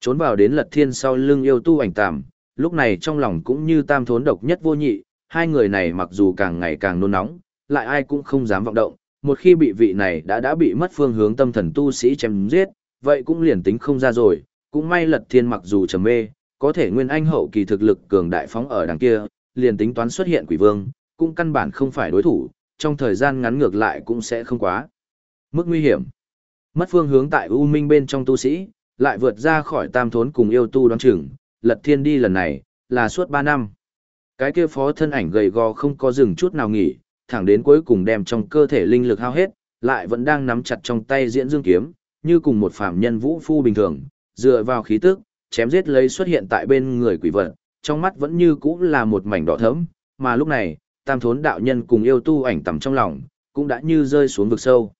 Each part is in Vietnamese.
Trốn vào đến lật thiên sau lưng yêu tu ảnh tàm, lúc này trong lòng cũng như tam thốn độc nhất vô nhị, hai người này mặc dù càng ngày càng nôn nóng, lại ai cũng không dám vọng động, một khi bị vị này đã đã bị mất phương hướng tâm thần tu sĩ chém giết, vậy cũng liền tính không ra rồi, cũng may lật thiên mặc dù trầm mê, có thể nguyên anh hậu kỳ thực lực cường đại phóng ở đằng kia, liền tính toán xuất hiện quỷ vương, cũng căn bản không phải đối thủ, trong thời gian ngắn ngược lại cũng sẽ không quá. Mức nguy hiểm. Mất phương hướng tại U Minh bên trong tu sĩ, lại vượt ra khỏi tam thốn cùng yêu tu đoán chừng, lật thiên đi lần này, là suốt 3 năm. Cái kia phó thân ảnh gầy gò không có dừng chút nào nghỉ, thẳng đến cuối cùng đem trong cơ thể linh lực hao hết, lại vẫn đang nắm chặt trong tay diễn dương kiếm, như cùng một phàm nhân vũ phu bình thường, dựa vào khí tức, chém giết lấy xuất hiện tại bên người quỷ vật, trong mắt vẫn như cũ là một mảnh đỏ thẫm, mà lúc này, tam thốn đạo nhân cùng yêu tu ảnh tầm trong lòng, cũng đã như rơi xuống vực sâu.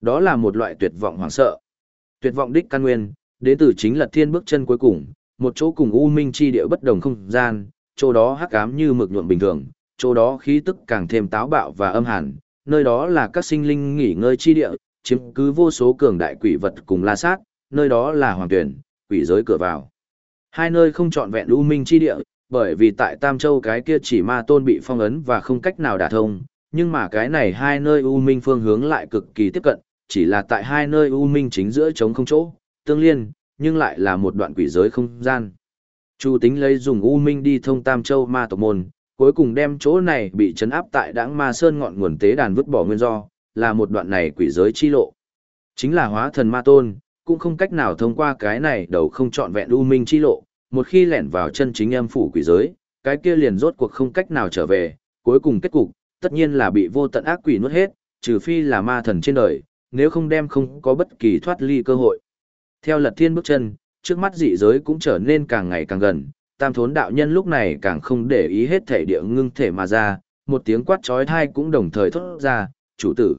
Đó là một loại tuyệt vọng hoảng sợ. Tuyệt vọng đích căn nguyên, đến từ chính lật thiên bước chân cuối cùng, một chỗ cùng u minh chi địa bất đồng không gian, chỗ đó hắc ám như mực nhuộm bình thường, chỗ đó khí tức càng thêm táo bạo và âm hàn, nơi đó là các sinh linh nghỉ ngơi chi địa, chiếm cứ vô số cường đại quỷ vật cùng la sát, nơi đó là hoàng tuyển, quỷ giới cửa vào. Hai nơi không chọn vẹn u minh chi địa, bởi vì tại Tam Châu cái kia chỉ ma tôn bị phong ấn và không cách nào đả thông, nhưng mà cái này hai nơi u minh phương hướng lại cực kỳ tiếp cận, chỉ là tại hai nơi u minh chính giữa trống không chỗ, tương liên, nhưng lại là một đoạn quỷ giới không gian. Chu tính lấy dùng u minh đi thông Tam Châu ma tộc môn, cuối cùng đem chỗ này bị chấn áp tại đãng ma sơn ngọn nguồn tế đàn vứt bỏ nguyên do, là một đoạn này quỷ giới chi lộ. Chính là hóa thần ma tôn, cũng không cách nào thông qua cái này đầu không chọn vẹn u minh chi lộ, một khi lẻn vào chân chính âm phủ quỷ giới, cái kia liền rốt cuộc không cách nào trở về, cuối cùng kết cục, tất nhiên là bị vô tận ác quỷ nuốt hết, trừ phi là ma thần trên đời, nếu không đem không có bất kỳ thoát ly cơ hội. Theo lật thiên bước chân, trước mắt dị giới cũng trở nên càng ngày càng gần, tam thốn đạo nhân lúc này càng không để ý hết thể địa ngưng thể mà ra, một tiếng quát trói thai cũng đồng thời thốt ra, chủ tử.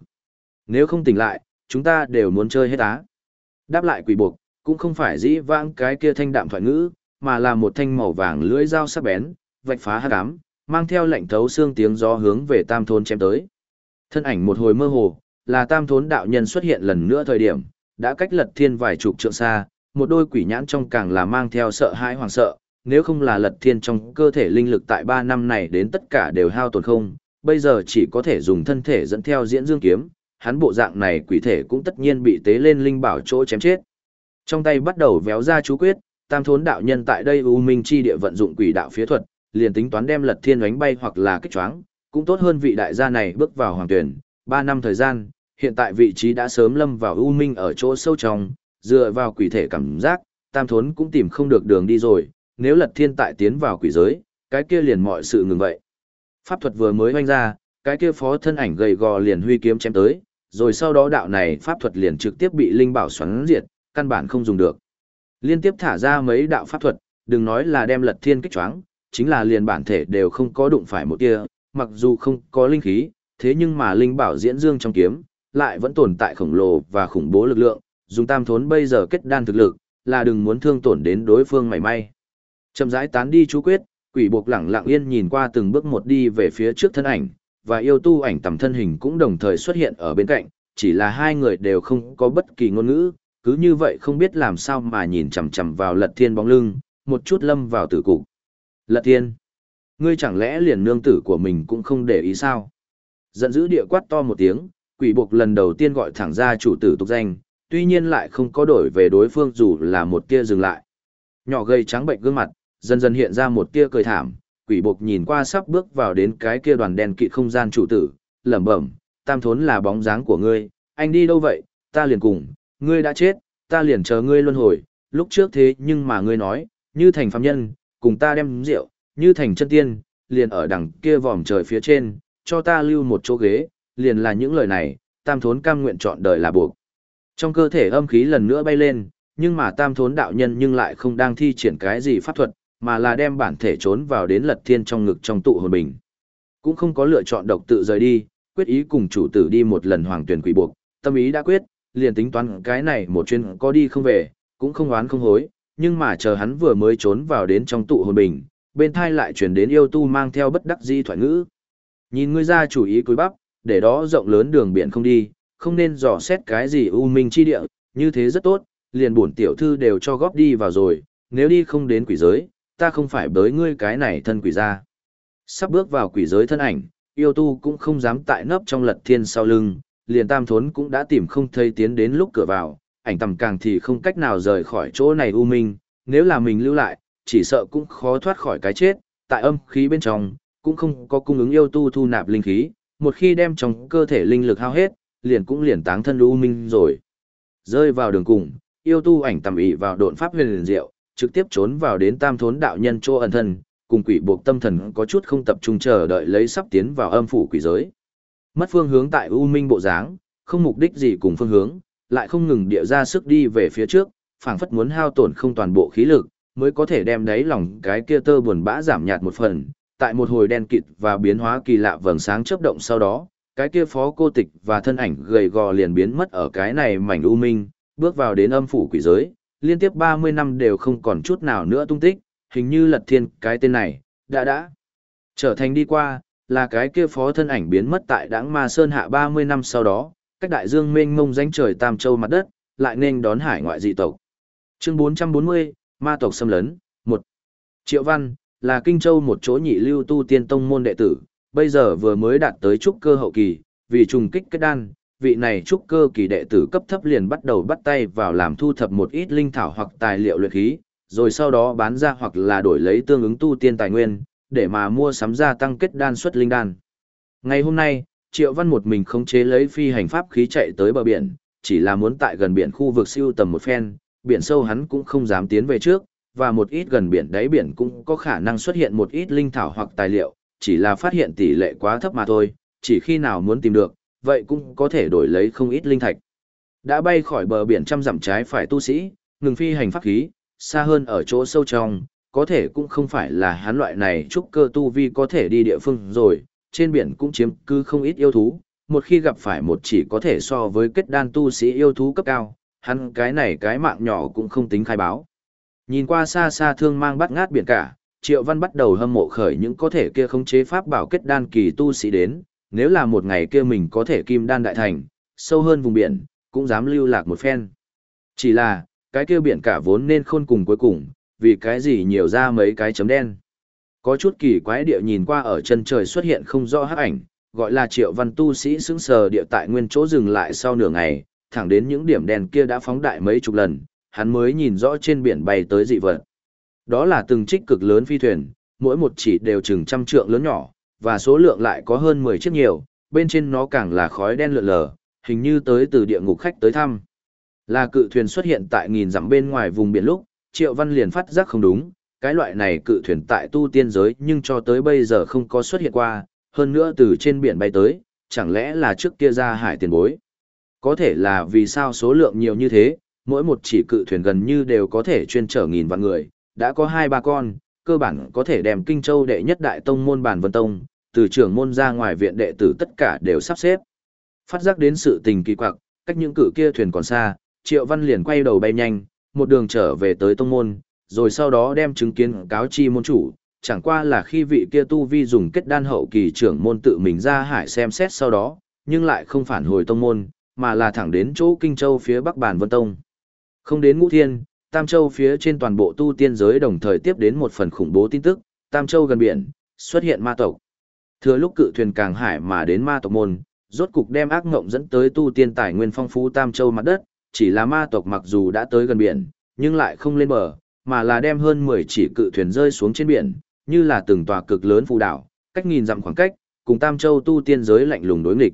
Nếu không tỉnh lại, chúng ta đều muốn chơi hết á. Đáp lại quỷ buộc, cũng không phải dĩ vãng cái kia thanh đạm thoại ngữ, mà là một thanh màu vàng lưỡi dao sắc bén, vạch phá hắc ám, mang theo lệnh thấu xương tiếng gió hướng về tam thốn chém tới. Thân ảnh một hồi mơ hồ, là tam thốn đạo nhân xuất hiện lần nữa thời điểm, đã cách lật thiên vài chục trượng xa, một đôi quỷ nhãn trong càng là mang theo sợ hãi hoàng sợ, nếu không là lật thiên trong cơ thể linh lực tại 3 năm này đến tất cả đều hao tổn không, bây giờ chỉ có thể dùng thân thể dẫn theo diễn dương kiếm, hắn bộ dạng này quỷ thể cũng tất nhiên bị tế lên linh bảo chỗ chém chết. Trong tay bắt đầu véo ra chú quyết, tam thốn đạo nhân tại đây U Minh chi địa vận dụng quỷ đạo phía thuật, liền tính toán đem lật thiên đánh bay hoặc là kích choáng, cũng tốt hơn vị đại gia này bước vào hoàng tuyển, 3 năm thời gian, hiện tại vị trí đã sớm lâm vào U Minh ở chỗ sâu trong, dựa vào quỷ thể cảm giác, tam thốn cũng tìm không được đường đi rồi, nếu lật thiên tại tiến vào quỷ giới, cái kia liền mọi sự ngừng vậy. Pháp thuật vừa mới hoanh ra, cái kia phó thân ảnh gầy gò liền huy kiếm chém tới, rồi sau đó đạo này pháp thuật liền trực tiếp bị linh bảo xoắn diệt, căn bản không dùng được. Liên tiếp thả ra mấy đạo pháp thuật, đừng nói là đem lật thiên kích choáng, chính là liền bản thể đều không có đụng phải một tia, mặc dù không có linh khí, thế nhưng mà linh bảo diễn dương trong kiếm, lại vẫn tồn tại khổng lồ và khủng bố lực lượng, dùng tam thốn bây giờ kết đan thực lực, là đừng muốn thương tổn đến đối phương mảy may. Chậm rãi tán đi chú quyết, quỷ buộc lẳng lặng yên nhìn qua từng bước một đi về phía trước thân ảnh, và yêu tu ảnh tầm thân hình cũng đồng thời xuất hiện ở bên cạnh, chỉ là hai người đều không có bất kỳ ngôn ngữ, cứ như vậy không biết làm sao mà nhìn chằm chằm vào lật thiên bóng lưng, một chút lâm vào tử cục. Lật thiên, ngươi chẳng lẽ liền nương tử của mình cũng không để ý sao? Giận dữ địa quát to một tiếng, quỷ buộc lần đầu tiên gọi thẳng ra chủ tử tục danh, tuy nhiên lại không có đổi về đối phương dù là một tia dừng lại. Nhỏ gầy trắng bệnh gương mặt, dần dần hiện ra một tia cười thảm, quỷ buộc nhìn qua sắp bước vào đến cái kia đoàn đen kỵ không gian chủ tử, lẩm bẩm, tam thốn là bóng dáng của ngươi, anh đi đâu vậy, ta liền cùng, ngươi đã chết, ta liền chờ ngươi luân hồi, lúc trước thế nhưng mà ngươi nói, như thành phàm nhân, cùng ta đem rượu, như thành chân tiên, liền ở đằng kia vòm trời phía trên, cho ta lưu một chỗ ghế, liền là những lời này, tam thốn cam nguyện chọn đời là buộc. Trong cơ thể âm khí lần nữa bay lên, nhưng mà tam thốn đạo nhân nhưng lại không đang thi triển cái gì pháp thuật, mà là đem bản thể trốn vào đến lật thiên trong ngực trong tụ hồn bình. Cũng không có lựa chọn độc tự rời đi, quyết ý cùng chủ tử đi một lần hoàng tuyển quỷ buộc, tâm ý đã quyết, liền tính toán cái này một chuyến có đi không về, cũng không oán không hối, nhưng mà chờ hắn vừa mới trốn vào đến trong tụ hồn bình, bên thai lại chuyển đến yêu tu mang theo bất đắc di thoại ngữ. Nhìn ngươi ra chủ ý cúi bắp, để đó rộng lớn đường biển không đi, không nên dò xét cái gì u minh chi địa, như thế rất tốt, liền bổn tiểu thư đều cho góp đi vào rồi, nếu đi không đến quỷ giới, ta không phải bới ngươi cái này thân quỷ ra. Sắp bước vào quỷ giới thân ảnh, yêu tu cũng không dám tại nấp trong lật thiên sau lưng, liền tam thốn cũng đã tìm không thấy tiến đến lúc cửa vào, ảnh tầm càng thì không cách nào rời khỏi chỗ này u minh, nếu là mình lưu lại, chỉ sợ cũng khó thoát khỏi cái chết, tại âm khí bên trong, cũng không có cung ứng yêu tu thu nạp linh khí, một khi đem trong cơ thể linh lực hao hết, liền cũng liền táng thân u minh rồi. Rơi vào đường cùng, yêu tu ảnh tầm ị vào độn pháp huyền liền diệu, trực tiếp trốn vào đến tam thốn đạo nhân chỗ ẩn thân, cùng quỷ buộc tâm thần có chút không tập trung chờ đợi lấy sắp tiến vào âm phủ quỷ giới. Mất phương hướng tại u minh bộ dáng, không mục đích gì cùng phương hướng, lại không ngừng địa ra sức đi về phía trước, phảng phất muốn hao tổn không toàn bộ khí lực, mới có thể đem đáy lòng cái kia tơ buồn bã giảm nhạt một phần. Tại một hồi đen kịt và biến hóa kỳ lạ vầng sáng chớp động sau đó, cái kia phó cô tịch và thân ảnh gầy gò liền biến mất ở cái này mảnh u minh, bước vào đến âm phủ quỷ giới, liên tiếp 30 năm đều không còn chút nào nữa tung tích, hình như lật thiên cái tên này, đã đã trở thành đi qua, là cái kia phó thân ảnh biến mất tại đãng ma sơn hạ 30 năm sau đó, cách đại dương mênh mông danh trời tam châu mặt đất, lại nên đón hải ngoại dị tộc. Chương 440, ma tộc xâm lấn, 1. Triệu Văn, là Kinh Châu một chỗ nhị lưu tu tiên tông môn đệ tử, bây giờ vừa mới đạt tới trúc cơ hậu kỳ, vì trùng kích kết đan, vị này trúc cơ kỳ đệ tử cấp thấp liền bắt đầu bắt tay vào làm thu thập một ít linh thảo hoặc tài liệu luyện khí, rồi sau đó bán ra hoặc là đổi lấy tương ứng tu tiên tài nguyên, để mà mua sắm gia tăng kết đan xuất linh đan. Ngày hôm nay, Triệu Văn một mình khống chế lấy phi hành pháp khí chạy tới bờ biển, chỉ là muốn tại gần biển khu vực siêu tầm một phen, biển sâu hắn cũng không dám tiến về trước, và một ít gần biển đáy biển cũng có khả năng xuất hiện một ít linh thảo hoặc tài liệu, chỉ là phát hiện tỷ lệ quá thấp mà thôi, chỉ khi nào muốn tìm được, vậy cũng có thể đổi lấy không ít linh thạch. Đã bay khỏi bờ biển trăm dặm trái phải tu sĩ, ngừng phi hành pháp khí, xa hơn ở chỗ sâu trong, có thể cũng không phải là hắn loại này trúc cơ tu vi có thể đi địa phương rồi, trên biển cũng chiếm cứ không ít yêu thú, một khi gặp phải một chỉ có thể so với kết đan tu sĩ yêu thú cấp cao, hắn cái này cái mạng nhỏ cũng không tính khai báo. Nhìn qua xa xa thương mang bắt ngát biển cả, Triệu Văn bắt đầu hâm mộ khởi những có thể kia không chế pháp bảo kết đan kỳ tu sĩ đến, nếu là một ngày kia mình có thể kim đan đại thành, sâu hơn vùng biển, cũng dám lưu lạc một phen. Chỉ là, cái kia biển cả vốn nên khôn cùng cuối cùng, vì cái gì nhiều ra mấy cái chấm đen. Có chút kỳ quái địa nhìn qua ở chân trời xuất hiện không rõ hắc ảnh, gọi là triệu văn tu sĩ sững sờ địa tại nguyên chỗ dừng lại sau nửa ngày, thẳng đến những điểm đen kia đã phóng đại mấy chục lần, hắn mới nhìn rõ trên biển bay tới dị vật. Đó là từng trích cực lớn phi thuyền, mỗi một chỉ đều chừng trăm trượng lớn nhỏ, và số lượng lại có hơn 10 chiếc nhiều, bên trên nó càng là khói đen lượn lờ, hình như tới từ địa ngục khách tới thăm. Là cự thuyền xuất hiện tại nghìn dặm bên ngoài vùng biển lúc, Triệu Văn liền phát giác không đúng, cái loại này cự thuyền tại tu tiên giới nhưng cho tới bây giờ không có xuất hiện qua, hơn nữa từ trên biển bay tới, chẳng lẽ là trước kia ra hải tiền bối. Có thể là vì sao số lượng nhiều như thế, mỗi một chỉ cự thuyền gần như đều có thể chuyên chở nghìn vạn người, đã có hai ba con, cơ bản có thể đem Kinh Châu đệ nhất đại tông môn bản vân tông, từ trưởng môn ra ngoài viện đệ tử tất cả đều sắp xếp. Phát giác đến sự tình kỳ quặc, cách những cự kia thuyền còn xa, Triệu Văn liền quay đầu bay nhanh, một đường trở về tới tông môn, rồi sau đó đem chứng kiến cáo chi môn chủ, chẳng qua là khi vị kia tu vi dùng kết đan hậu kỳ trưởng môn tự mình ra hải xem xét sau đó, nhưng lại không phản hồi tông môn, mà là thẳng đến chỗ Kinh Châu phía Bắc Bản Vân Tông. Không đến Ngũ Thiên, Tam Châu phía trên toàn bộ tu tiên giới đồng thời tiếp đến một phần khủng bố tin tức, Tam Châu gần biển, xuất hiện ma tộc. Thừa lúc cự thuyền càng hải mà đến ma tộc môn, rốt cục đem ác ngộng dẫn tới tu tiên tài nguyên phong phú Tam Châu mặt đất, chỉ là ma tộc mặc dù đã tới gần biển, nhưng lại không lên bờ, mà là đem hơn 10 chỉ cự thuyền rơi xuống trên biển, như là từng tòa cực lớn phù đảo, cách nghìn dặm khoảng cách, cùng Tam Châu tu tiên giới lạnh lùng đối nghịch.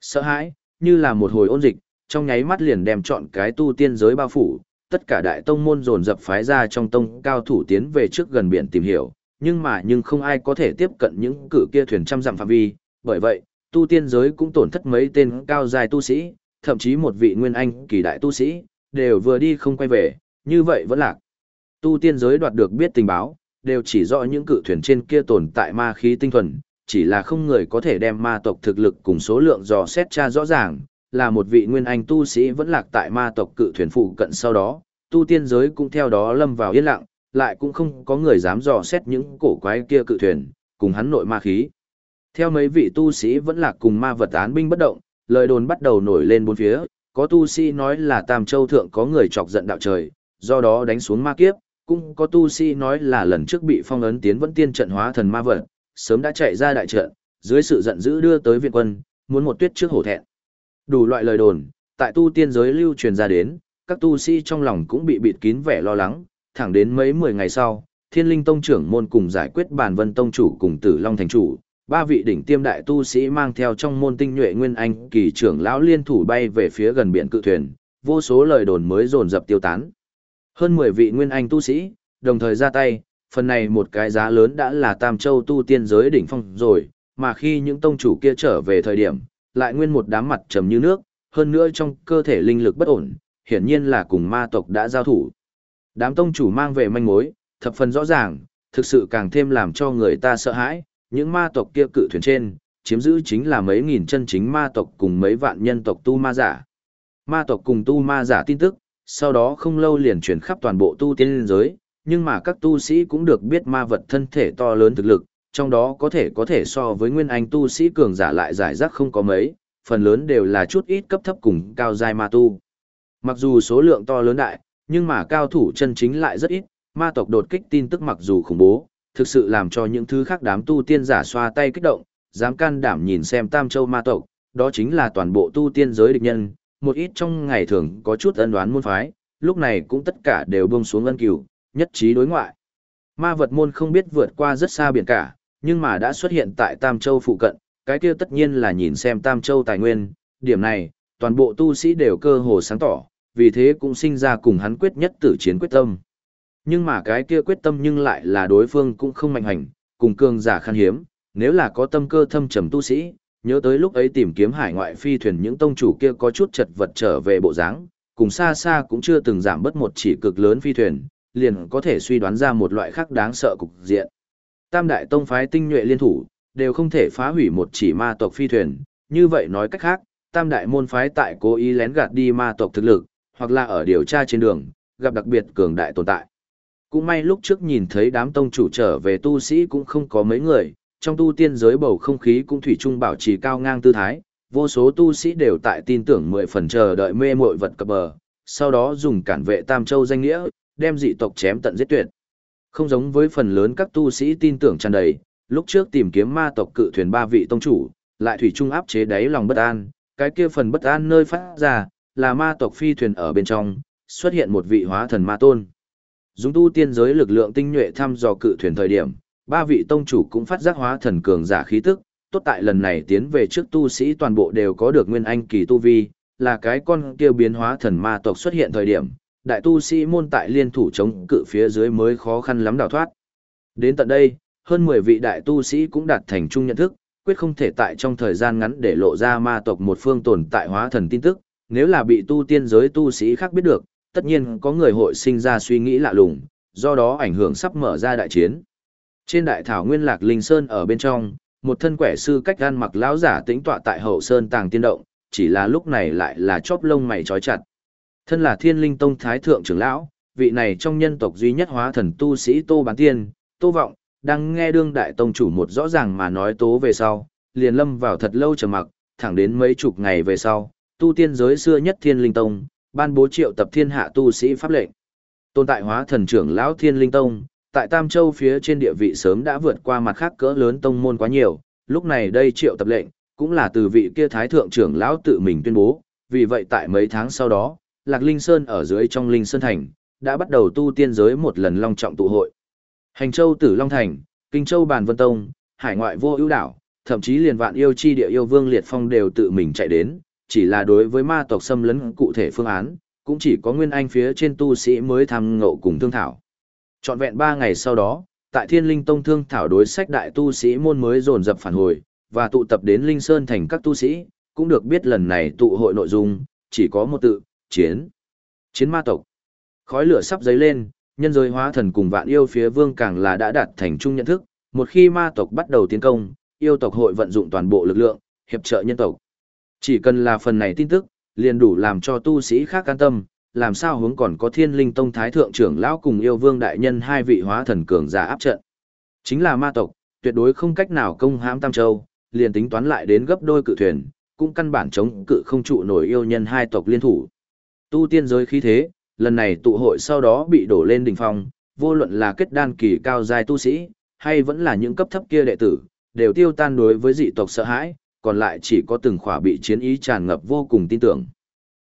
Sợ hãi, như là một hồi ôn dịch, trong nháy mắt liền đem chọn cái tu tiên giới bao phủ, tất cả đại tông môn dồn dập phái ra trong tông cao thủ tiến về trước gần biển tìm hiểu, nhưng mà nhưng không ai có thể tiếp cận những cự kia thuyền trăm dặm phạm vi, bởi vậy, tu tiên giới cũng tổn thất mấy tên cao dài tu sĩ, thậm chí một vị nguyên anh kỳ đại tu sĩ, đều vừa đi không quay về, như vậy vẫn lạc. Tu tiên giới đoạt được biết tình báo, đều chỉ rõ những cự thuyền trên kia tồn tại ma khí tinh thuần, chỉ là không người có thể đem ma tộc thực lực cùng số lượng dò xét tra rõ ràng, là một vị nguyên anh tu sĩ vẫn lạc tại ma tộc cự thuyền phụ cận sau đó, tu tiên giới cũng theo đó lâm vào yên lặng, lại cũng không có người dám dò xét những cổ quái kia cự thuyền, cùng hắn nội ma khí. Theo mấy vị tu sĩ vẫn lạc cùng ma vật án binh bất động, lời đồn bắt đầu nổi lên bốn phía, có tu sĩ nói là Tam Châu Thượng có người chọc giận đạo trời, do đó đánh xuống ma kiếp, cũng có tu sĩ nói là lần trước bị phong ấn tiến vẫn tiên trận hóa thần ma vật, sớm đã chạy ra đại trận, dưới sự giận dữ đưa tới viện quân, muốn một tuyết trước hổ thẹn. Đủ loại lời đồn, tại tu tiên giới lưu truyền ra đến, các tu sĩ trong lòng cũng bị bịt kín vẻ lo lắng, thẳng đến mấy mười ngày sau, Thiên Linh Tông trưởng môn cùng giải quyết bàn vân tông chủ cùng Tử Long thành chủ, ba vị đỉnh tiêm đại tu sĩ mang theo trong môn tinh nhuệ nguyên anh kỳ trưởng lão liên thủ bay về phía gần biển cự thuyền, vô số lời đồn mới dồn dập tiêu tán. Hơn 10 vị nguyên anh tu sĩ, đồng thời ra tay, phần này một cái giá lớn đã là Tam Châu tu tiên giới đỉnh phong rồi, mà khi những tông chủ kia trở về thời điểm, lại nguyên một đám mặt trầm như nước, hơn nữa trong cơ thể linh lực bất ổn, hiển nhiên là cùng ma tộc đã giao thủ. Đám tông chủ mang về manh mối, thập phần rõ ràng, thực sự càng thêm làm cho người ta sợ hãi, những ma tộc kia cự thuyền trên, chiếm giữ chính là mấy nghìn chân chính ma tộc cùng mấy vạn nhân tộc tu ma giả. Ma tộc cùng tu ma giả tin tức, sau đó không lâu liền chuyển khắp toàn bộ tu tiên giới, nhưng mà các tu sĩ cũng được biết ma vật thân thể to lớn thực lực, trong đó có thể có thể so với nguyên anh tu sĩ cường giả lại giải rác không có mấy, phần lớn đều là chút ít cấp thấp cùng cao giai ma tu. Mặc dù số lượng to lớn đại, nhưng mà cao thủ chân chính lại rất ít, ma tộc đột kích tin tức mặc dù khủng bố, thực sự làm cho những thứ khác đám tu tiên giả xoa tay kích động, dám can đảm nhìn xem Tam Châu ma tộc, đó chính là toàn bộ tu tiên giới địch nhân, một ít trong ngày thường có chút ân đoán môn phái, lúc này cũng tất cả đều buông xuống ân cửu, nhất trí đối ngoại. Ma vật môn không biết vượt qua rất xa biển cả, nhưng mà đã xuất hiện tại Tam Châu phụ cận, cái kia tất nhiên là nhìn xem Tam Châu tài nguyên, điểm này, toàn bộ tu sĩ đều cơ hồ sáng tỏ, vì thế cũng sinh ra cùng hắn quyết nhất tử chiến quyết tâm. Nhưng mà cái kia quyết tâm nhưng lại là đối phương cũng không mạnh hành, cùng cường giả khan hiếm, nếu là có tâm cơ thâm trầm tu sĩ, nhớ tới lúc ấy tìm kiếm hải ngoại phi thuyền những tông chủ kia có chút chật vật trở về bộ dáng, cùng xa xa cũng chưa từng giảm bớt một chỉ cực lớn phi thuyền, liền có thể suy đoán ra một loại khác đáng sợ cục diện. Tam đại tông phái tinh nhuệ liên thủ, đều không thể phá hủy một chỉ ma tộc phi thuyền, như vậy nói cách khác, tam đại môn phái tại cố ý lén gạt đi ma tộc thực lực, hoặc là ở điều tra trên đường, gặp đặc biệt cường đại tồn tại. Cũng may lúc trước nhìn thấy đám tông chủ trở về tu sĩ cũng không có mấy người, trong tu tiên giới bầu không khí cũng thủy chung bảo trì cao ngang tư thái, vô số tu sĩ đều tại tin tưởng mười phần chờ đợi mê muội vật cập bờ, sau đó dùng cản vệ Tam Châu danh nghĩa, đem dị tộc chém tận giết tuyệt. Không giống với phần lớn các tu sĩ tin tưởng tràn đầy, lúc trước tìm kiếm ma tộc cự thuyền ba vị tông chủ, lại thủy chung áp chế đáy lòng bất an, cái kia phần bất an nơi phát ra, là ma tộc phi thuyền ở bên trong, xuất hiện một vị hóa thần ma tôn. Dùng tu tiên giới lực lượng tinh nhuệ thăm dò cự thuyền thời điểm, ba vị tông chủ cũng phát giác hóa thần cường giả khí tức, tốt tại lần này tiến về trước tu sĩ toàn bộ đều có được nguyên anh kỳ tu vi, là cái con kia biến hóa thần ma tộc xuất hiện thời điểm, đại tu sĩ môn tại liên thủ chống cự phía dưới mới khó khăn lắm đào thoát. Đến tận đây, hơn 10 vị đại tu sĩ cũng đạt thành chung nhận thức, quyết không thể tại trong thời gian ngắn để lộ ra ma tộc một phương tồn tại hóa thần tin tức, nếu là bị tu tiên giới tu sĩ khác biết được, tất nhiên có người hội sinh ra suy nghĩ lạ lùng, do đó ảnh hưởng sắp mở ra đại chiến. Trên đại thảo nguyên lạc linh sơn ở bên trong, một thân quẻ sư cách gan mặc lão giả tĩnh tọa tại hậu sơn tàng tiên động, chỉ là lúc này lại là chóp lông mày trói chặt. Thân là thiên linh tông thái thượng trưởng lão, vị này trong nhân tộc duy nhất hóa thần tu sĩ Tô Bán Tiên, Tô Vọng, đang nghe đương đại tông chủ một rõ ràng mà nói tố về sau, liền lâm vào thật lâu trầm mặc, thẳng đến mấy chục ngày về sau, tu tiên giới xưa nhất thiên linh tông, ban bố triệu tập thiên hạ tu sĩ pháp lệnh. Tồn tại hóa thần trưởng lão thiên linh tông, tại Tam Châu phía trên địa vị sớm đã vượt qua mặt khác cỡ lớn tông môn quá nhiều, lúc này đây triệu tập lệnh, cũng là từ vị kia thái thượng trưởng lão tự mình tuyên bố, vì vậy tại mấy tháng sau đó, Lạc Linh Sơn ở dưới trong Linh Sơn Thành, đã bắt đầu tu tiên giới một lần long trọng tụ hội. Hành Châu Tử Long Thành, Kinh Châu Bàn Vân Tông, Hải ngoại vô ưu đảo, thậm chí liền vạn yêu chi địa yêu vương liệt phong đều tự mình chạy đến, chỉ là đối với ma tộc xâm lấn cụ thể phương án, cũng chỉ có Nguyên Anh phía trên tu sĩ mới tham ngộ cùng thương thảo. Trọn vẹn 3 ngày sau đó, tại Thiên Linh Tông thương thảo đối sách đại tu sĩ môn mới dồn dập phản hồi, và tụ tập đến Linh Sơn thành các tu sĩ, cũng được biết lần này tụ hội nội dung, chỉ có một tự, chiến. Chiến ma tộc. Khói lửa sắp dấy lên, nhân giới hóa thần cùng vạn yêu phía vương càng là đã đạt thành chung nhận thức, một khi ma tộc bắt đầu tiến công, yêu tộc hội vận dụng toàn bộ lực lượng, hiệp trợ nhân tộc. Chỉ cần là phần này tin tức, liền đủ làm cho tu sĩ khác an tâm, làm sao hướng còn có thiên linh tông thái thượng trưởng lão cùng yêu vương đại nhân hai vị hóa thần cường giả áp trận. Chính là ma tộc, tuyệt đối không cách nào công hãm Tam Châu, liền tính toán lại đến gấp đôi cự thuyền, cũng căn bản chống cự không trụ nổi yêu nhân hai tộc liên thủ. Tu tiên giới khí thế, lần này tụ hội sau đó bị đổ lên đỉnh phong, vô luận là kết đan kỳ cao giai tu sĩ, hay vẫn là những cấp thấp kia đệ tử, đều tiêu tan đối với dị tộc sợ hãi, còn lại chỉ có từng khỏa bị chiến ý tràn ngập vô cùng tin tưởng.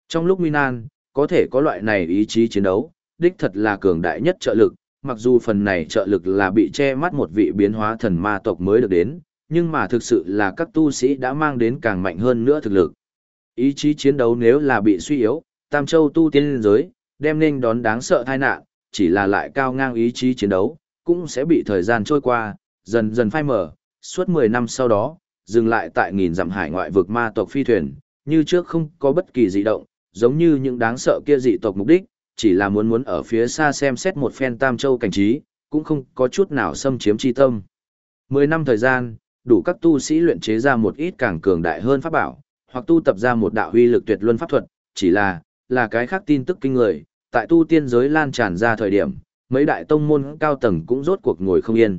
Trong lúc nguy nan, có thể có loại này ý chí chiến đấu, đích thật là cường đại nhất trợ lực, mặc dù phần này trợ lực là bị che mắt một vị biến hóa thần ma tộc mới được đến, nhưng mà thực sự là các tu sĩ đã mang đến càng mạnh hơn nữa thực lực. Ý chí chiến đấu nếu là bị suy yếu, Tam Châu tu tiên liên giới, đem nên đón đáng sợ tai nạn, chỉ là lại cao ngang ý chí chiến đấu, cũng sẽ bị thời gian trôi qua, dần dần phai mở, suốt 10 năm sau đó, dừng lại tại nghìn dặm hải ngoại vực ma tộc phi thuyền, như trước không có bất kỳ dị động, giống như những đáng sợ kia dị tộc mục đích, chỉ là muốn muốn ở phía xa xem xét một phen tam châu cảnh trí, cũng không có chút nào xâm chiếm chi tâm. Mười năm thời gian, đủ các tu sĩ luyện chế ra một ít càng cường đại hơn pháp bảo, hoặc tu tập ra một đạo huy lực tuyệt luân pháp thuật, chỉ là, là cái khác tin tức kinh người, tại tu tiên giới lan tràn ra thời điểm, mấy đại tông môn cao tầng cũng rốt cuộc ngồi không yên.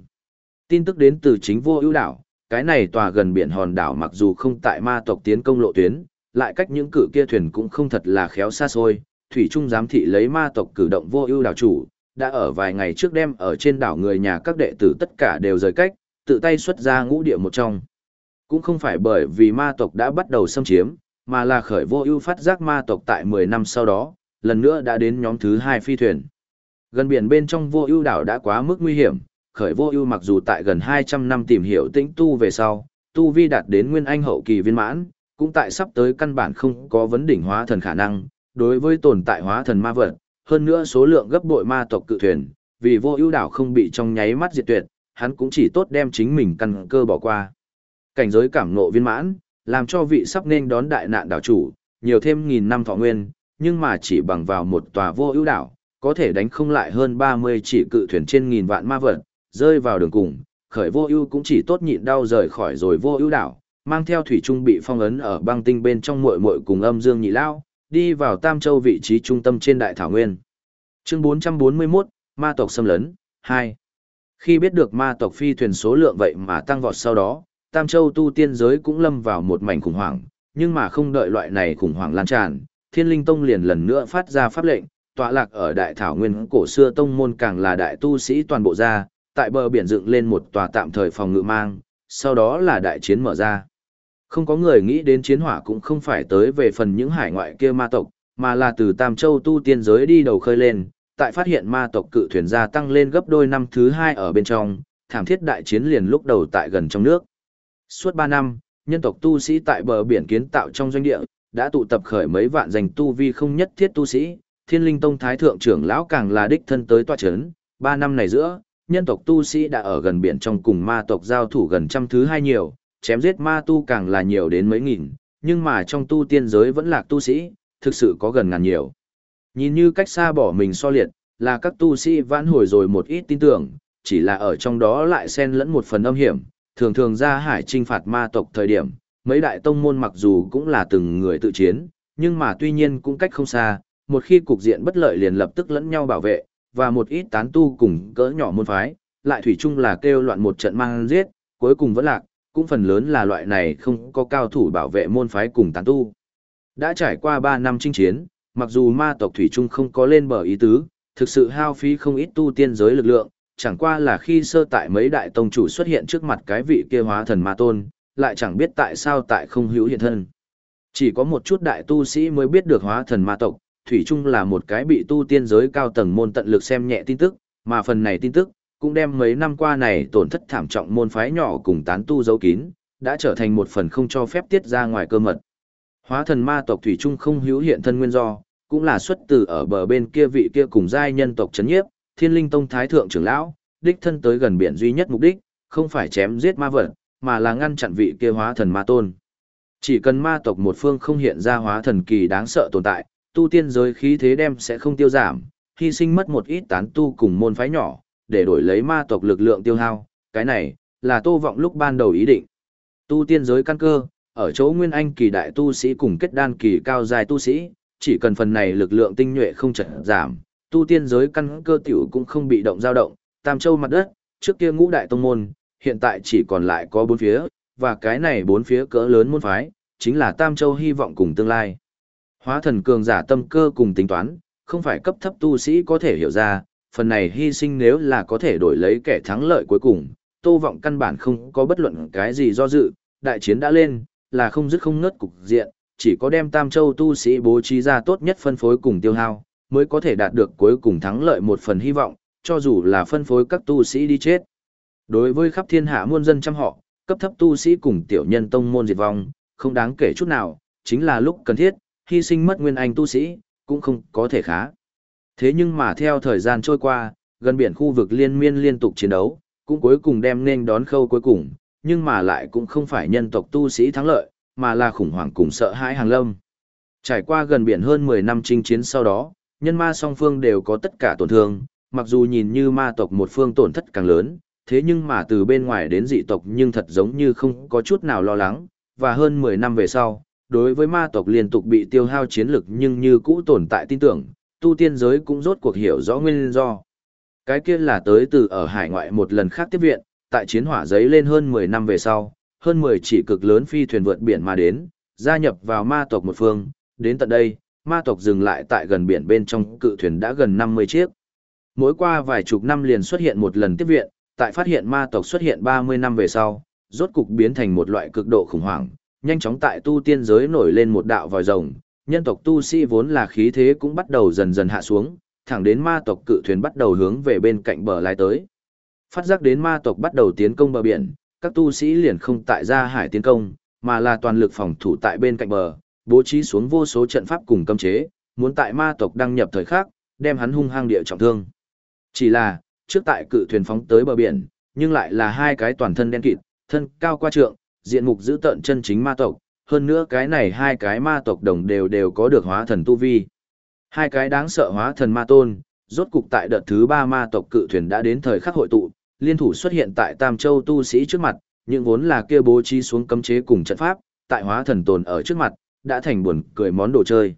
Tin tức đến từ chính vô ưu đảo, cái này tòa gần biển hòn đảo mặc dù không tại ma tộc tiến công lộ tuyến, lại cách những cự kia thuyền cũng không thật là khéo xa xôi, thủy trung giám thị lấy ma tộc cử động vô ưu đảo chủ, đã ở vài ngày trước đêm ở trên đảo người nhà các đệ tử tất cả đều rời cách, tự tay xuất ra ngũ địa một trong. Cũng không phải bởi vì ma tộc đã bắt đầu xâm chiếm, mà là khởi vô ưu phát giác ma tộc tại 10 năm sau đó, lần nữa đã đến nhóm thứ hai phi thuyền. Gần biển bên trong vô ưu đảo đã quá mức nguy hiểm, khởi vô ưu mặc dù tại gần 200 năm tìm hiểu tĩnh tu về sau, tu vi đạt đến nguyên anh hậu kỳ viên mãn, cũng tại sắp tới căn bản không có vấn đỉnh hóa thần khả năng, đối với tồn tại hóa thần ma vật, hơn nữa số lượng gấp bội ma tộc cự thuyền, vì vô ưu đảo không bị trong nháy mắt diệt tuyệt, hắn cũng chỉ tốt đem chính mình căn cơ bỏ qua. Cảnh giới cảm ngộ viên mãn, làm cho vị sắp nên đón đại nạn đảo chủ, nhiều thêm nghìn năm thọ nguyên, nhưng mà chỉ bằng vào một tòa vô ưu đảo, có thể đánh không lại hơn 30 chỉ cự thuyền trên nghìn vạn ma vật, rơi vào đường cùng, khởi vô ưu cũng chỉ tốt nhịn đau rời khỏi rồi vô ưu đảo, mang theo thủy trung bị phong ấn ở băng tinh bên trong muội muội cùng âm dương nhị lao, đi vào Tam Châu vị trí trung tâm trên đại thảo nguyên. Chương 441, ma tộc xâm lấn 2. Khi biết được ma tộc phi thuyền số lượng vậy mà tăng vọt sau đó, Tam Châu tu tiên giới cũng lâm vào một mảnh khủng hoảng, nhưng mà không đợi loại này khủng hoảng lan tràn, Thiên Linh Tông liền lần nữa phát ra pháp lệnh, tọa lạc ở đại thảo nguyên cổ xưa tông môn càng là đại tu sĩ toàn bộ ra, tại bờ biển dựng lên một tòa tạm thời phòng ngự mang, sau đó là đại chiến mở ra. Không có người nghĩ đến chiến hỏa cũng không phải tới về phần những hải ngoại kia ma tộc, mà là từ Tam Châu tu tiên giới đi đầu khơi lên, tại phát hiện ma tộc cự thuyền gia tăng lên gấp đôi năm thứ hai ở bên trong, thảm thiết đại chiến liền lúc đầu tại gần trong nước. Suốt 3 năm, nhân tộc tu sĩ tại bờ biển kiến tạo trong doanh địa, đã tụ tập khởi mấy vạn danh tu vi không nhất thiết tu sĩ, Thiên Linh Tông Thái Thượng trưởng lão càng là đích thân tới tòa chấn, 3 năm này giữa, nhân tộc tu sĩ đã ở gần biển trong cùng ma tộc giao thủ gần trăm thứ hai nhiều, chém giết ma tu càng là nhiều đến mấy nghìn, nhưng mà trong tu tiên giới vẫn lạc tu sĩ, thực sự có gần ngàn nhiều. Nhìn như cách xa bỏ mình so liệt, là các tu sĩ vãn hồi rồi một ít tin tưởng, chỉ là ở trong đó lại xen lẫn một phần âm hiểm, thường thường ra hải trinh phạt ma tộc thời điểm, mấy đại tông môn mặc dù cũng là từng người tự chiến, nhưng mà tuy nhiên cũng cách không xa, một khi cục diện bất lợi liền lập tức lẫn nhau bảo vệ, và một ít tán tu cùng cỡ nhỏ môn phái, lại thủy chung là kêu loạn một trận mang giết, cuối cùng vẫn lạc, cũng phần lớn là loại này không có cao thủ bảo vệ môn phái cùng tán tu. Đã trải qua 3 năm chinh chiến, mặc dù ma tộc thủy chung không có lên bờ ý tứ, thực sự hao phí không ít tu tiên giới lực lượng, chẳng qua là khi sơ tại mấy đại tông chủ xuất hiện trước mặt cái vị kia hóa thần ma tôn, lại chẳng biết tại sao tại không hữu hiện thân. Chỉ có một chút đại tu sĩ mới biết được hóa thần ma tộc, thủy chung là một cái bị tu tiên giới cao tầng môn tận lực xem nhẹ tin tức, mà phần này tin tức cũng đem mấy năm qua này tổn thất thảm trọng môn phái nhỏ cùng tán tu giấu kín, đã trở thành một phần không cho phép tiết ra ngoài cơ mật. Hóa thần ma tộc thủy chung không hữu hiện thân nguyên do, cũng là xuất từ ở bờ bên kia vị kia cùng giai nhân tộc chấn nhiếp, Thiên Linh Tông thái thượng trưởng lão, đích thân tới gần biển duy nhất mục đích, không phải chém giết ma vật, mà là ngăn chặn vị kia hóa thần ma tôn. Chỉ cần ma tộc một phương không hiện ra hóa thần kỳ đáng sợ tồn tại, tu tiên giới khí thế đem sẽ không tiêu giảm, hy sinh mất một ít tán tu cùng môn phái nhỏ, để đổi lấy ma tộc lực lượng tiêu hao, cái này là Tô Vọng lúc ban đầu ý định. Tu tiên giới căn cơ, ở chỗ Nguyên Anh kỳ đại tu sĩ cùng kết đan kỳ cao dài tu sĩ, chỉ cần phần này lực lượng tinh nhuệ không chợt giảm, tu tiên giới căn cơ tiểu cũng không bị động dao động, Tam Châu mặt đất, trước kia ngũ đại tông môn, hiện tại chỉ còn lại có bốn phía, và cái này bốn phía cỡ lớn môn phái, chính là Tam Châu hy vọng cùng tương lai. Hóa thần cường giả tâm cơ cùng tính toán, không phải cấp thấp tu sĩ có thể hiểu ra, phần này hy sinh nếu là có thể đổi lấy kẻ thắng lợi cuối cùng, Tô Vọng căn bản không có bất luận cái gì do dự, đại chiến đã lên, là không dứt không ngớt cục diện, chỉ có đem Tam Châu tu sĩ bố trí ra tốt nhất phân phối cùng tiêu hao, mới có thể đạt được cuối cùng thắng lợi một phần hy vọng, cho dù là phân phối các tu sĩ đi chết. Đối với khắp thiên hạ muôn dân trăm họ, cấp thấp tu sĩ cùng tiểu nhân tông môn diệt vong, không đáng kể chút nào, chính là lúc cần thiết, hy sinh mất nguyên anh tu sĩ, cũng không có thể khá. Thế nhưng mà theo thời gian trôi qua, gần biển khu vực liên miên liên tục chiến đấu, cũng cuối cùng đem nên đón khâu cuối cùng, nhưng mà lại cũng không phải nhân tộc tu sĩ thắng lợi, mà là khủng hoảng cùng sợ hãi hàng lâm. Trải qua gần biển hơn 10 năm chinh chiến sau đó, nhân ma song phương đều có tất cả tổn thương, mặc dù nhìn như ma tộc một phương tổn thất càng lớn, thế nhưng mà từ bên ngoài đến dị tộc nhưng thật giống như không có chút nào lo lắng, và hơn 10 năm về sau, đối với ma tộc liên tục bị tiêu hao chiến lực nhưng như cũ tồn tại tin tưởng, tu tiên giới cũng rốt cuộc hiểu rõ nguyên do. Cái kia là tới từ ở hải ngoại một lần khác tiếp viện, tại chiến hỏa giấy lên hơn 10 năm về sau, hơn 10 chỉ cực lớn phi thuyền vượt biển mà đến, gia nhập vào ma tộc một phương, đến tận đây, ma tộc dừng lại tại gần biển bên trong cự thuyền đã gần 50 chiếc. Mỗi qua vài chục năm liền xuất hiện một lần tiếp viện, tại phát hiện ma tộc xuất hiện 30 năm về sau, rốt cục biến thành một loại cực độ khủng hoảng, nhanh chóng tại tu tiên giới nổi lên một đạo vòi rồng, nhân tộc tu sĩ vốn là khí thế cũng bắt đầu dần dần hạ xuống, thẳng đến ma tộc cự thuyền bắt đầu hướng về bên cạnh bờ lái tới. Phát giác đến ma tộc bắt đầu tiến công bờ biển, các tu sĩ liền không tại ra hải tiến công, mà là toàn lực phòng thủ tại bên cạnh bờ, bố trí xuống vô số trận pháp cùng cấm chế, muốn tại ma tộc đăng nhập thời khắc, đem hắn hung hăng địa trọng thương. Chỉ là, trước tại cự thuyền phóng tới bờ biển, nhưng lại là hai cái toàn thân đen kịt, thân cao qua trượng, diện mục giữ tận chân chính ma tộc, hơn nữa cái này hai cái ma tộc đồng đều đều có được hóa thần tu vi. Hai cái đáng sợ hóa thần ma tôn, rốt cục tại đợt thứ ba ma tộc cự thuyền đã đến thời khắc hội tụ, liên thủ xuất hiện tại Tam Châu tu sĩ trước mặt, những vốn là kia bố trí xuống cấm chế cùng trận pháp, tại hóa thần tồn ở trước mặt, đã thành buồn cười món đồ chơi.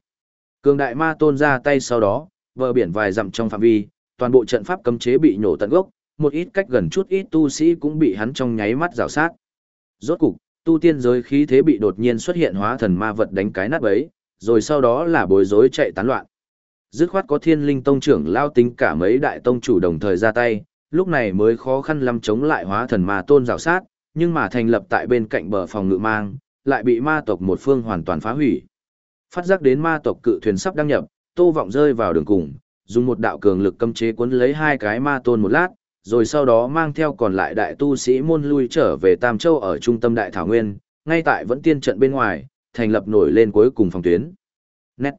Cường đại ma tôn ra tay sau đó, vờ biển vài dặm trong phạm vi, toàn bộ trận pháp cấm chế bị nổ tận gốc, một ít cách gần chút ít tu sĩ cũng bị hắn trong nháy mắt rào sát. Rốt cục, tu tiên giới khí thế bị đột nhiên xuất hiện hóa thần ma vật đánh cái nát bấy, rồi sau đó là bối rối chạy tán loạn. Dứt khoát có thiên linh tông trưởng lao tính cả mấy đại tông chủ đồng thời ra tay, lúc này mới khó khăn lắm chống lại hóa thần ma tôn rào sát, nhưng mà thành lập tại bên cạnh bờ phòng ngự mang, lại bị ma tộc một phương hoàn toàn phá hủy. Phát giác đến ma tộc cự thuyền sắp đăng nhập, tô vọng rơi vào đường cùng, dùng một đạo cường lực cấm chế cuốn lấy hai cái ma tôn một lát, rồi sau đó mang theo còn lại đại tu sĩ môn lui trở về Tam Châu ở trung tâm đại thảo nguyên, ngay tại vẫn tiên trận bên ngoài, thành lập nổi lên cuối cùng phòng tuyến. Nét.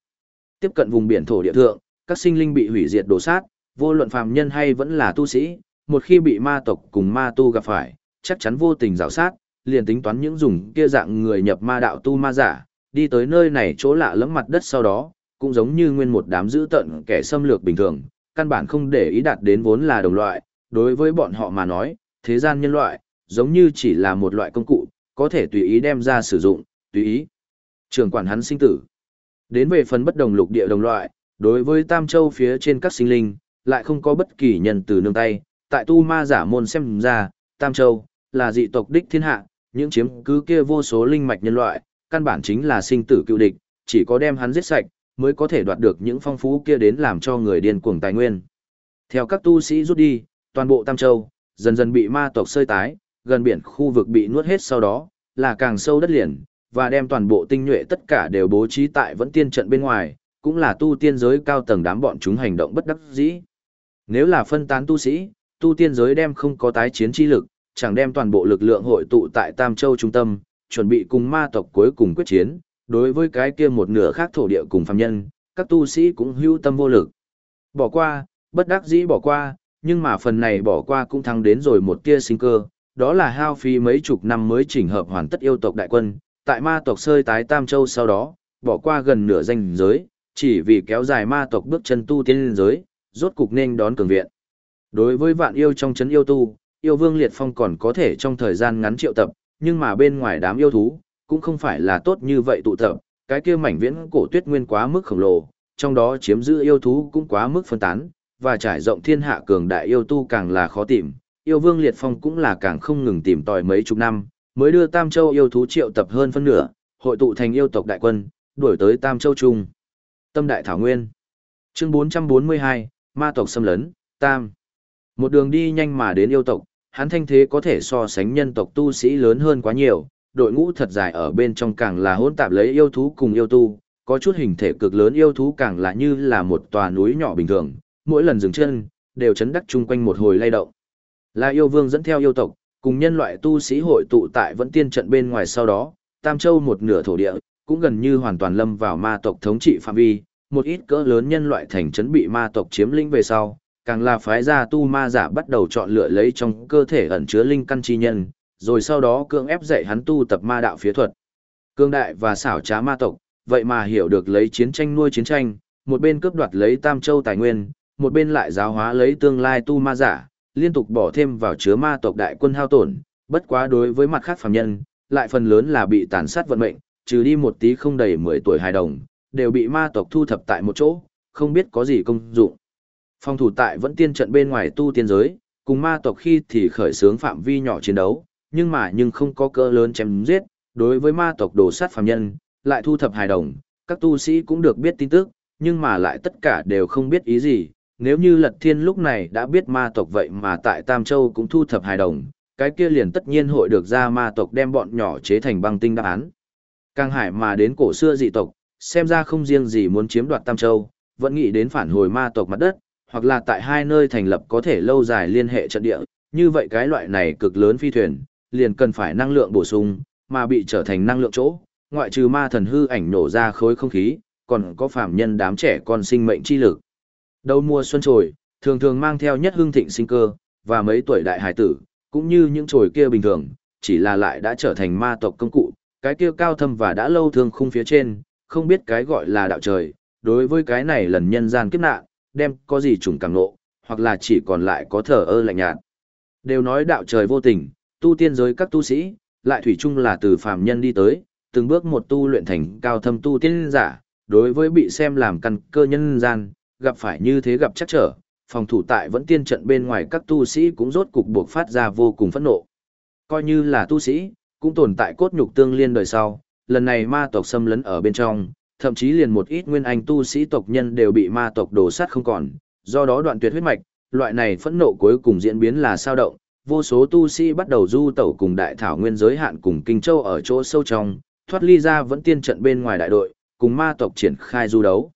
Tiếp cận vùng biển thổ địa thượng, các sinh linh bị hủy diệt đổ sát, vô luận phàm nhân hay vẫn là tu sĩ, một khi bị ma tộc cùng ma tu gặp phải, chắc chắn vô tình rào sát, liền tính toán những dùng kia dạng người nhập ma đạo tu ma giả, đi tới nơi này chỗ lạ lẫm mặt đất sau đó, cũng giống như nguyên một đám dữ tận kẻ xâm lược bình thường, căn bản không để ý đạt đến vốn là đồng loại, đối với bọn họ mà nói, thế gian nhân loại, giống như chỉ là một loại công cụ, có thể tùy ý đem ra sử dụng, tùy ý. Trường quản hắn sinh tử. Đến về phần bất đồng lục địa đồng loại, đối với Tam Châu phía trên các sinh linh, lại không có bất kỳ nhân từ nương tay, tại tu ma giả môn xem ra, Tam Châu, là dị tộc đích thiên hạ, những chiếm cứ kia vô số linh mạch nhân loại, căn bản chính là sinh tử cựu địch, chỉ có đem hắn giết sạch, mới có thể đoạt được những phong phú kia đến làm cho người điên cuồng tài nguyên. Theo các tu sĩ rút đi, toàn bộ Tam Châu, dần dần bị ma tộc sơi tái, gần biển khu vực bị nuốt hết sau đó, là càng sâu đất liền, và đem toàn bộ tinh nhuệ tất cả đều bố trí tại vẫn tiên trận bên ngoài, cũng là tu tiên giới cao tầng đám bọn chúng hành động bất đắc dĩ. Nếu là phân tán tu sĩ, tu tiên giới đem không có tái chiến chi lực, chẳng đem toàn bộ lực lượng hội tụ tại Tam Châu trung tâm, chuẩn bị cùng ma tộc cuối cùng quyết chiến, đối với cái kia một nửa khác thổ địa cùng phàm nhân, các tu sĩ cũng hưu tâm vô lực. Bỏ qua, bất đắc dĩ bỏ qua, nhưng mà phần này bỏ qua cũng thăng đến rồi một tia sinh cơ, đó là hao phí mấy chục năm mới chỉnh hợp hoàn tất yêu tộc đại quân, tại ma tộc sơi tái Tam Châu sau đó, bỏ qua gần nửa danh giới, chỉ vì kéo dài ma tộc bước chân tu tiên lên giới, rốt cục nên đón cường viện. Đối với vạn yêu trong chấn yêu tu, yêu vương liệt phong còn có thể trong thời gian ngắn triệu tập, nhưng mà bên ngoài đám yêu thú, cũng không phải là tốt như vậy tụ tập, cái kia mảnh viễn cổ tuyết nguyên quá mức khổng lồ, trong đó chiếm giữ yêu thú cũng quá mức phân tán, và trải rộng thiên hạ cường đại yêu tu càng là khó tìm, yêu vương liệt phong cũng là càng không ngừng tìm tòi mấy chục năm, mới đưa Tam Châu yêu thú triệu tập hơn phân nửa, hội tụ thành yêu tộc đại quân, đuổi tới Tam Châu Trung. Tâm Đại Thảo Nguyên Chương 442, Ma tộc xâm lấn, Tam Một đường đi nhanh mà đến yêu tộc, hắn thanh thế có thể so sánh nhân tộc tu sĩ lớn hơn quá nhiều, đội ngũ thật dài ở bên trong càng là hỗn tạp lấy yêu thú cùng yêu tu, có chút hình thể cực lớn yêu thú càng là như là một tòa núi nhỏ bình thường, mỗi lần dừng chân, đều chấn đắc chung quanh một hồi lay động. Là yêu vương dẫn theo yêu tộc, cùng nhân loại tu sĩ hội tụ tại vẫn tiên trận bên ngoài sau đó, Tam Châu một nửa thổ địa, cũng gần như hoàn toàn lâm vào ma tộc thống trị phạm vi, một ít cỡ lớn nhân loại thành trấn bị ma tộc chiếm lĩnh về sau, càng là phái gia tu ma giả bắt đầu chọn lựa lấy trong cơ thể ẩn chứa linh căn chi nhân, rồi sau đó cưỡng ép dạy hắn tu tập ma đạo phía thuật. Cương đại và xảo trá ma tộc, vậy mà hiểu được lấy chiến tranh nuôi chiến tranh, một bên cướp đoạt lấy Tam Châu tài nguyên, một bên lại giáo hóa lấy tương lai tu ma giả, liên tục bỏ thêm vào chứa ma tộc đại quân hao tổn, bất quá đối với mặt khác phàm nhân, lại phần lớn là bị tàn sát vận mệnh, trừ đi một tí không đầy 10 tuổi hài đồng, đều bị ma tộc thu thập tại một chỗ, không biết có gì công dụng. Phòng thủ tại vẫn tiên trận bên ngoài tu tiên giới, cùng ma tộc khi thì khởi xướng phạm vi nhỏ chiến đấu, nhưng mà nhưng không có cơ lớn chém giết, đối với ma tộc đồ sát phàm nhân, lại thu thập hài đồng, các tu sĩ cũng được biết tin tức, nhưng mà lại tất cả đều không biết ý gì, nếu như Lật Thiên lúc này đã biết ma tộc vậy mà tại Tam Châu cũng thu thập hài đồng, cái kia liền tất nhiên hội được ra ma tộc đem bọn nhỏ chế thành băng tinh đáp án. Càng hải mà đến cổ xưa dị tộc, xem ra không riêng gì muốn chiếm đoạt Tam Châu, vẫn nghĩ đến phản hồi ma tộc mặt đất, hoặc là tại hai nơi thành lập có thể lâu dài liên hệ trận địa, như vậy cái loại này cực lớn phi thuyền, liền cần phải năng lượng bổ sung, mà bị trở thành năng lượng chỗ, ngoại trừ ma thần hư ảnh nổ ra khối không khí, còn có phạm nhân đám trẻ con sinh mệnh chi lực. Đầu mùa xuân trồi, thường thường mang theo nhất hương thịnh sinh cơ, và mấy tuổi đại hải tử, cũng như những trồi kia bình thường, chỉ là lại đã trở thành ma tộc công cụ, cái kia cao thâm và đã lâu thương khung phía trên, không biết cái gọi là đạo trời, đối với cái này lần nhân gian kiếp nạn, đem có gì trùng càng nộ, hoặc là chỉ còn lại có thở ơ lạnh nhạt. Đều nói đạo trời vô tình, tu tiên giới các tu sĩ, lại thủy chung là từ phàm nhân đi tới, từng bước một tu luyện thành cao thâm tu tiên giả, đối với bị xem làm căn cơ nhân gian, gặp phải như thế gặp chắc trở, phòng thủ tại vẫn tiên trận bên ngoài các tu sĩ cũng rốt cục buộc phát ra vô cùng phẫn nộ. Coi như là tu sĩ, cũng tồn tại cốt nhục tương liên đời sau, lần này ma tộc xâm lấn ở bên trong, thậm chí liền một ít nguyên anh tu sĩ tộc nhân đều bị ma tộc đổ sát không còn, do đó đoạn tuyệt huyết mạch, loại này phẫn nộ cuối cùng diễn biến là sao động, vô số tu sĩ bắt đầu du tẩu cùng đại thảo nguyên giới hạn cùng kinh châu ở chỗ sâu trong, thoát ly ra vẫn tiên trận bên ngoài đại đội, cùng ma tộc triển khai du đấu.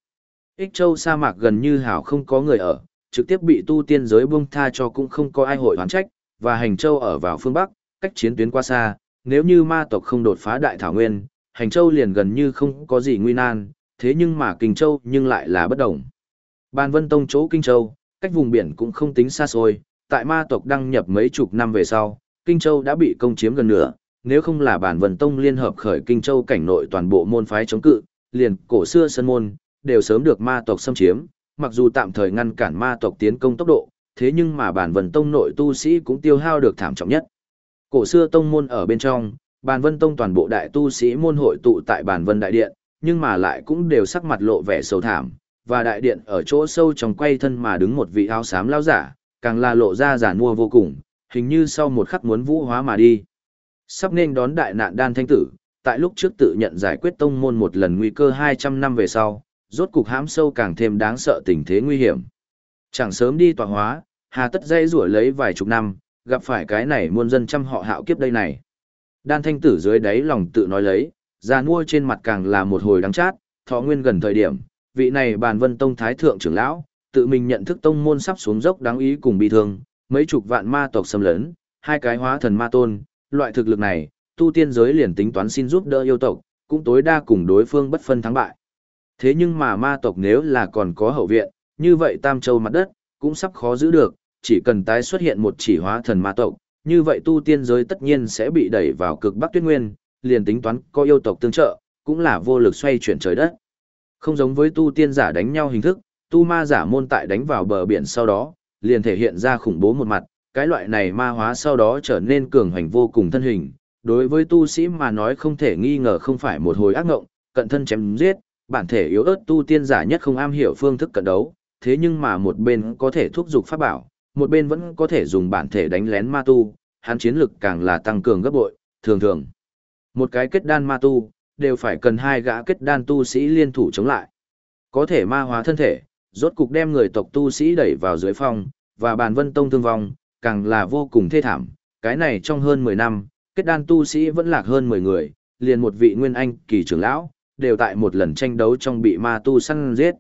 Ích châu sa mạc gần như hảo không có người ở, trực tiếp bị tu tiên giới buông tha cho cũng không có ai hội hoán trách, và hành châu ở vào phương Bắc, cách chiến tuyến qua xa, nếu như ma tộc không đột phá đại thảo nguyên, hành châu liền gần như không có gì nguy nan, thế nhưng mà kinh châu nhưng lại là bất động. Ban vân tông chỗ kinh châu, cách vùng biển cũng không tính xa xôi, tại ma tộc đăng nhập mấy chục năm về sau, kinh châu đã bị công chiếm gần nửa, nếu không là bản vân tông liên hợp khởi kinh châu cảnh nội toàn bộ môn phái chống cự, liền cổ xưa sân môn, đều sớm được ma tộc xâm chiếm, mặc dù tạm thời ngăn cản ma tộc tiến công tốc độ, thế nhưng mà bản vân tông nội tu sĩ cũng tiêu hao được thảm trọng nhất. Cổ xưa tông môn ở bên trong, Bàn vân tông toàn bộ đại tu sĩ môn hội tụ tại Bàn vân đại điện, nhưng mà lại cũng đều sắc mặt lộ vẻ sầu thảm, và đại điện ở chỗ sâu trong quay thân mà đứng một vị áo xám lao giả, càng là lộ ra giả mua vô cùng, hình như sau một khắc muốn vũ hóa mà đi. Sắp nên đón đại nạn đan thanh tử, tại lúc trước tự nhận giải quyết tông môn một lần nguy cơ 200 năm về sau, rốt cục hãm sâu càng thêm đáng sợ tình thế nguy hiểm. Chẳng sớm đi tọa hóa, hà tất dây rủa lấy vài chục năm, gặp phải cái này muôn dân trăm họ hạo kiếp đây này. Đan thanh tử dưới đáy lòng tự nói lấy, ra nuôi trên mặt càng là một hồi đắng chát, thọ nguyên gần thời điểm, vị này bàn vân tông thái thượng trưởng lão, tự mình nhận thức tông môn sắp xuống dốc đáng ý cùng bị thương, mấy chục vạn ma tộc xâm lấn, hai cái hóa thần ma tôn, loại thực lực này, tu tiên giới liền tính toán xin giúp đỡ yêu tộc, cũng tối đa cùng đối phương bất phân thắng bại. Thế nhưng mà ma tộc nếu là còn có hậu viện, như vậy tam châu mặt đất, cũng sắp khó giữ được, chỉ cần tái xuất hiện một chỉ hóa thần ma tộc, như vậy tu tiên giới tất nhiên sẽ bị đẩy vào cực bắc tuyết nguyên, liền tính toán có yêu tộc tương trợ, cũng là vô lực xoay chuyển trời đất. Không giống với tu tiên giả đánh nhau hình thức, tu ma giả môn tại đánh vào bờ biển sau đó, liền thể hiện ra khủng bố một mặt, cái loại này ma hóa sau đó trở nên cường hành vô cùng thân hình. Đối với tu sĩ mà nói không thể nghi ngờ không phải một hồi ác ngộng, cận thân chém giết, bản thể yếu ớt tu tiên giả nhất không am hiểu phương thức cận đấu, thế nhưng mà một bên có thể thúc giục pháp bảo, một bên vẫn có thể dùng bản thể đánh lén ma tu, hắn chiến lực càng là tăng cường gấp bội, thường thường. Một cái kết đan ma tu, đều phải cần hai gã kết đan tu sĩ liên thủ chống lại. Có thể ma hóa thân thể, rốt cục đem người tộc tu sĩ đẩy vào dưới phong, và bàn vân tông thương vong, càng là vô cùng thê thảm. Cái này trong hơn 10 năm, kết đan tu sĩ vẫn lạc hơn 10 người, liền một vị nguyên anh kỳ trưởng lão, đều tại một lần tranh đấu trong bị ma tu săn giết.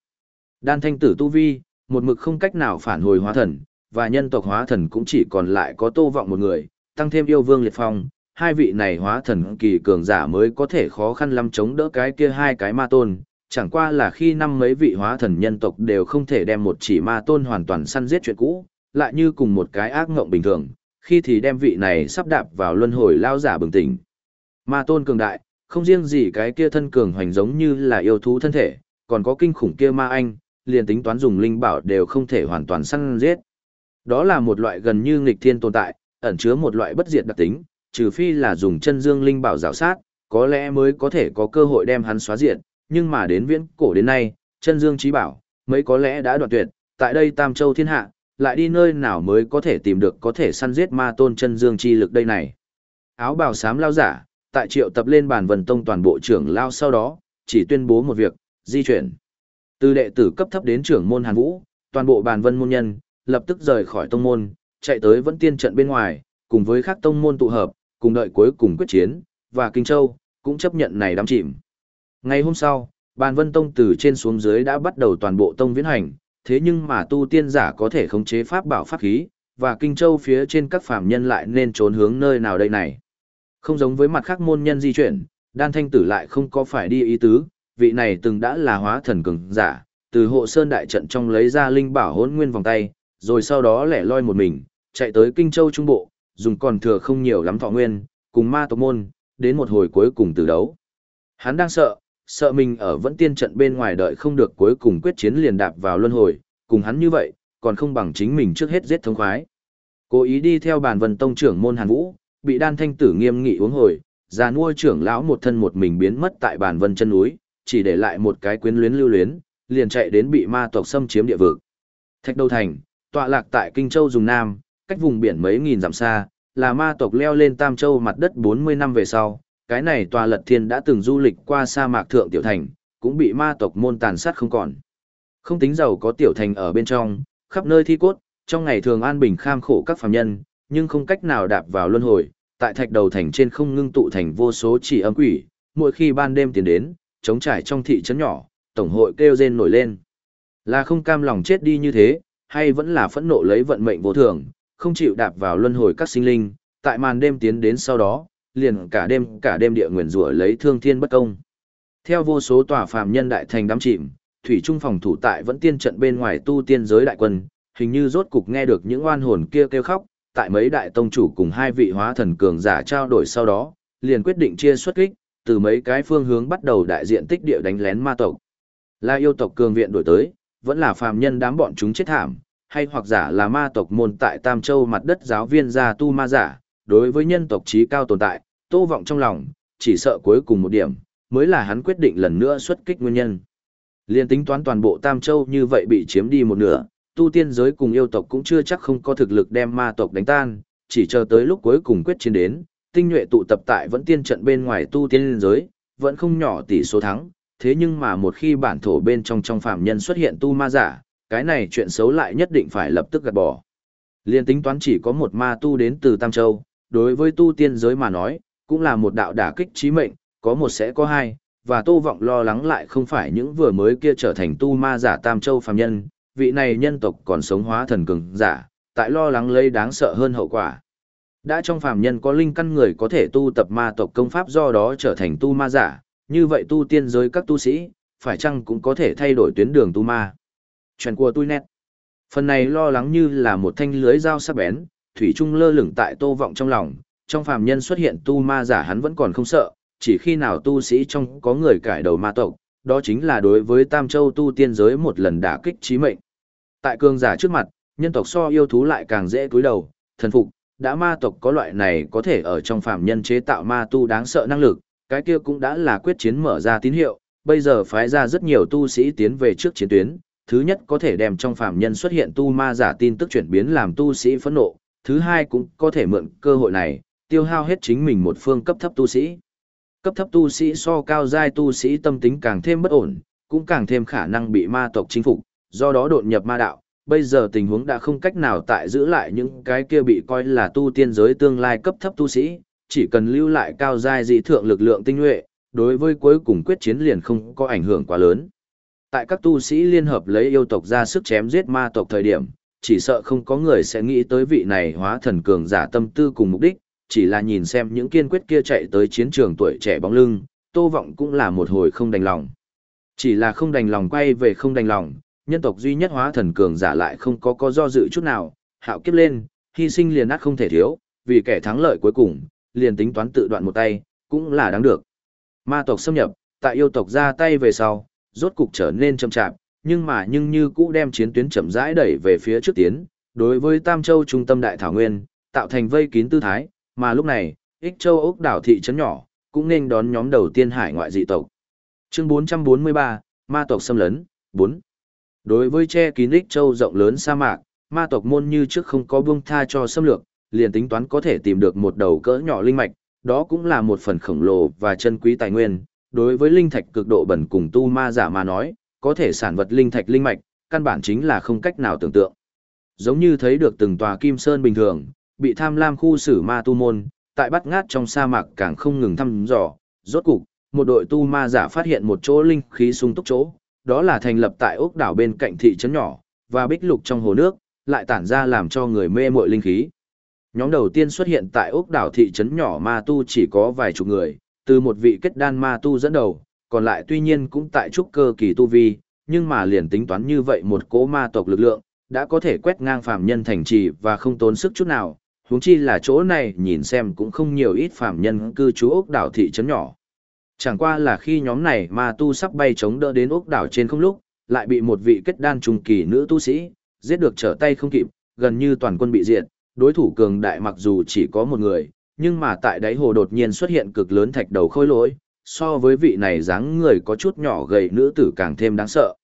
Đan thanh tử tu vi, một mực không cách nào phản hồi hóa thần, và nhân tộc hóa thần cũng chỉ còn lại có tô vọng một người, tăng thêm yêu vương liệt phong, hai vị này hóa thần kỳ cường giả mới có thể khó khăn lắm chống đỡ cái kia hai cái ma tôn, chẳng qua là khi năm mấy vị hóa thần nhân tộc đều không thể đem một chỉ ma tôn hoàn toàn săn giết chuyện cũ, lại như cùng một cái ác ngộng bình thường, khi thì đem vị này sắp đạp vào luân hồi lao giả bừng tỉnh. Ma tôn cường đại, không riêng gì cái kia thân cường hoành giống như là yêu thú thân thể, còn có kinh khủng kia ma anh, liền tính toán dùng linh bảo đều không thể hoàn toàn săn giết. Đó là một loại gần như nghịch thiên tồn tại, ẩn chứa một loại bất diệt đặc tính, trừ phi là dùng chân dương linh bảo rào sát, có lẽ mới có thể có cơ hội đem hắn xóa diệt, nhưng mà đến viễn cổ đến nay, chân dương trí bảo, mấy có lẽ đã đoạn tuyệt, tại đây Tam Châu thiên hạ, lại đi nơi nào mới có thể tìm được có thể săn giết ma tôn chân dương chi lực đây này. Áo bào xám lao giả, tại triệu tập lên bàn vần tông toàn bộ trưởng lao sau đó, chỉ tuyên bố một việc, di chuyển. Từ đệ tử cấp thấp đến trưởng môn Hàn Vũ, toàn bộ bàn vân môn nhân, lập tức rời khỏi tông môn, chạy tới vẫn tiên trận bên ngoài, cùng với các tông môn tụ hợp, cùng đợi cuối cùng quyết chiến, và Kinh Châu, cũng chấp nhận này đám chìm. Ngày hôm sau, bàn vân tông từ trên xuống dưới đã bắt đầu toàn bộ tông viễn hành, thế nhưng mà tu tiên giả có thể khống chế pháp bảo pháp khí, và Kinh Châu phía trên các phàm nhân lại nên trốn hướng nơi nào đây này. Không giống với mặt khác môn nhân di chuyển, đan thanh tử lại không có phải đi ý tứ, vị này từng đã là hóa thần cường giả, từ hộ sơn đại trận trong lấy ra linh bảo hỗn nguyên vòng tay, rồi sau đó lẻ loi một mình, chạy tới Kinh Châu Trung Bộ, dùng còn thừa không nhiều lắm thọ nguyên, cùng ma tộc môn, đến một hồi cuối cùng từ đấu. Hắn đang sợ, sợ mình ở vẫn tiên trận bên ngoài đợi không được cuối cùng quyết chiến liền đạp vào luân hồi, cùng hắn như vậy, còn không bằng chính mình trước hết giết thống khoái. Cố ý đi theo bàn vân tông trưởng môn Hàn Vũ, bị đan thanh tử nghiêm nghị uống hồi, già nuôi trưởng lão một thân một mình biến mất tại bàn vân chân núi, chỉ để lại một cái quyến luyến lưu luyến, liền chạy đến bị ma tộc xâm chiếm địa vực. Thạch Đầu Thành, tọa lạc tại Kinh Châu dùng Nam, cách vùng biển mấy nghìn dặm xa, là ma tộc leo lên Tam Châu mặt đất 40 năm về sau, cái này tòa lật thiên đã từng du lịch qua sa mạc thượng tiểu thành, cũng bị ma tộc môn tàn sát không còn. Không tính giàu có tiểu thành ở bên trong, khắp nơi thi cốt, trong ngày thường an bình kham khổ các phàm nhân, nhưng không cách nào đạp vào luân hồi, tại thạch đầu thành trên không ngưng tụ thành vô số chỉ âm quỷ, mỗi khi ban đêm tiến đến, chống trải trong thị trấn nhỏ, tổng hội kêu rên nổi lên. Là không cam lòng chết đi như thế, hay vẫn là phẫn nộ lấy vận mệnh vô thường, không chịu đạp vào luân hồi các sinh linh, tại màn đêm tiến đến sau đó, liền cả đêm cả đêm địa nguyền rủa lấy thương thiên bất công. Theo vô số tòa phàm nhân đại thành đắm chìm, thủy trung phòng thủ tại vẫn tiên trận bên ngoài tu tiên giới đại quân, hình như rốt cục nghe được những oan hồn kia kêu khóc, tại mấy đại tông chủ cùng hai vị hóa thần cường giả trao đổi sau đó, liền quyết định chia xuất kích, từ mấy cái phương hướng bắt đầu đại diện tích địa đánh lén ma tộc. La yêu tộc cường viện đổi tới, vẫn là phàm nhân đám bọn chúng chết thảm, hay hoặc giả là ma tộc môn tại Tam Châu mặt đất giáo viên gia tu ma giả, đối với nhân tộc trí cao tồn tại, tô vọng trong lòng, chỉ sợ cuối cùng một điểm, mới là hắn quyết định lần nữa xuất kích nguyên nhân. Liên tính toán toàn bộ Tam Châu như vậy bị chiếm đi một nửa, tu tiên giới cùng yêu tộc cũng chưa chắc không có thực lực đem ma tộc đánh tan, chỉ chờ tới lúc cuối cùng quyết chiến đến, tinh nhuệ tụ tập tại vẫn tiên trận bên ngoài tu tiên giới, vẫn không nhỏ tỷ số thắng, thế nhưng mà một khi bản thổ bên trong trong phạm nhân xuất hiện tu ma giả, cái này chuyện xấu lại nhất định phải lập tức gạt bỏ. Liên tính toán chỉ có một ma tu đến từ Tam Châu, đối với tu tiên giới mà nói, cũng là một đạo đả kích trí mệnh, có một sẽ có hai, và tô vọng lo lắng lại không phải những vừa mới kia trở thành tu ma giả Tam Châu phàm nhân, vị này nhân tộc còn sống hóa thần cường giả, tại lo lắng lấy đáng sợ hơn hậu quả. Đã trong phàm nhân có linh căn người có thể tu tập ma tộc công pháp do đó trở thành tu ma giả, như vậy tu tiên giới các tu sĩ, phải chăng cũng có thể thay đổi tuyến đường tu ma. Chuyện của tôi nét. Phần này lo lắng như là một thanh lưới dao sắc bén, thủy trung lơ lửng tại tô vọng trong lòng, trong phàm nhân xuất hiện tu ma giả hắn vẫn còn không sợ, chỉ khi nào tu sĩ trong có người cải đầu ma tộc, đó chính là đối với Tam Châu tu tiên giới một lần đả kích chí mệnh. Tại cường giả trước mặt, nhân tộc so yêu thú lại càng dễ cúi đầu, thần phục, đã ma tộc có loại này có thể ở trong phàm nhân chế tạo ma tu đáng sợ năng lực, cái kia cũng đã là quyết chiến mở ra tín hiệu, bây giờ phái ra rất nhiều tu sĩ tiến về trước chiến tuyến, thứ nhất có thể đem trong phàm nhân xuất hiện tu ma giả tin tức chuyển biến làm tu sĩ phẫn nộ, thứ hai cũng có thể mượn cơ hội này, tiêu hao hết chính mình một phương cấp thấp tu sĩ. cấp thấp tu sĩ so cao giai tu sĩ tâm tính càng thêm bất ổn, cũng càng thêm khả năng bị ma tộc chinh phục, do đó đột nhập ma đạo. Bây giờ tình huống đã không cách nào tại giữ lại những cái kia bị coi là tu tiên giới tương lai cấp thấp tu sĩ, chỉ cần lưu lại cao giai dị thượng lực lượng tinh nhuệ, đối với cuối cùng quyết chiến liền không có ảnh hưởng quá lớn. Tại các tu sĩ liên hợp lấy yêu tộc ra sức chém giết ma tộc thời điểm, chỉ sợ không có người sẽ nghĩ tới vị này hóa thần cường giả tâm tư cùng mục đích, chỉ là nhìn xem những kiên quyết kia chạy tới chiến trường tuổi trẻ bóng lưng, Tô Vọng cũng là một hồi không đành lòng. Chỉ là không đành lòng quay về không đành lòng, nhân tộc duy nhất hóa thần cường giả lại không có có do dự chút nào, hạo kiếp lên, hy sinh liền ác không thể thiếu, vì kẻ thắng lợi cuối cùng, liền tính toán tự đoạn một tay, cũng là đáng được. Ma tộc xâm nhập, tại yêu tộc ra tay về sau, rốt cục trở nên chậm chạp, nhưng mà nhưng như cũ đem chiến tuyến chậm rãi đẩy về phía trước tiến, đối với Tam Châu trung tâm đại thảo nguyên, tạo thành vây kín tư thái, mà lúc này, Ích Châu ốc đảo thị trấn nhỏ, cũng nên đón nhóm đầu tiên hải ngoại dị tộc. Chương 443, Ma tộc xâm lấn, 4. Đối với che kín Ích Châu rộng lớn sa mạc, ma tộc môn như trước không có buông tha cho xâm lược, liền tính toán có thể tìm được một đầu cỡ nhỏ linh mạch, đó cũng là một phần khổng lồ và chân quý tài nguyên. Đối với linh thạch cực độ bẩn cùng tu ma giả mà nói, có thể sản vật linh thạch linh mạch, căn bản chính là không cách nào tưởng tượng. Giống như thấy được từng tòa kim sơn bình thường, bị tham lam khu xử ma tu môn, tại bắt ngát trong sa mạc càng không ngừng thăm dò, rốt cục, một đội tu ma giả phát hiện một chỗ linh khí sung túc chỗ, đó là thành lập tại ốc đảo bên cạnh thị trấn nhỏ, và bích lục trong hồ nước, lại tản ra làm cho người mê muội linh khí. Nhóm đầu tiên xuất hiện tại ốc đảo thị trấn nhỏ ma tu chỉ có vài chục người, từ một vị kết đan ma tu dẫn đầu, còn lại tuy nhiên cũng tại trúc cơ kỳ tu vi, nhưng mà liền tính toán như vậy một cỗ ma tộc lực lượng, đã có thể quét ngang phàm nhân thành trì và không tốn sức chút nào, huống chi là chỗ này nhìn xem cũng không nhiều ít phàm nhân cư trú ốc đảo thị trấn nhỏ. Chẳng qua là khi nhóm này ma tu sắp bay chống đỡ đến ốc đảo trên không lúc, lại bị một vị kết đan trung kỳ nữ tu sĩ, giết được trở tay không kịp, gần như toàn quân bị diệt, đối thủ cường đại mặc dù chỉ có một người, nhưng mà tại đáy hồ đột nhiên xuất hiện cực lớn thạch đầu khôi lỗi, so với vị này dáng người có chút nhỏ gầy nữ tử càng thêm đáng sợ.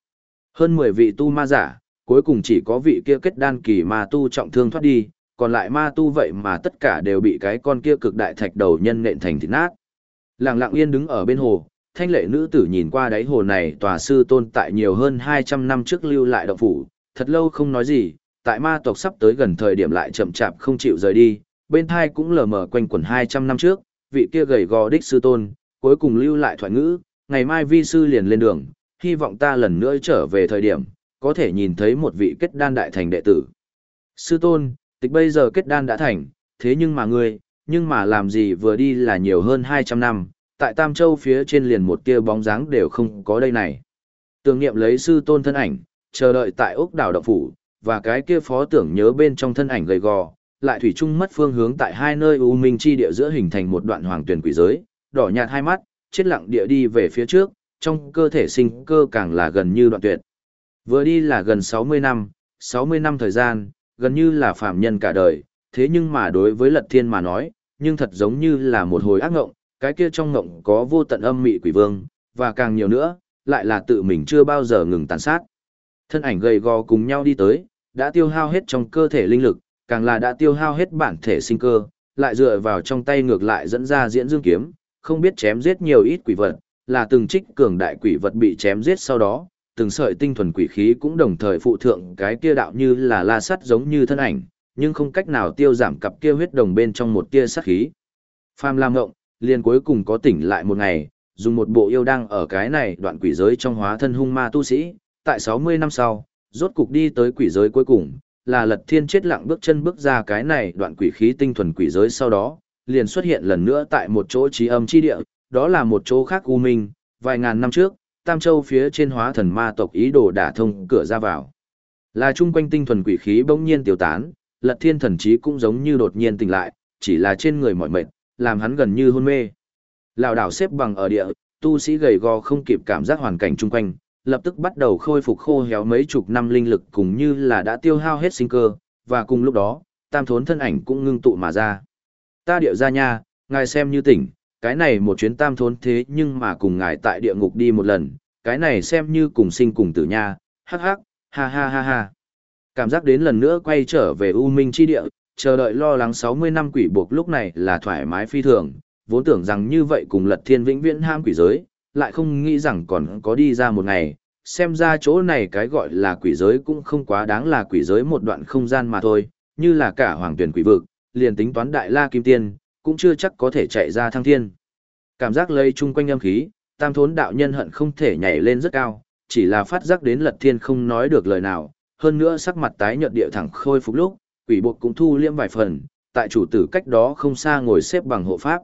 Hơn 10 vị tu ma giả, cuối cùng chỉ có vị kia kết đan kỳ ma tu trọng thương thoát đi, còn lại ma tu vậy mà tất cả đều bị cái con kia cực đại thạch đầu nhân nện thành thịt nát. Lặng lặng yên đứng ở bên hồ, thanh lệ nữ tử nhìn qua đáy hồ này tòa sư tôn tại nhiều hơn 200 năm trước lưu lại động phủ, thật lâu không nói gì, tại ma tộc sắp tới gần thời điểm lại chậm chạp không chịu rời đi, bên thai cũng lờ mờ quanh quẩn 200 năm trước, vị kia gầy gò đích sư tôn, cuối cùng lưu lại thoại ngữ, ngày mai vi sư liền lên đường, hy vọng ta lần nữa trở về thời điểm, có thể nhìn thấy một vị kết đan đại thành đệ tử. Sư tôn, tịch bây giờ kết đan đã thành, thế nhưng mà ngươi, nhưng mà làm gì vừa đi là nhiều hơn 200 năm, tại Tam Châu phía trên liền một tia bóng dáng đều không có đây này. Tưởng niệm lấy sư tôn thân ảnh, chờ đợi tại ốc đảo động phủ, và cái kia phó tưởng nhớ bên trong thân ảnh gầy gò, lại thủy chung mất phương hướng tại hai nơi u minh chi địa giữa hình thành một đoạn hoàng tuyển quỷ giới, đỏ nhạt hai mắt, chết lặng địa đi về phía trước, trong cơ thể sinh cơ càng là gần như đoạn tuyệt. Vừa đi là gần 60 năm, 60 năm thời gian, gần như là phạm nhân cả đời, thế nhưng mà đối với lật thiên mà nói, nhưng thật giống như là một hồi ác ngộng, cái kia trong ngộng có vô tận âm mị quỷ vương, và càng nhiều nữa, lại là tự mình chưa bao giờ ngừng tàn sát. Thân ảnh gầy gò cùng nhau đi tới, đã tiêu hao hết trong cơ thể linh lực, càng là đã tiêu hao hết bản thể sinh cơ, lại dựa vào trong tay ngược lại dẫn ra diễn dương kiếm, không biết chém giết nhiều ít quỷ vật, là từng trích cường đại quỷ vật bị chém giết sau đó, từng sợi tinh thuần quỷ khí cũng đồng thời phụ thượng cái kia đạo như là la sắt giống như thân ảnh, nhưng không cách nào tiêu giảm cặp kia huyết đồng bên trong một tia sát khí. Phàm Lam Ngộng, liền cuối cùng có tỉnh lại một ngày, dùng một bộ yêu đang ở cái này đoạn quỷ giới trong hóa thân hung ma tu sĩ, tại 60 năm sau, rốt cục đi tới quỷ giới cuối cùng, là lật thiên chết lặng bước chân bước ra cái này đoạn quỷ khí tinh thuần quỷ giới sau đó, liền xuất hiện lần nữa tại một chỗ trí âm chi địa, đó là một chỗ khác u minh, vài ngàn năm trước, Tam Châu phía trên hóa thần ma tộc ý đồ đả thông cửa ra vào. Là chung quanh tinh thuần quỷ khí bỗng nhiên tiêu tán, lật thiên thần trí cũng giống như đột nhiên tỉnh lại, chỉ là trên người mỏi mệt, làm hắn gần như hôn mê. Lào đảo xếp bằng ở địa, tu sĩ gầy gò không kịp cảm giác hoàn cảnh chung quanh, lập tức bắt đầu khôi phục khô héo mấy chục năm linh lực cùng như là đã tiêu hao hết sinh cơ, và cùng lúc đó, tam thốn thân ảnh cũng ngưng tụ mà ra. Ta điệu ra nha, ngài xem như tỉnh, cái này một chuyến tam thốn thế nhưng mà cùng ngài tại địa ngục đi một lần, cái này xem như cùng sinh cùng tử nha, hắc hắc, ha ha ha ha. Cảm giác đến lần nữa quay trở về U Minh chi địa, chờ đợi lo lắng 60 năm quỷ buộc lúc này là thoải mái phi thường, vốn tưởng rằng như vậy cùng lật thiên vĩnh viễn ham quỷ giới, lại không nghĩ rằng còn có đi ra một ngày, xem ra chỗ này cái gọi là quỷ giới cũng không quá đáng là quỷ giới một đoạn không gian mà thôi, như là cả hoàng tuyển quỷ vực, liền tính toán đại la kim tiên, cũng chưa chắc có thể chạy ra thăng thiên. Cảm giác lây chung quanh âm khí, tam thốn đạo nhân hận không thể nhảy lên rất cao, chỉ là phát giác đến lật thiên không nói được lời nào, hơn nữa sắc mặt tái nhợt địa thẳng khôi phục lúc, quỷ buộc cũng thu liêm vài phần, tại chủ tử cách đó không xa ngồi xếp bằng hộ pháp.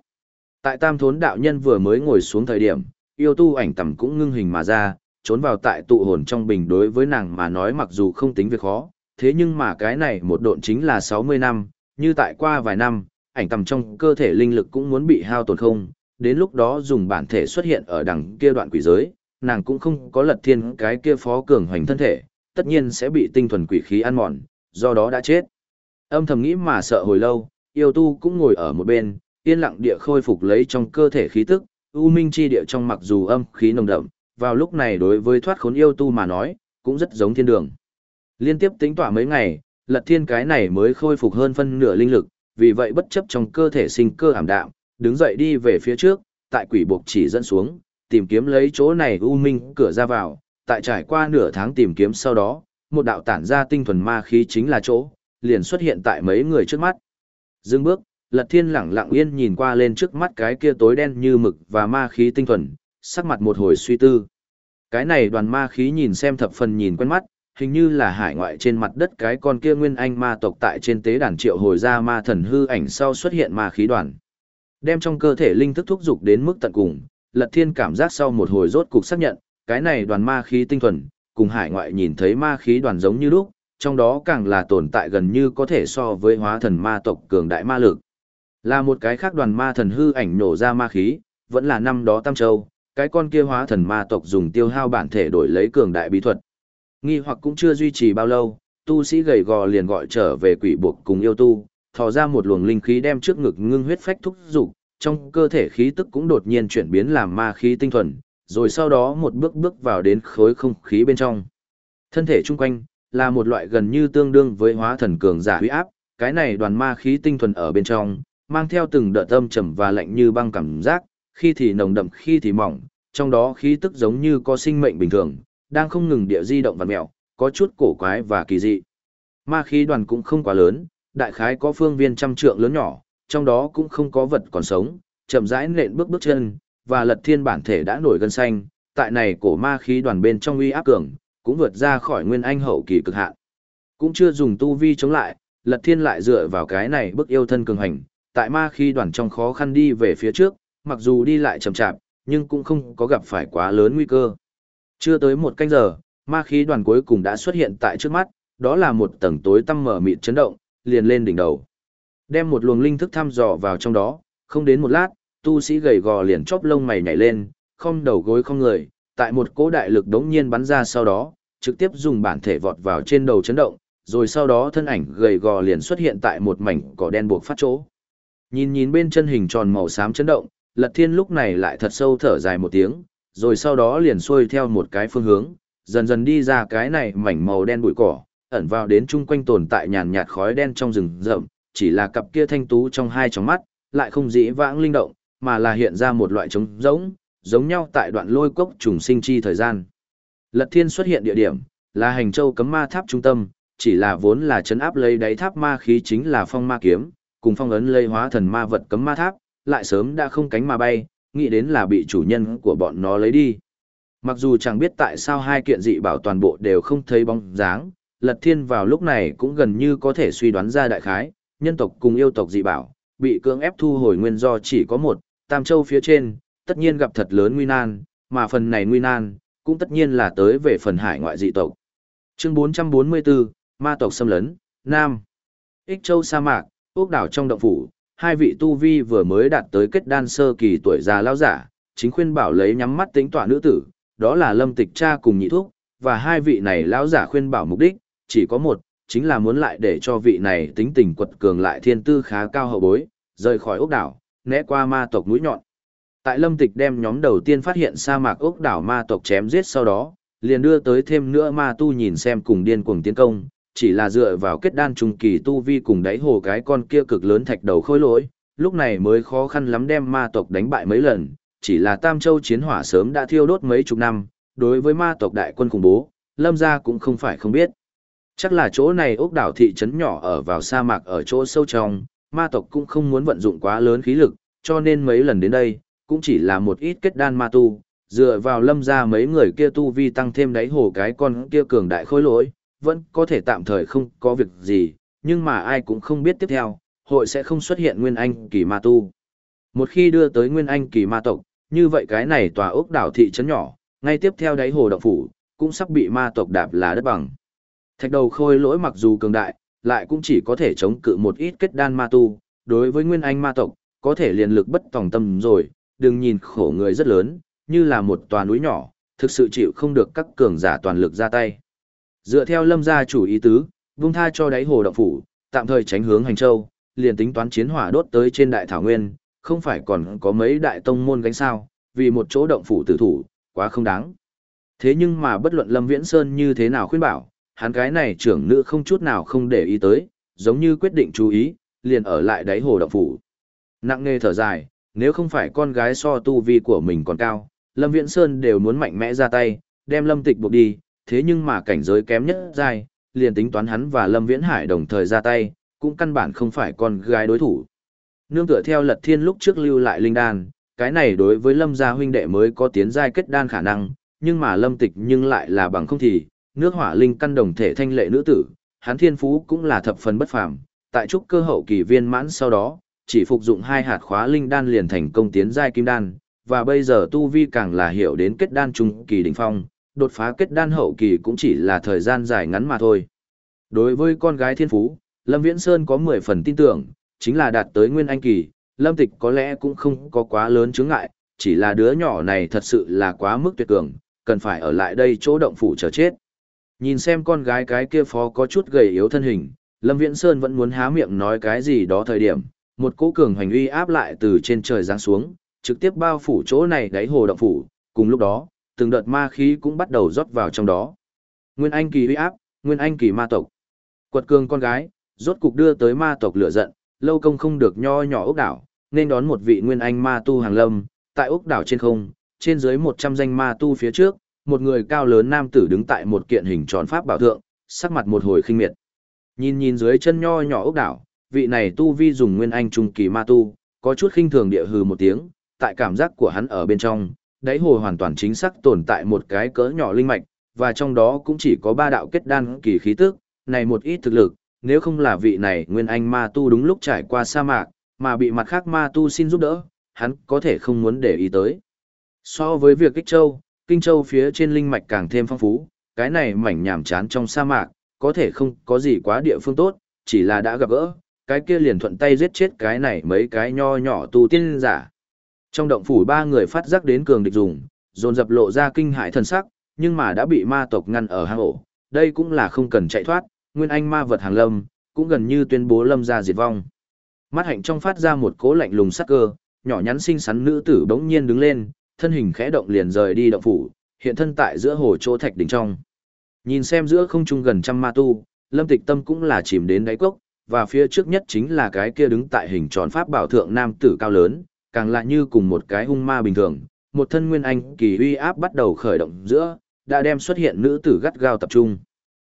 Tại tam thốn đạo nhân vừa mới ngồi xuống thời điểm, yêu tu ảnh tầm cũng ngưng hình mà ra, trốn vào tại tụ hồn trong bình đối với nàng mà nói mặc dù không tính việc khó, thế nhưng mà cái này một độn chính là 60 năm, như tại qua vài năm, ảnh tầm trong cơ thể linh lực cũng muốn bị hao tổn không, đến lúc đó dùng bản thể xuất hiện ở đằng kia đoạn quỷ giới, nàng cũng không có lật thiên cái kia phó cường hoành thân thể, tất nhiên sẽ bị tinh thuần quỷ khí ăn mòn, do đó đã chết. Âm thầm nghĩ mà sợ hồi lâu, yêu tu cũng ngồi ở một bên, yên lặng địa khôi phục lấy trong cơ thể khí tức, u minh chi địa trong mặc dù âm khí nồng đậm, vào lúc này đối với thoát khốn yêu tu mà nói, cũng rất giống thiên đường. Liên tiếp tính tỏa mấy ngày, lật thiên cái này mới khôi phục hơn phân nửa linh lực, vì vậy bất chấp trong cơ thể sinh cơ ảm đạm, đứng dậy đi về phía trước, tại quỷ buộc chỉ dẫn xuống, tìm kiếm lấy chỗ này u minh cửa ra vào, tại trải qua nửa tháng tìm kiếm sau đó, một đạo tản ra tinh thuần ma khí chính là chỗ, liền xuất hiện tại mấy người trước mắt. Dương bước, Lật Thiên lẳng lặng yên nhìn qua lên trước mắt cái kia tối đen như mực và ma khí tinh thuần, sắc mặt một hồi suy tư. Cái này đoàn ma khí nhìn xem thập phần nhìn quen mắt, hình như là hải ngoại trên mặt đất cái con kia nguyên anh ma tộc tại trên tế đàn triệu hồi ra ma thần hư ảnh sau xuất hiện ma khí đoàn. Đem trong cơ thể linh thức thúc dục đến mức tận cùng, Lật Thiên cảm giác sau một hồi rốt cục xác nhận, cái này đoàn ma khí tinh thuần, cùng hải ngoại nhìn thấy ma khí đoàn giống như lúc, trong đó càng là tồn tại gần như có thể so với hóa thần ma tộc cường đại ma lực. Là một cái khác đoàn ma thần hư ảnh nổ ra ma khí, vẫn là năm đó Tam Châu, cái con kia hóa thần ma tộc dùng tiêu hao bản thể đổi lấy cường đại bí thuật. Nghi hoặc cũng chưa duy trì bao lâu, tu sĩ gầy gò liền gọi trở về quỷ buộc cùng yêu tu, thò ra một luồng linh khí đem trước ngực ngưng huyết phách thúc dục, trong cơ thể khí tức cũng đột nhiên chuyển biến làm ma khí tinh thuần, rồi sau đó một bước bước vào đến khối không khí bên trong. Thân thể chung quanh là một loại gần như tương đương với hóa thần cường giả huy áp, cái này đoàn ma khí tinh thuần ở bên trong, mang theo từng đợt âm trầm và lạnh như băng cảm giác, khi thì nồng đậm khi thì mỏng, trong đó khí tức giống như có sinh mệnh bình thường, đang không ngừng địa di động và mèo, có chút cổ quái và kỳ dị. Ma khí đoàn cũng không quá lớn, đại khái có phương viên trăm trượng lớn nhỏ, trong đó cũng không có vật còn sống, chậm rãi nện bước bước chân, và lật thiên bản thể đã nổi gân xanh, tại này cổ ma khí đoàn bên trong uy áp cường, cũng vượt ra khỏi nguyên anh hậu kỳ cực hạn. Cũng chưa dùng tu vi chống lại, lật thiên lại dựa vào cái này bức yêu thân cường hành, tại ma khi đoàn trong khó khăn đi về phía trước, mặc dù đi lại chậm chạp, nhưng cũng không có gặp phải quá lớn nguy cơ. Chưa tới một canh giờ, ma khí đoàn cuối cùng đã xuất hiện tại trước mắt, đó là một tầng tối tăm mở mịt chấn động, liền lên đỉnh đầu. Đem một luồng linh thức thăm dò vào trong đó, không đến một lát, tu sĩ gầy gò liền chóp lông mày nhảy lên, không đầu gối không người, tại một cỗ đại lực đống nhiên bắn ra sau đó, trực tiếp dùng bản thể vọt vào trên đầu chấn động, rồi sau đó thân ảnh gầy gò liền xuất hiện tại một mảnh cỏ đen buộc phát chỗ. Nhìn nhìn bên chân hình tròn màu xám chấn động, Lật Thiên lúc này lại thật sâu thở dài một tiếng, rồi sau đó liền xuôi theo một cái phương hướng, dần dần đi ra cái này mảnh màu đen bụi cỏ, ẩn vào đến chung quanh tồn tại nhàn nhạt khói đen trong rừng rậm, chỉ là cặp kia thanh tú trong hai tròng mắt, lại không dĩ vãng linh động, mà là hiện ra một loại trống rỗng, giống nhau tại đoạn lôi cốc trùng sinh chi thời gian. Lật Thiên xuất hiện địa điểm, là hành châu cấm ma tháp trung tâm, chỉ là vốn là chấn áp lấy đáy tháp ma khí chính là phong ma kiếm, cùng phong ấn lây hóa thần ma vật cấm ma tháp, lại sớm đã không cánh mà bay, nghĩ đến là bị chủ nhân của bọn nó lấy đi. Mặc dù chẳng biết tại sao hai kiện dị bảo toàn bộ đều không thấy bóng dáng, Lật Thiên vào lúc này cũng gần như có thể suy đoán ra đại khái, nhân tộc cùng yêu tộc dị bảo, bị cưỡng ép thu hồi nguyên do chỉ có một, Tam Châu phía trên, tất nhiên gặp thật lớn nguy nan, mà phần này nguy nan, cũng tất nhiên là tới về phần hải ngoại dị tộc. Chương 444, Ma tộc xâm lấn, Nam. Ích Châu sa mạc, ốc đảo trong động phủ, hai vị tu vi vừa mới đạt tới kết đan sơ kỳ tuổi già lão giả, chính khuyên bảo lấy nhắm mắt tính tỏa nữ tử, đó là Lâm Tịch cha cùng nhị thúc, và hai vị này lão giả khuyên bảo mục đích, chỉ có một, chính là muốn lại để cho vị này tính tình quật cường lại thiên tư khá cao hậu bối, rời khỏi ốc đảo, né qua ma tộc núi nhọn. Tại Lâm Tịch đem nhóm đầu tiên phát hiện sa mạc ốc đảo ma tộc chém giết sau đó, liền đưa tới thêm nữa ma tu nhìn xem cùng điên cuồng tiến công, chỉ là dựa vào kết đan trung kỳ tu vi cùng đáy hồ cái con kia cực lớn thạch đầu khôi lỗi, lúc này mới khó khăn lắm đem ma tộc đánh bại mấy lần, chỉ là Tam Châu chiến hỏa sớm đã thiêu đốt mấy chục năm, đối với ma tộc đại quân khủng bố, lâm gia cũng không phải không biết. Chắc là chỗ này ốc đảo thị trấn nhỏ ở vào sa mạc ở chỗ sâu trong, ma tộc cũng không muốn vận dụng quá lớn khí lực, cho nên mấy lần đến đây, cũng chỉ là một ít kết đan ma tu, dựa vào lâm gia mấy người kia tu vi tăng thêm đáy hồ cái con kia cường đại khối lỗi, vẫn có thể tạm thời không có việc gì, nhưng mà ai cũng không biết tiếp theo, hội sẽ không xuất hiện nguyên anh kỳ ma tu. Một khi đưa tới nguyên anh kỳ ma tộc, như vậy cái này tòa ốc đảo thị trấn nhỏ, ngay tiếp theo đáy hồ động phủ, cũng sắp bị ma tộc đạp là đất bằng. Thạch đầu khôi lỗi mặc dù cường đại, lại cũng chỉ có thể chống cự một ít kết đan ma tu, đối với nguyên anh ma tộc, có thể liền lực bất tòng tâm rồi, đừng nhìn khổ người rất lớn, như là một tòa núi nhỏ, thực sự chịu không được các cường giả toàn lực ra tay. Dựa theo lâm gia chủ ý tứ, vung tha cho đáy hồ động phủ, tạm thời tránh hướng hành châu, liền tính toán chiến hỏa đốt tới trên đại thảo nguyên, không phải còn có mấy đại tông môn gánh sao, vì một chỗ động phủ tử thủ, quá không đáng. Thế nhưng mà bất luận Lâm Viễn Sơn như thế nào khuyên bảo, hắn cái này trưởng nữ không chút nào không để ý tới, giống như quyết định chú ý, liền ở lại đáy hồ động phủ. Nặng nề thở dài, nếu không phải con gái so tu vi của mình còn cao, Lâm Viễn Sơn đều muốn mạnh mẽ ra tay, đem Lâm Tịch buộc đi, thế nhưng mà cảnh giới kém nhất giai liền tính toán hắn và Lâm Viễn Hải đồng thời ra tay, cũng căn bản không phải con gái đối thủ. Nương tựa theo Lật Thiên lúc trước lưu lại linh đan, cái này đối với Lâm gia huynh đệ mới có tiến giai kết đan khả năng, nhưng mà Lâm Tịch nhưng lại là bằng không thì, nước hỏa linh căn đồng thể thanh lệ nữ tử, hắn thiên phú cũng là thập phần bất phàm, tại trúc cơ hậu kỳ viên mãn sau đó, chỉ phục dụng hai hạt khóa linh đan liền thành công tiến giai kim đan, và bây giờ tu vi càng là hiểu đến kết đan trung kỳ đỉnh phong, đột phá kết đan hậu kỳ cũng chỉ là thời gian dài ngắn mà thôi. Đối với con gái thiên phú, Lâm Viễn Sơn có 10 phần tin tưởng, chính là đạt tới nguyên anh kỳ, Lâm Tịch có lẽ cũng không có quá lớn chướng ngại, chỉ là đứa nhỏ này thật sự là quá mức tuyệt cường, cần phải ở lại đây chỗ động phủ chờ chết. Nhìn xem con gái cái kia phó có chút gầy yếu thân hình, Lâm Viễn Sơn vẫn muốn há miệng nói cái gì đó thời điểm, một cỗ cường hành uy áp lại từ trên trời giáng xuống, trực tiếp bao phủ chỗ này đáy hồ động phủ, cùng lúc đó, từng đợt ma khí cũng bắt đầu rót vào trong đó. Nguyên Anh kỳ uy áp, Nguyên Anh kỳ ma tộc. Quật cường con gái, rốt cục đưa tới ma tộc lửa giận, lâu công không được nho nhỏ ốc đảo, nên đón một vị Nguyên Anh ma tu hàng lâm, tại ốc đảo trên không, trên dưới 100 danh ma tu phía trước, một người cao lớn nam tử đứng tại một kiện hình tròn pháp bảo thượng, sắc mặt một hồi khinh miệt. Nhìn nhìn dưới chân nho nhỏ ốc đảo, vị này tu vi dùng Nguyên Anh trung kỳ ma tu, có chút khinh thường địa hừ một tiếng, tại cảm giác của hắn ở bên trong, đáy hồ hoàn toàn chính xác tồn tại một cái cỡ nhỏ linh mạch, và trong đó cũng chỉ có ba đạo kết đan kỳ khí tức, này một ít thực lực, nếu không là vị này nguyên anh ma tu đúng lúc trải qua sa mạc, mà bị mặt khác ma tu xin giúp đỡ, hắn có thể không muốn để ý tới. So với việc kích châu, kinh châu phía trên linh mạch càng thêm phong phú, cái này mảnh nhảm chán trong sa mạc, có thể không có gì quá địa phương tốt, chỉ là đã gặp gỡ, cái kia liền thuận tay giết chết cái này mấy cái nho nhỏ tu tiên giả. Trong động phủ ba người phát giác đến cường địch dùng, dồn dập lộ ra kinh hại thần sắc, nhưng mà đã bị ma tộc ngăn ở hang ổ, đây cũng là không cần chạy thoát, nguyên anh ma vật hàng lâm, cũng gần như tuyên bố lâm ra diệt vong. Mắt hạnh trong phát ra một cố lạnh lùng sắc cơ, nhỏ nhắn xinh xắn nữ tử bỗng nhiên đứng lên, thân hình khẽ động liền rời đi động phủ, hiện thân tại giữa hồ chỗ thạch đỉnh trong. Nhìn xem giữa không trung gần trăm ma tu, Lâm Tịch Tâm cũng là chìm đến đáy cốc, và phía trước nhất chính là cái kia đứng tại hình tròn pháp bảo thượng nam tử cao lớn, càng lại như cùng một cái hung ma bình thường, một thân nguyên anh kỳ uy áp bắt đầu khởi động giữa, đã đem xuất hiện nữ tử gắt gao tập trung.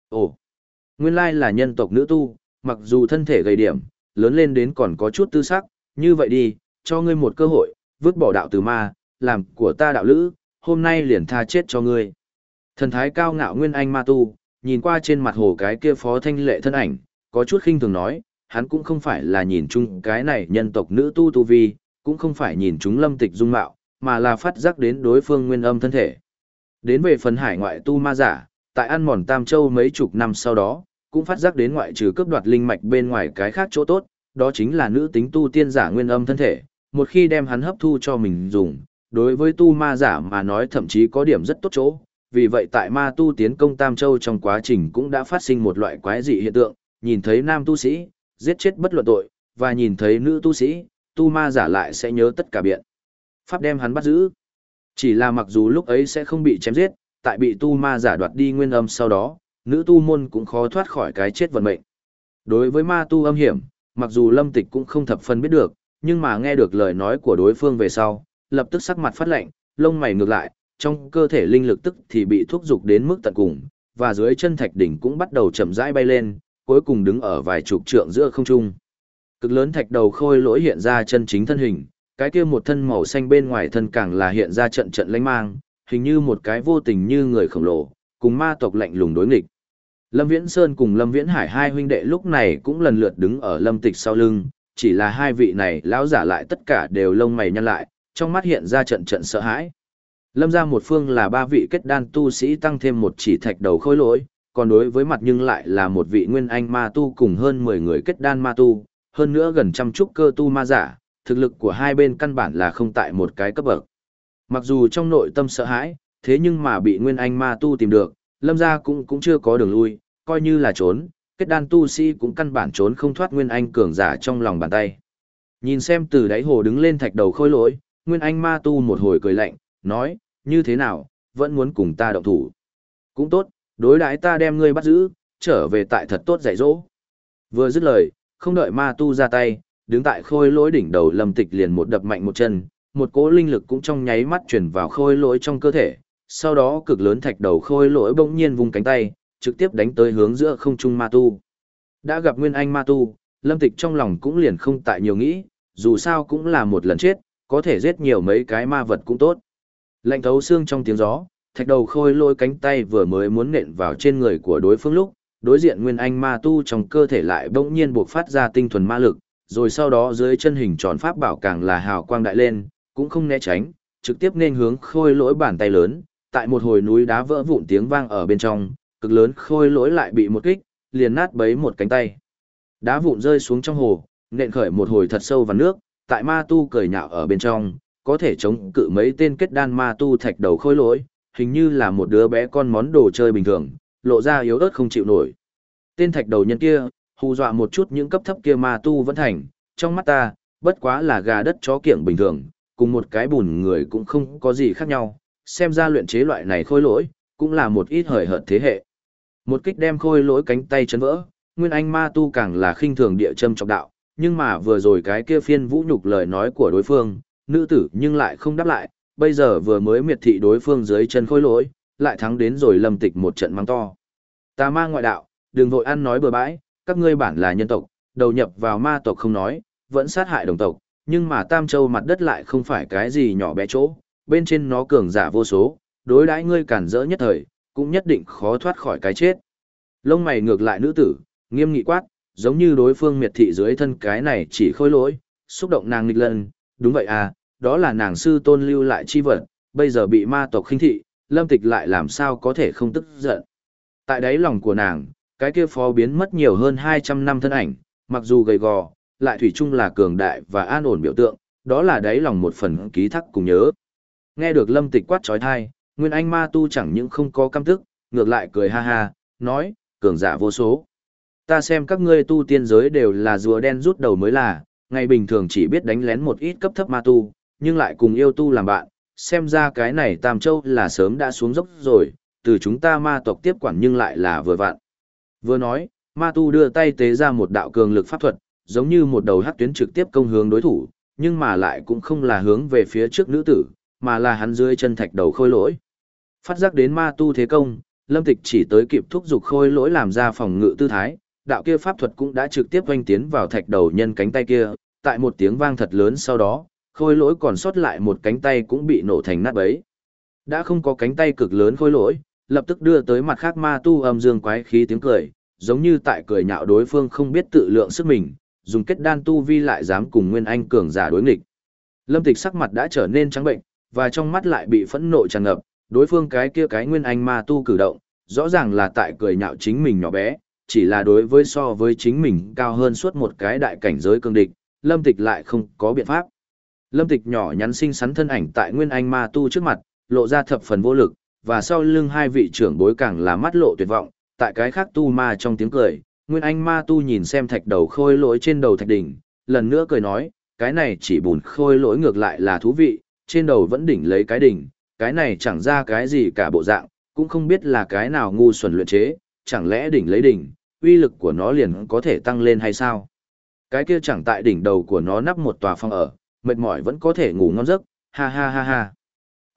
Ồ, nguyên lai là nhân tộc nữ tu, mặc dù thân thể gầy điểm, lớn lên đến còn có chút tư sắc, như vậy đi, cho ngươi một cơ hội, vứt bỏ đạo từ ma, làm của ta đạo lữ, hôm nay liền tha chết cho ngươi. Thần thái cao ngạo nguyên anh ma tu, nhìn qua trên mặt hồ cái kia phó thanh lệ thân ảnh, có chút khinh thường nói, hắn cũng không phải là nhìn chung cái này nhân tộc nữ tu tu vi, cũng không phải nhìn chúng lâm tịch dung mạo, mà là phát giác đến đối phương nguyên âm thân thể. Đến về phần hải ngoại tu ma giả, tại ăn mòn Tam Châu mấy chục năm sau đó, cũng phát giác đến ngoại trừ cướp đoạt linh mạch bên ngoài cái khác chỗ tốt, đó chính là nữ tính tu tiên giả nguyên âm thân thể, một khi đem hắn hấp thu cho mình dùng, đối với tu ma giả mà nói thậm chí có điểm rất tốt chỗ, vì vậy tại ma tu tiến công Tam Châu trong quá trình cũng đã phát sinh một loại quái dị hiện tượng, nhìn thấy nam tu sĩ, giết chết bất luận tội, và nhìn thấy nữ tu sĩ, tu ma giả lại sẽ nhớ tất cả biện. Pháp đem hắn bắt giữ. Chỉ là mặc dù lúc ấy sẽ không bị chém giết, tại bị tu ma giả đoạt đi nguyên âm sau đó, nữ tu môn cũng khó thoát khỏi cái chết vận mệnh. Đối với ma tu âm hiểm, mặc dù lâm tịch cũng không thập phân biết được, nhưng mà nghe được lời nói của đối phương về sau, lập tức sắc mặt phát lạnh, lông mày ngược lại, trong cơ thể linh lực tức thì bị thúc dục đến mức tận cùng, và dưới chân thạch đỉnh cũng bắt đầu chậm rãi bay lên, cuối cùng đứng ở vài chục trượng giữa không trung. Cực lớn thạch đầu khôi lỗi hiện ra chân chính thân hình, cái kia một thân màu xanh bên ngoài thân càng là hiện ra trận trận lánh mang, hình như một cái vô tình như người khổng lồ, cùng ma tộc lạnh lùng đối nghịch. Lâm Viễn Sơn cùng Lâm Viễn Hải hai huynh đệ lúc này cũng lần lượt đứng ở Lâm Tịch sau lưng, chỉ là hai vị này lão giả lại tất cả đều lông mày nhăn lại, trong mắt hiện ra trận trận sợ hãi. Lâm ra một phương là ba vị kết đan tu sĩ tăng thêm một chỉ thạch đầu khôi lỗi, còn đối với mặt nhưng lại là một vị nguyên anh ma tu cùng hơn 10 người kết đan ma tu, hơn nữa gần trăm trúc cơ tu ma giả, thực lực của hai bên căn bản là không tại một cái cấp bậc. Mặc dù trong nội tâm sợ hãi, thế nhưng mà bị nguyên anh ma tu tìm được, lâm gia cũng cũng chưa có đường lui, coi như là trốn, kết đan tu sĩ cũng căn bản trốn không thoát nguyên anh cường giả trong lòng bàn tay. Nhìn xem từ đáy hồ đứng lên thạch đầu khôi lỗi, nguyên anh ma tu một hồi cười lạnh, nói, như thế nào, vẫn muốn cùng ta động thủ. Cũng tốt, đối đãi ta đem ngươi bắt giữ, trở về tại thật tốt dạy dỗ. Vừa dứt lời, không đợi ma tu ra tay, đứng tại khôi lỗi đỉnh đầu lâm tịch liền một đập mạnh một chân, một cỗ linh lực cũng trong nháy mắt chuyển vào khôi lỗi trong cơ thể, sau đó cực lớn thạch đầu khôi lỗi bỗng nhiên vùng cánh tay, trực tiếp đánh tới hướng giữa không trung ma tu. Đã gặp nguyên anh ma tu, lâm tịch trong lòng cũng liền không tại nhiều nghĩ, dù sao cũng là một lần chết, có thể giết nhiều mấy cái ma vật cũng tốt. Lạnh thấu xương trong tiếng gió, thạch đầu khôi lôi cánh tay vừa mới muốn nện vào trên người của đối phương lúc, đối diện nguyên anh ma tu trong cơ thể lại bỗng nhiên buộc phát ra tinh thuần ma lực, rồi sau đó dưới chân hình tròn pháp bảo càng là hào quang đại lên, cũng không né tránh, trực tiếp nên hướng khôi lỗi bàn tay lớn, tại một hồi núi đá vỡ vụn tiếng vang ở bên trong, cực lớn khôi lỗi lại bị một kích, liền nát bấy một cánh tay. Đá vụn rơi xuống trong hồ, nện khởi một hồi thật sâu vào nước, tại ma tu cười nhạo ở bên trong, có thể chống cự mấy tên kết đan ma tu thạch đầu khôi lỗi, hình như là một đứa bé con món đồ chơi bình thường, lộ ra yếu ớt không chịu nổi. Tên thạch đầu nhân kia, hù dọa một chút những cấp thấp kia ma tu vẫn thành, trong mắt ta, bất quá là gà đất chó kiểng bình thường, cùng một cái bùn người cũng không có gì khác nhau, xem ra luyện chế loại này khôi lỗi, cũng là một ít hời hợt thế hệ. Một kích đem khôi lỗi cánh tay chấn vỡ, nguyên anh ma tu càng là khinh thường địa châm trọng đạo, nhưng mà vừa rồi cái kia phiên vũ nhục lời nói của đối phương, nữ tử nhưng lại không đáp lại, bây giờ vừa mới miệt thị đối phương dưới chân khôi lỗi, lại thắng đến rồi lâm tịch một trận mang to. Ta ma ngoại đạo, đừng vội ăn nói bừa bãi, các ngươi bản là nhân tộc, đầu nhập vào ma tộc không nói, vẫn sát hại đồng tộc, nhưng mà Tam Châu mặt đất lại không phải cái gì nhỏ bé chỗ, bên trên nó cường giả vô số, đối đãi ngươi cản rỡ nhất thời, cũng nhất định khó thoát khỏi cái chết. Lông mày ngược lại nữ tử, nghiêm nghị quát, giống như đối phương miệt thị dưới thân cái này chỉ khôi lỗi, xúc động nàng nghịch lần, đúng vậy à, đó là nàng sư tôn lưu lại chi vật, bây giờ bị ma tộc khinh thị, lâm tịch lại làm sao có thể không tức giận. Tại đáy lòng của nàng, cái kia phó biến mất nhiều hơn 200 năm thân ảnh, mặc dù gầy gò, lại thủy chung là cường đại và an ổn biểu tượng, đó là đáy lòng một phần ký thắc cùng nhớ. Nghe được lâm tịch quát trói thai, Nguyên Anh ma tu chẳng những không có căm tức, ngược lại cười ha ha, nói, cường giả vô số. Ta xem các ngươi tu tiên giới đều là rùa đen rút đầu mới là, ngày bình thường chỉ biết đánh lén một ít cấp thấp ma tu, nhưng lại cùng yêu tu làm bạn, xem ra cái này Tam Châu là sớm đã xuống dốc rồi, từ chúng ta ma tộc tiếp quản nhưng lại là vừa vặn. Vừa nói, ma tu đưa tay tế ra một đạo cường lực pháp thuật, giống như một đầu hắc tuyến trực tiếp công hướng đối thủ, nhưng mà lại cũng không là hướng về phía trước nữ tử, mà là hắn dưới chân thạch đầu khôi lỗi. Phát giác đến ma tu thế công, lâm tịch chỉ tới kịp thúc giục khôi lỗi làm ra phòng ngự tư thái, đạo kia pháp thuật cũng đã trực tiếp oanh tiến vào thạch đầu nhân cánh tay kia, tại một tiếng vang thật lớn sau đó, khôi lỗi còn sót lại một cánh tay cũng bị nổ thành nát bấy. Đã không có cánh tay cực lớn khôi lỗi, lập tức đưa tới mặt khác ma tu âm dương quái khí tiếng cười, giống như tại cười nhạo đối phương không biết tự lượng sức mình, dùng kết đan tu vi lại dám cùng nguyên anh cường giả đối nghịch. Lâm Tịch sắc mặt đã trở nên trắng bệnh, và trong mắt lại bị phẫn nộ tràn ngập, đối phương cái kia cái nguyên anh ma tu cử động, rõ ràng là tại cười nhạo chính mình nhỏ bé, chỉ là đối với so với chính mình cao hơn suốt một cái đại cảnh giới cương địch, Lâm Tịch lại không có biện pháp. Lâm Tịch nhỏ nhắn xinh xắn thân ảnh tại Nguyên Anh Ma Tu trước mặt, lộ ra thập phần vô lực, và sau lưng hai vị trưởng bối càng là mắt lộ tuyệt vọng, tại cái khác tu ma trong tiếng cười, Nguyên Anh Ma Tu nhìn xem thạch đầu khôi lỗi trên đầu thạch đỉnh, lần nữa cười nói, cái này chỉ bùn khôi lỗi ngược lại là thú vị, trên đầu vẫn đỉnh lấy cái đỉnh, cái này chẳng ra cái gì cả bộ dạng, cũng không biết là cái nào ngu xuẩn luyện chế, chẳng lẽ đỉnh lấy đỉnh, uy lực của nó liền có thể tăng lên hay sao? cái kia chẳng tại đỉnh đầu của nó nắp một tòa phòng ở, mệt mỏi vẫn có thể ngủ ngon giấc, ha ha ha ha.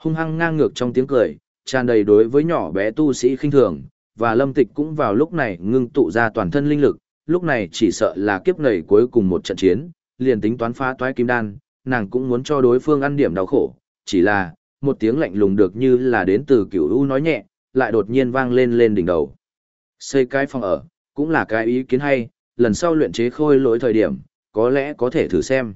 Hung hăng ngang ngược trong tiếng cười, tràn đầy đối với nhỏ bé tu sĩ khinh thường, và lâm tịch cũng vào lúc này ngưng tụ ra toàn thân linh lực, lúc này chỉ sợ là kiếp nầy cuối cùng một trận chiến, liền tính toán phá toái kim đan, nàng cũng muốn cho đối phương ăn điểm đau khổ, chỉ là, một tiếng lạnh lùng được như là đến từ cửu u nói nhẹ, lại đột nhiên vang lên lên đỉnh đầu. Xây cái phòng ở, cũng là cái ý kiến hay, lần sau luyện chế khôi lỗi thời điểm, có lẽ có thể thử xem.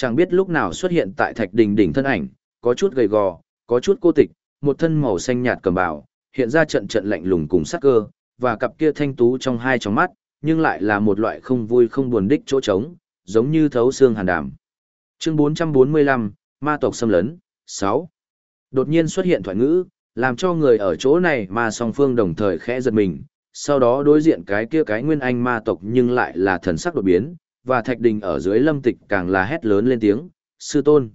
Chẳng biết lúc nào xuất hiện tại thạch đình đỉnh thân ảnh, có chút gầy gò, có chút cô tịch, một thân màu xanh nhạt cầm bào, hiện ra trận trận lạnh lùng cùng sắc cơ, và cặp kia thanh tú trong hai tròng mắt, nhưng lại là một loại không vui không buồn đích chỗ trống, giống như thấu xương hàn đàm. Chương 445, Ma tộc xâm lấn, 6. Đột nhiên xuất hiện thoại ngữ, làm cho người ở chỗ này mà song phương đồng thời khẽ giật mình, sau đó đối diện cái kia cái nguyên anh ma tộc nhưng lại là thần sắc đột biến, và thạch đình ở dưới lâm tịch càng là hét lớn lên tiếng, sư tôn.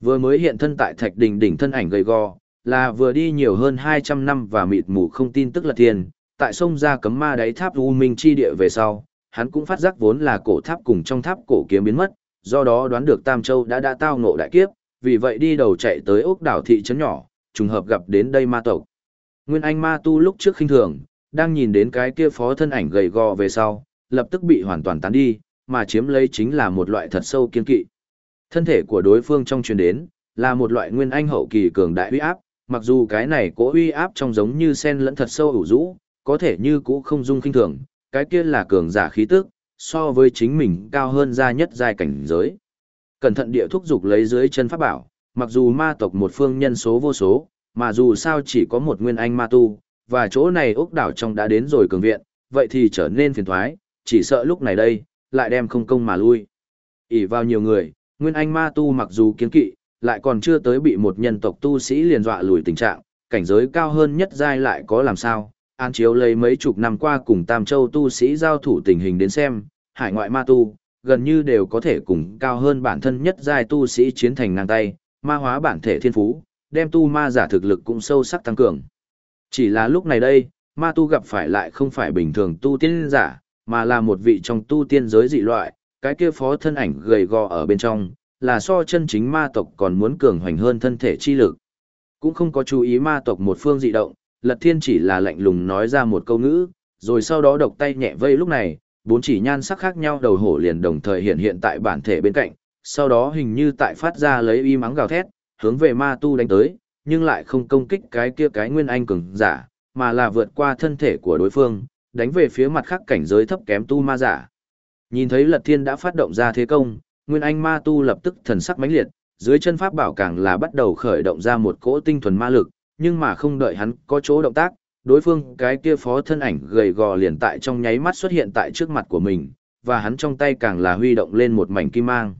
Vừa mới hiện thân tại thạch đình đỉnh thân ảnh gầy gò, là vừa đi nhiều hơn 200 năm và mịt mù không tin tức là tiền, tại sông ra cấm ma đáy tháp U Minh chi địa về sau, hắn cũng phát giác vốn là cổ tháp cùng trong tháp cổ kiếm biến mất, do đó đoán được Tam Châu đã đã tao ngộ đại kiếp, vì vậy đi đầu chạy tới ốc đảo thị trấn nhỏ, trùng hợp gặp đến đây ma tộc. Nguyên Anh ma tu lúc trước khinh thường, đang nhìn đến cái kia phó thân ảnh gầy gò về sau, lập tức bị hoàn toàn tán đi, mà chiếm lấy chính là một loại thật sâu kiên kỵ. Thân thể của đối phương trong truyền đến, là một loại nguyên anh hậu kỳ cường đại uy áp, mặc dù cái này cố uy áp trong giống như sen lẫn thật sâu ủ rũ, có thể như cũ không dung kinh thường, cái kia là cường giả khí tức, so với chính mình cao hơn ra nhất giai cảnh giới. Cẩn thận địa thúc dục lấy dưới chân pháp bảo, mặc dù ma tộc một phương nhân số vô số, mà dù sao chỉ có một nguyên anh ma tu, và chỗ này ốc đảo trong đã đến rồi cường viện, vậy thì trở nên phiền thoái, chỉ sợ lúc này đây, lại đem không công mà lui. ỉ vào nhiều người, nguyên anh ma tu mặc dù kiến kỵ, lại còn chưa tới bị một nhân tộc tu sĩ liền dọa lùi tình trạng, cảnh giới cao hơn nhất giai lại có làm sao, an chiếu lấy mấy chục năm qua cùng Tam Châu tu sĩ giao thủ tình hình đến xem, hải ngoại ma tu, gần như đều có thể cùng cao hơn bản thân nhất giai tu sĩ chiến thành ngang tay, ma hóa bản thể thiên phú, đem tu ma giả thực lực cũng sâu sắc tăng cường. Chỉ là lúc này đây, ma tu gặp phải lại không phải bình thường tu tiên giả, mà là một vị trong tu tiên giới dị loại, cái kia phó thân ảnh gầy gò ở bên trong, là so chân chính ma tộc còn muốn cường hoành hơn thân thể chi lực. Cũng không có chú ý ma tộc một phương dị động, Lật Thiên chỉ là lạnh lùng nói ra một câu ngữ, rồi sau đó độc tay nhẹ vây lúc này, bốn chỉ nhan sắc khác nhau đầu hổ liền đồng thời hiện hiện tại bản thể bên cạnh, sau đó hình như tại phát ra lấy y mắng gào thét, hướng về ma tu đánh tới, nhưng lại không công kích cái kia cái nguyên anh cường giả, mà là vượt qua thân thể của đối phương, đánh về phía mặt khác cảnh giới thấp kém tu ma giả. Nhìn thấy Lật Thiên đã phát động ra thế công, Nguyên Anh ma tu lập tức thần sắc mãnh liệt, dưới chân pháp bảo càng là bắt đầu khởi động ra một cỗ tinh thuần ma lực, nhưng mà không đợi hắn có chỗ động tác, đối phương cái kia phó thân ảnh gầy gò liền tại trong nháy mắt xuất hiện tại trước mặt của mình, và hắn trong tay càng là huy động lên một mảnh kim mang.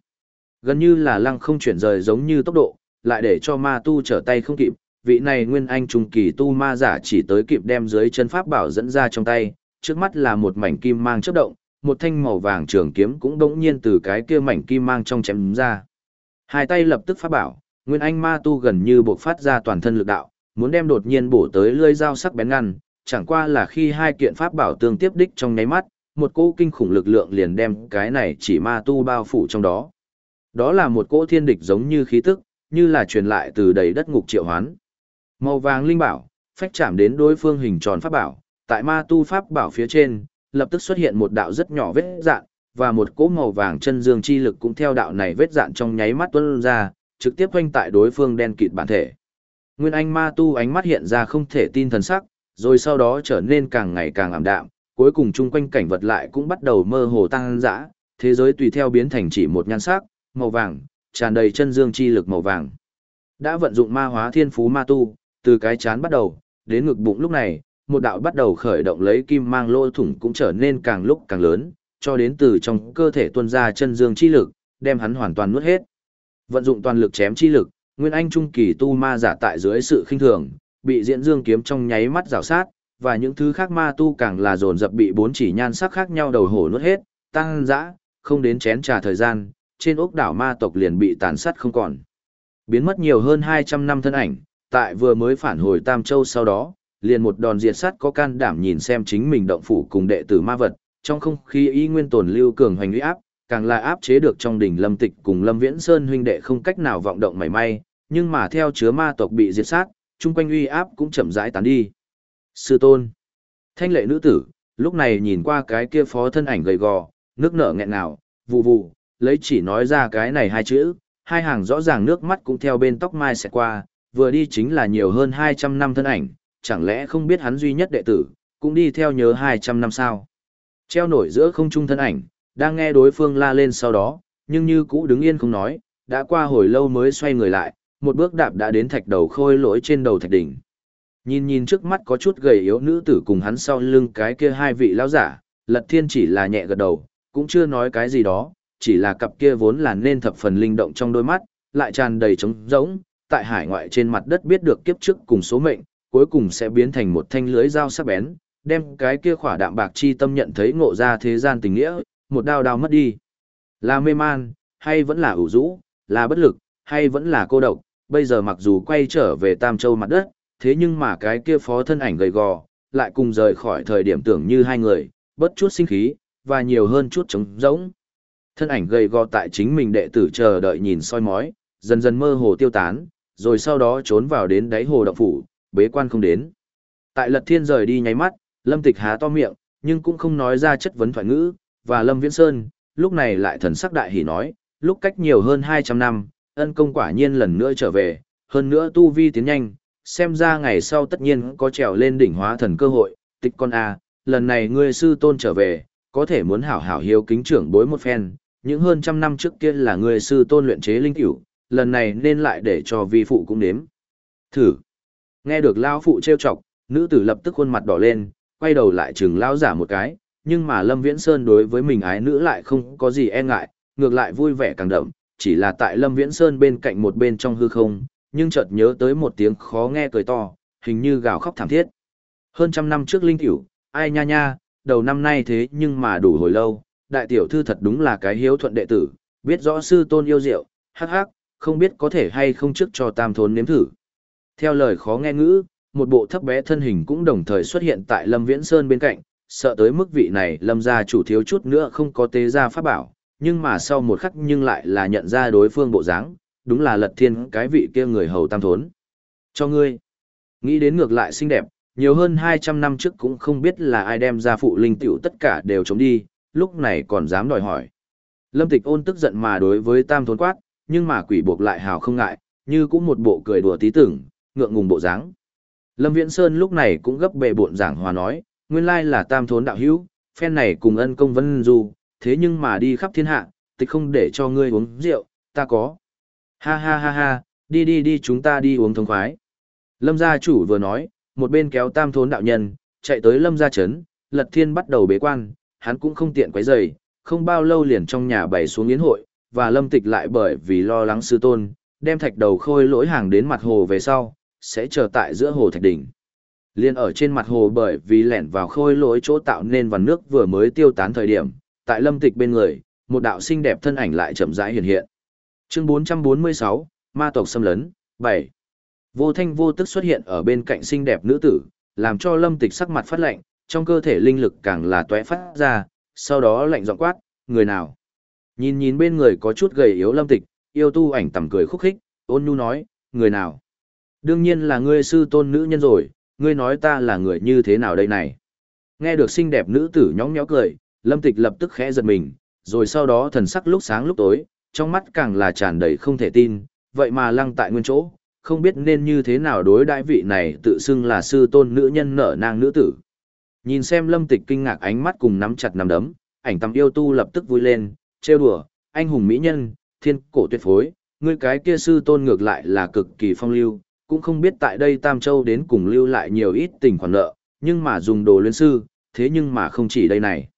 Gần như là lăng không chuyển rời giống như tốc độ, lại để cho ma tu trở tay không kịp, vị này nguyên anh trung kỳ tu ma giả chỉ tới kịp đem dưới chân pháp bảo dẫn ra trong tay, trước mắt là một mảnh kim mang chớp động, một thanh màu vàng trường kiếm cũng đống nhiên từ cái kia mảnh kim mang trong chém ra. Hai tay lập tức pháp bảo, nguyên anh ma tu gần như buộc phát ra toàn thân lực đạo, muốn đem đột nhiên bổ tới lưỡi dao sắc bén ngăn, chẳng qua là khi hai kiện pháp bảo tương tiếp đích trong nháy mắt, một cỗ kinh khủng lực lượng liền đem cái này chỉ ma tu bao phủ trong đó. Đó là một cỗ thiên địch giống như khí tức, như là truyền lại từ đầy đất ngục triệu hoán. Màu vàng linh bảo, phách chạm đến đối phương hình tròn pháp bảo, tại ma tu pháp bảo phía trên, lập tức xuất hiện một đạo rất nhỏ vết dạn, và một cỗ màu vàng chân dương chi lực cũng theo đạo này vết dạn trong nháy mắt tuôn ra, trực tiếp quanh tại đối phương đen kịt bản thể. Nguyên Anh ma tu ánh mắt hiện ra không thể tin thần sắc, rồi sau đó trở nên càng ngày càng ảm đạm, cuối cùng chung quanh cảnh vật lại cũng bắt đầu mơ hồ tăng dã, thế giới tùy theo biến thành chỉ một nhan sắc, màu vàng, tràn đầy chân dương chi lực màu vàng. Đã vận dụng ma hóa thiên phú ma tu, từ cái chán bắt đầu, đến ngực bụng lúc này, một đạo bắt đầu khởi động lấy kim mang lỗ thủng cũng trở nên càng lúc càng lớn, cho đến từ trong cơ thể tuôn ra chân dương chi lực, đem hắn hoàn toàn nuốt hết. Vận dụng toàn lực chém chi lực, Nguyên Anh trung kỳ tu ma giả tại dưới sự khinh thường, bị diễn dương kiếm trong nháy mắt rào sát, và những thứ khác ma tu càng là dồn dập bị bốn chỉ nhan sắc khác nhau đầu hổ nuốt hết, tăng dã, không đến chén trà thời gian, trên ốc đảo ma tộc liền bị tàn sát không còn. Biến mất nhiều hơn 200 năm thân ảnh, tại vừa mới phản hồi Tam Châu sau đó, liền một đòn diệt sát có can đảm nhìn xem chính mình động phủ cùng đệ tử ma vật, trong không khí y nguyên tồn lưu cường hoành uy áp, càng là áp chế được trong đỉnh Lâm Tịch cùng Lâm Viễn Sơn huynh đệ không cách nào vọng động mảy may, nhưng mà theo chứa ma tộc bị diệt sát, chung quanh uy áp cũng chậm rãi tán đi. Sư tôn. Thanh lệ nữ tử, lúc này nhìn qua cái kia phó thân ảnh gầy gò, nước nở nghẹn nào, vụ vụ, lấy chỉ nói ra cái này hai chữ, hai hàng rõ ràng nước mắt cũng theo bên tóc mai sẽ qua, vừa đi chính là nhiều hơn 200 năm thân ảnh, chẳng lẽ không biết hắn duy nhất đệ tử, cũng đi theo nhớ 200 năm sao. Treo nổi giữa không trung thân ảnh, đang nghe đối phương la lên sau đó, nhưng như cũ đứng yên không nói, đã qua hồi lâu mới xoay người lại, một bước đạp đã đến thạch đầu khôi lỗi trên đầu thạch đỉnh. Nhìn nhìn trước mắt có chút gầy yếu nữ tử cùng hắn sau lưng cái kia hai vị lão giả, Lật Thiên chỉ là nhẹ gật đầu, cũng chưa nói cái gì đó, chỉ là cặp kia vốn là nên thập phần linh động trong đôi mắt, lại tràn đầy trống rỗng, tại hải ngoại trên mặt đất biết được kiếp trước cùng số mệnh, cuối cùng sẽ biến thành một thanh lưới dao sắc bén, đem cái kia khỏa đạm bạc chi tâm nhận thấy ngộ ra thế gian tình nghĩa, một đao đao mất đi. Là mê man, hay vẫn là ủ rũ, là bất lực, hay vẫn là cô độc, bây giờ mặc dù quay trở về Tam Châu mặt đất, thế nhưng mà cái kia phó thân ảnh gầy gò, lại cùng rời khỏi thời điểm tưởng như hai người, bất chút sinh khí, và nhiều hơn chút trống rỗng. Thân ảnh gầy gò tại chính mình đệ tử chờ đợi nhìn soi mói, dần dần mơ hồ tiêu tán, rồi sau đó trốn vào đến đáy hồ động phủ, bế quan không đến. Tại Lật Thiên rời đi nháy mắt, Lâm Tịch há to miệng, nhưng cũng không nói ra chất vấn thoại ngữ, và Lâm Viễn Sơn, lúc này lại thần sắc đại hỉ nói, lúc cách nhiều hơn 200 năm, ân công quả nhiên lần nữa trở về, hơn nữa tu vi tiến nhanh, xem ra ngày sau tất nhiên có trèo lên đỉnh hóa thần cơ hội, tịch con a, lần này ngươi sư tôn trở về, có thể muốn hảo hảo hiếu kính trưởng bối một phen, những hơn trăm năm trước kia là ngươi sư tôn luyện chế linh cửu, lần này nên lại để cho vi phụ cũng nếm. Thử. Nghe được lão phụ trêu chọc, nữ tử lập tức khuôn mặt đỏ lên, quay đầu lại chừng lao giả một cái, nhưng mà Lâm Viễn Sơn đối với mình ái nữ lại không có gì e ngại, ngược lại vui vẻ càng đậm, chỉ là tại Lâm Viễn Sơn bên cạnh một bên trong hư không, nhưng chợt nhớ tới một tiếng khó nghe cười to, hình như gào khóc thảm thiết. Hơn trăm năm trước linh tiểu, ai nha nha, đầu năm nay thế nhưng mà đủ hồi lâu, đại tiểu thư thật đúng là cái hiếu thuận đệ tử, biết rõ sư tôn yêu diệu, hắc hắc, không biết có thể hay không trước cho tam thốn nếm thử. Theo lời khó nghe ngữ, một bộ thấp bé thân hình cũng đồng thời xuất hiện tại Lâm Viễn Sơn bên cạnh, sợ tới mức vị này Lâm gia chủ thiếu chút nữa không có tế ra pháp bảo, nhưng mà sau một khắc nhưng lại là nhận ra đối phương bộ dáng, đúng là lật thiên cái vị kia người hầu tam thốn. Cho ngươi, nghĩ đến ngược lại xinh đẹp, nhiều hơn 200 năm trước cũng không biết là ai đem ra phụ linh tiểu tất cả đều chống đi, lúc này còn dám đòi hỏi. Lâm tịch ôn tức giận mà đối với tam thốn quát, nhưng mà quỷ buộc lại hào không ngại, như cũng một bộ cười đùa tí tưởng, ngượng ngùng bộ dáng. Lâm Viễn Sơn lúc này cũng gấp bề bộn giảng hòa nói, nguyên lai là tam thốn đạo hữu, phen này cùng ân công vân du, thế nhưng mà đi khắp thiên hạ, tịch không để cho ngươi uống rượu, ta có. Ha ha ha ha, đi đi đi chúng ta đi uống thông khoái. Lâm gia chủ vừa nói, một bên kéo tam thốn đạo nhân, chạy tới lâm gia trấn, lật thiên bắt đầu bế quan, hắn cũng không tiện quấy rầy, không bao lâu liền trong nhà bày xuống yến hội, và lâm tịch lại bởi vì lo lắng sư tôn, đem thạch đầu khôi lỗi hàng đến mặt hồ về sau, sẽ chờ tại giữa hồ thạch đỉnh. Liên ở trên mặt hồ bởi vì lẻn vào khôi lỗi chỗ tạo nên vằn nước vừa mới tiêu tán thời điểm, tại lâm tịch bên người, một đạo xinh đẹp thân ảnh lại chậm rãi hiện hiện. Chương 446, Ma tộc xâm lấn, 7. Vô thanh vô tức xuất hiện ở bên cạnh xinh đẹp nữ tử, làm cho lâm tịch sắc mặt phát lạnh, trong cơ thể linh lực càng là toé phát ra, sau đó lạnh giọng quát, người nào? Nhìn nhìn bên người có chút gầy yếu lâm tịch, yêu tu ảnh tầm cười khúc khích, ôn nhu nói, người nào? Đương nhiên là ngươi sư tôn nữ nhân rồi, ngươi nói ta là người như thế nào đây này? Nghe được xinh đẹp nữ tử nhóng nhó cười, lâm tịch lập tức khẽ giật mình, rồi sau đó thần sắc lúc sáng lúc tối, trong mắt càng là tràn đầy không thể tin, vậy mà lăng tại nguyên chỗ, không biết nên như thế nào đối đãi vị này tự xưng là sư tôn nữ nhân nở nang nữ tử. Nhìn xem lâm tịch kinh ngạc ánh mắt cùng nắm chặt nắm đấm, ảnh tầm yêu tu lập tức vui lên, trêu đùa, anh hùng mỹ nhân, thiên cổ tuyệt phối, ngươi cái kia sư tôn ngược lại là cực kỳ phong lưu, cũng không biết tại đây Tam Châu đến cùng lưu lại nhiều ít tình khoản nợ, nhưng mà dùng đồ luyện sư, thế nhưng mà không chỉ đây này.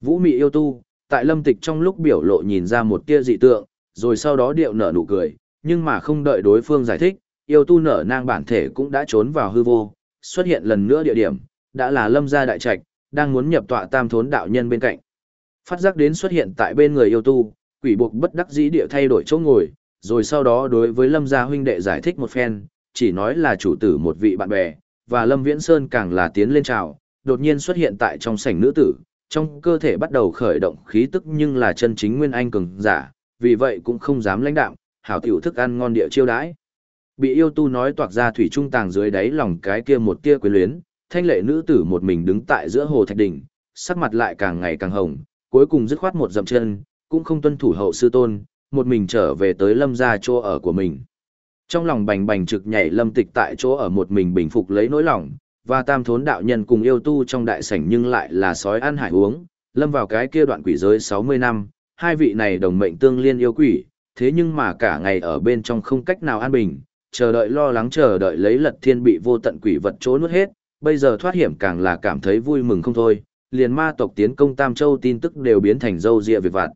Vũ mị yêu tu, tại lâm tịch trong lúc biểu lộ nhìn ra một tia dị tượng, rồi sau đó điệu nở nụ cười, nhưng mà không đợi đối phương giải thích, yêu tu nở nang bản thể cũng đã trốn vào hư vô, xuất hiện lần nữa địa điểm, đã là lâm gia đại trạch, đang muốn nhập tọa tam thốn đạo nhân bên cạnh. Phát giác đến xuất hiện tại bên người yêu tu, quỷ buộc bất đắc dĩ địa thay đổi chỗ ngồi, rồi sau đó đối với lâm gia huynh đệ giải thích một phen, chỉ nói là chủ tử một vị bạn bè, và lâm viễn sơn càng là tiến lên chào, đột nhiên xuất hiện tại trong sảnh nữ tử, trong cơ thể bắt đầu khởi động khí tức nhưng là chân chính nguyên anh cường giả, vì vậy cũng không dám lãnh đạm, hảo tiểu thức ăn ngon địa chiêu đãi. Bị yêu tu nói toạc ra thủy trung tàng dưới đáy lòng cái kia một tia quyến luyến, thanh lệ nữ tử một mình đứng tại giữa hồ thạch đỉnh, sắc mặt lại càng ngày càng hồng, cuối cùng dứt khoát một dậm chân, cũng không tuân thủ hậu sư tôn, một mình trở về tới lâm gia chỗ ở của mình. Trong lòng bành bành trực nhảy lâm tịch tại chỗ ở một mình bình phục lấy nỗi lòng, và tam thốn đạo nhân cùng yêu tu trong đại sảnh nhưng lại là sói ăn hải uống, lâm vào cái kia đoạn quỷ giới 60 năm, hai vị này đồng mệnh tương liên yêu quỷ, thế nhưng mà cả ngày ở bên trong không cách nào an bình, chờ đợi lo lắng chờ đợi lấy lật thiên bị vô tận quỷ vật trốn nuốt hết, bây giờ thoát hiểm càng là cảm thấy vui mừng không thôi, liền ma tộc tiến công Tam Châu tin tức đều biến thành dâu dịa việc vặt.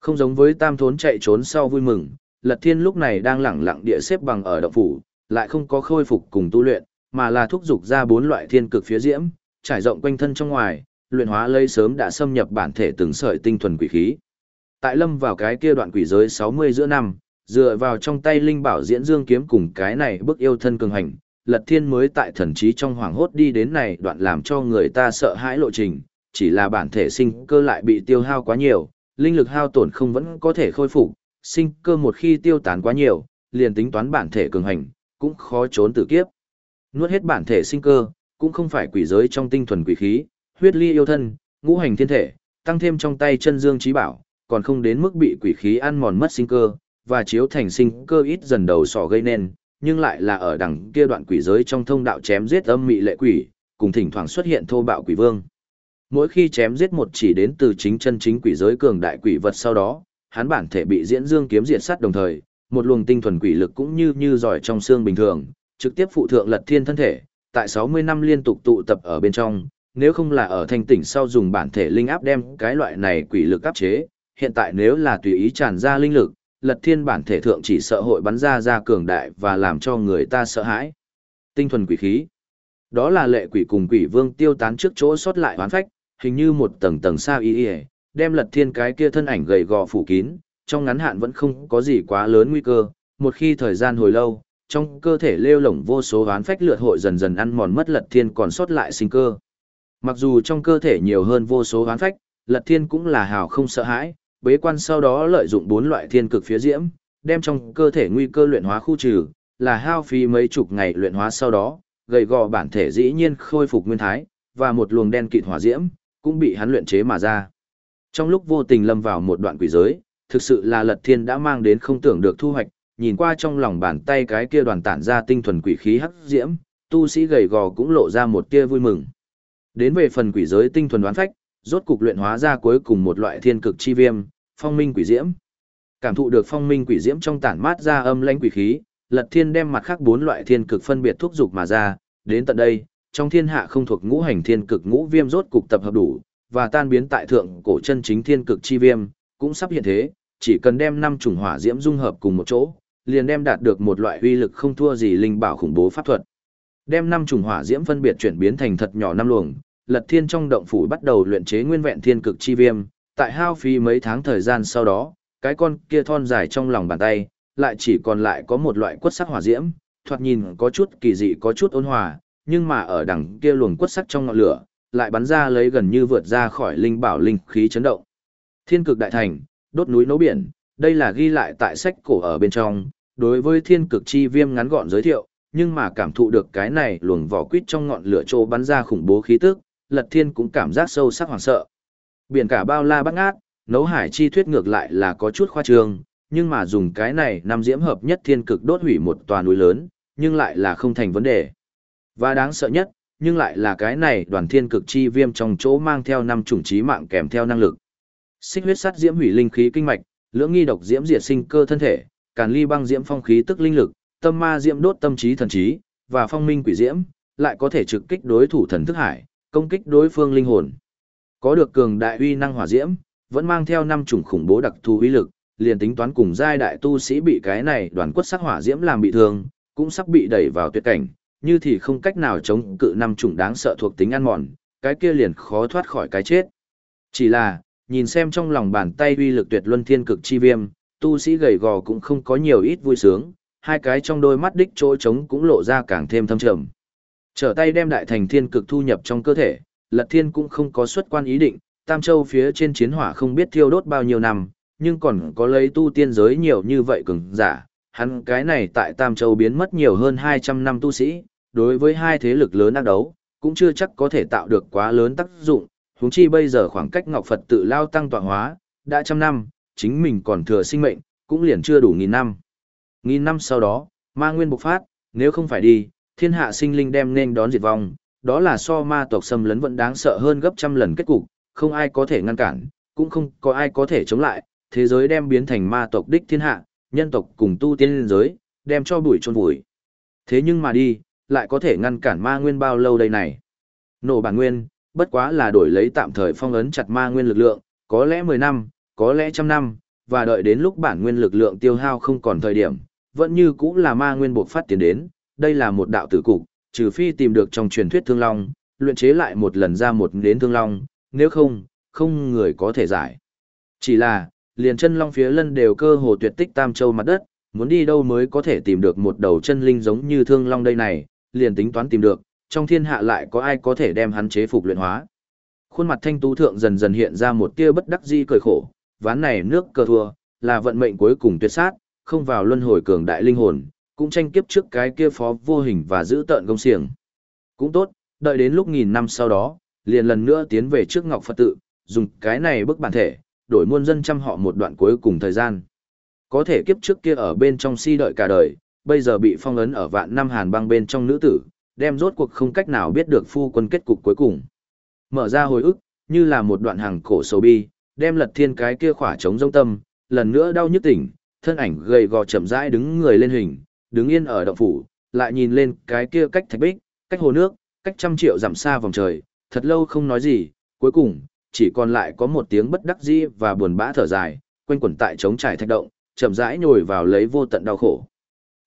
Không giống với Tam Thốn chạy trốn sau vui mừng, Lật Thiên lúc này đang lẳng lặng địa xếp bằng ở động phủ, lại không có khôi phục cùng tu luyện, mà là thúc dục ra bốn loại thiên cực phía diễm, trải rộng quanh thân trong ngoài, luyện hóa lây sớm đã xâm nhập bản thể từng sợi tinh thuần quỷ khí. Tại lâm vào cái kia đoạn quỷ giới 60 giữa năm, dựa vào trong tay linh bảo diễn dương kiếm cùng cái này bức yêu thân cường hành, Lật Thiên mới tại thần trí trong hoàng hốt đi đến này đoạn làm cho người ta sợ hãi lộ trình, chỉ là bản thể sinh cơ lại bị tiêu hao quá nhiều, linh lực hao tổn không vẫn có thể khôi phục, sinh cơ một khi tiêu tán quá nhiều, liền tính toán bản thể cường hành, cũng khó trốn tử kiếp. Nuốt hết bản thể sinh cơ, cũng không phải quỷ giới trong tinh thuần quỷ khí, huyết ly yêu thân, ngũ hành thiên thể, tăng thêm trong tay chân dương trí bảo, còn không đến mức bị quỷ khí ăn mòn mất sinh cơ, và chiếu thành sinh cơ ít dần đầu sỏ gây nên, nhưng lại là ở đằng kia đoạn quỷ giới trong thông đạo chém giết âm mị lệ quỷ, cùng thỉnh thoảng xuất hiện thô bạo quỷ vương. Mỗi khi chém giết một chỉ đến từ chính chân chính quỷ giới cường đại quỷ vật sau đó, hắn bản thể bị diễn dương kiếm diệt sát đồng thời, một luồng tinh thuần quỷ lực cũng như như giỏi trong xương bình thường, trực tiếp phụ thượng lật thiên thân thể, tại 60 năm liên tục tụ tập ở bên trong, nếu không là ở thanh tỉnh sau dùng bản thể linh áp đem cái loại này quỷ lực áp chế, hiện tại nếu là tùy ý tràn ra linh lực, lật thiên bản thể thượng chỉ sợ hội bắn ra ra cường đại và làm cho người ta sợ hãi. Tinh thuần quỷ khí. Đó là lệ quỷ cùng quỷ vương tiêu tán trước chỗ sót lại hoán phách, hình như một tầng tầng sao y y, đem lật thiên cái kia thân ảnh gầy gò phủ kín, trong ngắn hạn vẫn không có gì quá lớn nguy cơ, một khi thời gian hồi lâu, trong cơ thể lêu lổng vô số ván phách lượt hội dần dần ăn mòn mất lật thiên còn sót lại sinh cơ. Mặc dù trong cơ thể nhiều hơn vô số ván phách, lật thiên cũng là hào không sợ hãi, bế quan sau đó lợi dụng bốn loại thiên cực phía diễm, đem trong cơ thể nguy cơ luyện hóa khu trừ, là hao phí mấy chục ngày luyện hóa sau đó, gầy gò bản thể dĩ nhiên khôi phục nguyên thái, và một luồng đen kịt hỏa diễm, cũng bị hắn luyện chế mà ra. Trong lúc vô tình lâm vào một đoạn quỷ giới, thực sự là lật thiên đã mang đến không tưởng được thu hoạch, nhìn qua trong lòng bàn tay cái kia đoàn tản ra tinh thuần quỷ khí hắc diễm, tu sĩ gầy gò cũng lộ ra một tia vui mừng. Đến về phần quỷ giới tinh thuần đoán phách, rốt cục luyện hóa ra cuối cùng một loại thiên cực chi viêm, phong minh quỷ diễm. Cảm thụ được phong minh quỷ diễm trong tản mát ra âm lãnh quỷ khí, Lật Thiên đem mặt khác bốn loại thiên cực phân biệt thúc dục mà ra, đến tận đây, trong thiên hạ không thuộc ngũ hành thiên cực ngũ viêm rốt cục tập hợp đủ, và tan biến tại thượng cổ chân chính thiên cực chi viêm, cũng sắp hiện thế, chỉ cần đem năm chủng hỏa diễm dung hợp cùng một chỗ, liền đem đạt được một loại uy lực không thua gì linh bảo khủng bố pháp thuật. Đem năm chủng hỏa diễm phân biệt chuyển biến thành thật nhỏ năm luồng, Lật Thiên trong động phủ bắt đầu luyện chế nguyên vẹn thiên cực chi viêm, tại hao phí mấy tháng thời gian sau đó, cái con kia thon dài trong lòng bàn tay, lại chỉ còn lại có một loại quất sắc hỏa diễm, thoạt nhìn có chút kỳ dị có chút ôn hòa, nhưng mà ở đằng kia luồng quất sắc trong ngọn lửa, lại bắn ra lấy gần như vượt ra khỏi linh bảo linh khí chấn động. Thiên cực đại thành, đốt núi nấu biển, đây là ghi lại tại sách cổ ở bên trong, đối với thiên cực chi viêm ngắn gọn giới thiệu, nhưng mà cảm thụ được cái này luồng vỏ quýt trong ngọn lửa trô bắn ra khủng bố khí tức, Lật Thiên cũng cảm giác sâu sắc hoảng sợ. Biển cả bao la bát ngát, nấu hải chi thuyết ngược lại là có chút khoa trương, nhưng mà dùng cái này năm diễm hợp nhất thiên cực đốt hủy một tòa núi lớn, nhưng lại là không thành vấn đề. Và đáng sợ nhất, nhưng lại là cái này đoàn thiên cực chi viêm trong chỗ mang theo năm chủng trí mạng kèm theo năng lực. Xích huyết sắt diễm hủy linh khí kinh mạch, lưỡng nghi độc diễm diệt sinh cơ thân thể, càn ly băng diễm phong khí tức linh lực, tâm ma diễm đốt tâm trí thần trí, và phong minh quỷ diễm, lại có thể trực kích đối thủ thần thức hải, công kích đối phương linh hồn. Có được cường đại uy năng hỏa diễm, vẫn mang theo năm chủng khủng bố đặc thù uy lực, liền tính toán cùng giai đại tu sĩ bị cái này đoàn quất sắc hỏa diễm làm bị thương, cũng sắp bị đẩy vào tuyệt cảnh, như thì không cách nào chống cự năm chủng đáng sợ thuộc tính ăn mòn, cái kia liền khó thoát khỏi cái chết. Chỉ là, nhìn xem trong lòng bàn tay uy lực tuyệt luân thiên cực chi viêm, tu sĩ gầy gò cũng không có nhiều ít vui sướng, hai cái trong đôi mắt đích chỗ trống cũng lộ ra càng thêm thâm trầm. Trở tay đem đại thành thiên cực thu nhập trong cơ thể, Lật Thiên cũng không có xuất quan ý định, Tam Châu phía trên chiến hỏa không biết thiêu đốt bao nhiêu năm, nhưng còn có lấy tu tiên giới nhiều như vậy cường giả, hắn cái này tại Tam Châu biến mất nhiều hơn 200 năm tu sĩ, đối với hai thế lực lớn ác đấu, cũng chưa chắc có thể tạo được quá lớn tác dụng, huống chi bây giờ khoảng cách Ngọc Phật tự lao tăng tọa hóa, đã trăm năm, chính mình còn thừa sinh mệnh, cũng liền chưa đủ nghìn năm. Nghìn năm sau đó, ma nguyên bộc phát, nếu không phải đi, thiên hạ sinh linh đem nên đón diệt vong, đó là so ma tộc xâm lấn vẫn đáng sợ hơn gấp trăm lần kết cục, không ai có thể ngăn cản, cũng không có ai có thể chống lại, thế giới đem biến thành ma tộc đích thiên hạ, nhân tộc cùng tu tiên giới, đem cho bụi chôn vùi. Thế nhưng mà đi, lại có thể ngăn cản ma nguyên bao lâu đây này? Nổ bản nguyên, bất quá là đổi lấy tạm thời phong ấn chặt ma nguyên lực lượng, có lẽ 10 năm, có lẽ trăm năm, và đợi đến lúc bản nguyên lực lượng tiêu hao không còn thời điểm, vẫn như cũng là ma nguyên buộc phát tiến đến, đây là một đạo tử cục, trừ phi tìm được trong truyền thuyết thương long, luyện chế lại một lần ra một đến thương long, nếu không, không người có thể giải. Chỉ là, liền chân long phía lân đều cơ hồ tuyệt tích tam châu mặt đất, muốn đi đâu mới có thể tìm được một đầu chân linh giống như thương long đây này, liền tính toán tìm được, trong thiên hạ lại có ai có thể đem hắn chế phục luyện hóa. Khuôn mặt thanh tú thượng dần dần hiện ra một tia bất đắc di cười khổ, ván này nước cờ thua, là vận mệnh cuối cùng tuyệt sát, không vào luân hồi cường đại linh hồn, cũng tranh kiếp trước cái kia phó vô hình và giữ tợn công xiềng. Cũng tốt, đợi đến lúc nghìn năm sau đó, liền lần nữa tiến về trước Ngọc Phật tự, dùng cái này bức bản thể, đổi muôn dân chăm họ một đoạn cuối cùng thời gian. Có thể kiếp trước kia ở bên trong si đợi cả đời, bây giờ bị phong ấn ở vạn năm hàn băng bên trong nữ tử, đem rốt cuộc không cách nào biết được phu quân kết cục cuối cùng. Mở ra hồi ức, như là một đoạn hàng cổ sầu bi, đem lật thiên cái kia khỏa trống rông tâm, lần nữa đau nhức tỉnh, thân ảnh gầy gò chậm rãi đứng người lên hình, đứng yên ở động phủ, lại nhìn lên cái kia cách thạch bích, cách hồ nước, cách trăm triệu dặm xa vòng trời, thật lâu không nói gì, cuối cùng, chỉ còn lại có một tiếng bất đắc dĩ và buồn bã thở dài, quanh quẩn tại trống trải thạch động, chậm rãi nhồi vào lấy vô tận đau khổ.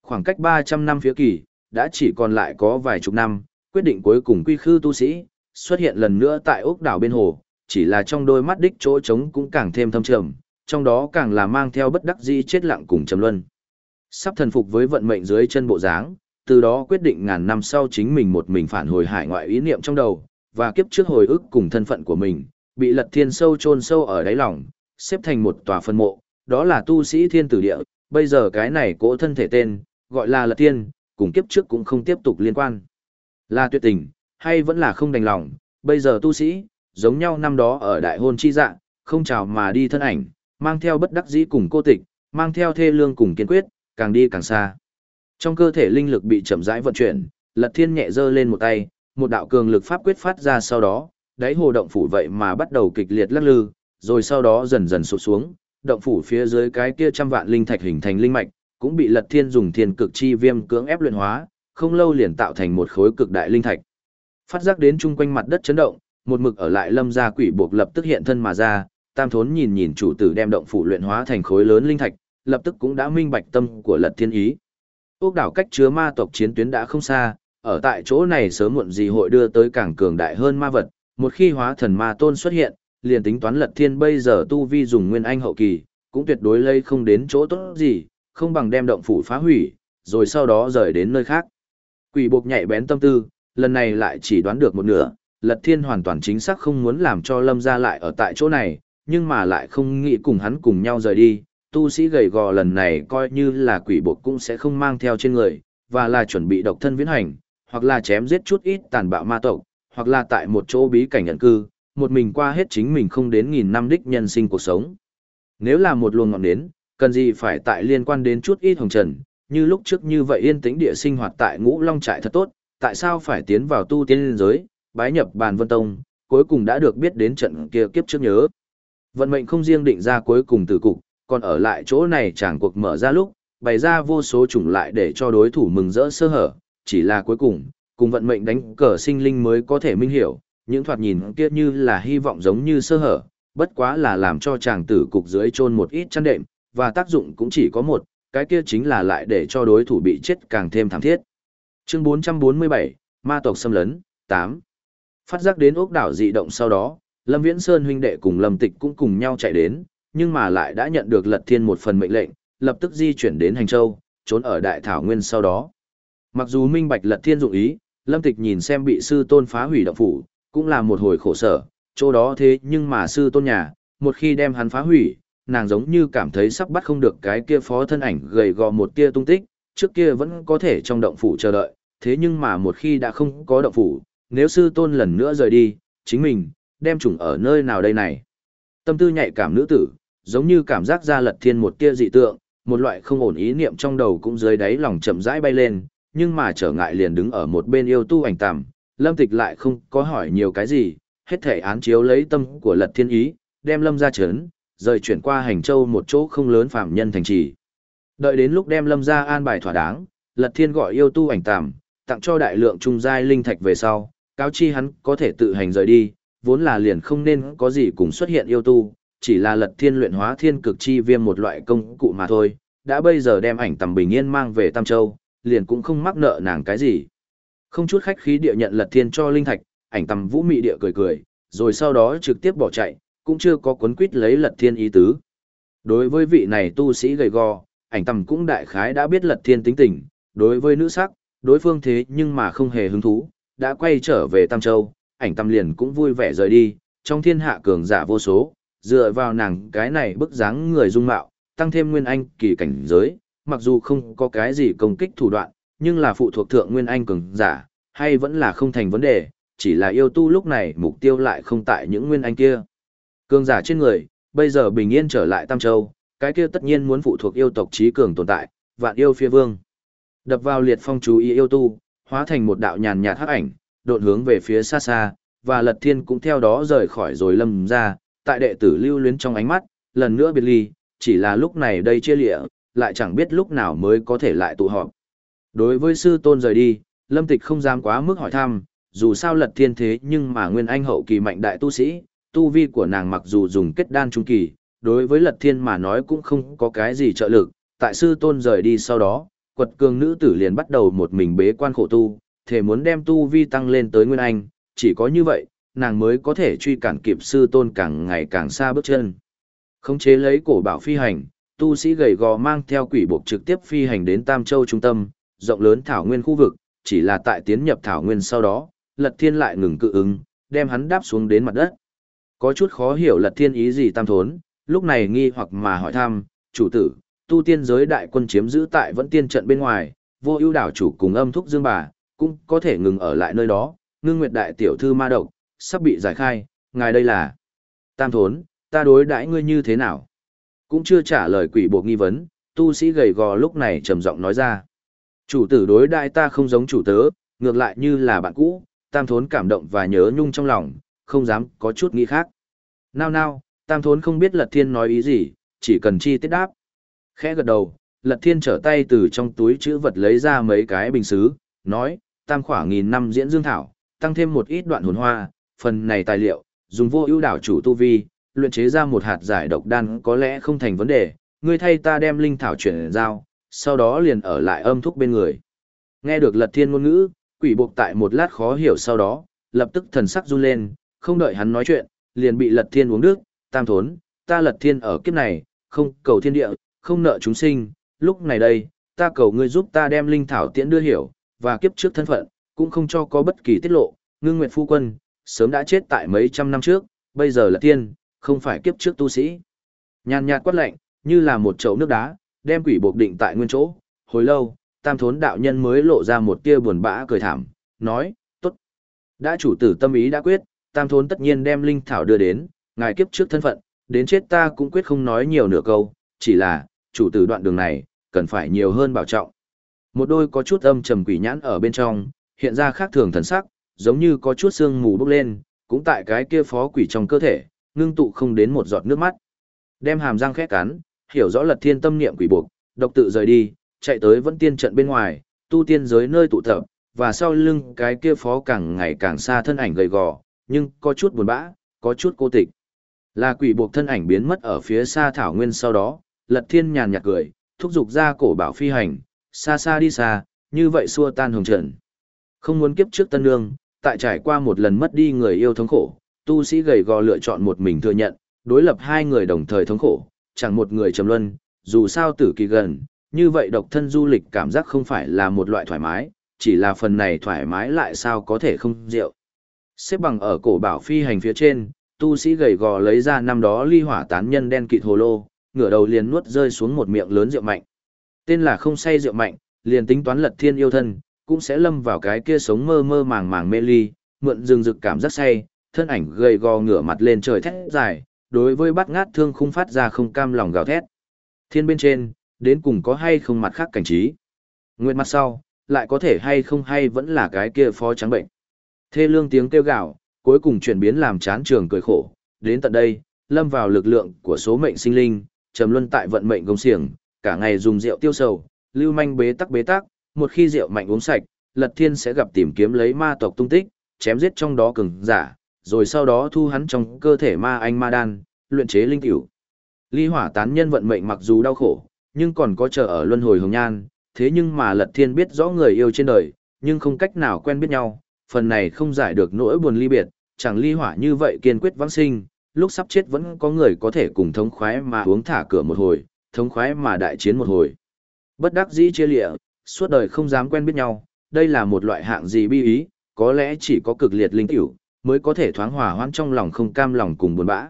Khoảng cách 300 năm phía kỳ, đã chỉ còn lại có vài chục năm, quyết định cuối cùng quy khư tu sĩ, xuất hiện lần nữa tại ốc đảo bên hồ, chỉ là trong đôi mắt đích chỗ trống cũng càng thêm thâm trầm, trong đó càng là mang theo bất đắc dĩ chết lặng cùng trầm luân. Sắp thần phục với vận mệnh dưới chân bộ dáng, từ đó quyết định ngàn năm sau chính mình một mình phản hồi hải ngoại ý niệm trong đầu, và kiếp trước hồi ức cùng thân phận của mình, bị lật thiên sâu chôn sâu ở đáy lòng, xếp thành một tòa phân mộ, đó là tu sĩ thiên tử địa, bây giờ cái này cỗ thân thể tên, gọi là lật thiên, cùng kiếp trước cũng không tiếp tục liên quan. Là tuyệt tình, hay vẫn là không đành lòng, bây giờ tu sĩ, giống nhau năm đó ở đại hôn chi dạ, không chào mà đi thân ảnh, mang theo bất đắc dĩ cùng cô tịch, mang theo thê lương cùng kiên quyết, càng đi càng xa. Trong cơ thể linh lực bị chậm rãi vận chuyển, Lật Thiên nhẹ giơ lên một tay, một đạo cường lực pháp quyết phát ra sau đó, đáy hồ động phủ vậy mà bắt đầu kịch liệt lắc lư, rồi sau đó dần dần sụp xuống, động phủ phía dưới cái kia trăm vạn linh thạch hình thành linh mạch, cũng bị Lật Thiên dùng thiên cực chi viêm cưỡng ép luyện hóa, không lâu liền tạo thành một khối cực đại linh thạch. Phát giác đến chung quanh mặt đất chấn động, một mực ở lại lâm gia quỷ buộc lập tức hiện thân mà ra, tam thốn nhìn nhìn chủ tử đem động phủ luyện hóa thành khối lớn linh thạch, lập tức cũng đã minh bạch tâm của lật thiên ý. Ốc đảo cách chứa ma tộc chiến tuyến đã không xa, ở tại chỗ này sớm muộn gì hội đưa tới càng cường đại hơn ma vật, một khi hóa thần ma tôn xuất hiện, liền tính toán lật thiên bây giờ tu vi dùng nguyên anh hậu kỳ, cũng tuyệt đối lây không đến chỗ tốt gì, không bằng đem động phủ phá hủy, rồi sau đó rời đến nơi khác. Quỷ buộc nhạy bén tâm tư, lần này lại chỉ đoán được một nửa, Lật Thiên hoàn toàn chính xác không muốn làm cho Lâm gia lại ở tại chỗ này, nhưng mà lại không nghĩ cùng hắn cùng nhau rời đi. Tu sĩ gầy gò lần này coi như là quỷ buộc cũng sẽ không mang theo trên người, và là chuẩn bị độc thân viễn hành, hoặc là chém giết chút ít tàn bạo ma tộc, hoặc là tại một chỗ bí cảnh nhận cư, một mình qua hết chính mình không đến nghìn năm đích nhân sinh cuộc sống. Nếu là một luồng ngọn nến, cần gì phải tại liên quan đến chút ít hồng trần, như lúc trước như vậy yên tĩnh địa sinh hoạt tại ngũ long trại thật tốt, tại sao phải tiến vào tu tiên liên giới, bái nhập bàn vân tông, cuối cùng đã được biết đến trận kia kiếp trước nhớ. Vận mệnh không riêng định ra cuối cùng tử cục, còn ở lại chỗ này chẳng cuộc mở ra lúc, bày ra vô số chủng lại để cho đối thủ mừng rỡ sơ hở, chỉ là cuối cùng, cùng vận mệnh đánh cờ sinh linh mới có thể minh hiểu, những thoạt nhìn kia như là hy vọng giống như sơ hở, bất quá là làm cho chàng tử cục dưới chôn một ít chăn đệm, và tác dụng cũng chỉ có một, cái kia chính là lại để cho đối thủ bị chết càng thêm thảm thiết. Chương 447, Ma tộc xâm lấn, 8. Phát giác đến ốc đảo dị động sau đó, Lâm Viễn Sơn huynh đệ cùng Lâm Tịch cũng cùng nhau chạy đến, nhưng mà lại đã nhận được Lật Thiên một phần mệnh lệnh, lập tức di chuyển đến Hành Châu, trốn ở Đại Thảo Nguyên sau đó. Mặc dù minh bạch Lật Thiên dụng ý, Lâm Tịch nhìn xem bị sư tôn phá hủy động phủ, cũng là một hồi khổ sở, chỗ đó thế nhưng mà sư tôn nhà, một khi đem hắn phá hủy, nàng giống như cảm thấy sắp bắt không được cái kia phó thân ảnh gầy gò một tia tung tích, trước kia vẫn có thể trong động phủ chờ đợi, thế nhưng mà một khi đã không có động phủ, nếu sư tôn lần nữa rời đi, chính mình, đem trùng ở nơi nào đây này. Tâm tư nhạy cảm nữ tử, giống như cảm giác ra lật thiên một tia dị tượng, một loại không ổn ý niệm trong đầu cũng dưới đáy lòng chậm rãi bay lên, nhưng mà trở ngại liền đứng ở một bên yêu tu ảnh tạm, lâm tịch lại không có hỏi nhiều cái gì, hết thể án chiếu lấy tâm của lật thiên ý, đem lâm ra chấn, rời chuyển qua hành châu một chỗ không lớn phạm nhân thành trì. Đợi đến lúc đem lâm ra an bài thỏa đáng, lật thiên gọi yêu tu ảnh tạm, tặng cho đại lượng trung giai linh thạch về sau, cáo chi hắn có thể tự hành rời đi, vốn là liền không nên có gì cùng xuất hiện yêu tu, chỉ là lật thiên luyện hóa thiên cực chi viêm một loại công cụ mà thôi, đã bây giờ đem ảnh tầm bình yên mang về Tam Châu, liền cũng không mắc nợ nàng cái gì. Không chút khách khí địa nhận lật thiên cho linh thạch, ảnh tầm vũ mị địa cười cười, rồi sau đó trực tiếp bỏ chạy, cũng chưa có cuốn quýt lấy lật thiên ý tứ. Đối với vị này tu sĩ gầy gò, ảnh tầm cũng đại khái đã biết lật thiên tính tình, đối với nữ sắc, đối phương thế nhưng mà không hề hứng thú, đã quay trở về Tam Châu, ảnh tầm liền cũng vui vẻ rời đi, trong thiên hạ cường giả vô số, dựa vào nàng cái này bức dáng người dung mạo, tăng thêm nguyên anh kỳ cảnh giới, mặc dù không có cái gì công kích thủ đoạn, nhưng là phụ thuộc thượng nguyên anh cường giả, hay vẫn là không thành vấn đề, chỉ là yêu tu lúc này mục tiêu lại không tại những nguyên anh kia. Cường giả trên người, bây giờ bình yên trở lại Tam Châu, cái kia tất nhiên muốn phụ thuộc yêu tộc trí cường tồn tại, vạn yêu phía vương. Đập vào liệt phong chú ý yêu tu, hóa thành một đạo nhàn nhạt hắc ảnh, độn hướng về phía xa xa, và lật thiên cũng theo đó rời khỏi rồi lâm ra, tại đệ tử lưu luyến trong ánh mắt, lần nữa biệt ly, chỉ là lúc này đây chia lịa, lại chẳng biết lúc nào mới có thể lại tụ họp. Đối với sư tôn rời đi, lâm tịch không dám quá mức hỏi thăm, dù sao lật thiên thế nhưng mà nguyên anh hậu kỳ mạnh đại tu sĩ, tu vi của nàng mặc dù dùng kết đan trung kỳ, đối với lật thiên mà nói cũng không có cái gì trợ lực, tại sư tôn rời đi sau đó, quật cường nữ tử liền bắt đầu một mình bế quan khổ tu, thể muốn đem tu vi tăng lên tới nguyên anh, chỉ có như vậy, nàng mới có thể truy cản kịp sư tôn càng ngày càng xa bước chân. Khống chế lấy cổ bảo phi hành, tu sĩ gầy gò mang theo quỷ buộc trực tiếp phi hành đến Tam Châu trung tâm, rộng lớn thảo nguyên khu vực, chỉ là tại tiến nhập thảo nguyên sau đó, Lật Thiên lại ngừng cự ứng, đem hắn đáp xuống đến mặt đất. Có chút khó hiểu Lật Thiên ý gì tam thốn, lúc này nghi hoặc mà hỏi thăm, chủ tử, tu tiên giới đại quân chiếm giữ tại vẫn tiên trận bên ngoài, vô ưu đảo chủ cùng âm thúc dương bà, cũng có thể ngừng ở lại nơi đó, ngưng nguyệt đại tiểu thư ma độc, sắp bị giải khai, ngài đây là. Tam thốn, ta đối đãi ngươi như thế nào? Cũng chưa trả lời quỷ buộc nghi vấn, tu sĩ gầy gò lúc này trầm giọng nói ra. Chủ tử đối đãi ta không giống chủ tớ, ngược lại như là bạn cũ, tam thốn cảm động và nhớ nhung trong lòng, không dám có chút nghĩ khác. Nào nào, tam thốn không biết lật thiên nói ý gì, chỉ cần chi tiết đáp. Khẽ gật đầu, lật thiên trở tay từ trong túi chữ vật lấy ra mấy cái bình xứ, nói, tam khỏa nghìn năm diễn dương thảo, tăng thêm một ít đoạn hồn hoa, phần này tài liệu, dùng vô ưu đảo chủ tu vi, luyện chế ra một hạt giải độc đan có lẽ không thành vấn đề, ngươi thay ta đem linh thảo chuyển giao, sau đó liền ở lại âm thúc bên người. Nghe được lật thiên ngôn ngữ, quỷ buộc tại một lát khó hiểu sau đó, lập tức thần sắc run lên, không đợi hắn nói chuyện, liền bị lật thiên uống nước, tam thốn, ta lật thiên ở kiếp này, không cầu thiên địa, không nợ chúng sinh, lúc này đây, ta cầu ngươi giúp ta đem linh thảo tiễn đưa hiểu, và kiếp trước thân phận, cũng không cho có bất kỳ tiết lộ, ngưng nguyệt phu quân, sớm đã chết tại mấy trăm năm trước, bây giờ là tiên, không phải kiếp trước tu sĩ. Nhàn nhạt quát lạnh, như là một chậu nước đá, đem quỷ buộc định tại nguyên chỗ, hồi lâu, tam thốn đạo nhân mới lộ ra một tia buồn bã cười thảm, nói, tốt. Đã chủ tử tâm ý đã quyết, tam thốn tất nhiên đem linh thảo đưa đến, ngài kiếp trước thân phận, đến chết ta cũng quyết không nói nhiều nửa câu, chỉ là, chủ tử đoạn đường này, cần phải nhiều hơn bảo trọng. Một đôi có chút âm trầm quỷ nhãn ở bên trong, hiện ra khác thường thần sắc, giống như có chút sương mù bốc lên, cũng tại cái kia phó quỷ trong cơ thể, ngưng tụ không đến một giọt nước mắt. Đem hàm răng khét cắn, hiểu rõ lật thiên tâm niệm quỷ buộc, độc tự rời đi, chạy tới vẫn tiên trận bên ngoài, tu tiên giới nơi tụ tập, và sau lưng cái kia phó càng ngày càng xa thân ảnh gầy gò, nhưng có chút buồn bã, có chút cô tịch. Là quỷ buộc thân ảnh biến mất ở phía xa thảo nguyên sau đó, lật thiên nhàn nhạt cười, thúc giục ra cổ bảo phi hành, xa xa đi xa, như vậy xua tan hồng trần. Không muốn kiếp trước tân đương, tại trải qua một lần mất đi người yêu thống khổ, tu sĩ gầy gò lựa chọn một mình thừa nhận, đối lập hai người đồng thời thống khổ, chẳng một người trầm luân, dù sao tử kỳ gần, như vậy độc thân du lịch cảm giác không phải là một loại thoải mái, chỉ là phần này thoải mái lại sao có thể không rượu. Xếp bằng ở cổ bảo phi hành phía trên, tu sĩ gầy gò lấy ra năm đó ly hỏa tán nhân đen kịt hồ lô, ngửa đầu liền nuốt rơi xuống một miệng lớn rượu mạnh. Tên là không say rượu mạnh, liền tính toán lật thiên yêu thân, cũng sẽ lâm vào cái kia sống mơ mơ màng màng mê ly, mượn rừng rực cảm giác say, thân ảnh gầy gò ngửa mặt lên trời thét dài, đối với bắt ngát thương khung phát ra không cam lòng gào thét. Thiên bên trên, đến cùng có hay không mặt khác cảnh trí. Nguyệt mặt sau, lại có thể hay không hay vẫn là cái kia phó trắng bệnh. Thê lương tiếng kêu gào, cuối cùng chuyển biến làm chán trường cười khổ, đến tận đây, lâm vào lực lượng của số mệnh sinh linh, trầm luân tại vận mệnh công xiềng, cả ngày dùng rượu tiêu sầu, lưu manh bế tắc bế tắc, một khi rượu mạnh uống sạch, Lật Thiên sẽ gặp tìm kiếm lấy ma tộc tung tích, chém giết trong đó cường giả, rồi sau đó thu hắn trong cơ thể ma anh ma đan, luyện chế linh tiểu. Ly Hỏa tán nhân vận mệnh mặc dù đau khổ, nhưng còn có chờ ở luân hồi hồng nhan, thế nhưng mà Lật Thiên biết rõ người yêu trên đời, nhưng không cách nào quen biết nhau, phần này không giải được nỗi buồn ly biệt, chẳng ly hỏa như vậy kiên quyết vãng sinh, lúc sắp chết vẫn có người có thể cùng thống khoái mà uống thả cửa một hồi, thống khoái mà đại chiến một hồi. Bất đắc dĩ chia lịa, suốt đời không dám quen biết nhau, đây là một loại hạng gì bi ý, có lẽ chỉ có cực liệt linh tiểu, mới có thể thoáng hòa hoãn trong lòng không cam lòng cùng buồn bã.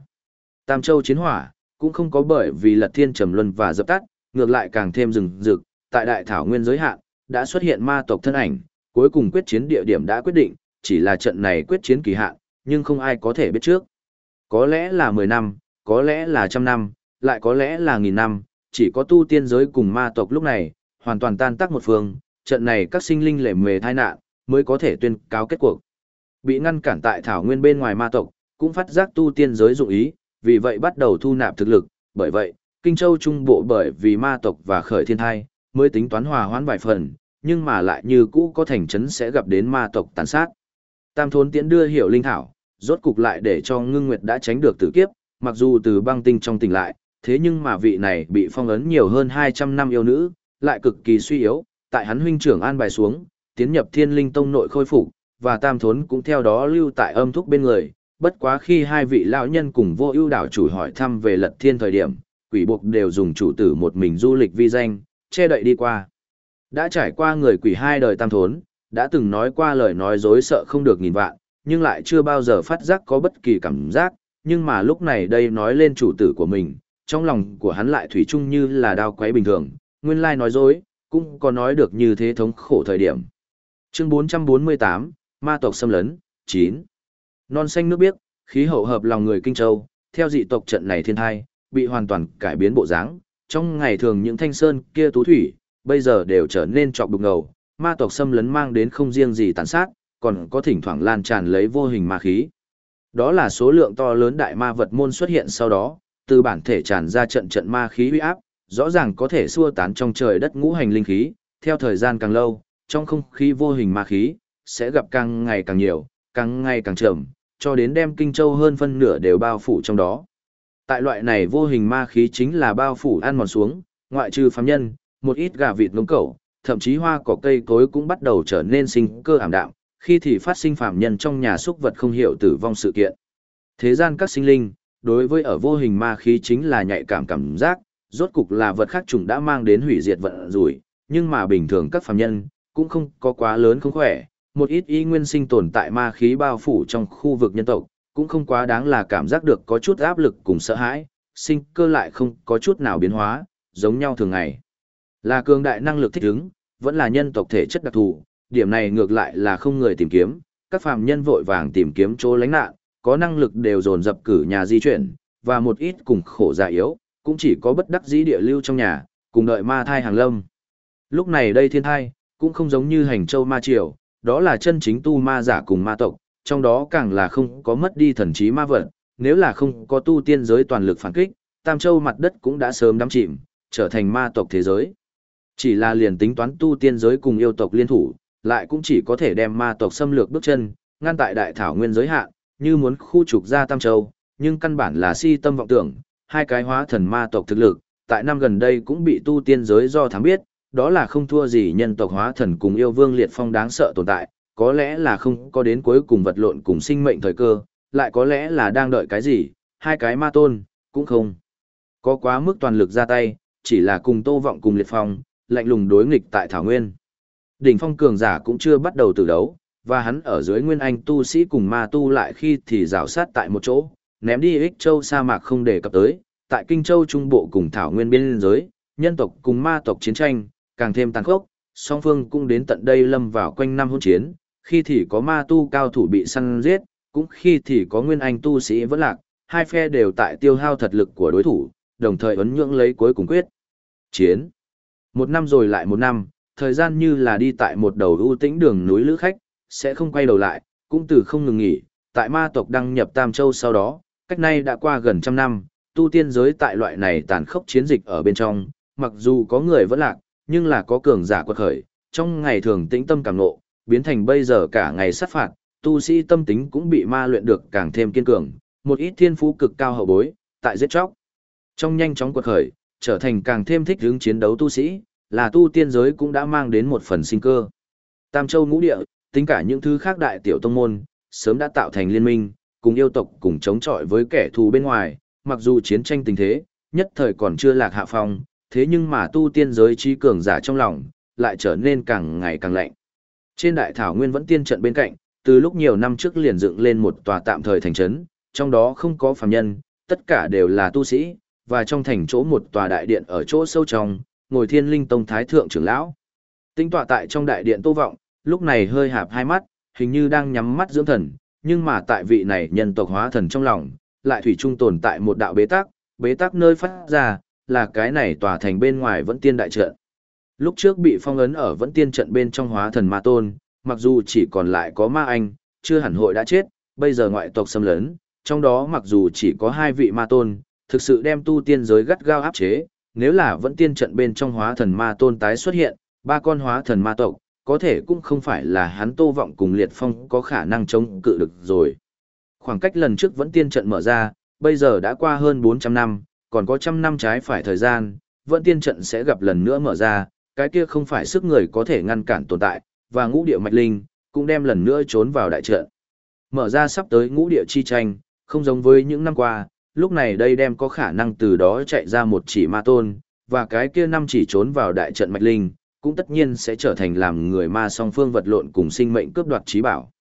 Tam Châu chiến hỏa, cũng không có bởi vì lật thiên trầm luân và dập tắt, ngược lại càng thêm rừng rực, tại đại thảo nguyên giới hạn, đã xuất hiện ma tộc thân ảnh, cuối cùng quyết chiến địa điểm đã quyết định, chỉ là trận này quyết chiến kỳ hạn, nhưng không ai có thể biết trước. Có lẽ là 10 năm, có lẽ là trăm năm, lại có lẽ là nghìn năm, chỉ có tu tiên giới cùng ma tộc lúc này, hoàn toàn tan tác một phương, trận này các sinh linh lệ mề thai nạn, mới có thể tuyên cáo kết cuộc. Bị ngăn cản tại thảo nguyên bên ngoài ma tộc, cũng phát giác tu tiên giới dụng ý, vì vậy bắt đầu thu nạp thực lực, bởi vậy, Kinh Châu Trung Bộ bởi vì ma tộc và khởi thiên thai, mới tính toán hòa hoãn vài phần, nhưng mà lại như cũ có thành trấn sẽ gặp đến ma tộc tàn sát. Tam thốn tiễn đưa hiểu linh thảo, rốt cục lại để cho ngưng nguyệt đã tránh được tử kiếp, mặc dù từ băng tinh trong tỉnh lại, thế nhưng mà vị này bị phong ấn nhiều hơn 200 năm yêu nữ, lại cực kỳ suy yếu, tại hắn huynh trưởng an bài xuống, tiến nhập thiên linh tông nội khôi phục, và tam thốn cũng theo đó lưu tại âm thúc bên người. Bất quá khi hai vị lão nhân cùng vô ưu đảo chủ hỏi thăm về lật thiên thời điểm, quỷ buộc đều dùng chủ tử một mình du lịch vi danh, che đậy đi qua. Đã trải qua người quỷ hai đời tam thốn, đã từng nói qua lời nói dối sợ không được nghìn vạn, nhưng lại chưa bao giờ phát giác có bất kỳ cảm giác, nhưng mà lúc này đây nói lên chủ tử của mình, trong lòng của hắn lại thủy chung như là đao quấy bình thường, nguyên lai nói dối, cũng có nói được như thế thống khổ thời điểm. Chương 448, Ma tộc xâm lấn, 9. Non xanh nước biếc, khí hậu hợp lòng người Kinh Châu, theo dị tộc trận này thiên thai, bị hoàn toàn cải biến bộ dáng. Trong ngày thường những thanh sơn kia tú thủy, bây giờ đều trở nên trọc đục ngầu, ma tộc xâm lấn mang đến không riêng gì tàn sát, còn có thỉnh thoảng lan tràn lấy vô hình ma khí. Đó là số lượng to lớn đại ma vật môn xuất hiện sau đó, từ bản thể tràn ra trận trận ma khí uy áp, rõ ràng có thể xua tán trong trời đất ngũ hành linh khí, theo thời gian càng lâu, trong không khí vô hình ma khí sẽ gặp càng ngày càng nhiều, càng ngày càng trầm, cho đến đem kinh châu hơn phân nửa đều bao phủ trong đó. Tại loại này vô hình ma khí chính là bao phủ ăn mòn xuống, ngoại trừ phàm nhân, một ít gà vịt ngỗng cẩu, thậm chí hoa cỏ cây cối cũng bắt đầu trở nên sinh cơ ảm đạm, khi thì phát sinh phàm nhân trong nhà xúc vật không hiểu tử vong sự kiện. Thế gian các sinh linh, đối với ở vô hình ma khí chính là nhạy cảm cảm giác, rốt cục là vật khác trùng đã mang đến hủy diệt vận rủi, nhưng mà bình thường các phàm nhân cũng không có quá lớn không khỏe, một ít y nguyên sinh tồn tại ma khí bao phủ trong khu vực nhân tộc, cũng không quá đáng là cảm giác được có chút áp lực cùng sợ hãi, sinh cơ lại không có chút nào biến hóa, giống nhau thường ngày. Là cường đại năng lực thích ứng, vẫn là nhân tộc thể chất đặc thù, điểm này ngược lại là không người tìm kiếm, các phàm nhân vội vàng tìm kiếm chỗ lánh nạn, có năng lực đều dồn dập cử nhà di chuyển, và một ít cùng khổ già yếu, cũng chỉ có bất đắc dĩ địa lưu trong nhà, cùng đợi ma thai hàng lâm. Lúc này đây thiên thai, cũng không giống như hành châu ma triều, đó là chân chính tu ma giả cùng ma tộc, trong đó càng là không có mất đi thần trí ma vật, nếu là không có tu tiên giới toàn lực phản kích, Tam Châu mặt đất cũng đã sớm đắm chìm, trở thành ma tộc thế giới. Chỉ là liền tính toán tu tiên giới cùng yêu tộc liên thủ, lại cũng chỉ có thể đem ma tộc xâm lược bước chân, ngăn tại đại thảo nguyên giới hạn, như muốn khu trục ra Tam Châu, nhưng căn bản là si tâm vọng tưởng, hai cái hóa thần ma tộc thực lực, tại năm gần đây cũng bị tu tiên giới do thám biết, đó là không thua gì nhân tộc hóa thần cùng yêu vương liệt phong đáng sợ tồn tại, có lẽ là không có đến cuối cùng vật lộn cùng sinh mệnh thời cơ, lại có lẽ là đang đợi cái gì, hai cái ma tôn, cũng không. Có quá mức toàn lực ra tay, chỉ là cùng tô vọng cùng liệt phong, lạnh lùng đối nghịch tại Thảo Nguyên. Đỉnh phong cường giả cũng chưa bắt đầu từ đấu, và hắn ở dưới nguyên anh tu sĩ cùng ma tu lại khi thì rào sát tại một chỗ, ném đi ích châu sa mạc không để cập tới, tại Kinh Châu Trung Bộ cùng Thảo Nguyên biên giới, nhân tộc cùng ma tộc chiến tranh, càng thêm tàn khốc, song phương cũng đến tận đây lâm vào quanh năm hôn chiến, khi thì có ma tu cao thủ bị săn giết, cũng khi thì có nguyên anh tu sĩ vẫn lạc, hai phe đều tại tiêu hao thật lực của đối thủ, đồng thời ấn nhưỡng lấy cuối cùng quyết. Chiến. Một năm rồi lại một năm, thời gian như là đi tại một đầu ưu tĩnh đường núi lữ khách, sẽ không quay đầu lại, cũng từ không ngừng nghỉ, tại ma tộc đăng nhập Tam Châu sau đó, cách nay đã qua gần trăm năm, tu tiên giới tại loại này tàn khốc chiến dịch ở bên trong, mặc dù có người vẫn lạc, nhưng là có cường giả quật khởi, trong ngày thường tĩnh tâm càng nộ, biến thành bây giờ cả ngày sát phạt, tu sĩ tâm tính cũng bị ma luyện được càng thêm kiên cường, một ít thiên phú cực cao hậu bối, tại giết chóc. Trong nhanh chóng quật khởi, trở thành càng thêm thích hướng chiến đấu tu sĩ, là tu tiên giới cũng đã mang đến một phần sinh cơ. Tam Châu ngũ địa, tính cả những thứ khác đại tiểu tông môn, sớm đã tạo thành liên minh, cùng yêu tộc cùng chống chọi với kẻ thù bên ngoài, mặc dù chiến tranh tình thế, nhất thời còn chưa lạc hạ phong, thế nhưng mà tu tiên giới trí cường giả trong lòng, lại trở nên càng ngày càng lạnh. Trên đại thảo nguyên vẫn tiên trận bên cạnh, từ lúc nhiều năm trước liền dựng lên một tòa tạm thời thành trấn, trong đó không có phàm nhân, tất cả đều là tu sĩ, và trong thành chỗ một tòa đại điện ở chỗ sâu trong, ngồi thiên linh tông thái thượng trưởng lão. Tinh tọa tại trong đại điện tô vọng, lúc này hơi hạp hai mắt, hình như đang nhắm mắt dưỡng thần, nhưng mà tại vị này nhân tộc hóa thần trong lòng, lại thủy trung tồn tại một đạo bế tắc, bế tắc nơi phát ra, là cái này tòa thành bên ngoài vẫn tiên đại trận. Lúc trước bị phong ấn ở vẫn tiên trận bên trong hóa thần ma tôn, mặc dù chỉ còn lại có ma anh, chưa hẳn hội đã chết, bây giờ ngoại tộc xâm lấn, trong đó mặc dù chỉ có hai vị ma tôn, thực sự đem tu tiên giới gắt gao áp chế, nếu là vẫn tiên trận bên trong hóa thần ma tôn tái xuất hiện, ba con hóa thần ma tộc, có thể cũng không phải là hắn tô vọng cùng liệt phong có khả năng chống cự được rồi. Khoảng cách lần trước vẫn tiên trận mở ra, bây giờ đã qua hơn 400 năm, còn có trăm năm trái phải thời gian, vẫn tiên trận sẽ gặp lần nữa mở ra, cái kia không phải sức người có thể ngăn cản tồn tại, và ngũ địa mạch linh, cũng đem lần nữa trốn vào đại trận. Mở ra sắp tới ngũ địa chi tranh, không giống với những năm qua, lúc này đây đem có khả năng từ đó chạy ra một chỉ ma tôn, và cái kia năm chỉ trốn vào đại trận mạch linh, cũng tất nhiên sẽ trở thành làm người ma song phương vật lộn cùng sinh mệnh cướp đoạt trí bảo.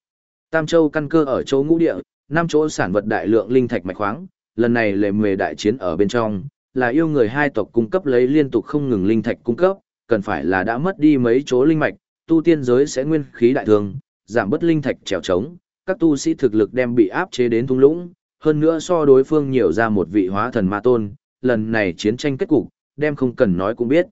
Tam Châu căn cơ ở chỗ ngũ địa, năm chỗ sản vật đại lượng linh thạch mạch khoáng, lần này lệ mề đại chiến ở bên trong, là yêu người hai tộc cung cấp lấy liên tục không ngừng linh thạch cung cấp, cần phải là đã mất đi mấy chỗ linh mạch, tu tiên giới sẽ nguyên khí đại thương, giảm bất linh thạch trèo trống, các tu sĩ thực lực đem bị áp chế đến thung lũng, hơn nữa so đối phương nhiều ra một vị hóa thần ma tôn, lần này chiến tranh kết cục, đem không cần nói cũng biết.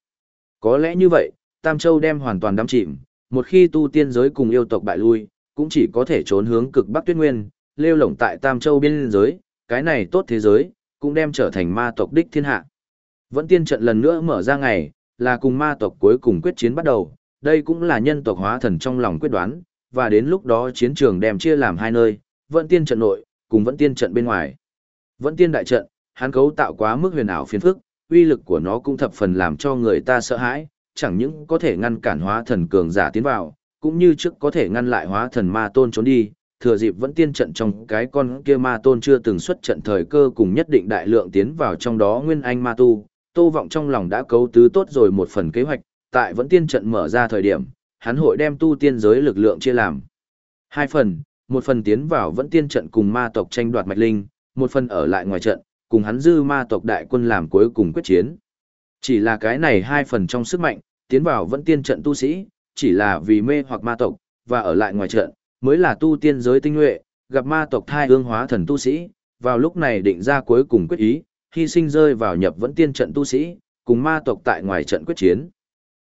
Có lẽ như vậy, Tam Châu đem hoàn toàn đắm chìm, một khi tu tiên giới cùng yêu tộc bại lui, cũng chỉ có thể trốn hướng cực Bắc Tuyết Nguyên, lêu lổng tại Tam Châu biên giới, cái này tốt thế giới, cũng đem trở thành ma tộc đích thiên hạ. Vẫn tiên trận lần nữa mở ra ngày, là cùng ma tộc cuối cùng quyết chiến bắt đầu, đây cũng là nhân tộc hóa thần trong lòng quyết đoán, và đến lúc đó chiến trường đem chia làm hai nơi, vẫn tiên trận nội, cùng vẫn tiên trận bên ngoài. Vẫn tiên đại trận, hắn cấu tạo quá mức huyền ảo phiền phức, uy lực của nó cũng thập phần làm cho người ta sợ hãi, chẳng những có thể ngăn cản hóa thần cường giả tiến vào, cũng như trước có thể ngăn lại hóa thần ma tôn trốn đi, thừa dịp vẫn tiên trận trong cái con kia ma tôn chưa từng xuất trận thời cơ cùng nhất định đại lượng tiến vào trong đó nguyên anh ma tu, tô vọng trong lòng đã cấu tứ tốt rồi một phần kế hoạch, tại vẫn tiên trận mở ra thời điểm, hắn hội đem tu tiên giới lực lượng chia làm. Hai phần, một phần tiến vào vẫn tiên trận cùng ma tộc tranh đoạt mạch linh, một phần ở lại ngoài trận, cùng hắn dư ma tộc đại quân làm cuối cùng quyết chiến. Chỉ là cái này hai phần trong sức mạnh, tiến vào vẫn tiên trận tu sĩ, chỉ là vì mê hoặc ma tộc, và ở lại ngoài trận, mới là tu tiên giới tinh nhuệ, gặp ma tộc thai hương hóa thần tu sĩ, vào lúc này định ra cuối cùng quyết ý, hy sinh rơi vào nhập vẫn tiên trận tu sĩ, cùng ma tộc tại ngoài trận quyết chiến.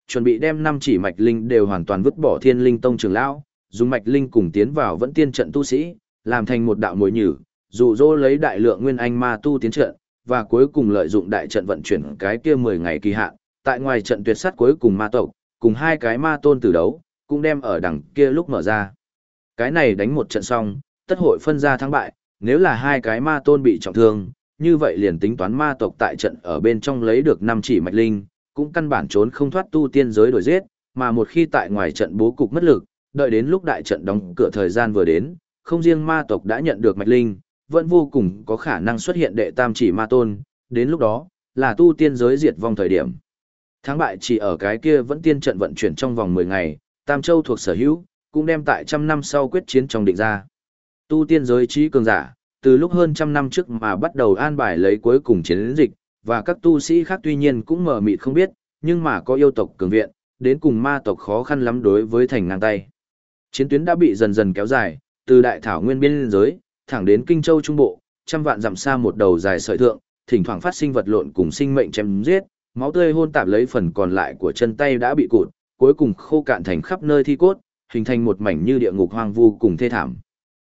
Chuẩn bị đem năm chỉ mạch linh đều hoàn toàn vứt bỏ thiên linh tông trường lão, dùng mạch linh cùng tiến vào vẫn tiên trận tu sĩ, làm thành một đạo mồi nhử, dụ dỗ lấy đại lượng nguyên anh ma tu tiến trận, và cuối cùng lợi dụng đại trận vận chuyển cái kia 10 ngày kỳ hạn, tại ngoài trận tuyệt sát cuối cùng ma tộc, cùng hai cái ma tôn tử đấu, cũng đem ở đằng kia lúc mở ra. Cái này đánh một trận xong, tất hội phân ra thắng bại, nếu là hai cái ma tôn bị trọng thương, như vậy liền tính toán ma tộc tại trận ở bên trong lấy được năm chỉ mạch linh, cũng căn bản trốn không thoát tu tiên giới đổi giết, mà một khi tại ngoài trận bố cục mất lực, đợi đến lúc đại trận đóng cửa thời gian vừa đến, không riêng ma tộc đã nhận được mạch linh, vẫn vô cùng có khả năng xuất hiện đệ tam chỉ ma tôn, đến lúc đó, là tu tiên giới diệt vong thời điểm. Thắng bại chỉ ở cái kia vẫn tiên trận vận chuyển trong vòng 10 ngày, Tam Châu thuộc sở hữu, cũng đem tại trăm năm sau quyết chiến trong định ra. Tu tiên giới trí cường giả, từ lúc hơn trăm năm trước mà bắt đầu an bài lấy cuối cùng chiến dịch, và các tu sĩ khác tuy nhiên cũng mờ mịt không biết, nhưng mà có yêu tộc cường viện, đến cùng ma tộc khó khăn lắm đối với thành ngang tay. Chiến tuyến đã bị dần dần kéo dài, từ đại thảo nguyên biên giới, thẳng đến Kinh Châu Trung Bộ, trăm vạn dặm xa một đầu dài sợi thượng, thỉnh thoảng phát sinh vật lộn cùng sinh mệnh chém giết, máu tươi hôn tạp lấy phần còn lại của chân tay đã bị cụt, cuối cùng khô cạn thành khắp nơi thi cốt, hình thành một mảnh như địa ngục hoang vu cùng thê thảm.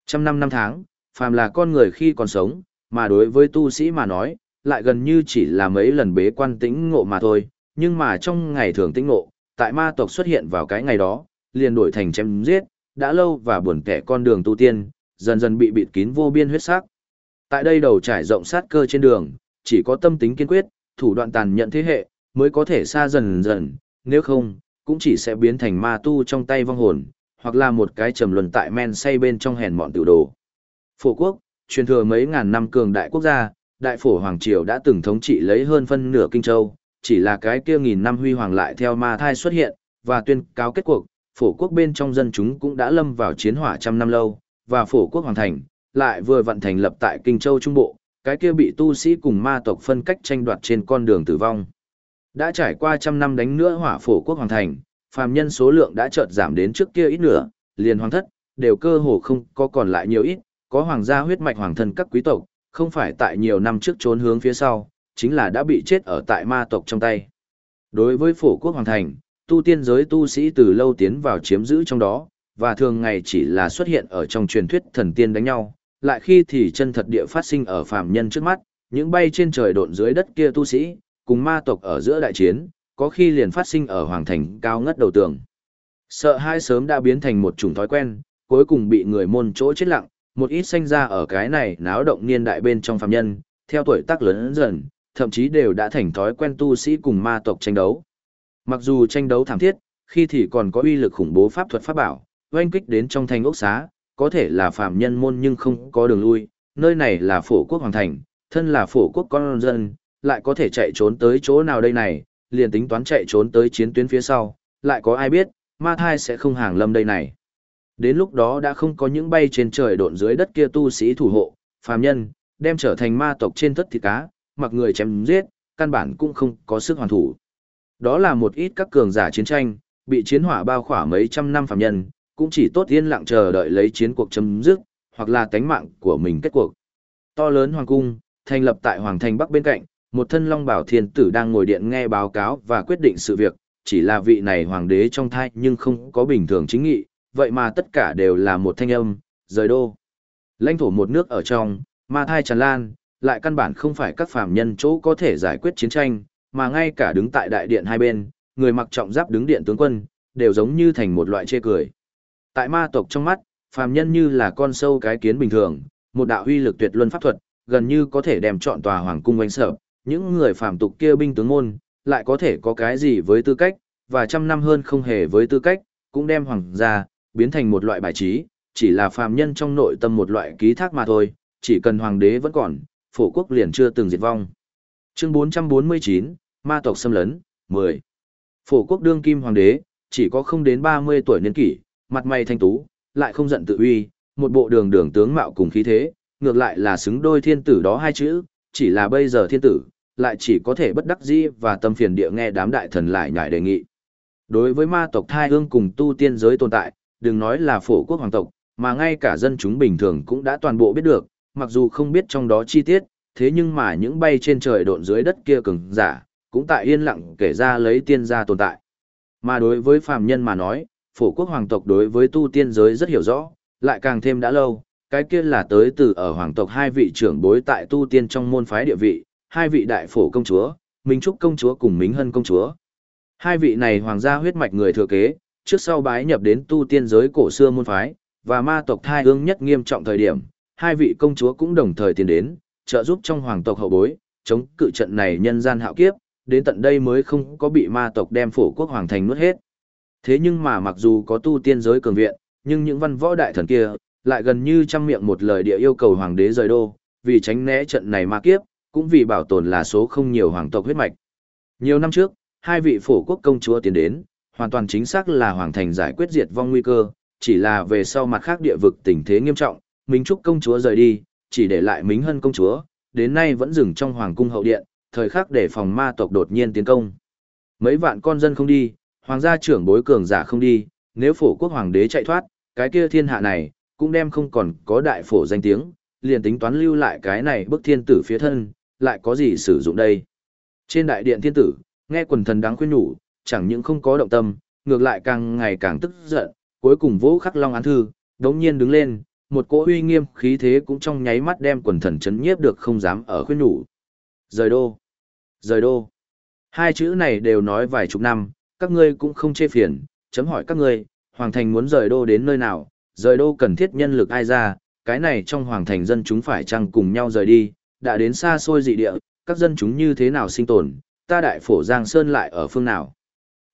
Trăm năm năm tháng, phàm là con người khi còn sống, mà đối với tu sĩ mà nói, lại gần như chỉ là mấy lần bế quan tĩnh ngộ mà thôi, nhưng mà trong ngày thường tĩnh ngộ, tại ma tộc xuất hiện vào cái ngày đó, liền đổi thành chém giết, đã lâu và buồn kẻ con đường tu tiên, dần dần bị bịt kín vô biên huyết sắc. Tại đây đầu trải rộng sát cơ trên đường, chỉ có tâm tính kiên quyết, thủ đoạn tàn nhẫn thế hệ, mới có thể xa dần dần, nếu không, cũng chỉ sẽ biến thành ma tu trong tay vong hồn, hoặc là một cái trầm luân tại men say bên trong hèn mọn tiểu đồ. Phổ quốc, truyền thừa mấy ngàn năm cường đại quốc gia, đại phổ hoàng triều đã từng thống trị lấy hơn phân nửa kinh châu, chỉ là cái kia nghìn năm huy hoàng lại theo ma thai xuất hiện, và tuyên cáo kết cuộc, phổ quốc bên trong dân chúng cũng đã lâm vào chiến hỏa trăm năm lâu, và phổ quốc hoàng thành, lại vừa vận thành lập tại kinh châu trung bộ, cái kia bị tu sĩ cùng ma tộc phân cách tranh đoạt trên con đường tử vong. Đã trải qua trăm năm đánh nữa hỏa phổ quốc hoàng thành, phàm nhân số lượng đã chợt giảm đến trước kia ít nữa, liền hoàng thất, đều cơ hồ không có còn lại nhiều ít, có hoàng gia huyết mạch hoàng thân các quý tộc, không phải tại nhiều năm trước trốn hướng phía sau, chính là đã bị chết ở tại ma tộc trong tay. Đối với phổ quốc hoàng thành, tu tiên giới tu sĩ từ lâu tiến vào chiếm giữ trong đó, và thường ngày chỉ là xuất hiện ở trong truyền thuyết thần tiên đánh nhau, lại khi thì chân thật địa phát sinh ở phàm nhân trước mắt, những bay trên trời độn dưới đất kia tu sĩ, cùng ma tộc ở giữa đại chiến, có khi liền phát sinh ở hoàng thành cao ngất đầu tường. Sợ hai sớm đã biến thành một chủng thói quen, cuối cùng bị người môn chỗ chết lặng, một ít sinh ra ở cái này náo động niên đại bên trong phàm nhân, theo tuổi tác lớn dần, thậm chí đều đã thành thói quen tu sĩ cùng ma tộc tranh đấu. Mặc dù tranh đấu thảm thiết, khi thì còn có uy lực khủng bố pháp thuật pháp bảo, oanh kích đến trong thành ốc xá, có thể là phạm nhân môn nhưng không có đường lui, nơi này là phổ quốc hoàng thành, thân là phổ quốc con dân, lại có thể chạy trốn tới chỗ nào đây này, liền tính toán chạy trốn tới chiến tuyến phía sau, lại có ai biết, ma thai sẽ không hàng lâm đây này. Đến lúc đó đã không có những bay trên trời độn dưới đất kia tu sĩ thủ hộ, phàm nhân, đem trở thành ma tộc trên thất thịt cá, mặc người chém giết, căn bản cũng không có sức hoàn thủ. Đó là một ít các cường giả chiến tranh, bị chiến hỏa bao khỏa mấy trăm năm phạm nhân, cũng chỉ tốt yên lặng chờ đợi lấy chiến cuộc chấm dứt, hoặc là tánh mạng của mình kết cuộc. To lớn hoàng cung, thành lập tại hoàng thành bắc bên cạnh, một thân long bảo thiên tử đang ngồi điện nghe báo cáo và quyết định sự việc, chỉ là vị này hoàng đế trong thai nhưng không có bình thường chính nghị, vậy mà tất cả đều là một thanh âm, rời đô. Lãnh thổ một nước ở trong, ma thai tràn lan, lại căn bản không phải các phàm nhân chỗ có thể giải quyết chiến tranh, mà ngay cả đứng tại đại điện hai bên, người mặc trọng giáp đứng điện tướng quân, đều giống như thành một loại chê cười. Tại ma tộc trong mắt, phàm nhân như là con sâu cái kiến bình thường, một đạo huy lực tuyệt luân pháp thuật, gần như có thể đem trọn tòa hoàng cung oanh sợ, những người phàm tục kia binh tướng môn, lại có thể có cái gì với tư cách, và trăm năm hơn không hề với tư cách, cũng đem hoàng gia, biến thành một loại bài trí, chỉ là phàm nhân trong nội tâm một loại ký thác mà thôi, chỉ cần hoàng đế vẫn còn, phổ quốc liền chưa từng diệt vong. Chương 449, Ma tộc xâm lấn, 10. Phổ quốc đương kim hoàng đế, chỉ có không đến 30 tuổi niên kỷ, mặt mày thanh tú, lại không giận tự uy, một bộ đường đường tướng mạo cùng khí thế, ngược lại là xứng đôi thiên tử đó hai chữ, chỉ là bây giờ thiên tử, lại chỉ có thể bất đắc dĩ và tâm phiền địa nghe đám đại thần lại nhải đề nghị. Đối với ma tộc thai ương cùng tu tiên giới tồn tại, đừng nói là phổ quốc hoàng tộc, mà ngay cả dân chúng bình thường cũng đã toàn bộ biết được, mặc dù không biết trong đó chi tiết, thế nhưng mà những bay trên trời độn dưới đất kia cứng giả, cũng tại yên lặng kể ra lấy tiên gia tồn tại. Mà đối với phàm nhân mà nói, phổ quốc hoàng tộc đối với tu tiên giới rất hiểu rõ, lại càng thêm đã lâu, cái kia là tới từ ở hoàng tộc hai vị trưởng bối tại tu tiên trong môn phái địa vị, hai vị đại phổ công chúa, Minh Trúc công chúa cùng Minh Hân công chúa. Hai vị này hoàng gia huyết mạch người thừa kế, trước sau bái nhập đến tu tiên giới cổ xưa môn phái, và ma tộc thai ương nhất nghiêm trọng thời điểm, hai vị công chúa cũng đồng thời tiến đến, trợ giúp trong hoàng tộc hậu bối, chống cự trận này nhân gian hạo kiếp, đến tận đây mới không có bị ma tộc đem phổ quốc hoàng thành nuốt hết. Thế nhưng mà mặc dù có tu tiên giới cường viện, nhưng những văn võ đại thần kia, lại gần như trăm miệng một lời địa yêu cầu hoàng đế rời đô, vì tránh né trận này ma kiếp, cũng vì bảo tồn là số không nhiều hoàng tộc huyết mạch. Nhiều năm trước, hai vị phổ quốc công chúa tiến đến, hoàn toàn chính xác là hoàng thành giải quyết diệt vong nguy cơ, chỉ là về sau mặt khác địa vực tình thế nghiêm trọng, Minh Trúc công chúa rời đi, chỉ để lại Mính Hân công chúa, đến nay vẫn dừng trong hoàng cung hậu điện, thời khắc để phòng ma tộc đột nhiên tiến công. Mấy vạn con dân không đi, hoàng gia trưởng bối cường giả không đi, nếu phổ quốc hoàng đế chạy thoát, cái kia thiên hạ này, cũng đem không còn có đại phổ danh tiếng, liền tính toán lưu lại cái này bức thiên tử phía thân, lại có gì sử dụng đây. Trên đại điện thiên tử, nghe quần thần đáng khuyên nhủ, chẳng những không có động tâm, ngược lại càng ngày càng tức giận, cuối cùng vỗ khắc long án thư, đống nhiên đứng lên, một cỗ uy nghiêm khí thế cũng trong nháy mắt đem quần thần chấn nhiếp được không dám ở khuyên nhủ. Rời đô. Rời đô. Hai chữ này đều nói vài chục năm, các ngươi cũng không chê phiền, chấm hỏi các ngươi, hoàng thành muốn rời đô đến nơi nào, rời đô cần thiết nhân lực ai ra, cái này trong hoàng thành dân chúng phải chăng cùng nhau rời đi, đã đến xa xôi dị địa, các dân chúng như thế nào sinh tồn, ta đại phổ Giang Sơn lại ở phương nào.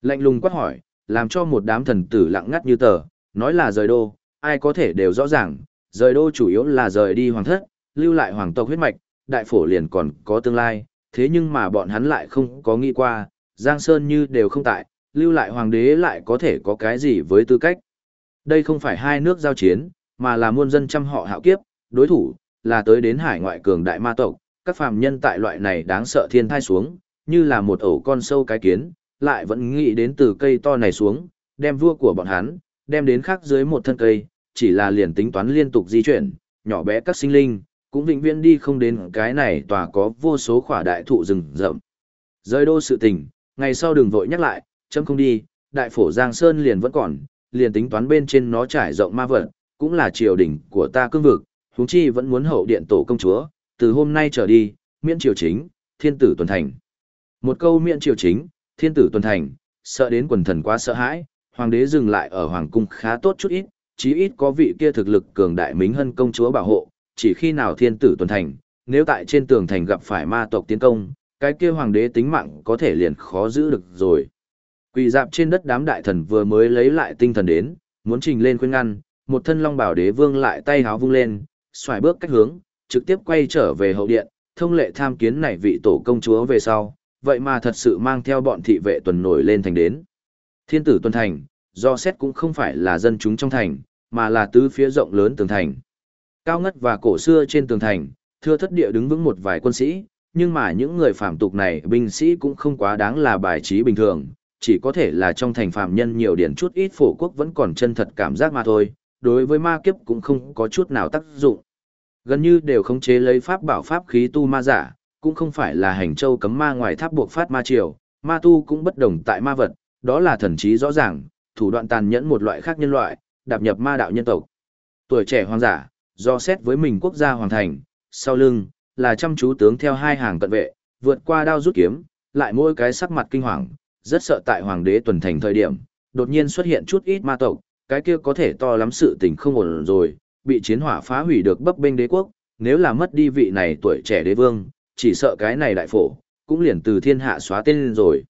Lạnh lùng quát hỏi, làm cho một đám thần tử lặng ngắt như tờ, nói là rời đô, ai có thể đều rõ ràng, rời đô chủ yếu là rời đi hoàng thất, lưu lại hoàng tộc huyết mạch, đại phổ liền còn có tương lai, thế nhưng mà bọn hắn lại không có nghĩ qua, Giang Sơn như đều không tại, lưu lại hoàng đế lại có thể có cái gì với tư cách. Đây không phải hai nước giao chiến, mà là muôn dân trăm họ hạo kiếp, đối thủ, là tới đến hải ngoại cường đại ma tộc, các phàm nhân tại loại này đáng sợ thiên thai xuống, như là một ổ con sâu cái kiến, lại vẫn nghĩ đến từ cây to này xuống, đem vua của bọn hắn, đem đến khác dưới một thân cây, chỉ là liền tính toán liên tục di chuyển, nhỏ bé các sinh linh, cũng vĩnh viễn đi không đến cái này tòa có vô số khỏa đại thụ rừng rậm. Rơi đô sự tình, ngày sau đừng vội nhắc lại, chấm không đi, đại phổ Giang Sơn liền vẫn còn, liền tính toán bên trên nó trải rộng ma vật, cũng là triều đình của ta cương vực, huống chi vẫn muốn hậu điện tổ công chúa, từ hôm nay trở đi, miễn triều chính, thiên tử tuần thành. Một câu miễn triều chính, thiên tử tuần thành, sợ đến quần thần quá sợ hãi, hoàng đế dừng lại ở hoàng cung khá tốt chút ít, chí ít có vị kia thực lực cường đại mính hân công chúa bảo hộ, chỉ khi nào thiên tử tuần thành, nếu tại trên tường thành gặp phải ma tộc tiến công, cái kia hoàng đế tính mạng có thể liền khó giữ được rồi. Quỳ dạp trên đất đám đại thần vừa mới lấy lại tinh thần đến, muốn trình lên khuyên ngăn, một thân long bảo đế vương lại tay háo vung lên, xoài bước cách hướng, trực tiếp quay trở về hậu điện, thông lệ tham kiến này vị tổ công chúa về sau, vậy mà thật sự mang theo bọn thị vệ tuần nổi lên thành đến. Thiên tử tuần thành, do xét cũng không phải là dân chúng trong thành, mà là tứ phía rộng lớn tường thành. Cao ngất và cổ xưa trên tường thành, thưa thất địa đứng vững một vài quân sĩ, nhưng mà những người phạm tục này binh sĩ cũng không quá đáng là bài trí bình thường, chỉ có thể là trong thành phạm nhân nhiều điển chút ít phổ quốc vẫn còn chân thật cảm giác mà thôi, đối với ma kiếp cũng không có chút nào tác dụng. Gần như đều khống chế lấy pháp bảo pháp khí tu ma giả, cũng không phải là hành châu cấm ma ngoài tháp buộc phát ma triều, ma tu cũng bất đồng tại ma vật, đó là thần trí rõ ràng, thủ đoạn tàn nhẫn một loại khác nhân loại, đạp nhập ma đạo nhân tộc. Tuổi trẻ hoàng giả, do xét với mình quốc gia hoàng thành, sau lưng, là chăm chú tướng theo hai hàng cận vệ, vượt qua đao rút kiếm, lại mỗi cái sắc mặt kinh hoàng, rất sợ tại hoàng đế tuần thành thời điểm, đột nhiên xuất hiện chút ít ma tộc, cái kia có thể to lắm sự tình không ổn rồi, bị chiến hỏa phá hủy được bấp bênh đế quốc, nếu là mất đi vị này tuổi trẻ đế vương, chỉ sợ cái này đại phổ, cũng liền từ thiên hạ xóa tên rồi.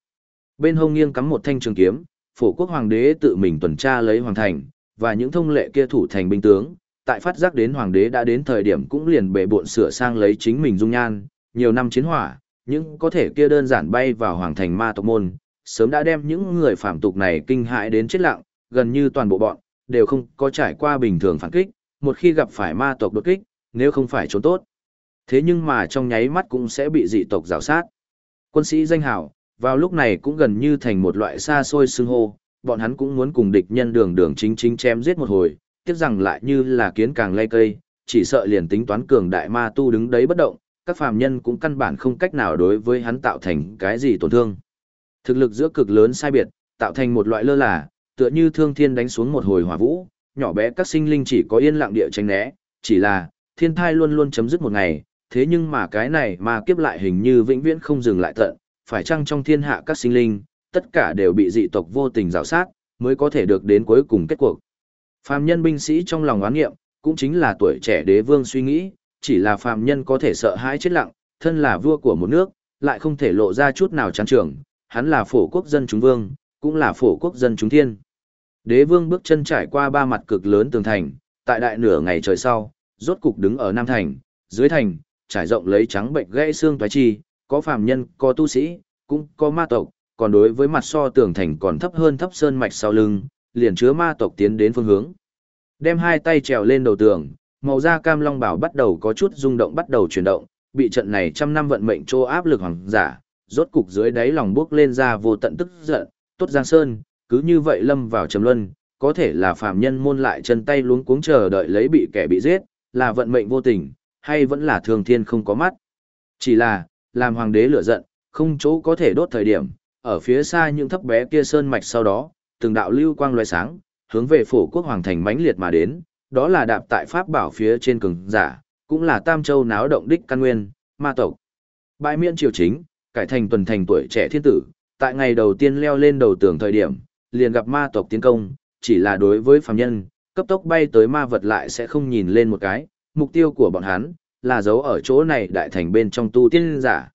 Bên hông nghiêng cắm một thanh trường kiếm, phổ quốc hoàng đế tự mình tuần tra lấy hoàng thành, và những thông lệ kia thủ thành binh tướng, tại phát giác đến hoàng đế đã đến thời điểm cũng liền bệ bộn sửa sang lấy chính mình dung nhan, nhiều năm chiến hỏa, những có thể kia đơn giản bay vào hoàng thành ma tộc môn, sớm đã đem những người phạm tục này kinh hãi đến chết lặng, gần như toàn bộ bọn, đều không có trải qua bình thường phản kích, một khi gặp phải ma tộc đột kích, nếu không phải trốn tốt. Thế nhưng mà trong nháy mắt cũng sẽ bị dị tộc rào sát. Quân sĩ danh hào, vào lúc này cũng gần như thành một loại xa xôi xưng hô, bọn hắn cũng muốn cùng địch nhân đường đường chính chính chém giết một hồi, tiếc rằng lại như là kiến càng lay cây, chỉ sợ liền tính toán cường đại ma tu đứng đấy bất động, các phàm nhân cũng căn bản không cách nào đối với hắn tạo thành cái gì tổn thương. Thực lực giữa cực lớn sai biệt, tạo thành một loại lơ là, tựa như thương thiên đánh xuống một hồi hỏa vũ, nhỏ bé các sinh linh chỉ có yên lặng địa tránh né, chỉ là, thiên thai luôn luôn chấm dứt một ngày, thế nhưng mà cái này mà kiếp lại hình như vĩnh viễn không dừng lại tận, phải chăng trong thiên hạ các sinh linh, tất cả đều bị dị tộc vô tình rào sát, mới có thể được đến cuối cùng kết cuộc. Phàm nhân binh sĩ trong lòng oán nghiệm, cũng chính là tuổi trẻ đế vương suy nghĩ, chỉ là phàm nhân có thể sợ hãi chết lặng, thân là vua của một nước, lại không thể lộ ra chút nào chán trường, hắn là phổ quốc dân chúng vương, cũng là phổ quốc dân chúng thiên. Đế vương bước chân trải qua ba mặt cực lớn tường thành, tại đại nửa ngày trời sau, rốt cục đứng ở Nam Thành, dưới thành, trải rộng lấy trắng bệnh gãy xương toái chi, có phàm nhân, có tu sĩ, cũng có ma tộc, còn đối với mặt so tường thành còn thấp hơn thấp sơn mạch sau lưng, liền chứa ma tộc tiến đến phương hướng. Đem hai tay trèo lên đầu tường, Màu da cam long bảo bắt đầu có chút rung động bắt đầu chuyển động, bị trận này trăm năm vận mệnh trô áp lực hoàng giả, rốt cục dưới đáy lòng bước lên ra vô tận tức giận, tốt giang sơn, cứ như vậy lâm vào trầm luân, có thể là phàm nhân môn lại chân tay luống cuống chờ đợi lấy bị kẻ bị giết, là vận mệnh vô tình, hay vẫn là thường thiên không có mắt. Chỉ là, làm hoàng đế lửa giận, không chỗ có thể đốt thời điểm, ở phía xa những thấp bé kia sơn mạch sau đó, từng đạo lưu quang loại sáng, hướng về phổ quốc hoàng thành mãnh liệt mà đến, đó là đạp tại pháp bảo phía trên cường giả, cũng là tam châu náo động đích căn nguyên, ma tộc. Bãi miễn triều chính, cải thành tuần thành tuổi trẻ thiên tử, tại ngày đầu tiên leo lên đầu tường thời điểm, liền gặp ma tộc tiến công, chỉ là đối với phàm nhân, cấp tốc bay tới ma vật lại sẽ không nhìn lên một cái, mục tiêu của bọn hắn là giấu ở chỗ này đại thành bên trong tu tiên giả.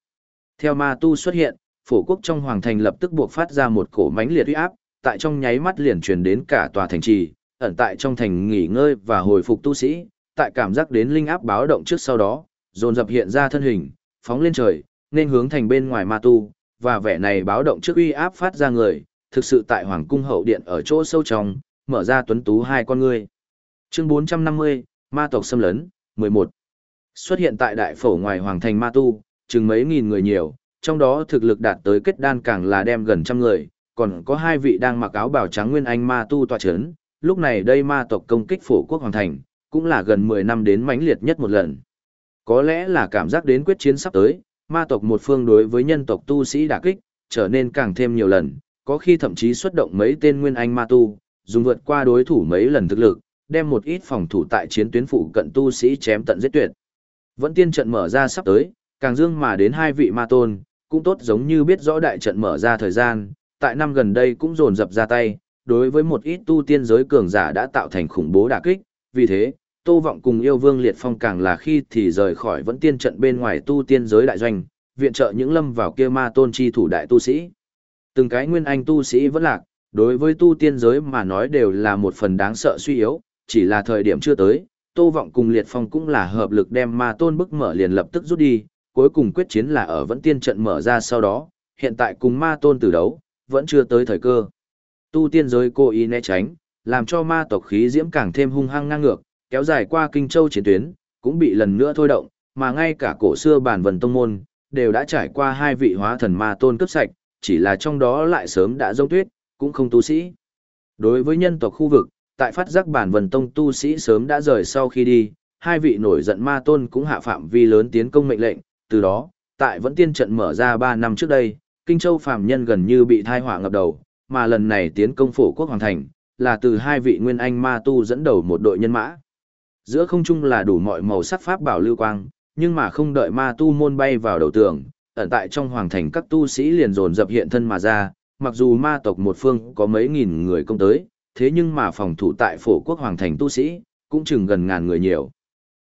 Theo ma tu xuất hiện, phổ quốc trong hoàng thành lập tức buộc phát ra một cổ mãnh liệt uy áp, tại trong nháy mắt liền truyền đến cả tòa thành trì, ẩn tại trong thành nghỉ ngơi và hồi phục tu sĩ, tại cảm giác đến linh áp báo động trước sau đó, dồn dập hiện ra thân hình, phóng lên trời, nên hướng thành bên ngoài ma tu, và vẻ này báo động trước uy áp phát ra người, thực sự tại hoàng cung hậu điện ở chỗ sâu trong, mở ra tuấn tú hai con ngươi. Chương 450, ma tộc xâm lấn, 11. Xuất hiện tại đại phổ ngoài hoàng thành ma tu, chừng mấy nghìn người nhiều, trong đó thực lực đạt tới kết đan càng là đem gần trăm người, còn có hai vị đang mặc áo bào trắng nguyên anh ma tu tọa chấn, lúc này đây ma tộc công kích phổ quốc hoàng thành, cũng là gần 10 năm đến mãnh liệt nhất một lần. Có lẽ là cảm giác đến quyết chiến sắp tới, ma tộc một phương đối với nhân tộc tu sĩ đả kích, trở nên càng thêm nhiều lần, có khi thậm chí xuất động mấy tên nguyên anh ma tu, dùng vượt qua đối thủ mấy lần thực lực, đem một ít phòng thủ tại chiến tuyến phụ cận tu sĩ chém tận giết tuyệt. Vẫn tiên trận mở ra sắp tới, càng dương mà đến hai vị ma tôn, cũng tốt giống như biết rõ đại trận mở ra thời gian, tại năm gần đây cũng dồn dập ra tay, đối với một ít tu tiên giới cường giả đã tạo thành khủng bố đả kích, vì thế, Tô Vọng cùng yêu vương liệt phong càng là khi thì rời khỏi vẫn tiên trận bên ngoài tu tiên giới đại doanh, viện trợ những lâm vào kia ma tôn chi thủ đại tu sĩ. Từng cái nguyên anh tu sĩ vẫn lạc, đối với tu tiên giới mà nói đều là một phần đáng sợ suy yếu, chỉ là thời điểm chưa tới, Tô Vọng cùng Liệt Phong cũng là hợp lực đem ma tôn bức mở liền lập tức rút đi, cuối cùng quyết chiến là ở vẫn tiên trận mở ra sau đó, hiện tại cùng ma tôn tử đấu, vẫn chưa tới thời cơ. Tu tiên giới cố ý né tránh, làm cho ma tộc khí diễm càng thêm hung hăng ngang ngược, kéo dài qua kinh châu chiến tuyến, cũng bị lần nữa thôi động, mà ngay cả cổ xưa bản vần tông môn, đều đã trải qua hai vị hóa thần ma tôn cấp sạch, chỉ là trong đó lại sớm đã rông tuyết, cũng không tu sĩ. Đối với nhân tộc khu vực, tại phát giác bản vần tông tu sĩ sớm đã rời sau khi đi, hai vị nổi giận ma tôn cũng hạ phạm vi lớn tiến công mệnh lệnh, từ đó, tại vẫn tiên trận mở ra 3 năm trước đây, Kinh Châu phàm nhân gần như bị thai họa ngập đầu, mà lần này tiến công phổ quốc hoàng thành, là từ hai vị nguyên anh ma tu dẫn đầu một đội nhân mã. Giữa không trung là đủ mọi màu sắc pháp bảo lưu quang, nhưng mà không đợi ma tu môn bay vào đầu tường, ẩn tại trong hoàng thành các tu sĩ liền dồn dập hiện thân mà ra, mặc dù ma tộc một phương có mấy nghìn người công tới, thế nhưng mà phòng thủ tại phổ quốc hoàng thành tu sĩ, cũng chừng gần ngàn người nhiều.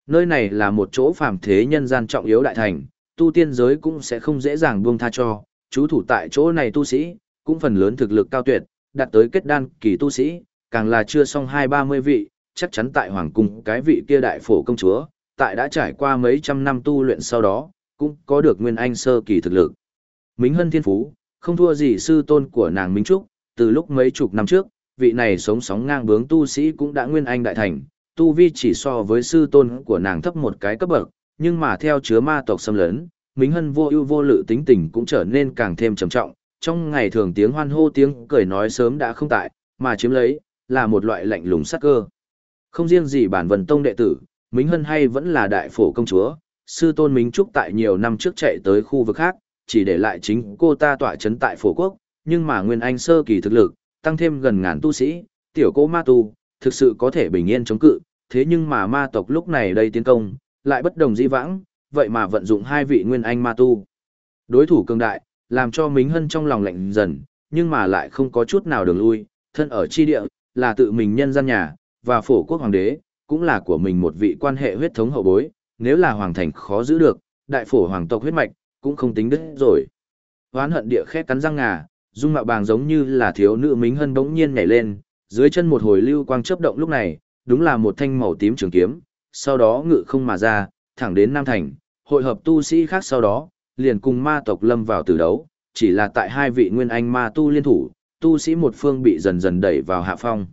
Nơi này là một chỗ phàm thế nhân gian trọng yếu đại thành, tu tiên giới cũng sẽ không dễ dàng buông tha cho, chú thủ tại chỗ này tu sĩ, cũng phần lớn thực lực cao tuyệt, đạt tới kết đan kỳ tu sĩ, càng là chưa xong hai ba mươi vị, chắc chắn tại hoàng cung cái vị kia đại phổ công chúa, tại đã trải qua mấy trăm năm tu luyện sau đó, cũng có được nguyên anh sơ kỳ thực lực. Mính Hân Thiên Phú, không thua gì sư tôn của nàng Minh Trúc, từ lúc mấy chục năm trước, vị này sống sóng ngang bướng tu sĩ cũng đã nguyên anh đại thành, tu vi chỉ so với sư tôn của nàng thấp một cái cấp bậc, nhưng mà theo chứa ma tộc xâm lấn, Minh Hân vô ưu vô lự tính tình cũng trở nên càng thêm trầm trọng, trong ngày thường tiếng hoan hô tiếng cười nói sớm đã không tại, mà chiếm lấy, là một loại lạnh lùng sắc cơ. Không riêng gì bản vần tông đệ tử, Minh Hân hay vẫn là đại phổ công chúa, sư tôn Minh Trúc tại nhiều năm trước chạy tới khu vực khác, chỉ để lại chính cô ta tỏa chấn tại phổ quốc, nhưng mà Nguyên Anh sơ kỳ thực lực, tăng thêm gần ngàn tu sĩ, tiểu cô ma tu, thực sự có thể bình yên chống cự, thế nhưng mà ma tộc lúc này đây tiến công, lại bất đồng di vãng, vậy mà vận dụng hai vị Nguyên Anh ma tu. Đối thủ cường đại, làm cho Mính Hân trong lòng lạnh dần, nhưng mà lại không có chút nào đường lui, thân ở chi địa, là tự mình nhân gian nhà, và phổ quốc hoàng đế, cũng là của mình một vị quan hệ huyết thống hậu bối, nếu là hoàng thành khó giữ được, đại phổ hoàng tộc huyết mạch, cũng không tính đứt rồi. Hoán hận địa khét cắn răng ngà, dung mạo bàng giống như là thiếu nữ mính hân bỗng nhiên nhảy lên, dưới chân một hồi lưu quang chớp động lúc này, đúng là một thanh màu tím trường kiếm, sau đó ngự không mà ra, thẳng đến Nam Thành, hội hợp tu sĩ khác sau đó, liền cùng ma tộc lâm vào tử đấu, chỉ là tại hai vị nguyên anh ma tu liên thủ, tu sĩ một phương bị dần dần đẩy vào hạ phong.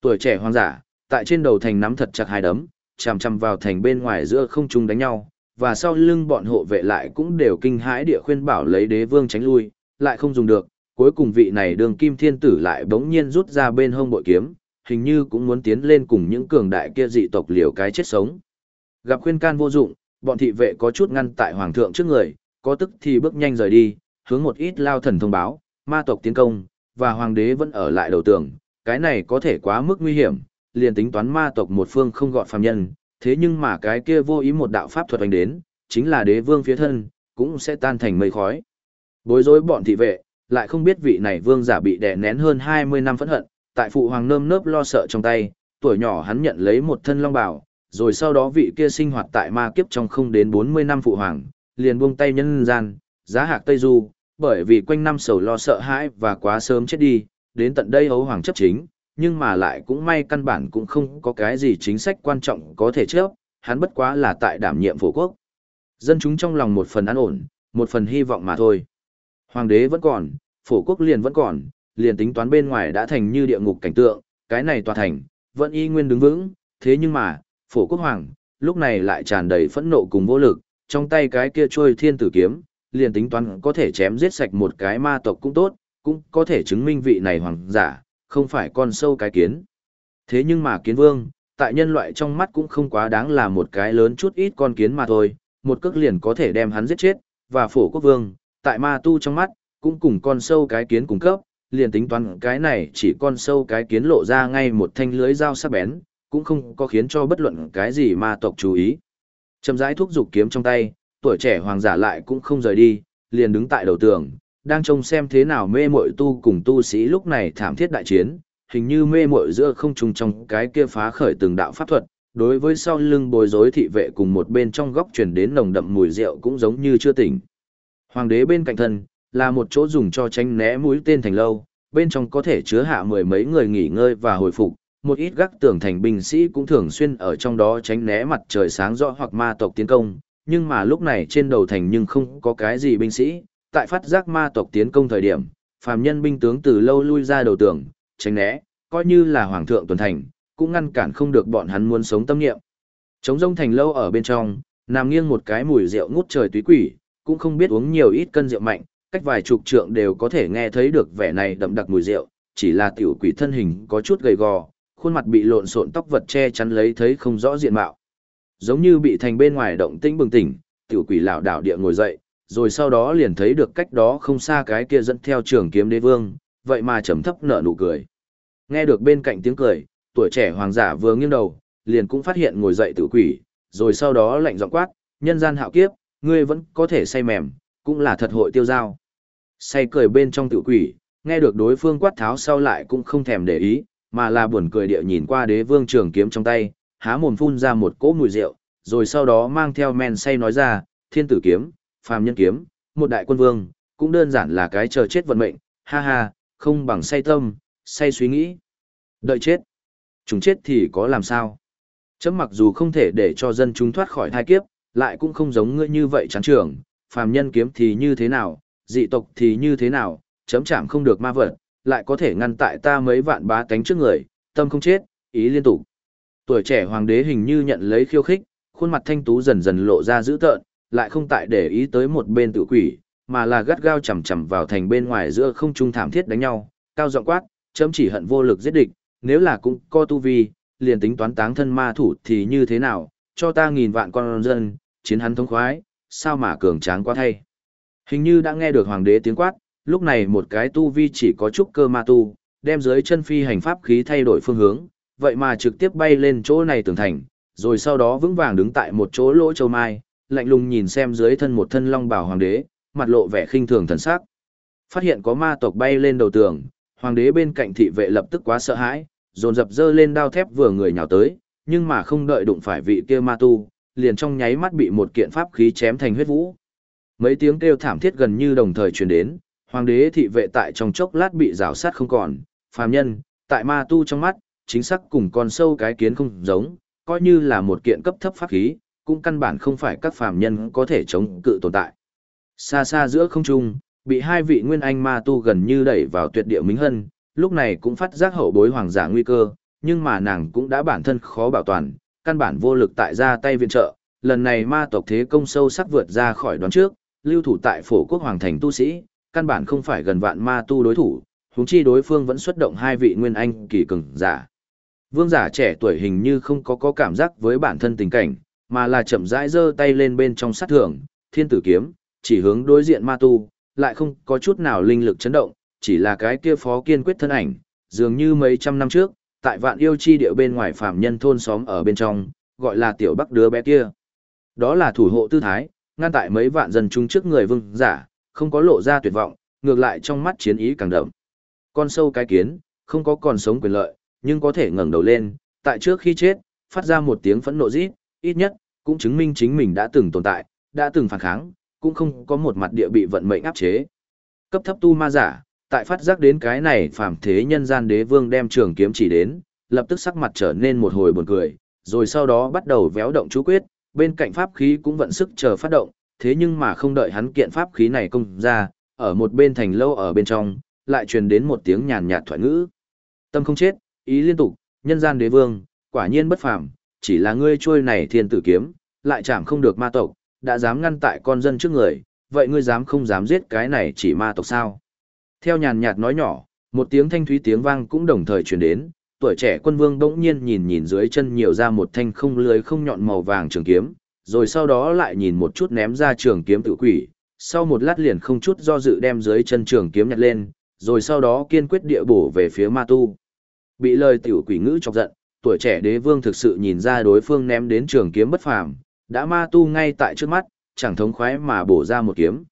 Tuổi trẻ hoang dã tại trên đầu thành nắm thật chặt hai đấm, chằm chằm vào thành bên ngoài giữa không trung đánh nhau, và sau lưng bọn hộ vệ lại cũng đều kinh hãi địa khuyên bảo lấy đế vương tránh lui, lại không dùng được, cuối cùng vị này đường kim thiên tử lại bỗng nhiên rút ra bên hông bội kiếm, hình như cũng muốn tiến lên cùng những cường đại kia dị tộc liều cái chết sống. Gặp khuyên can vô dụng, bọn thị vệ có chút ngăn tại hoàng thượng trước người, có tức thì bước nhanh rời đi, hướng một ít lao thần thông báo, ma tộc tiến công, và hoàng đế vẫn ở lại đầu tường, cái này có thể quá mức nguy hiểm, liền tính toán ma tộc một phương không gọn phàm nhân, thế nhưng mà cái kia vô ý một đạo pháp thuật hành đến, chính là đế vương phía thân, cũng sẽ tan thành mây khói. Bối rối bọn thị vệ, lại không biết vị này vương giả bị đè nén hơn 20 năm phẫn hận, tại phụ hoàng nơm nớp lo sợ trong tay, tuổi nhỏ hắn nhận lấy một thân long bào, rồi sau đó vị kia sinh hoạt tại ma kiếp trong không đến 40 năm phụ hoàng, liền buông tay nhân gian, giá hạc Tây Du, bởi vì quanh năm sầu lo sợ hãi và quá sớm chết đi, đến tận đây hấu hoàng chấp chính, nhưng mà lại cũng may căn bản cũng không có cái gì chính sách quan trọng có thể chấp, hắn bất quá là tại đảm nhiệm phổ quốc. Dân chúng trong lòng một phần an ổn, một phần hy vọng mà thôi. Hoàng đế vẫn còn, phổ quốc liền vẫn còn, liền tính toán bên ngoài đã thành như địa ngục cảnh tượng, cái này tòa thành, vẫn y nguyên đứng vững, thế nhưng mà, phổ quốc hoàng, lúc này lại tràn đầy phẫn nộ cùng vô lực, trong tay cái kia trôi thiên tử kiếm, liền tính toán có thể chém giết sạch một cái ma tộc cũng tốt, cũng có thể chứng minh vị này hoàng giả, không phải con sâu cái kiến. Thế nhưng mà kiến vương, tại nhân loại trong mắt cũng không quá đáng là một cái lớn chút ít con kiến mà thôi, một cước liền có thể đem hắn giết chết, và phổ quốc vương, tại ma tu trong mắt, cũng cùng con sâu cái kiến cùng cấp, liền tính toán cái này chỉ con sâu cái kiến lộ ra ngay một thanh lưới dao sắc bén, cũng không có khiến cho bất luận cái gì ma tộc chú ý. Chầm rãi thuốc dục kiếm trong tay, tuổi trẻ hoàng giả lại cũng không rời đi, liền đứng tại đầu tường, đang trông xem thế nào mê muội tu cùng tu sĩ lúc này thảm thiết đại chiến, hình như mê muội giữa không trùng trong cái kia phá khởi từng đạo pháp thuật, đối với sau lưng bồi rối thị vệ cùng một bên trong góc truyền đến nồng đậm mùi rượu cũng giống như chưa tỉnh. Hoàng đế bên cạnh thân, là một chỗ dùng cho tránh né mũi tên thành lâu, bên trong có thể chứa hạ mười mấy người nghỉ ngơi và hồi phục, một ít gác tường thành binh sĩ cũng thường xuyên ở trong đó tránh né mặt trời sáng rõ hoặc ma tộc tiến công, nhưng mà lúc này trên đầu thành nhưng không có cái gì binh sĩ, tại phát giác ma tộc tiến công thời điểm, phàm nhân binh tướng từ lâu lui ra đầu tường, tránh né, coi như là hoàng thượng tuần thành, cũng ngăn cản không được bọn hắn muốn sống tâm niệm. Trống rông thành lâu ở bên trong, nằm nghiêng một cái mùi rượu ngút trời túy quỷ, cũng không biết uống nhiều ít cân rượu mạnh, cách vài chục trượng đều có thể nghe thấy được vẻ này đậm đặc mùi rượu, chỉ là tiểu quỷ thân hình có chút gầy gò, khuôn mặt bị lộn xộn tóc vật che chắn lấy thấy không rõ diện mạo. Giống như bị thành bên ngoài động tĩnh bừng tỉnh, tiểu quỷ lão đảo địa ngồi dậy, rồi sau đó liền thấy được cách đó không xa cái kia dẫn theo trường kiếm đế vương, vậy mà trầm thấp nở nụ cười. Nghe được bên cạnh tiếng cười, tuổi trẻ hoàng giả vừa nghiêng đầu, liền cũng phát hiện ngồi dậy tiểu quỷ, rồi sau đó lạnh giọng quát, nhân gian hạo kiếp, ngươi vẫn có thể say mềm, cũng là thật hội tiêu giao. Say cười bên trong tiểu quỷ, nghe được đối phương quát tháo sau lại cũng không thèm để ý, mà là buồn cười địa nhìn qua đế vương trường kiếm trong tay, há mồm phun ra một cỗ mùi rượu, rồi sau đó mang theo men say nói ra, thiên tử kiếm, phàm nhân kiếm, một đại quân vương, cũng đơn giản là cái chờ chết vận mệnh, ha ha, không bằng say tâm, say suy nghĩ. Đợi chết. Chúng chết thì có làm sao? Chấm mặc dù không thể để cho dân chúng thoát khỏi thai kiếp, lại cũng không giống ngươi như vậy chán trường, phàm nhân kiếm thì như thế nào, dị tộc thì như thế nào, chấm chạm không được ma vật, lại có thể ngăn tại ta mấy vạn bá tánh trước người, tâm không chết, ý liên tục. Tuổi trẻ hoàng đế hình như nhận lấy khiêu khích, khuôn mặt thanh tú dần dần lộ ra dữ tợn, lại không tại để ý tới một bên tự quỷ, mà là gắt gao chầm chầm vào thành bên ngoài giữa không trung thảm thiết đánh nhau, cao giọng quát, chấm chỉ hận vô lực giết địch, nếu là cũng co tu vi, liền tính toán táng thân ma thủ thì như thế nào, cho ta nghìn vạn con dân, chiến hắn thống khoái, sao mà cường tráng quá thay. Hình như đã nghe được hoàng đế tiếng quát, lúc này một cái tu vi chỉ có chút cơ ma tu, đem dưới chân phi hành pháp khí thay đổi phương hướng, vậy mà trực tiếp bay lên chỗ này tường thành, rồi sau đó vững vàng đứng tại một chỗ lỗ châu mai, lạnh lùng nhìn xem dưới thân một thân long bảo hoàng đế, mặt lộ vẻ khinh thường thần sắc. Phát hiện có ma tộc bay lên đầu tường, hoàng đế bên cạnh thị vệ lập tức quá sợ hãi, dồn dập dơ lên đao thép vừa người nhào tới, nhưng mà không đợi đụng phải vị kia ma tu, liền trong nháy mắt bị một kiện pháp khí chém thành huyết vũ. Mấy tiếng kêu thảm thiết gần như đồng thời truyền đến, hoàng đế thị vệ tại trong chốc lát bị rào sát không còn, phàm nhân, tại ma tu trong mắt, chính xác cùng con sâu cái kiến không giống, coi như là một kiện cấp thấp pháp khí, cũng căn bản không phải các phàm nhân có thể chống cự tồn tại. Xa xa giữa không trung, bị hai vị nguyên anh ma tu gần như đẩy vào tuyệt địa minh hân, lúc này cũng phát giác hậu bối hoàng giả nguy cơ, nhưng mà nàng cũng đã bản thân khó bảo toàn, căn bản vô lực tại ra tay viện trợ, lần này ma tộc thế công sâu sắc vượt ra khỏi đoán trước, lưu thủ tại phổ quốc hoàng thành tu sĩ, căn bản không phải gần vạn ma tu đối thủ, huống chi đối phương vẫn xuất động hai vị nguyên anh kỳ cường giả. Vương giả trẻ tuổi hình như không có có cảm giác với bản thân tình cảnh, mà là chậm rãi giơ tay lên bên trong sát thưởng, thiên tử kiếm, chỉ hướng đối diện ma tu, lại không có chút nào linh lực chấn động, chỉ là cái kia phó kiên quyết thân ảnh, dường như mấy trăm năm trước, tại vạn yêu chi địa bên ngoài phạm nhân thôn xóm ở bên trong, gọi là tiểu bắc đứa bé kia. Đó là thủ hộ tư thái, ngăn tại mấy vạn dân chúng trước người vương giả, không có lộ ra tuyệt vọng, ngược lại trong mắt chiến ý càng đậm. Con sâu cái kiến, không có còn sống quyền lợi, nhưng có thể ngẩng đầu lên, tại trước khi chết, phát ra một tiếng phẫn nộ rít, ít nhất, cũng chứng minh chính mình đã từng tồn tại, đã từng phản kháng, cũng không có một mặt địa bị vận mệnh áp chế. Cấp thấp tu ma giả, tại phát giác đến cái này phàm thế nhân gian đế vương đem trường kiếm chỉ đến, lập tức sắc mặt trở nên một hồi buồn cười, rồi sau đó bắt đầu véo động chú quyết, bên cạnh pháp khí cũng vận sức chờ phát động, thế nhưng mà không đợi hắn kiện pháp khí này công ra, ở một bên thành lâu ở bên trong, lại truyền đến một tiếng nhàn nhạt thoại ngữ. Tâm không chết, ý liên tục, nhân gian đế vương, quả nhiên bất phàm, chỉ là ngươi trôi này thiên tử kiếm, lại chạm không được ma tộc, đã dám ngăn tại con dân trước người, vậy ngươi dám không dám giết cái này chỉ ma tộc sao? Theo nhàn nhạt nói nhỏ, một tiếng thanh thúy tiếng vang cũng đồng thời truyền đến, tuổi trẻ quân vương bỗng nhiên nhìn nhìn dưới chân nhiều ra một thanh không lưới không nhọn màu vàng trường kiếm, rồi sau đó lại nhìn một chút ném ra trường kiếm tự quỷ, sau một lát liền không chút do dự đem dưới chân trường kiếm nhặt lên, rồi sau đó kiên quyết địa bổ về phía ma tu. Bị lời tiểu quỷ ngữ chọc giận, tuổi trẻ đế vương thực sự nhìn ra đối phương ném đến trường kiếm bất phàm, đã ma tu ngay tại trước mắt, chẳng thống khoái mà bổ ra một kiếm.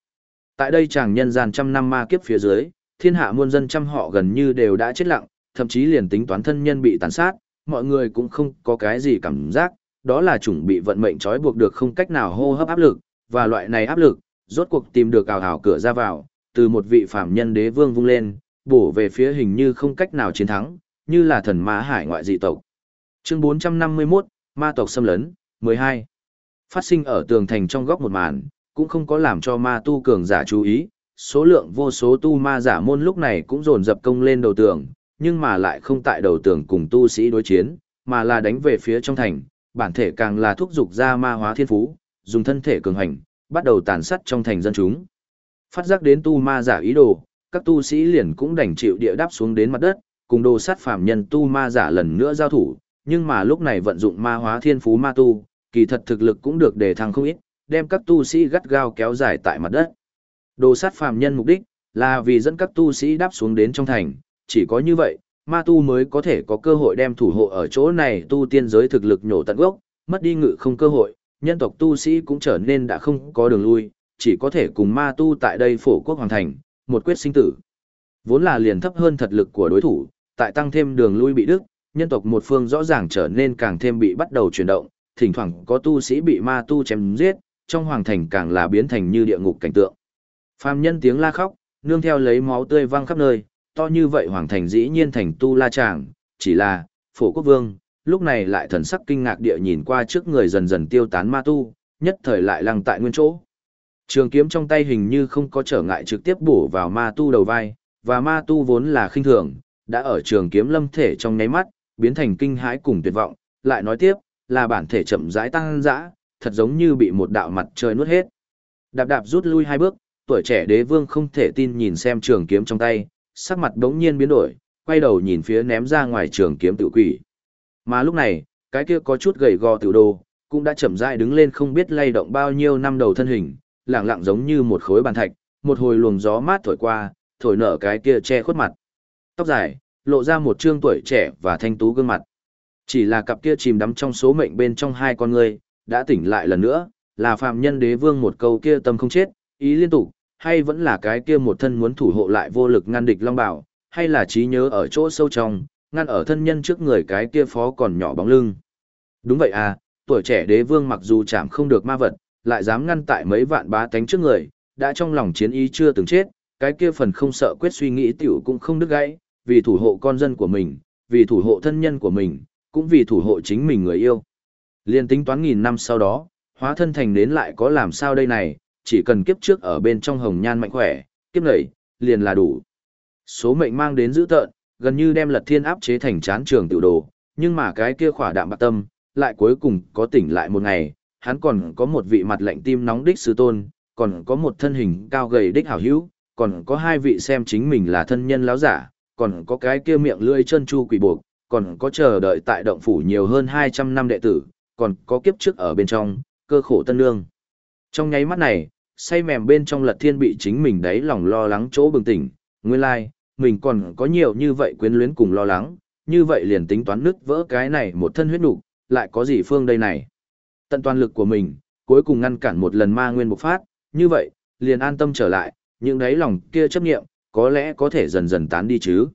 Tại đây chàng nhân gian trăm năm ma kiếp phía dưới, thiên hạ muôn dân trăm họ gần như đều đã chết lặng, thậm chí liền tính toán thân nhân bị tàn sát, mọi người cũng không có cái gì cảm giác, đó là chủng bị vận mệnh trói buộc được không cách nào hô hấp áp lực, và loại này áp lực, rốt cuộc tìm được ảo ảo cửa ra vào, từ một vị phàm nhân đế vương vung lên, bổ về phía hình như không cách nào chiến thắng, như là thần ma hải ngoại dị tộc. Chương 451, Ma tộc xâm lấn, 12. Phát sinh ở tường thành trong góc một màn, cũng không có làm cho ma tu cường giả chú ý, số lượng vô số tu ma giả môn lúc này cũng dồn dập công lên đầu tường, nhưng mà lại không tại đầu tường cùng tu sĩ đối chiến, mà là đánh về phía trong thành, bản thể càng là thúc dục ra ma hóa thiên phú, dùng thân thể cường hành, bắt đầu tàn sát trong thành dân chúng. Phát giác đến tu ma giả ý đồ, các tu sĩ liền cũng đành chịu địa đáp xuống đến mặt đất, cùng đồ sát phạm nhân tu ma giả lần nữa giao thủ, nhưng mà lúc này vận dụng ma hóa thiên phú ma tu, kỳ thật thực lực cũng được đề thăng không ít, đem các tu sĩ gắt gao kéo dài tại mặt đất. Đồ sát phạm nhân mục đích là vì dẫn các tu sĩ đáp xuống đến trong thành, chỉ có như vậy, ma tu mới có thể có cơ hội đem thủ hộ ở chỗ này tu tiên giới thực lực nhổ tận gốc, mất đi ngự không cơ hội, nhân tộc tu sĩ cũng trở nên đã không có đường lui, chỉ có thể cùng ma tu tại đây phổ quốc hoàng thành, một quyết sinh tử. Vốn là liền thấp hơn thật lực của đối thủ, tại tăng thêm đường lui bị đức, nhân tộc một phương rõ ràng trở nên càng thêm bị bắt đầu chuyển động, thỉnh thoảng có tu sĩ bị ma tu chém giết, trong hoàng thành càng là biến thành như địa ngục cảnh tượng. Phàm nhân tiếng la khóc, nương theo lấy máu tươi văng khắp nơi, to như vậy hoàng thành dĩ nhiên thành tu la tràng, chỉ là, phổ quốc vương, lúc này lại thần sắc kinh ngạc địa nhìn qua trước người dần dần tiêu tán ma tu, nhất thời lại lăng tại nguyên chỗ. Trường kiếm trong tay hình như không có trở ngại trực tiếp bổ vào ma tu đầu vai, và ma tu vốn là khinh thường, đã ở trường kiếm lâm thể trong nháy mắt, biến thành kinh hãi cùng tuyệt vọng, lại nói tiếp, là bản thể chậm rãi tăng dã, thật giống như bị một đạo mặt trời nuốt hết. Đạp đạp rút lui hai bước, tuổi trẻ đế vương không thể tin nhìn xem trường kiếm trong tay, sắc mặt đống nhiên biến đổi, quay đầu nhìn phía ném ra ngoài trường kiếm tự quỷ. Mà lúc này, cái kia có chút gầy gò tiểu đồ, cũng đã chậm rãi đứng lên không biết lay động bao nhiêu năm đầu thân hình, lặng lặng giống như một khối bàn thạch, một hồi luồng gió mát thổi qua, thổi nở cái kia che khuất mặt. Tóc dài, lộ ra một trương tuổi trẻ và thanh tú gương mặt. Chỉ là cặp kia chìm đắm trong số mệnh bên trong hai con người, đã tỉnh lại lần nữa, là phạm nhân đế vương một câu kia tâm không chết, ý liên tục, hay vẫn là cái kia một thân muốn thủ hộ lại vô lực ngăn địch long bảo, hay là trí nhớ ở chỗ sâu trong, ngăn ở thân nhân trước người cái kia phó còn nhỏ bóng lưng. Đúng vậy à, tuổi trẻ đế vương mặc dù chạm không được ma vật, lại dám ngăn tại mấy vạn bá tánh trước người, đã trong lòng chiến ý chưa từng chết, cái kia phần không sợ quyết suy nghĩ tiểu cũng không đứt gãy, vì thủ hộ con dân của mình, vì thủ hộ thân nhân của mình, cũng vì thủ hộ chính mình người yêu. Liên tính toán nghìn năm sau đó, hóa thân thành đến lại có làm sao đây này, chỉ cần kiếp trước ở bên trong hồng nhan mạnh khỏe, kiếp nảy, liền là đủ. Số mệnh mang đến dữ tợn, gần như đem lật thiên áp chế thành chán trường tiểu đồ, nhưng mà cái kia khỏa đạm bạc tâm, lại cuối cùng có tỉnh lại một ngày, hắn còn có một vị mặt lạnh tim nóng đích sư tôn, còn có một thân hình cao gầy đích hảo hữu, còn có hai vị xem chính mình là thân nhân lão giả, còn có cái kia miệng lưỡi chân chu quỷ buộc, còn có chờ đợi tại động phủ nhiều hơn 200 năm đệ tử, còn có kiếp trước ở bên trong, cơ khổ tân lương. Trong nháy mắt này, say mềm bên trong lật thiên bị chính mình đấy lòng lo lắng chỗ bừng tỉnh, nguyên lai, like, mình còn có nhiều như vậy quyến luyến cùng lo lắng, như vậy liền tính toán nứt vỡ cái này một thân huyết nục lại có gì phương đây này. Tận toàn lực của mình, cuối cùng ngăn cản một lần ma nguyên bộc phát, như vậy, liền an tâm trở lại, những đấy lòng kia chấp nghiệm, có lẽ có thể dần dần tán đi chứ.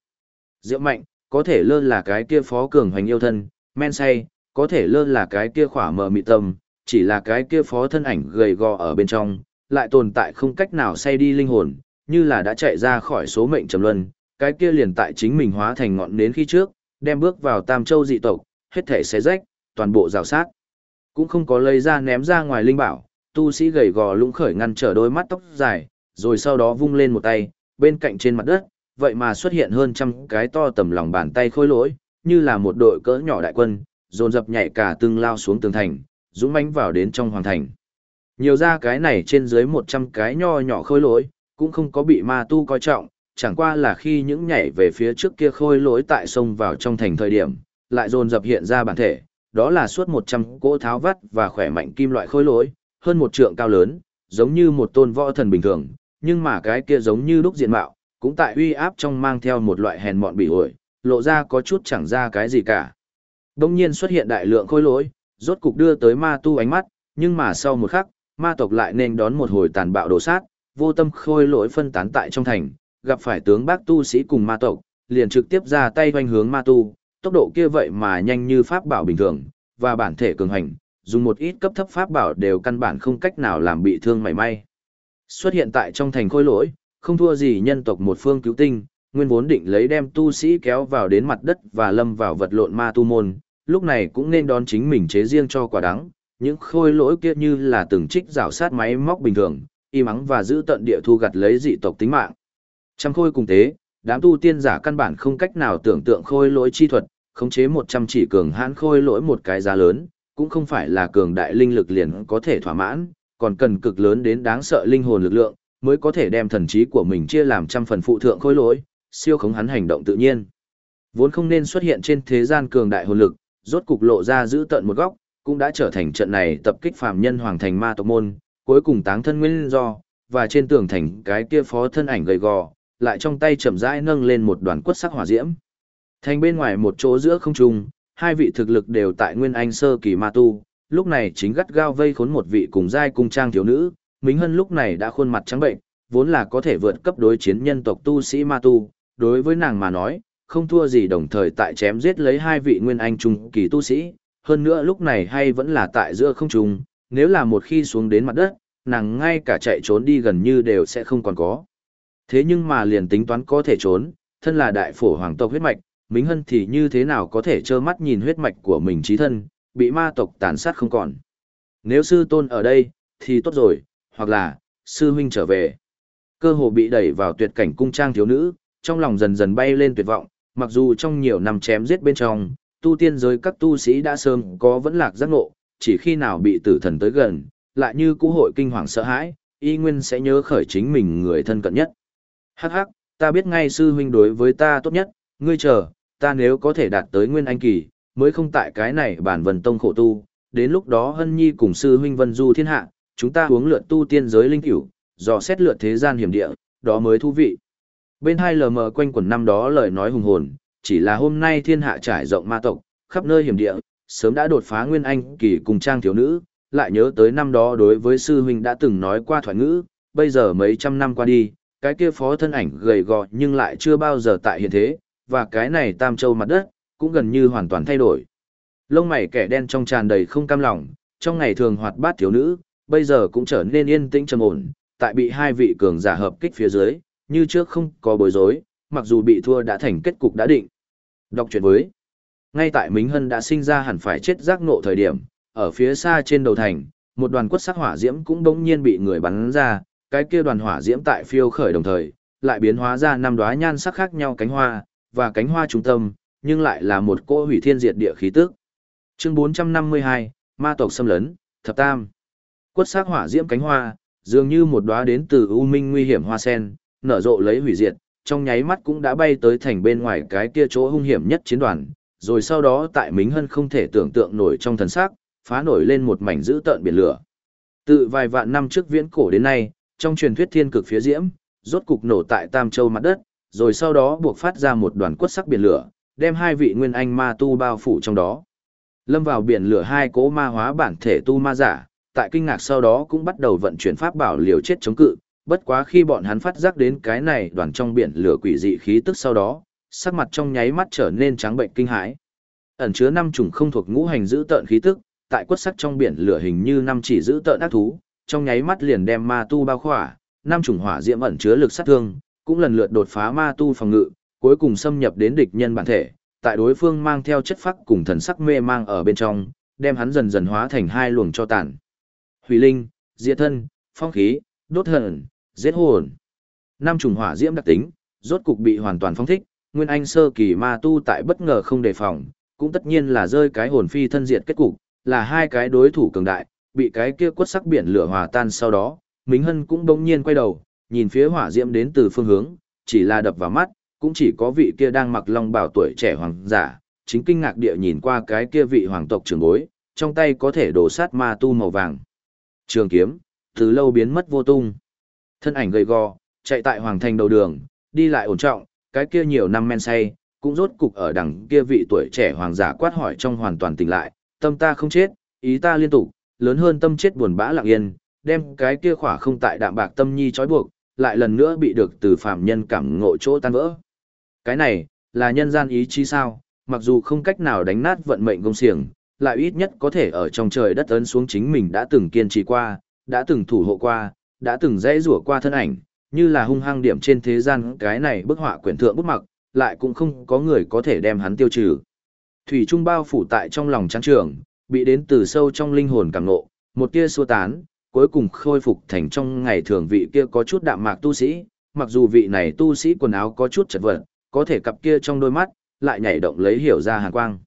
Diệu mạnh, có thể lơ là cái kia phó cường hoành yêu thân, men say, có thể lơ là cái kia khỏa mờ mị tâm, chỉ là cái kia phó thân ảnh gầy gò ở bên trong, lại tồn tại không cách nào say đi linh hồn, như là đã chạy ra khỏi số mệnh trầm luân, cái kia liền tại chính mình hóa thành ngọn nến khi trước, đem bước vào Tam Châu dị tộc, hết thể xé rách, toàn bộ rào sát. Cũng không có lấy ra ném ra ngoài linh bảo, tu sĩ gầy gò lũng khởi ngăn trở đôi mắt tóc dài, rồi sau đó vung lên một tay, bên cạnh trên mặt đất, vậy mà xuất hiện hơn trăm cái to tầm lòng bàn tay khôi lỗi, như là một đội cỡ nhỏ đại quân, dồn dập nhảy cả từng lao xuống tường thành, dũng mãnh vào đến trong hoàng thành. Nhiều ra cái này trên dưới 100 cái nho nhỏ khôi lỗi, cũng không có bị ma tu coi trọng, chẳng qua là khi những nhảy về phía trước kia khôi lỗi tại sông vào trong thành thời điểm, lại dồn dập hiện ra bản thể, đó là suốt 100 cỗ tháo vắt và khỏe mạnh kim loại khôi lỗi, hơn một trượng cao lớn, giống như một tôn võ thần bình thường, nhưng mà cái kia giống như lúc diện mạo, cũng tại uy áp trong mang theo một loại hèn mọn bị ổi, lộ ra có chút chẳng ra cái gì cả. Đông nhiên xuất hiện đại lượng khôi lỗi, rốt cục đưa tới ma tu ánh mắt, nhưng mà sau một khắc, ma tộc lại nên đón một hồi tàn bạo đổ sát, vô tâm khôi lỗi phân tán tại trong thành, gặp phải tướng bác tu sĩ cùng ma tộc, liền trực tiếp ra tay hoành hướng ma tu, tốc độ kia vậy mà nhanh như pháp bảo bình thường, và bản thể cường hành, dùng một ít cấp thấp pháp bảo đều căn bản không cách nào làm bị thương mảy may. Xuất hiện tại trong thành khôi lỗi, không thua gì nhân tộc một phương cứu tinh, nguyên vốn định lấy đem tu sĩ kéo vào đến mặt đất và lâm vào vật lộn ma tu môn, lúc này cũng nên đón chính mình chế riêng cho quả đắng, những khôi lỗi kia như là từng trích rào sát máy móc bình thường, y mắng và giữ tận địa thu gặt lấy dị tộc tính mạng. Trăm khôi cùng tế, đám tu tiên giả căn bản không cách nào tưởng tượng khôi lỗi chi thuật, khống chế một trăm chỉ cường hãn khôi lỗi một cái giá lớn, cũng không phải là cường đại linh lực liền có thể thỏa mãn, còn cần cực lớn đến đáng sợ linh hồn lực lượng, mới có thể đem thần trí của mình chia làm trăm phần phụ thượng khôi lỗi, siêu khống hắn hành động tự nhiên. Vốn không nên xuất hiện trên thế gian cường đại hồn lực, rốt cục lộ ra giữ tận một góc, cũng đã trở thành trận này tập kích phàm nhân hoàng thành ma tộc môn, cuối cùng táng thân nguyên do, và trên tường thành cái kia phó thân ảnh gầy gò, lại trong tay chậm rãi nâng lên một đoàn quất sắc hỏa diễm. Thành bên ngoài một chỗ giữa không trung, hai vị thực lực đều tại nguyên anh sơ kỳ ma tu, lúc này chính gắt gao vây khốn một vị cùng giai cung trang thiếu nữ, Mính Hân lúc này đã khuôn mặt trắng bệnh, vốn là có thể vượt cấp đối chiến nhân tộc tu sĩ ma tu, đối với nàng mà nói, không thua gì đồng thời tại chém giết lấy hai vị nguyên anh trung kỳ tu sĩ, hơn nữa lúc này hay vẫn là tại giữa không trung, nếu là một khi xuống đến mặt đất, nàng ngay cả chạy trốn đi gần như đều sẽ không còn có. Thế nhưng mà liền tính toán có thể trốn, thân là đại phổ hoàng tộc huyết mạch, Mính Hân thì như thế nào có thể trơ mắt nhìn huyết mạch của mình trí thân, bị ma tộc tàn sát không còn. Nếu sư tôn ở đây, thì tốt rồi, hoặc là, sư huynh trở về. Cơ hồ bị đẩy vào tuyệt cảnh cung trang thiếu nữ, trong lòng dần dần bay lên tuyệt vọng, mặc dù trong nhiều năm chém giết bên trong, tu tiên giới các tu sĩ đã sớm có vẫn lạc giác ngộ, chỉ khi nào bị tử thần tới gần, lại như cũ hội kinh hoàng sợ hãi, y nguyên sẽ nhớ khởi chính mình người thân cận nhất. Hắc hắc, ta biết ngay sư huynh đối với ta tốt nhất, ngươi chờ, ta nếu có thể đạt tới nguyên anh kỳ, mới không tại cái này bản vần tông khổ tu, đến lúc đó hân nhi cùng sư huynh vân du thiên hạ, chúng ta uống lượt tu tiên giới linh cửu, dò xét lượt thế gian hiểm địa, đó mới thú vị. Bên hai lờ mờ quanh quần năm đó lời nói hùng hồn, chỉ là hôm nay thiên hạ trải rộng ma tộc, khắp nơi hiểm địa, sớm đã đột phá nguyên anh kỳ cùng trang thiếu nữ, lại nhớ tới năm đó đối với sư huynh đã từng nói qua thoại ngữ, bây giờ mấy trăm năm qua đi, cái kia phó thân ảnh gầy gò nhưng lại chưa bao giờ tại hiện thế, và cái này tam châu mặt đất, cũng gần như hoàn toàn thay đổi. Lông mày kẻ đen trong tràn đầy không cam lòng, trong ngày thường hoạt bát thiếu nữ, bây giờ cũng trở nên yên tĩnh trầm ổn, tại bị hai vị cường giả hợp kích phía dưới, như trước không có bối rối, mặc dù bị thua đã thành kết cục đã định. Đọc chuyện với. Ngay tại Mính Hân đã sinh ra hẳn phải chết giác ngộ thời điểm, ở phía xa trên đầu thành, một đoàn quất sắc hỏa diễm cũng bỗng nhiên bị người bắn ra, cái kia đoàn hỏa diễm tại phiêu khởi đồng thời, lại biến hóa ra năm đóa nhan sắc khác nhau cánh hoa, và cánh hoa trung tâm, nhưng lại là một cỗ hủy thiên diệt địa khí tức. Chương 452, Ma tộc xâm lấn, thập tam. Quất sắc hỏa diễm cánh hoa, dường như một đóa đến từ u minh nguy hiểm hoa sen, nở rộ lấy hủy diệt, trong nháy mắt cũng đã bay tới thành bên ngoài cái kia chỗ hung hiểm nhất chiến đoàn, rồi sau đó tại Mính Hân không thể tưởng tượng nổi trong thần sắc, phá nổi lên một mảnh dữ tợn biển lửa. Từ vài vạn năm trước viễn cổ đến nay, trong truyền thuyết thiên cực phía diễm, rốt cục nổ tại Tam Châu mặt đất, rồi sau đó buộc phát ra một đoàn quất sắc biển lửa, đem hai vị nguyên anh ma tu bao phủ trong đó. Lâm vào biển lửa hai cỗ ma hóa bản thể tu ma giả, tại kinh ngạc sau đó cũng bắt đầu vận chuyển pháp bảo liều chết chống cự, bất quá khi bọn hắn phát giác đến cái này đoàn trong biển lửa quỷ dị khí tức sau đó, sắc mặt trong nháy mắt trở nên trắng bệnh kinh hãi. Ẩn chứa năm chủng không thuộc ngũ hành giữ tợn khí tức, tại quất sắc trong biển lửa hình như năm chỉ giữ tợn ác thú, trong nháy mắt liền đem ma tu bao khỏa, năm chủng hỏa diễm ẩn chứa lực sát thương, cũng lần lượt đột phá ma tu phòng ngự, cuối cùng xâm nhập đến địch nhân bản thể, tại đối phương mang theo chất phác cùng thần sắc mê mang ở bên trong, đem hắn dần dần hóa thành hai luồng cho tàn. Hủy linh, diệt thân, phong khí, đốt hận, giết hồn. Năm trùng hỏa diễm đặc tính, rốt cục bị hoàn toàn phong thích, nguyên anh sơ kỳ ma tu tại bất ngờ không đề phòng, cũng tất nhiên là rơi cái hồn phi thân diệt kết cục, là hai cái đối thủ cường đại, bị cái kia quất sắc biển lửa hòa tan sau đó, Mính Hân cũng bỗng nhiên quay đầu, nhìn phía hỏa diễm đến từ phương hướng, chỉ là đập vào mắt, cũng chỉ có vị kia đang mặc long bào tuổi trẻ hoàng giả, chính kinh ngạc địa nhìn qua cái kia vị hoàng tộc trưởng bối, trong tay có thể đổ sát ma tu màu vàng. Trường kiếm, từ lâu biến mất vô tung. Thân ảnh gầy gò, chạy tại hoàng thành đầu đường, đi lại ổn trọng, cái kia nhiều năm men say, cũng rốt cục ở đằng kia vị tuổi trẻ hoàng giả quát hỏi trong hoàn toàn tỉnh lại, tâm ta không chết, ý ta liên tục, lớn hơn tâm chết buồn bã lặng yên, đem cái kia khỏa không tại đạm bạc tâm nhi trói buộc, lại lần nữa bị được từ phàm nhân cảm ngộ chỗ tan vỡ. Cái này, là nhân gian ý chí sao, mặc dù không cách nào đánh nát vận mệnh công xiềng, lại ít nhất có thể ở trong trời đất ấn xuống chính mình đã từng kiên trì qua, đã từng thủ hộ qua, đã từng dãy rủa qua thân ảnh, như là hung hăng điểm trên thế gian cái này bức họa quyển thượng bút mặc, lại cũng không có người có thể đem hắn tiêu trừ. Thủy trung bao phủ tại trong lòng trắng trường, bị đến từ sâu trong linh hồn càng nộ, một tia xua tán, cuối cùng khôi phục thành trong ngày thường vị kia có chút đạm mạc tu sĩ, mặc dù vị này tu sĩ quần áo có chút chật vật, có thể cặp kia trong đôi mắt, lại nhảy động lấy hiểu ra hàn quang.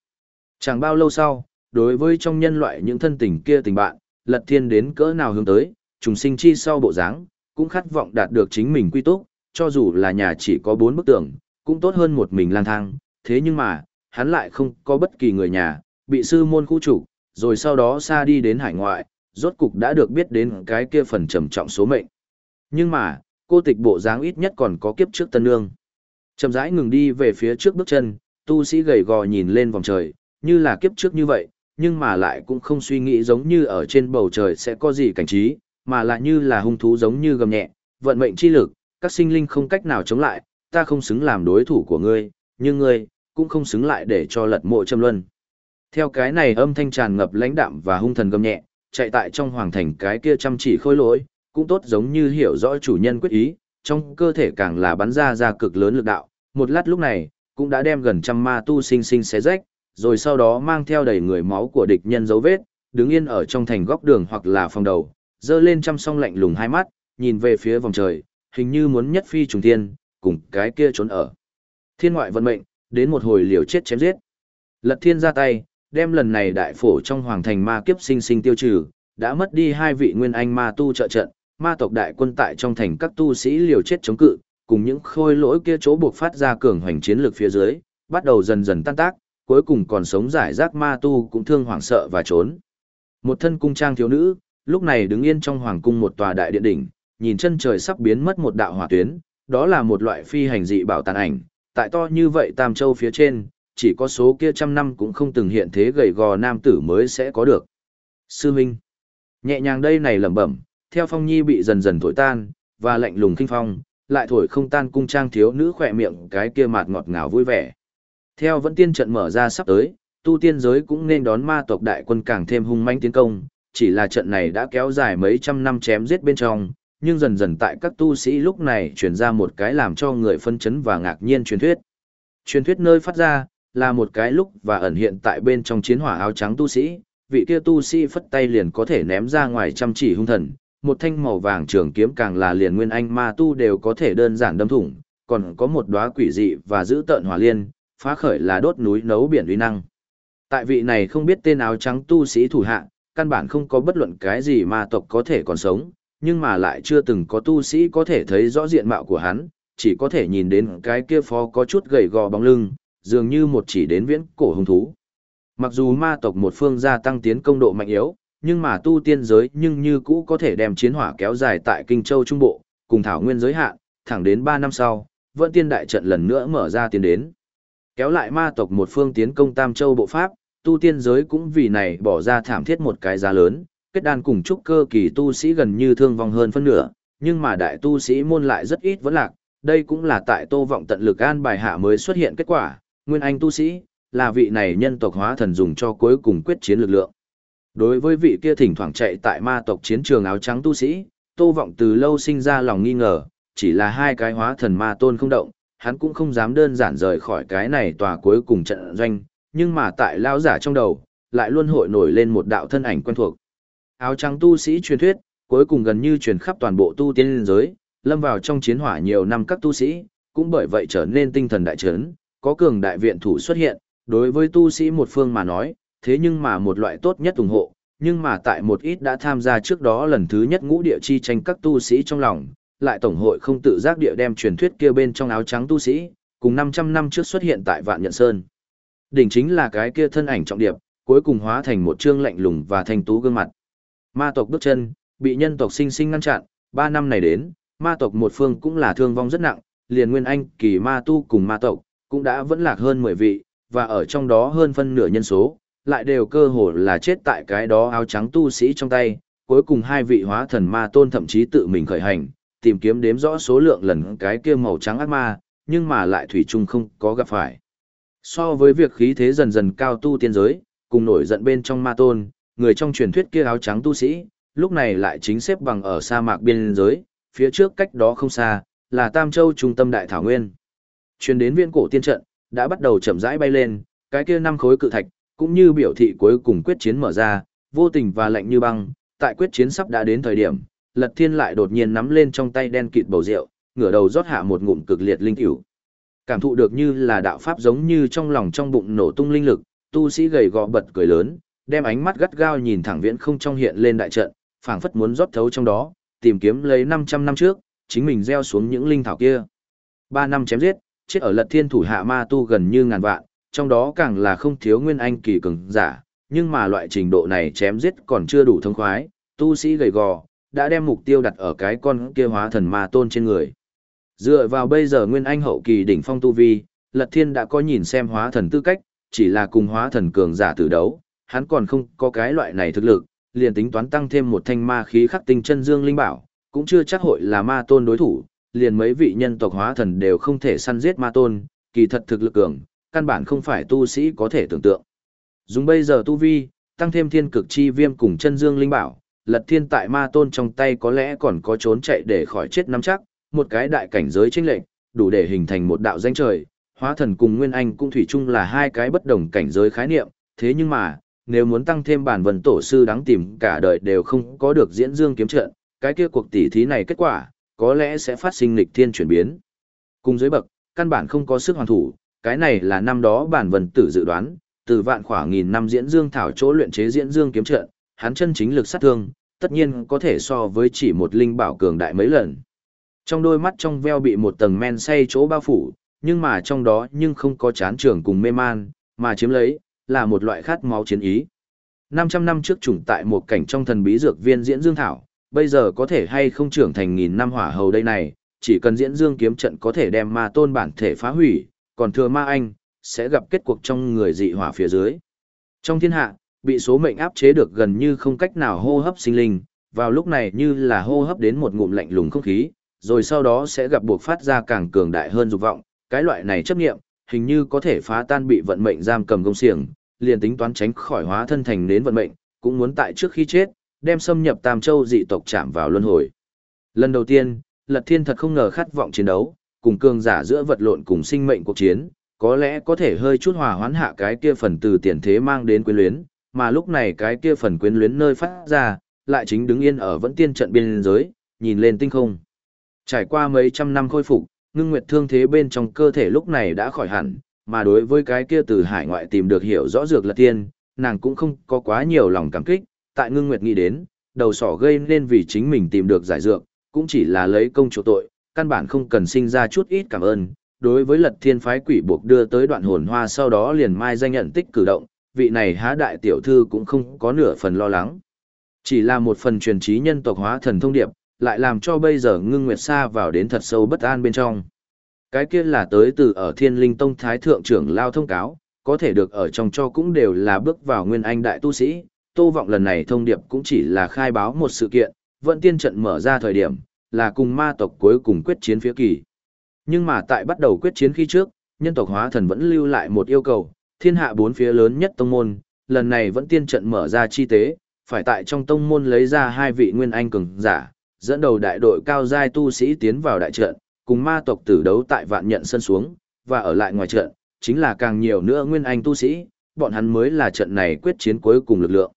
Chẳng bao lâu sau, đối với trong nhân loại những thân tình kia tình bạn, lật thiên đến cỡ nào hướng tới, trùng sinh chi sau bộ dáng, cũng khát vọng đạt được chính mình quy túc, cho dù là nhà chỉ có bốn bức tường, cũng tốt hơn một mình lang thang, thế nhưng mà, hắn lại không có bất kỳ người nhà, bị sư môn khu chủ, rồi sau đó xa đi đến hải ngoại, rốt cục đã được biết đến cái kia phần trầm trọng số mệnh. Nhưng mà, cô tịch bộ dáng ít nhất còn có kiếp trước tân nương. Chậm rãi ngừng đi về phía trước bước chân, tu sĩ gầy gò nhìn lên vòng trời, như là kiếp trước như vậy, nhưng mà lại cũng không suy nghĩ giống như ở trên bầu trời sẽ có gì cảnh trí, mà là như là hung thú giống như gầm nhẹ, vận mệnh chi lực, các sinh linh không cách nào chống lại, ta không xứng làm đối thủ của ngươi, nhưng ngươi, cũng không xứng lại để cho lật mộ châm luân. Theo cái này âm thanh tràn ngập lãnh đạm và hung thần gầm nhẹ, chạy tại trong hoàng thành cái kia chăm chỉ khôi lỗi, cũng tốt giống như hiểu rõ chủ nhân quyết ý, trong cơ thể càng là bắn ra ra cực lớn lực đạo, một lát lúc này, cũng đã đem gần trăm ma tu sinh sinh xé rách, rồi sau đó mang theo đầy người máu của địch nhân dấu vết, đứng yên ở trong thành góc đường hoặc là phòng đầu, dơ lên chăm song lạnh lùng hai mắt, nhìn về phía vòng trời, hình như muốn nhất phi trùng thiên, cùng cái kia trốn ở. Thiên ngoại vận mệnh, đến một hồi liều chết chém giết. Lật thiên ra tay, đem lần này đại phổ trong hoàng thành ma kiếp sinh sinh tiêu trừ, đã mất đi hai vị nguyên anh ma tu trợ trận, ma tộc đại quân tại trong thành các tu sĩ liều chết chống cự, cùng những khôi lỗi kia chỗ buộc phát ra cường hoành chiến lược phía dưới, bắt đầu dần dần tan tác, cuối cùng còn sống giải rác ma tu cũng thương hoảng sợ và trốn. Một thân cung trang thiếu nữ, lúc này đứng yên trong hoàng cung một tòa đại điện đỉnh, nhìn chân trời sắp biến mất một đạo hỏa tuyến, đó là một loại phi hành dị bảo tàn ảnh, tại to như vậy Tam Châu phía trên, chỉ có số kia trăm năm cũng không từng hiện thế gầy gò nam tử mới sẽ có được. Sư Minh, nhẹ nhàng đây này lẩm bẩm, theo phong nhi bị dần dần thổi tan, và lạnh lùng kinh phong, lại thổi không tan cung trang thiếu nữ khỏe miệng cái kia mạt ngọt ngào vui vẻ. Theo vẫn tiên trận mở ra sắp tới, tu tiên giới cũng nên đón ma tộc đại quân càng thêm hung manh tiến công, chỉ là trận này đã kéo dài mấy trăm năm chém giết bên trong, nhưng dần dần tại các tu sĩ lúc này truyền ra một cái làm cho người phân chấn và ngạc nhiên truyền thuyết. Truyền thuyết nơi phát ra, là một cái lúc và ẩn hiện tại bên trong chiến hỏa áo trắng tu sĩ, vị kia tu sĩ phất tay liền có thể ném ra ngoài chăm chỉ hung thần, một thanh màu vàng trường kiếm càng là liền nguyên anh ma tu đều có thể đơn giản đâm thủng, còn có một đóa quỷ dị và giữ tợn hỏa liên, phá khởi là đốt núi nấu biển uy năng. Tại vị này không biết tên áo trắng tu sĩ thủ hạ, căn bản không có bất luận cái gì ma tộc có thể còn sống, nhưng mà lại chưa từng có tu sĩ có thể thấy rõ diện mạo của hắn, chỉ có thể nhìn đến cái kia phó có chút gầy gò bóng lưng, dường như một chỉ đến viễn cổ hung thú. Mặc dù ma tộc một phương gia tăng tiến công độ mạnh yếu, nhưng mà tu tiên giới nhưng như cũ có thể đem chiến hỏa kéo dài tại Kinh Châu Trung Bộ, cùng thảo nguyên giới hạn, thẳng đến 3 năm sau, vẫn tiên đại trận lần nữa mở ra tiến đến. Kéo lại ma tộc một phương tiến công Tam Châu Bộ Pháp, tu tiên giới cũng vì này bỏ ra thảm thiết một cái giá lớn, kết đan cùng trúc cơ kỳ tu sĩ gần như thương vong hơn phân nửa, nhưng mà đại tu sĩ môn lại rất ít vẫn lạc, đây cũng là tại tô vọng tận lực an bài hạ mới xuất hiện kết quả, nguyên anh tu sĩ, là vị này nhân tộc hóa thần dùng cho cuối cùng quyết chiến lực lượng. Đối với vị kia thỉnh thoảng chạy tại ma tộc chiến trường áo trắng tu sĩ, tô vọng từ lâu sinh ra lòng nghi ngờ, chỉ là hai cái hóa thần ma tôn không động, hắn cũng không dám đơn giản rời khỏi cái này tòa cuối cùng trận doanh, nhưng mà tại lao giả trong đầu, lại luôn hội nổi lên một đạo thân ảnh quen thuộc. Áo trắng tu sĩ truyền thuyết, cuối cùng gần như truyền khắp toàn bộ tu tiên giới, lâm vào trong chiến hỏa nhiều năm các tu sĩ, cũng bởi vậy trở nên tinh thần đại trấn, có cường đại viện thủ xuất hiện, đối với tu sĩ một phương mà nói, thế nhưng mà một loại tốt nhất ủng hộ, nhưng mà tại một ít đã tham gia trước đó lần thứ nhất ngũ địa chi tranh các tu sĩ trong lòng, lại tổng hội không tự giác địa đem truyền thuyết kia bên trong áo trắng tu sĩ, cùng 500 năm trước xuất hiện tại Vạn Nhận Sơn. Đỉnh chính là cái kia thân ảnh trọng điệp, cuối cùng hóa thành một trương lạnh lùng và thanh tú gương mặt. Ma tộc bước chân, bị nhân tộc sinh sinh ngăn chặn, ba năm này đến, ma tộc một phương cũng là thương vong rất nặng, liền nguyên anh kỳ ma tu cùng ma tộc, cũng đã vẫn lạc hơn 10 vị, và ở trong đó hơn phân nửa nhân số, lại đều cơ hồ là chết tại cái đó áo trắng tu sĩ trong tay, cuối cùng hai vị hóa thần ma tôn thậm chí tự mình khởi hành, tìm kiếm đếm rõ số lượng lần cái kia màu trắng ác ma, nhưng mà lại thủy chung không có gặp phải. So với việc khí thế dần dần cao tu tiên giới, cùng nổi giận bên trong ma tôn, người trong truyền thuyết kia áo trắng tu sĩ, lúc này lại chính xếp bằng ở sa mạc biên giới, phía trước cách đó không xa, là Tam Châu trung tâm đại thảo nguyên. Truyền đến viên cổ tiên trận, đã bắt đầu chậm rãi bay lên, cái kia năm khối cự thạch, cũng như biểu thị cuối cùng quyết chiến mở ra, vô tình và lạnh như băng, tại quyết chiến sắp đã đến thời điểm, Lật Thiên lại đột nhiên nắm lên trong tay đen kịt bầu rượu, ngửa đầu rót hạ một ngụm cực liệt linh cửu. Cảm thụ được như là đạo pháp giống như trong lòng trong bụng nổ tung linh lực, tu sĩ gầy gò bật cười lớn, đem ánh mắt gắt gao nhìn thẳng viễn không trong hiện lên đại trận, phảng phất muốn rót thấu trong đó, tìm kiếm lấy 500 năm trước, chính mình gieo xuống những linh thảo kia. Ba năm chém giết, chết ở Lật Thiên thủ hạ ma tu gần như ngàn vạn, trong đó càng là không thiếu nguyên anh kỳ cường giả, nhưng mà loại trình độ này chém giết còn chưa đủ thông khoái, tu sĩ gầy gò, đã đem mục tiêu đặt ở cái con kia hóa thần ma tôn trên người. Dựa vào bây giờ nguyên anh hậu kỳ đỉnh phong tu vi, Lật Thiên đã có nhìn xem hóa thần tư cách, chỉ là cùng hóa thần cường giả tử đấu, hắn còn không có cái loại này thực lực, liền tính toán tăng thêm một thanh ma khí khắc tinh chân dương linh bảo, cũng chưa chắc hội là ma tôn đối thủ, liền mấy vị nhân tộc hóa thần đều không thể săn giết ma tôn, kỳ thật thực lực cường, căn bản không phải tu sĩ có thể tưởng tượng. Dùng bây giờ tu vi, tăng thêm thiên cực chi viêm cùng chân dương linh bảo, lật thiên tại ma tôn trong tay có lẽ còn có trốn chạy để khỏi chết nắm chắc, một cái đại cảnh giới chênh lệch, đủ để hình thành một đạo danh trời, hóa thần cùng nguyên anh cũng thủy chung là hai cái bất đồng cảnh giới khái niệm, thế nhưng mà, nếu muốn tăng thêm bản vần tổ sư đáng tìm cả đời đều không có được diễn dương kiếm trận, cái kia cuộc tỷ thí này kết quả, có lẽ sẽ phát sinh lịch thiên chuyển biến. Cùng dưới bậc, căn bản không có sức hoàn thủ, cái này là năm đó bản vần tử dự đoán, từ vạn khoảng nghìn năm diễn dương thảo chỗ luyện chế diễn dương kiếm trận, hắn chân chính lực sát thương, tất nhiên có thể so với chỉ một linh bảo cường đại mấy lần. Trong đôi mắt trong veo bị một tầng men say chỗ bao phủ, nhưng mà trong đó nhưng không có chán trường cùng mê man, mà chiếm lấy, là một loại khát máu chiến ý. 500 năm trước trùng tại một cảnh trong thần bí dược viên diễn dương thảo, bây giờ có thể hay không trưởng thành nghìn năm hỏa hầu đây này, chỉ cần diễn dương kiếm trận có thể đem ma tôn bản thể phá hủy, còn thừa ma anh, sẽ gặp kết cuộc trong người dị hỏa phía dưới. Trong thiên hạ, bị số mệnh áp chế được gần như không cách nào hô hấp sinh linh, vào lúc này như là hô hấp đến một ngụm lạnh lùng không khí, rồi sau đó sẽ gặp buộc phát ra càng cường đại hơn dục vọng, cái loại này chấp nghiệm, hình như có thể phá tan bị vận mệnh giam cầm công xiềng, liền tính toán tránh khỏi hóa thân thành đến vận mệnh, cũng muốn tại trước khi chết, đem xâm nhập Tam Châu dị tộc chạm vào luân hồi. Lần đầu tiên, Lật Thiên thật không ngờ khát vọng chiến đấu, cùng cường giả giữa vật lộn cùng sinh mệnh cuộc chiến, có lẽ có thể hơi chút hòa hoãn hạ cái kia phần từ tiền thế mang đến quyến luyến, mà lúc này cái kia phần quyến luyến nơi phát ra, lại chính đứng yên ở vẫn tiên trận biên giới, nhìn lên tinh không. Trải qua mấy trăm năm khôi phục, ngưng nguyệt thương thế bên trong cơ thể lúc này đã khỏi hẳn, mà đối với cái kia từ hải ngoại tìm được hiểu rõ dược lật tiên, nàng cũng không có quá nhiều lòng cảm kích, tại ngưng nguyệt nghĩ đến, đầu sỏ gây nên vì chính mình tìm được giải dược, cũng chỉ là lấy công chỗ tội, căn bản không cần sinh ra chút ít cảm ơn. Đối với lật thiên phái quỷ buộc đưa tới đoạn hồn hoa sau đó liền mai danh nhận tích cử động, vị này há đại tiểu thư cũng không có nửa phần lo lắng. Chỉ là một phần truyền trí nhân tộc hóa thần thông điệp, lại làm cho bây giờ ngưng nguyệt xa vào đến thật sâu bất an bên trong. Cái kia là tới từ ở thiên linh tông thái thượng trưởng lao thông cáo, có thể được ở trong cho cũng đều là bước vào nguyên anh đại tu sĩ. Tô vọng lần này thông điệp cũng chỉ là khai báo một sự kiện, vận tiên trận mở ra thời điểm, là cùng ma tộc cuối cùng quyết chiến phía kỳ. Nhưng mà tại bắt đầu quyết chiến khi trước, nhân tộc hóa thần vẫn lưu lại một yêu cầu, thiên hạ bốn phía lớn nhất tông môn, lần này vẫn tiên trận mở ra chi tế, phải tại trong tông môn lấy ra hai vị nguyên anh cường giả, dẫn đầu đại đội cao giai tu sĩ tiến vào đại trận, cùng ma tộc tử đấu tại vạn nhận sân xuống, và ở lại ngoài trận, chính là càng nhiều nữa nguyên anh tu sĩ, bọn hắn mới là trận này quyết chiến cuối cùng lực lượng.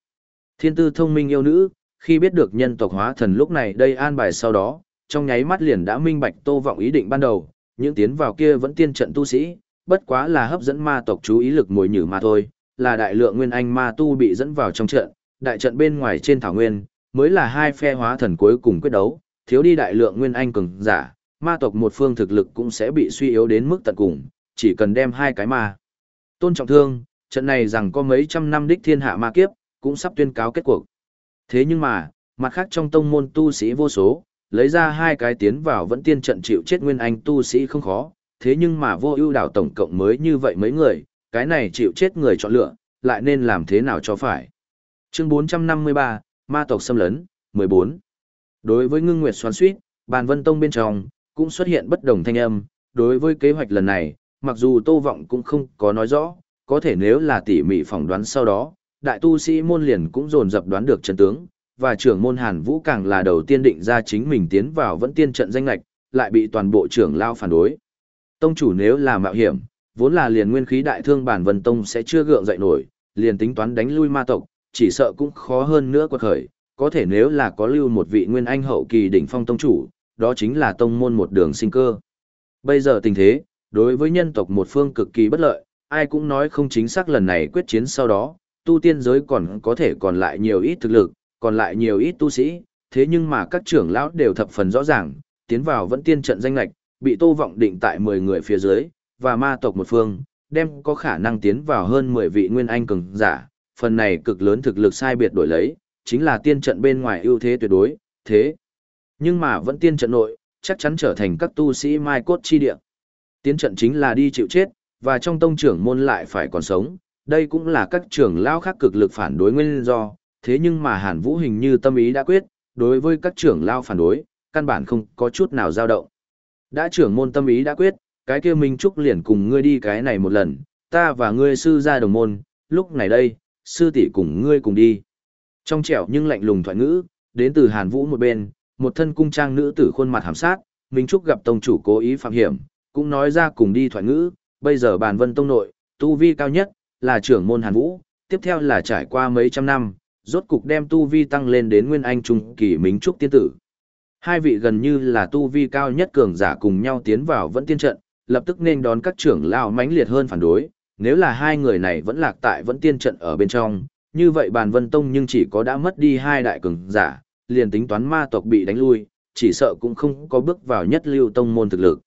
Thiên tư thông minh yêu nữ, khi biết được nhân tộc hóa thần lúc này đây an bài sau đó, trong nháy mắt liền đã minh bạch tô vọng ý định ban đầu, những tiến vào kia vẫn tiên trận tu sĩ, bất quá là hấp dẫn ma tộc chú ý lực mồi nhử mà thôi, là đại lượng nguyên anh ma tu bị dẫn vào trong trận, đại trận bên ngoài trên thảo nguyên, mới là hai phe hóa thần cuối cùng quyết đấu, thiếu đi đại lượng nguyên anh cường giả, ma tộc một phương thực lực cũng sẽ bị suy yếu đến mức tận cùng, chỉ cần đem hai cái ma. Tôn trọng thương, trận này rằng có mấy trăm năm đích thiên hạ ma kiếp, cũng sắp tuyên cáo kết cuộc. Thế nhưng mà, mặt khác trong tông môn tu sĩ vô số, lấy ra hai cái tiến vào vẫn tiên trận chịu chết nguyên anh tu sĩ không khó, thế nhưng mà vô ưu đảo tổng cộng mới như vậy mấy người, cái này chịu chết người chọn lựa, lại nên làm thế nào cho phải. Chương 453, Ma tộc xâm lấn, 14. Đối với ngưng nguyệt xoắn suýt, bàn vân tông bên trong, cũng xuất hiện bất đồng thanh âm, đối với kế hoạch lần này, mặc dù Tô Vọng cũng không có nói rõ, có thể nếu là tỉ mỉ phỏng đoán sau đó, đại tu sĩ môn liền cũng dồn dập đoán được chân tướng, và trưởng môn Hàn Vũ càng là đầu tiên định ra chính mình tiến vào vẫn tiên trận danh lệch, lại bị toàn bộ trưởng lao phản đối. Tông chủ nếu là mạo hiểm, vốn là liền nguyên khí đại thương bản Vân Tông sẽ chưa gượng dậy nổi, liền tính toán đánh lui ma tộc, chỉ sợ cũng khó hơn nữa quật khởi, có thể nếu là có lưu một vị nguyên anh hậu kỳ đỉnh phong tông chủ, đó chính là tông môn một đường sinh cơ. Bây giờ tình thế, đối với nhân tộc một phương cực kỳ bất lợi, ai cũng nói không chính xác lần này quyết chiến sau đó, tu tiên giới còn có thể còn lại nhiều ít thực lực, còn lại nhiều ít tu sĩ, thế nhưng mà các trưởng lão đều thập phần rõ ràng, tiến vào vẫn tiên trận danh lạch, bị tô vọng định tại 10 người phía dưới, và ma tộc một phương, đem có khả năng tiến vào hơn 10 vị nguyên anh cường giả, phần này cực lớn thực lực sai biệt đổi lấy, chính là tiên trận bên ngoài ưu thế tuyệt đối, thế. Nhưng mà vẫn tiên trận nội, chắc chắn trở thành các tu sĩ mai cốt chi địa. tiến trận chính là đi chịu chết, và trong tông trưởng môn lại phải còn sống, đây cũng là các trưởng lão khác cực lực phản đối nguyên do, thế nhưng mà Hàn Vũ hình như tâm ý đã quyết, đối với các trưởng lão phản đối, căn bản không có chút nào dao động. Đã trưởng môn tâm ý đã quyết, cái kia Minh Trúc liền cùng ngươi đi cái này một lần, ta và ngươi sư ra đồng môn, lúc này đây, sư tỷ cùng ngươi cùng đi. Trong trẻo nhưng lạnh lùng thoại ngữ, đến từ Hàn Vũ một bên, một thân cung trang nữ tử khuôn mặt hàm sát, Minh Trúc gặp tông chủ cố ý phạm hiểm, cũng nói ra cùng đi thoại ngữ, bây giờ bàn vân tông nội, tu vi cao nhất, là trưởng môn Hàn Vũ, tiếp theo là trải qua mấy trăm năm, rốt cục đem tu vi tăng lên đến nguyên anh trung kỳ Minh Trúc tiên tử. Hai vị gần như là tu vi cao nhất cường giả cùng nhau tiến vào vẫn tiên trận, lập tức nên đón các trưởng lão mãnh liệt hơn phản đối, nếu là hai người này vẫn lạc tại vẫn tiên trận ở bên trong, như vậy bàn vân tông nhưng chỉ có đã mất đi hai đại cường giả, liền tính toán ma tộc bị đánh lui, chỉ sợ cũng không có bước vào nhất lưu tông môn thực lực.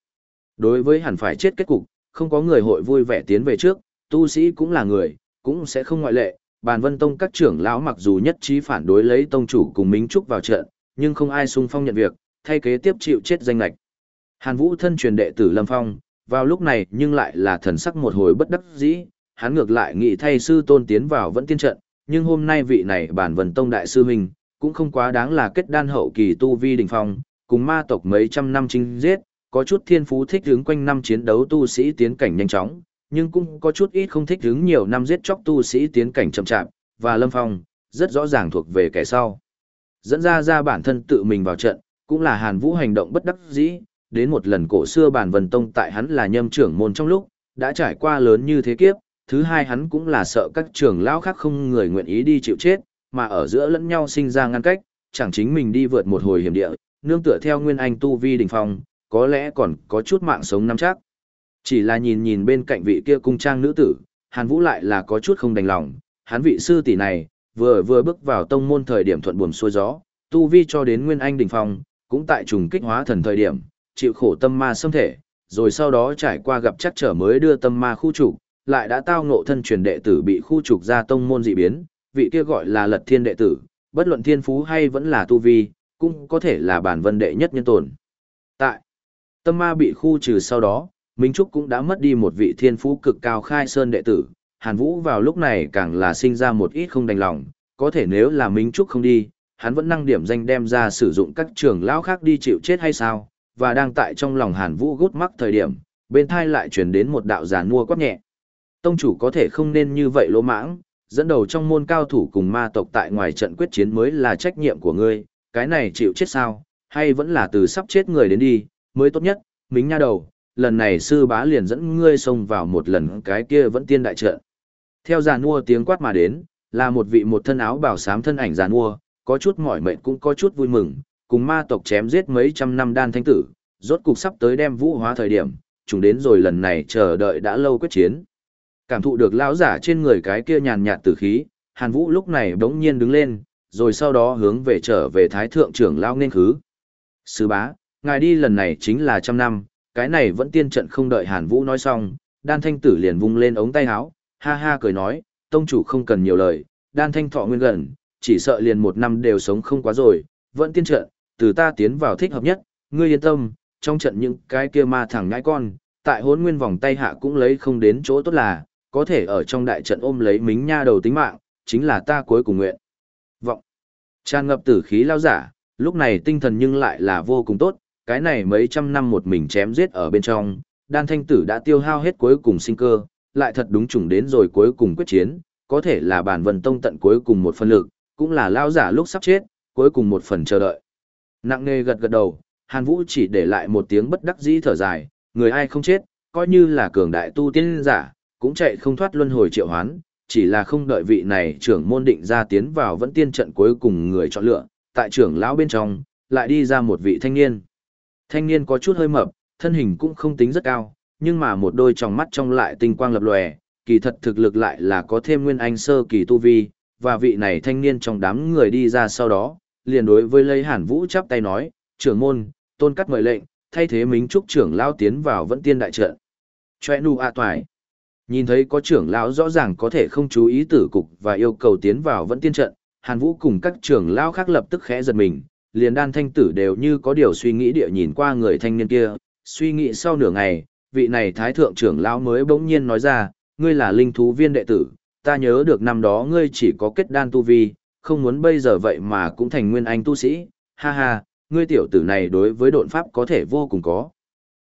Đối với hẳn phải chết kết cục, không có người hội vui vẻ tiến về trước, tu sĩ cũng là người, cũng sẽ không ngoại lệ. Bàn Vân Tông các trưởng lão mặc dù nhất trí phản đối lấy tông chủ cùng Minh Trúc vào trận, nhưng không ai sung phong nhận việc, thay kế tiếp chịu chết danh lệch. Hàn Vũ thân truyền đệ tử Lâm Phong, vào lúc này nhưng lại là thần sắc một hồi bất đắc dĩ, hắn ngược lại nghĩ thay sư tôn tiến vào vẫn tiên trận, nhưng hôm nay vị này bản vần tông đại sư mình cũng không quá đáng là kết đan hậu kỳ tu vi đỉnh phong, cùng ma tộc mấy trăm năm chinh giết, có chút thiên phú thích hướng quanh năm chiến đấu tu sĩ tiến cảnh nhanh chóng, nhưng cũng có chút ít không thích hướng nhiều năm giết chóc tu sĩ tiến cảnh chậm chạp, và Lâm Phong, rất rõ ràng thuộc về kẻ sau. Dẫn ra ra bản thân tự mình vào trận, cũng là Hàn Vũ hành động bất đắc dĩ, đến một lần cổ xưa bản vần tông tại hắn là nhâm trưởng môn trong lúc, đã trải qua lớn như thế kiếp, thứ hai hắn cũng là sợ các trưởng lão khác không người nguyện ý đi chịu chết, mà ở giữa lẫn nhau sinh ra ngăn cách, chẳng chính mình đi vượt một hồi hiểm địa, nương tựa theo nguyên anh tu vi đỉnh phong, có lẽ còn có chút mạng sống nắm chắc. Chỉ là nhìn nhìn bên cạnh vị kia cung trang nữ tử, Hàn Vũ lại là có chút không đành lòng, hắn vị sư tỷ này, vừa vừa bước vào tông môn thời điểm thuận buồm xuôi gió, tu vi cho đến nguyên anh đỉnh phong, cũng tại trùng kích hóa thần thời điểm, chịu khổ tâm ma xâm thể, rồi sau đó trải qua gặp chắc trở mới đưa tâm ma khu trục, lại đã tao ngộ thân truyền đệ tử bị khu trục ra tông môn dị biến, vị kia gọi là Lật Thiên đệ tử, bất luận thiên phú hay vẫn là tu vi, cũng có thể là bản vân đệ nhất nhân tồn. Tại tâm ma bị khu trừ sau đó, Minh Trúc cũng đã mất đi một vị thiên phú cực cao khai sơn đệ tử, Hàn Vũ vào lúc này càng là sinh ra một ít không đành lòng, có thể nếu là Minh Trúc không đi, hắn vẫn năng điểm danh đem ra sử dụng các trường lão khác đi chịu chết hay sao, và đang tại trong lòng Hàn Vũ gút mắc thời điểm, bên thai lại truyền đến một đạo giàn mua quát nhẹ. Tông chủ có thể không nên như vậy lỗ mãng, dẫn đầu trong môn cao thủ cùng ma tộc tại ngoài trận quyết chiến mới là trách nhiệm của ngươi, cái này chịu chết sao, hay vẫn là từ sắp chết người đến đi, mới tốt nhất, mính nha đầu, lần này sư bá liền dẫn ngươi xông vào một lần cái kia vẫn tiên đại trận. Theo giàn mua tiếng quát mà đến, là một vị một thân áo bảo sám thân ảnh giàn mua, có chút mỏi mệt cũng có chút vui mừng, cùng ma tộc chém giết mấy trăm năm đan thanh tử, rốt cục sắp tới đem vũ hóa thời điểm, chúng đến rồi lần này chờ đợi đã lâu quyết chiến. Cảm thụ được lão giả trên người cái kia nhàn nhạt tử khí, Hàn Vũ lúc này bỗng nhiên đứng lên, rồi sau đó hướng về trở về Thái Thượng trưởng lao nên khứ. Sư bá, ngài đi lần này chính là trăm năm, cái này vẫn tiên trận không đợi Hàn Vũ nói xong, đan thanh tử liền vung lên ống tay áo, ha ha cười nói, tông chủ không cần nhiều lời, đan thanh thọ nguyên gần, chỉ sợ liền một năm đều sống không quá rồi, vẫn tiên trận, từ ta tiến vào thích hợp nhất, ngươi yên tâm, trong trận những cái kia ma thẳng ngãi con, tại hốn nguyên vòng tay hạ cũng lấy không đến chỗ tốt là, có thể ở trong đại trận ôm lấy mính nha đầu tính mạng, chính là ta cuối cùng nguyện. Vọng. Tràn ngập tử khí lao giả, lúc này tinh thần nhưng lại là vô cùng tốt, cái này mấy trăm năm một mình chém giết ở bên trong, đan thanh tử đã tiêu hao hết cuối cùng sinh cơ, lại thật đúng chủng đến rồi cuối cùng quyết chiến, có thể là bản vần tông tận cuối cùng một phần lực, cũng là lao giả lúc sắp chết, cuối cùng một phần chờ đợi. Nặng nề gật gật đầu, Hàn Vũ chỉ để lại một tiếng bất đắc dĩ thở dài, người ai không chết, coi như là cường đại tu tiên giả, cũng chạy không thoát luân hồi triệu hoán, chỉ là không đợi vị này trưởng môn định ra tiến vào vẫn tiên trận cuối cùng người chọn lựa, tại trưởng lão bên trong, lại đi ra một vị thanh niên. Thanh niên có chút hơi mập, thân hình cũng không tính rất cao, nhưng mà một đôi tròng mắt trong lại tinh quang lập lòe, kỳ thật thực lực lại là có thêm nguyên anh sơ kỳ tu vi, và vị này thanh niên trong đám người đi ra sau đó, liền đối với lấy hàn vũ chắp tay nói, trưởng môn, tôn cắt mời lệnh, thay thế mính trúc trưởng lao tiến vào vẫn tiên đại trận. Choe nu a toài. Nhìn thấy có trưởng lão rõ ràng có thể không chú ý tử cục và yêu cầu tiến vào vẫn tiên trận, Hàn Vũ cùng các trưởng lão khác lập tức khẽ giật mình, liền đan thanh tử đều như có điều suy nghĩ địa nhìn qua người thanh niên kia, suy nghĩ sau nửa ngày, vị này thái thượng trưởng lão mới bỗng nhiên nói ra, ngươi là linh thú viên đệ tử, ta nhớ được năm đó ngươi chỉ có kết đan tu vi, không muốn bây giờ vậy mà cũng thành nguyên anh tu sĩ, ha ha, ngươi tiểu tử này đối với độn pháp có thể vô cùng có.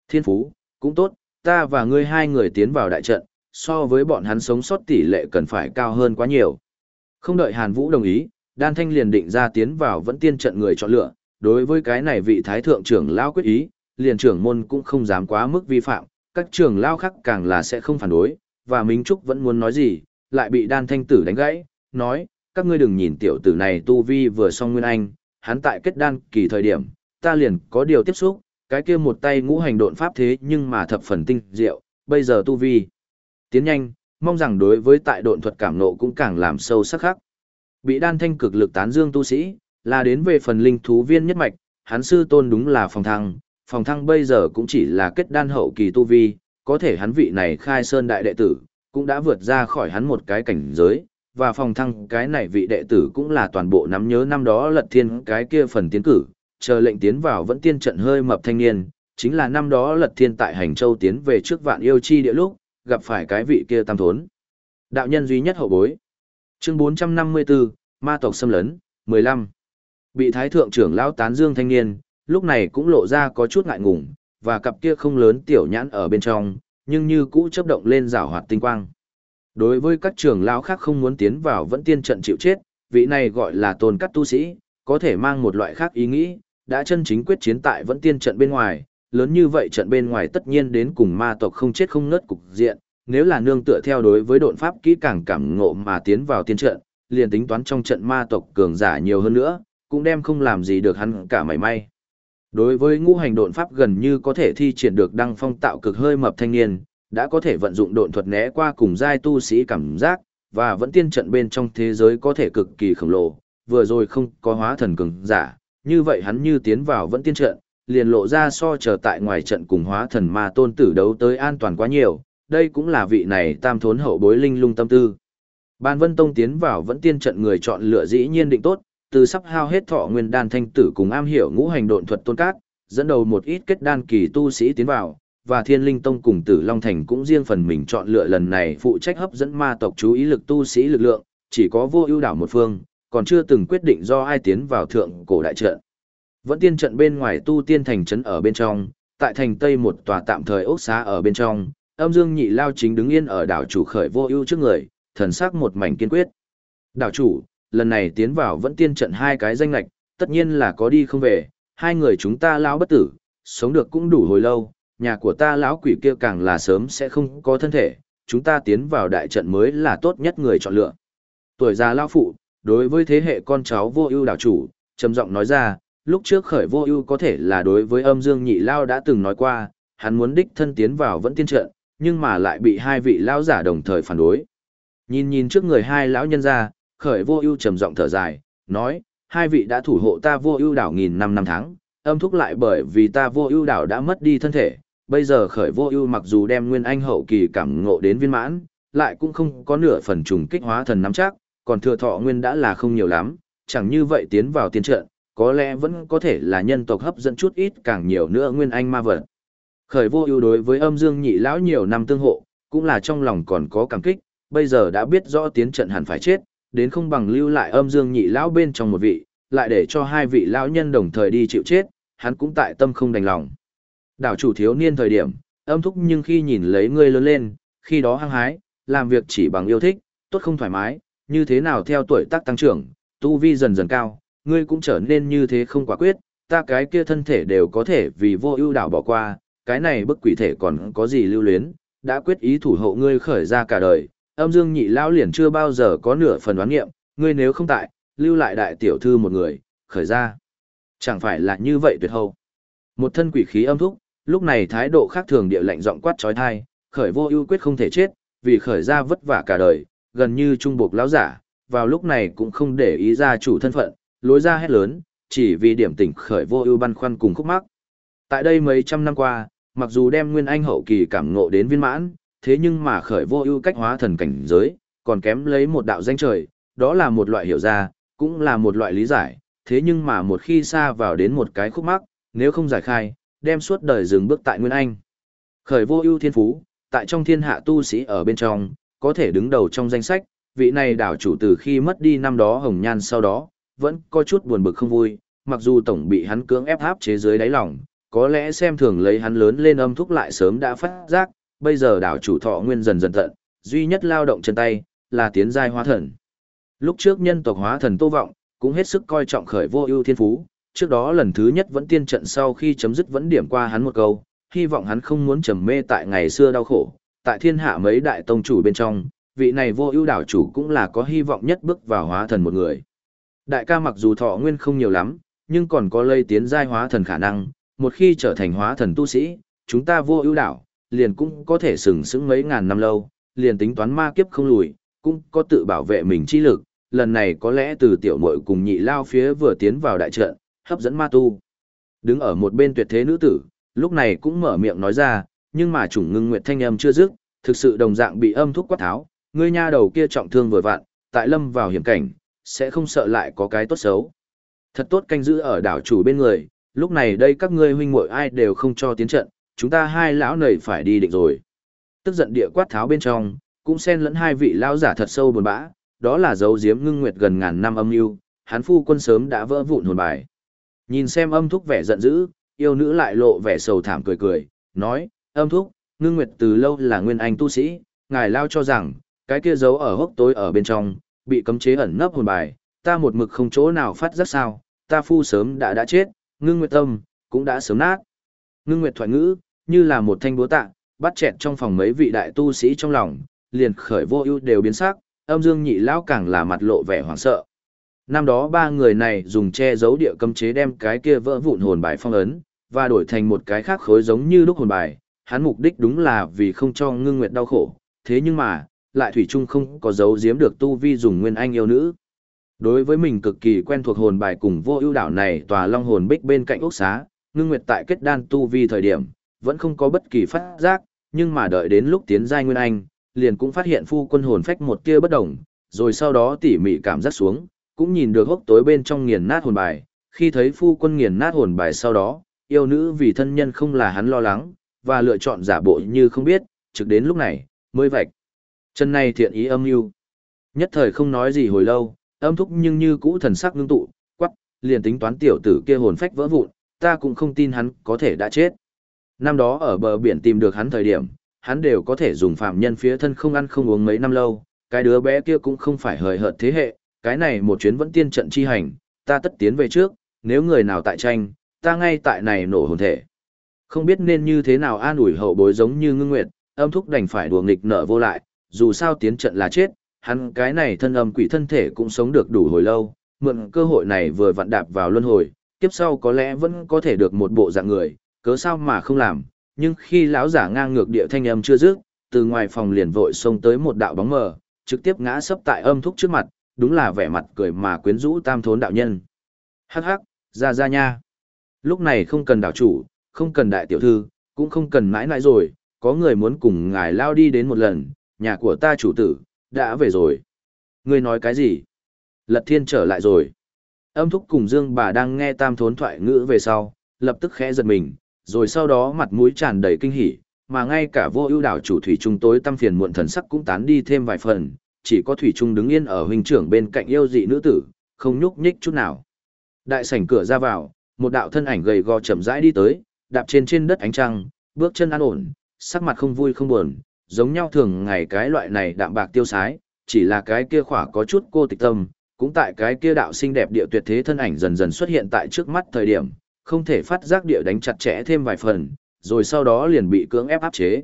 Thiên phú, cũng tốt, ta và ngươi hai người tiến vào đại trận, so với bọn hắn sống sót tỷ lệ cần phải cao hơn quá nhiều. Không đợi Hàn Vũ đồng ý, Đan Thanh liền định ra tiến vào vẫn tiên trận người chọn lựa, đối với cái này vị thái thượng trưởng lao quyết ý, liền trưởng môn cũng không dám quá mức vi phạm, các trưởng lao khác càng là sẽ không phản đối, và Minh Trúc vẫn muốn nói gì, lại bị Đan Thanh tử đánh gãy, nói, các ngươi đừng nhìn tiểu tử này tu vi vừa xong nguyên anh, hắn tại kết đan kỳ thời điểm, ta liền có điều tiếp xúc, cái kia một tay ngũ hành độn pháp thế nhưng mà thập phần tinh diệu, bây giờ tu vi tiến nhanh, mong rằng đối với tại độn thuật cảm nộ cũng càng làm sâu sắc khắc. Bị đan thanh cực lực tán dương tu sĩ, là đến về phần linh thú viên nhất mạch, hắn sư tôn đúng là phòng thăng, phòng thăng bây giờ cũng chỉ là kết đan hậu kỳ tu vi, có thể hắn vị này khai sơn đại đệ tử, cũng đã vượt ra khỏi hắn một cái cảnh giới, và phòng thăng cái này vị đệ tử cũng là toàn bộ nắm nhớ năm đó lật thiên cái kia phần tiến cử, chờ lệnh tiến vào vẫn tiên trận hơi mập thanh niên, chính là năm đó lật thiên tại hành châu tiến về trước vạn yêu chi địa lúc, gặp phải cái vị kia tam thốn. Đạo nhân duy nhất hậu bối. Chương 454, Ma tộc xâm lấn, 15. Bị thái thượng trưởng lão tán dương thanh niên, lúc này cũng lộ ra có chút ngại ngùng, và cặp kia không lớn tiểu nhãn ở bên trong, nhưng như cũ chấp động lên rào hoạt tinh quang. Đối với các trưởng lão khác không muốn tiến vào vẫn tiên trận chịu chết, vị này gọi là tôn cắt tu sĩ, có thể mang một loại khác ý nghĩ, đã chân chính quyết chiến tại vẫn tiên trận bên ngoài, lớn như vậy trận bên ngoài tất nhiên đến cùng ma tộc không chết không ngất cục diện, nếu là nương tựa theo đối với độn pháp kỹ càng cảm ngộ mà tiến vào tiên trận, liền tính toán trong trận ma tộc cường giả nhiều hơn nữa, cũng đem không làm gì được hắn cả mảy may. Đối với ngũ hành độn pháp gần như có thể thi triển được đăng phong tạo cực hơi mập thanh niên, đã có thể vận dụng độn thuật né qua cùng giai tu sĩ cảm giác, và vẫn tiên trận bên trong thế giới có thể cực kỳ khổng lồ, vừa rồi không có hóa thần cường giả, như vậy hắn như tiến vào vẫn tiên trận, liền lộ ra so chờ tại ngoài trận cùng hóa thần ma tôn tử đấu tới an toàn quá nhiều, đây cũng là vị này tam thốn hậu bối linh lung tâm tư. Ban Vân Tông tiến vào vẫn tiên trận người chọn lựa dĩ nhiên định tốt, từ sắp hao hết thọ nguyên đan thanh tử cùng am hiểu ngũ hành độn thuật tôn cát, dẫn đầu một ít kết đan kỳ tu sĩ tiến vào, và Thiên Linh Tông cùng Tử Long Thành cũng riêng phần mình chọn lựa lần này phụ trách hấp dẫn ma tộc chú ý lực tu sĩ lực lượng, chỉ có vô ưu đảo một phương, còn chưa từng quyết định do ai tiến vào thượng cổ đại trận. Vẫn tiên trận bên ngoài tu tiên thành trấn ở bên trong, tại thành Tây một tòa tạm thời ốc xá ở bên trong, âm dương nhị lao chính đứng yên ở đảo chủ khởi vô ưu trước người, thần sắc một mảnh kiên quyết. Đảo chủ, lần này tiến vào vẫn tiên trận hai cái danh lạch, tất nhiên là có đi không về, hai người chúng ta lao bất tử, sống được cũng đủ hồi lâu, nhà của ta lão quỷ kia càng là sớm sẽ không có thân thể, chúng ta tiến vào đại trận mới là tốt nhất người chọn lựa. Tuổi già lão phụ, đối với thế hệ con cháu vô ưu đảo chủ, trầm giọng nói ra, lúc trước khởi vô ưu có thể là đối với âm dương nhị lao đã từng nói qua, hắn muốn đích thân tiến vào vẫn tiên trận, nhưng mà lại bị hai vị lão giả đồng thời phản đối. Nhìn nhìn trước người hai lão nhân ra, khởi vô ưu trầm giọng thở dài, nói, hai vị đã thủ hộ ta vô ưu đảo nghìn năm năm tháng, âm thúc lại bởi vì ta vô ưu đảo đã mất đi thân thể, bây giờ khởi vô ưu mặc dù đem nguyên anh hậu kỳ cảm ngộ đến viên mãn, lại cũng không có nửa phần trùng kích hóa thần nắm chắc, còn thừa thọ nguyên đã là không nhiều lắm, chẳng như vậy tiến vào tiên trận, có lẽ vẫn có thể là nhân tộc hấp dẫn chút ít càng nhiều nữa nguyên anh ma vật. Khởi vô ưu đối với âm dương nhị lão nhiều năm tương hộ, cũng là trong lòng còn có cảm kích, bây giờ đã biết rõ tiến trận hẳn phải chết, đến không bằng lưu lại âm dương nhị lão bên trong một vị, lại để cho hai vị lão nhân đồng thời đi chịu chết, hắn cũng tại tâm không đành lòng. Đảo chủ thiếu niên thời điểm, âm thúc nhưng khi nhìn lấy ngươi lớn lên, khi đó hăng hái, làm việc chỉ bằng yêu thích, tốt không thoải mái, như thế nào theo tuổi tác tăng trưởng, tu vi dần dần cao, ngươi cũng trở nên như thế không quả quyết, ta cái kia thân thể đều có thể vì vô ưu đảo bỏ qua, cái này bức quỷ thể còn có gì lưu luyến, đã quyết ý thủ hộ ngươi khởi ra cả đời, âm dương nhị lão liền chưa bao giờ có nửa phần đoán nghiệm, ngươi nếu không tại, lưu lại đại tiểu thư một người, khởi ra. Chẳng phải là như vậy tuyệt hậu. Một thân quỷ khí âm thúc, lúc này thái độ khác thường địa lệnh giọng quát trói thai, khởi vô ưu quyết không thể chết, vì khởi ra vất vả cả đời, gần như trung buộc lão giả, vào lúc này cũng không để ý ra chủ thân phận, lối ra hét lớn, chỉ vì điểm tỉnh khởi vô ưu băn khoăn cùng khúc mắc. Tại đây mấy trăm năm qua, mặc dù đem nguyên anh hậu kỳ cảm ngộ đến viên mãn, thế nhưng mà khởi vô ưu cách hóa thần cảnh giới, còn kém lấy một đạo danh trời, đó là một loại hiểu ra, cũng là một loại lý giải, thế nhưng mà một khi xa vào đến một cái khúc mắc, nếu không giải khai, đem suốt đời dừng bước tại Nguyên Anh. Khởi vô ưu thiên phú, tại trong thiên hạ tu sĩ ở bên trong, có thể đứng đầu trong danh sách, vị này đảo chủ từ khi mất đi năm đó hồng nhan sau đó, vẫn có chút buồn bực không vui, mặc dù tổng bị hắn cưỡng ép áp chế dưới đáy lòng, có lẽ xem thường lấy hắn lớn lên âm thúc lại sớm đã phát giác, bây giờ đảo chủ thọ nguyên dần dần tận, duy nhất lao động chân tay, là tiến giai hóa thần. Lúc trước nhân tộc hóa thần Tô Vọng, cũng hết sức coi trọng khởi vô ưu thiên phú, trước đó lần thứ nhất vẫn tiên trận sau khi chấm dứt vẫn điểm qua hắn một câu, hy vọng hắn không muốn trầm mê tại ngày xưa đau khổ, tại thiên hạ mấy đại tông chủ bên trong, vị này vô ưu đảo chủ cũng là có hy vọng nhất bước vào hóa thần một người. Đại ca mặc dù thọ nguyên không nhiều lắm, nhưng còn có lây tiến giai hóa thần khả năng, một khi trở thành hóa thần tu sĩ, chúng ta vô ưu đảo, liền cũng có thể sừng sững mấy ngàn năm lâu, liền tính toán ma kiếp không lùi, cũng có tự bảo vệ mình chi lực, lần này có lẽ từ tiểu muội cùng nhị lao phía vừa tiến vào đại trận, hấp dẫn ma tu. Đứng ở một bên tuyệt thế nữ tử, lúc này cũng mở miệng nói ra, nhưng mà chủng ngưng nguyệt thanh âm chưa dứt, thực sự đồng dạng bị âm thuốc quát tháo, ngươi nha đầu kia trọng thương vừa vặn, tại lâm vào hiểm cảnh, sẽ không sợ lại có cái tốt xấu. Thật tốt canh giữ ở đảo chủ bên người, lúc này đây các ngươi huynh muội ai đều không cho tiến trận, chúng ta hai lão nầy phải đi định rồi. Tức giận địa quát tháo bên trong, cũng xen lẫn hai vị lão giả thật sâu buồn bã, đó là dấu diếm ngưng nguyệt gần ngàn năm âm mưu, hắn phu quân sớm đã vỡ vụn hồn bài. Nhìn xem âm thúc vẻ giận dữ, yêu nữ lại lộ vẻ sầu thảm cười cười, nói, âm thúc, ngưng nguyệt từ lâu là nguyên anh tu sĩ, ngài lao cho rằng, cái kia giấu ở hốc tối ở bên trong, bị cấm chế ẩn nấp hồn bài, ta một mực không chỗ nào phát giác sao, ta phu sớm đã đã chết, ngưng nguyệt tâm, cũng đã sớm nát. Ngưng nguyệt thoại ngữ, như là một thanh búa tạ, bắt chẹt trong phòng mấy vị đại tu sĩ trong lòng, liền khởi vô ưu đều biến sắc, âm dương nhị lão càng là mặt lộ vẻ hoảng sợ. Năm đó ba người này dùng che giấu địa cấm chế đem cái kia vỡ vụn hồn bài phong ấn, và đổi thành một cái khác khối giống như lúc hồn bài, hắn mục đích đúng là vì không cho ngưng nguyệt đau khổ, thế nhưng mà, lại thủy chung không có giấu giếm được tu vi dùng nguyên anh yêu nữ. Đối với mình cực kỳ quen thuộc hồn bài cùng vô ưu đảo này tòa long hồn bích bên cạnh ốc xá, ngưng nguyệt tại kết đan tu vi thời điểm, vẫn không có bất kỳ phát giác, nhưng mà đợi đến lúc tiến giai nguyên anh, liền cũng phát hiện phu quân hồn phách một tia bất động, rồi sau đó tỉ mỉ cảm giác xuống, cũng nhìn được hốc tối bên trong nghiền nát hồn bài, khi thấy phu quân nghiền nát hồn bài sau đó, yêu nữ vì thân nhân không là hắn lo lắng, và lựa chọn giả bộ như không biết, trực đến lúc này, mới vạch. Chân này thiện ý âm mưu Nhất thời không nói gì hồi lâu, âm thúc nhưng như cũ thần sắc ngưng tụ, quắc, liền tính toán tiểu tử kia hồn phách vỡ vụn, ta cũng không tin hắn có thể đã chết. Năm đó ở bờ biển tìm được hắn thời điểm, hắn đều có thể dùng phạm nhân phía thân không ăn không uống mấy năm lâu, cái đứa bé kia cũng không phải hời hợt thế hệ, cái này một chuyến vẫn tiên trận chi hành, ta tất tiến về trước, nếu người nào tại tranh, ta ngay tại này nổ hồn thể. Không biết nên như thế nào an ủi hậu bối giống như ngưng nguyệt, âm thúc đành phải đùa nghịch nợ vô lại, dù sao tiến trận là chết, hắn cái này thân âm quỷ thân thể cũng sống được đủ hồi lâu, mượn cơ hội này vừa vặn đạp vào luân hồi, tiếp sau có lẽ vẫn có thể được một bộ dạng người, cớ sao mà không làm, nhưng khi lão giả ngang ngược địa thanh âm chưa dứt, từ ngoài phòng liền vội xông tới một đạo bóng mờ, trực tiếp ngã sấp tại âm thúc trước mặt, đúng là vẻ mặt cười mà quyến rũ tam thốn đạo nhân. Hắc hắc, ra ra nha. Lúc này không cần đảo chủ, không cần đại tiểu thư, cũng không cần mãi mãi rồi, có người muốn cùng ngài lao đi đến một lần, nhà của ta chủ tử, đã về rồi. Ngươi nói cái gì? Lật thiên trở lại rồi. Âm thúc cùng dương bà đang nghe tam thốn thoại ngữ về sau, lập tức khẽ giật mình, rồi sau đó mặt mũi tràn đầy kinh hỉ, mà ngay cả vô ưu đảo chủ thủy trung tối tâm phiền muộn thần sắc cũng tán đi thêm vài phần, chỉ có thủy trung đứng yên ở huynh trưởng bên cạnh yêu dị nữ tử, không nhúc nhích chút nào. Đại sảnh cửa ra vào, một đạo thân ảnh gầy gò chậm rãi đi tới, đạp trên trên đất ánh trăng, bước chân an ổn, sắc mặt không vui không buồn, giống nhau thường ngày cái loại này đạm bạc tiêu sái, chỉ là cái kia khỏa có chút cô tịch tâm, cũng tại cái kia đạo xinh đẹp địa tuyệt thế thân ảnh dần dần xuất hiện tại trước mắt thời điểm, không thể phát giác địa đánh chặt chẽ thêm vài phần, rồi sau đó liền bị cưỡng ép áp chế.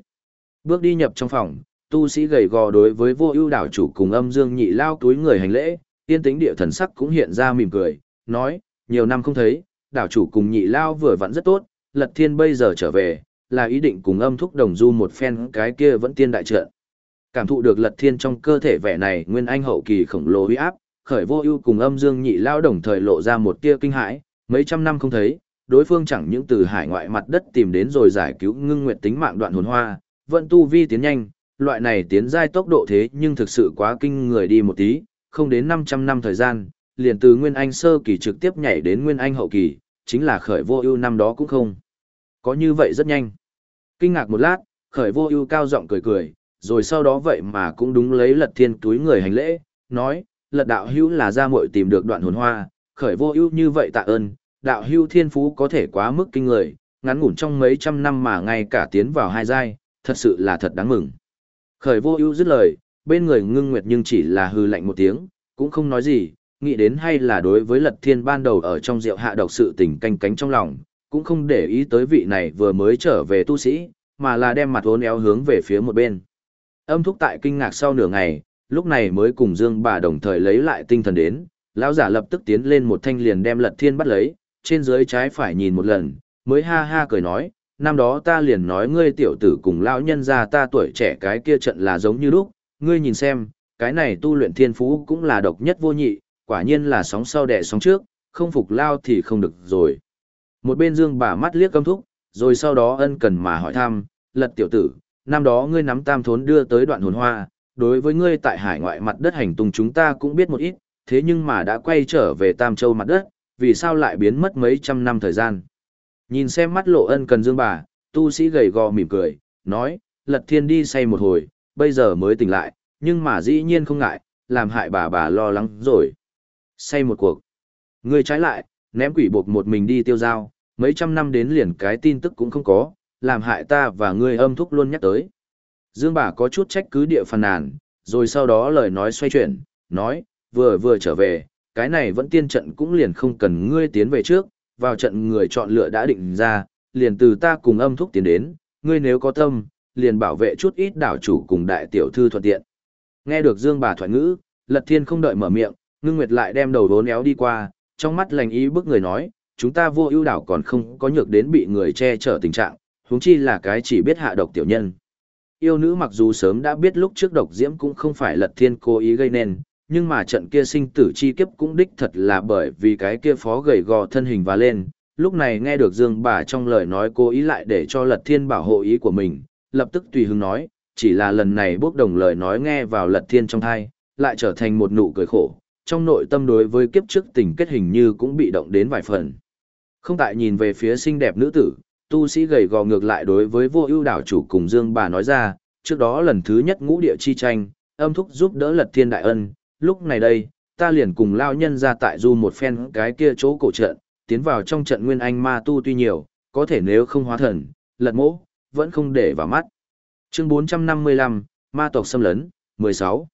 Bước đi nhập trong phòng, tu sĩ gầy gò đối với vô ưu đảo chủ cùng âm dương nhị lao túi người hành lễ, tiên tính địa thần sắc cũng hiện ra mỉm cười, nói, nhiều năm không thấy, đảo chủ cùng nhị lao vừa vẫn rất tốt, lật thiên bây giờ trở về, là ý định cùng âm thúc đồng du một phen cái kia vẫn tiên đại trợn. Cảm thụ được lật thiên trong cơ thể vẻ này nguyên anh hậu kỳ khổng lồ huy áp, khởi vô ưu cùng âm dương nhị lao đồng thời lộ ra một tia kinh hãi, mấy trăm năm không thấy, đối phương chẳng những từ hải ngoại mặt đất tìm đến rồi giải cứu ngưng nguyệt tính mạng đoạn hồn hoa, vận tu vi tiến nhanh, loại này tiến giai tốc độ thế nhưng thực sự quá kinh người đi một tí, không đến 500 năm thời gian, liền từ Nguyên Anh sơ kỳ trực tiếp nhảy đến Nguyên Anh hậu kỳ, chính là khởi vô ưu năm đó cũng không. Có như vậy rất nhanh. Kinh ngạc một lát, khởi vô ưu cao giọng cười cười, rồi sau đó vậy mà cũng đúng lấy lật thiên túi người hành lễ, nói, lật đạo hữu là ra muội tìm được đoạn hồn hoa, khởi vô ưu như vậy tạ ơn, đạo hữu thiên phú có thể quá mức kinh người, ngắn ngủn trong mấy trăm năm mà ngay cả tiến vào hai giai, thật sự là thật đáng mừng. Khởi vô ưu dứt lời, bên người ngưng nguyệt nhưng chỉ là hư lạnh một tiếng, cũng không nói gì, nghĩ đến hay là đối với lật thiên ban đầu ở trong rượu hạ độc sự tình canh cánh trong lòng, cũng không để ý tới vị này vừa mới trở về tu sĩ, mà là đem mặt vốn éo hướng về phía một bên. Âm thúc tại kinh ngạc sau nửa ngày, lúc này mới cùng Dương bà đồng thời lấy lại tinh thần đến, lão giả lập tức tiến lên một thanh liền đem lật thiên bắt lấy, trên dưới trái phải nhìn một lần, mới ha ha cười nói, năm đó ta liền nói ngươi tiểu tử cùng lão nhân gia ta tuổi trẻ cái kia trận là giống như lúc, ngươi nhìn xem, cái này tu luyện thiên phú cũng là độc nhất vô nhị, quả nhiên là sóng sau đẻ sóng trước, không phục lao thì không được rồi. Một bên dương bà mắt liếc căm thúc, rồi sau đó ân cần mà hỏi thăm, lật tiểu tử, năm đó ngươi nắm tam thốn đưa tới đoạn hồn hoa, đối với ngươi tại hải ngoại mặt đất hành tung chúng ta cũng biết một ít, thế nhưng mà đã quay trở về tam châu mặt đất, vì sao lại biến mất mấy trăm năm thời gian. Nhìn xem mắt lộ ân cần dương bà, tu sĩ gầy gò mỉm cười, nói, lật thiên đi say một hồi, bây giờ mới tỉnh lại, nhưng mà dĩ nhiên không ngại, làm hại bà bà lo lắng rồi. Say một cuộc. Người trái lại, ném quỷ buộc một mình đi tiêu giao, mấy trăm năm đến liền cái tin tức cũng không có, làm hại ta và ngươi âm thúc luôn nhắc tới. Dương bà có chút trách cứ địa phàn nàn, rồi sau đó lời nói xoay chuyển, nói, vừa vừa trở về, cái này vẫn tiên trận cũng liền không cần ngươi tiến về trước, vào trận người chọn lựa đã định ra, liền từ ta cùng âm thúc tiến đến, ngươi nếu có tâm, liền bảo vệ chút ít đảo chủ cùng đại tiểu thư thuận tiện. Nghe được Dương bà thoại ngữ, Lật Thiên không đợi mở miệng, Ngưng Nguyệt lại đem đầu vốn éo đi qua, trong mắt lành ý bức người nói, chúng ta vô ưu đảo còn không có nhược đến bị người che chở tình trạng, huống chi là cái chỉ biết hạ độc tiểu nhân. Yêu nữ mặc dù sớm đã biết lúc trước độc diễm cũng không phải lật thiên cố ý gây nên, nhưng mà trận kia sinh tử chi kiếp cũng đích thật là bởi vì cái kia phó gầy gò thân hình và lên, lúc này nghe được Dương bà trong lời nói cố ý lại để cho lật thiên bảo hộ ý của mình, lập tức tùy hứng nói, chỉ là lần này bốc đồng lời nói nghe vào lật thiên trong thai, lại trở thành một nụ cười khổ, trong nội tâm đối với kiếp trước tình kết hình như cũng bị động đến vài phần. Không tại nhìn về phía xinh đẹp nữ tử, tu sĩ gầy gò ngược lại đối với vô ưu đảo chủ cùng Dương bà nói ra, trước đó lần thứ nhất ngũ địa chi tranh, âm thúc giúp đỡ lật thiên đại ân, lúc này đây, ta liền cùng lao nhân ra tại du một phen cái kia chỗ cổ trận, tiến vào trong trận nguyên anh ma tu tuy nhiều, có thể nếu không hóa thần, lật mỗ, vẫn không để vào mắt. Chương 455, Ma tộc xâm lấn, 16.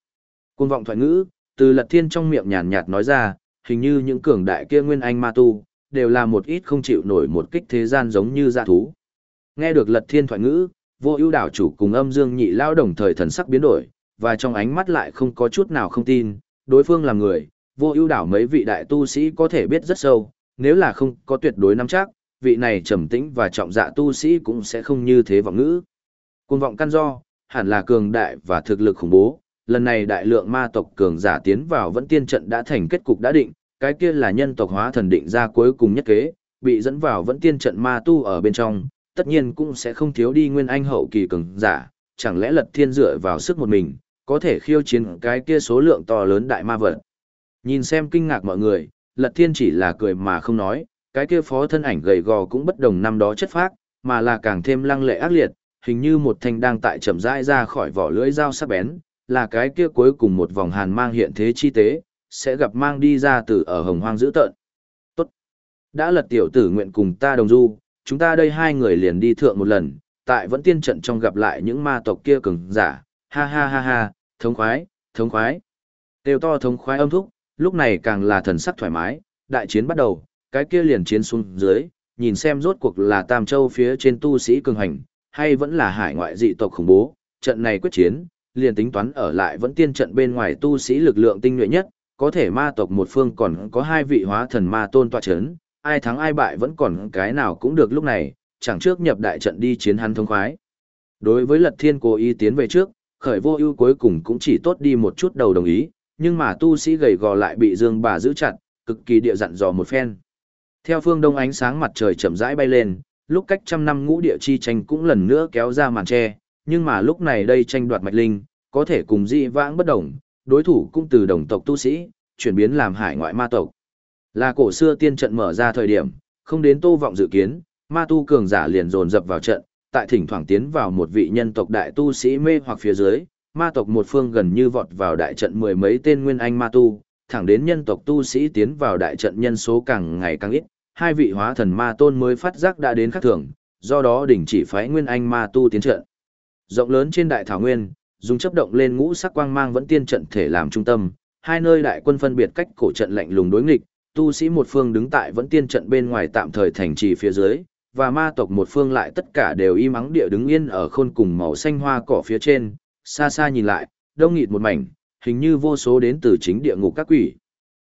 Cuồng vọng thoại ngữ, từ lật thiên trong miệng nhàn nhạt nói ra, hình như những cường đại kia nguyên anh ma tu, đều là một ít không chịu nổi một kích thế gian giống như dạ thú. Nghe được lật thiên thoại ngữ, vô ưu đảo chủ cùng âm dương nhị lao đồng thời thần sắc biến đổi, và trong ánh mắt lại không có chút nào không tin, đối phương là người, vô ưu đảo mấy vị đại tu sĩ có thể biết rất sâu, nếu là không có tuyệt đối nắm chắc, vị này trầm tĩnh và trọng dạ tu sĩ cũng sẽ không như thế vọng ngữ. Cuồng vọng căn do, hẳn là cường đại và thực lực khủng bố, lần này đại lượng ma tộc cường giả tiến vào vẫn tiên trận đã thành kết cục đã định, cái kia là nhân tộc hóa thần định ra cuối cùng nhất kế, bị dẫn vào vẫn tiên trận ma tu ở bên trong, tất nhiên cũng sẽ không thiếu đi nguyên anh hậu kỳ cường giả, chẳng lẽ lật thiên dựa vào sức một mình, có thể khiêu chiến cái kia số lượng to lớn đại ma vật. Nhìn xem kinh ngạc mọi người, lật thiên chỉ là cười mà không nói, cái kia phó thân ảnh gầy gò cũng bất đồng năm đó chất phác, mà là càng thêm lăng lệ ác liệt, hình như một thanh đang tại chậm rãi ra khỏi vỏ lưỡi dao sắc bén, là cái kia cuối cùng một vòng hàn mang hiện thế chi tế, sẽ gặp mang đi ra từ ở hồng hoang dữ tợn. Tốt. Đã lật tiểu tử nguyện cùng ta đồng du, chúng ta đây hai người liền đi thượng một lần, tại vẫn tiên trận trong gặp lại những ma tộc kia cường giả, ha ha ha ha, thống khoái, thống khoái. Đều to thống khoái âm thúc, lúc này càng là thần sắc thoải mái, đại chiến bắt đầu, cái kia liền chiến xuống dưới, nhìn xem rốt cuộc là Tam Châu phía trên tu sĩ cường hành, hay vẫn là hải ngoại dị tộc khủng bố, trận này quyết chiến, liền tính toán ở lại vẫn tiên trận bên ngoài tu sĩ lực lượng tinh nhuệ nhất, có thể ma tộc một phương còn có hai vị hóa thần ma tôn tọa chấn, ai thắng ai bại vẫn còn cái nào cũng được lúc này, chẳng trước nhập đại trận đi chiến hắn thông khoái. Đối với lật thiên cố ý tiến về trước, khởi vô ưu cuối cùng cũng chỉ tốt đi một chút đầu đồng ý, nhưng mà tu sĩ gầy gò lại bị dương bà giữ chặt, cực kỳ địa dặn dò một phen. Theo phương đông ánh sáng mặt trời chậm rãi bay lên, lúc cách trăm năm ngũ địa chi tranh cũng lần nữa kéo ra màn che, nhưng mà lúc này đây tranh đoạt mạch linh, có thể cùng dị vãng bất đồng, đối thủ cũng từ đồng tộc tu sĩ, chuyển biến làm hải ngoại ma tộc. Là cổ xưa tiên trận mở ra thời điểm, không đến tô vọng dự kiến, ma tu cường giả liền dồn dập vào trận, tại thỉnh thoảng tiến vào một vị nhân tộc đại tu sĩ mê hoặc phía dưới, ma tộc một phương gần như vọt vào đại trận mười mấy tên nguyên anh ma tu, thẳng đến nhân tộc tu sĩ tiến vào đại trận nhân số càng ngày càng ít, hai vị hóa thần ma tôn mới phát giác đã đến khắc thường, do đó đình chỉ phái nguyên anh ma tu tiến trận. Rộng lớn trên đại thảo nguyên, dùng chấp động lên ngũ sắc quang mang vẫn tiên trận thể làm trung tâm, hai nơi đại quân phân biệt cách cổ trận lạnh lùng đối nghịch, tu sĩ một phương đứng tại vẫn tiên trận bên ngoài tạm thời thành trì phía dưới, và ma tộc một phương lại tất cả đều im ắng địa đứng yên ở khôn cùng màu xanh hoa cỏ phía trên, xa xa nhìn lại, đông nghịt một mảnh, hình như vô số đến từ chính địa ngục các quỷ.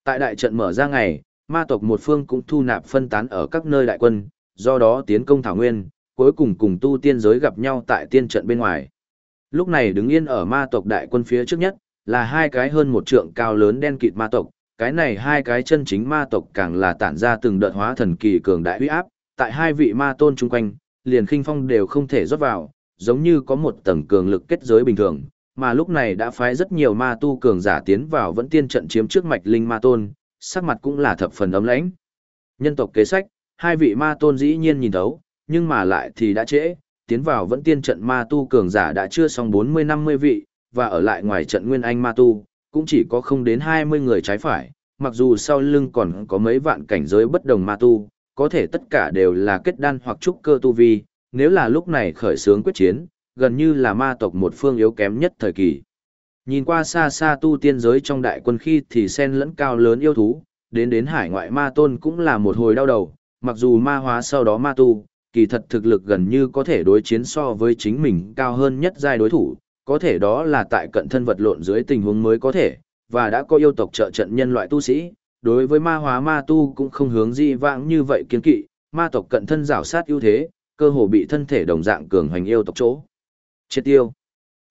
Tại đại trận mở ra ngày, ma tộc một phương cũng thu nạp phân tán ở các nơi đại quân, do đó tiến công thảo nguyên, cuối cùng cùng tu tiên giới gặp nhau tại tiên trận bên ngoài. Lúc này đứng yên ở ma tộc đại quân phía trước nhất, là hai cái hơn một trượng cao lớn đen kịt ma tộc, cái này hai cái chân chính ma tộc càng là tản ra từng đợt hóa thần kỳ cường đại uy áp, tại hai vị ma tôn chung quanh, liền khinh phong đều không thể rót vào, giống như có một tầng cường lực kết giới bình thường, mà lúc này đã phái rất nhiều ma tu cường giả tiến vào vẫn tiên trận chiếm trước mạch linh ma tôn, sắc mặt cũng là thập phần ấm lãnh. Nhân tộc kế sách, hai vị ma tôn dĩ nhiên nhìn thấu, nhưng mà lại thì đã trễ, tiến vào vẫn tiên trận ma tu cường giả đã chưa xong 40-50 vị, và ở lại ngoài trận nguyên anh ma tu, cũng chỉ có không đến 20 người trái phải, mặc dù sau lưng còn có mấy vạn cảnh giới bất đồng ma tu, có thể tất cả đều là kết đan hoặc trúc cơ tu vi, nếu là lúc này khởi xướng quyết chiến, gần như là ma tộc một phương yếu kém nhất thời kỳ. Nhìn qua xa xa tu tiên giới trong đại quân khi thì sen lẫn cao lớn yêu thú, đến đến hải ngoại ma tôn cũng là một hồi đau đầu, mặc dù ma hóa sau đó ma tu, kỳ thật thực lực gần như có thể đối chiến so với chính mình cao hơn nhất giai đối thủ, có thể đó là tại cận thân vật lộn dưới tình huống mới có thể, và đã có yêu tộc trợ trận nhân loại tu sĩ, đối với ma hóa ma tu cũng không hướng di vãng như vậy kiên kỵ, ma tộc cận thân rảo sát ưu thế, cơ hồ bị thân thể đồng dạng cường hoành yêu tộc chỗ. Triệt tiêu.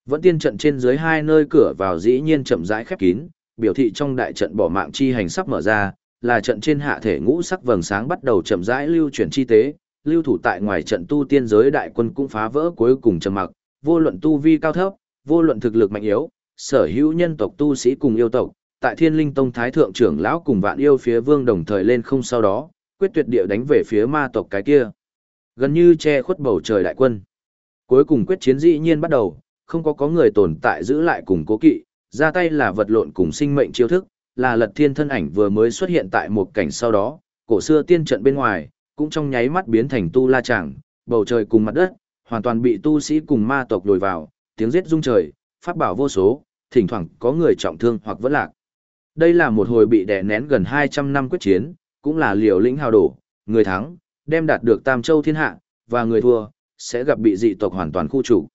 Vẫn tiên trận trên dưới hai nơi cửa vào dĩ nhiên chậm rãi khép kín, biểu thị trong đại trận bỏ mạng chi hành sắp mở ra, là trận trên hạ thể ngũ sắc vầng sáng bắt đầu chậm rãi lưu chuyển chi tế, lưu thủ tại ngoài trận tu tiên giới đại quân cũng phá vỡ cuối cùng trầm mặc, vô luận tu vi cao thấp, vô luận thực lực mạnh yếu, sở hữu nhân tộc tu sĩ cùng yêu tộc, tại Thiên Linh Tông thái thượng trưởng lão cùng vạn yêu phía vương đồng thời lên không sau đó, quyết tuyệt địa đánh về phía ma tộc cái kia. Gần như che khuất bầu trời đại quân. Cuối cùng quyết chiến dĩ nhiên bắt đầu, không có có người tồn tại giữ lại cùng cố kỵ, ra tay là vật lộn cùng sinh mệnh chiêu thức, là lật thiên thân ảnh vừa mới xuất hiện tại một cảnh sau đó, cổ xưa tiên trận bên ngoài, cũng trong nháy mắt biến thành tu la tràng, bầu trời cùng mặt đất, hoàn toàn bị tu sĩ cùng ma tộc đồi vào, tiếng giết rung trời, pháp bảo vô số, thỉnh thoảng có người trọng thương hoặc vẫn lạc. Đây là một hồi bị đè nén gần 200 năm quyết chiến, cũng là liều lĩnh hào đổ, người thắng, đem đạt được Tam Châu thiên hạ, và người thua, sẽ gặp bị dị tộc hoàn toàn khu chủ.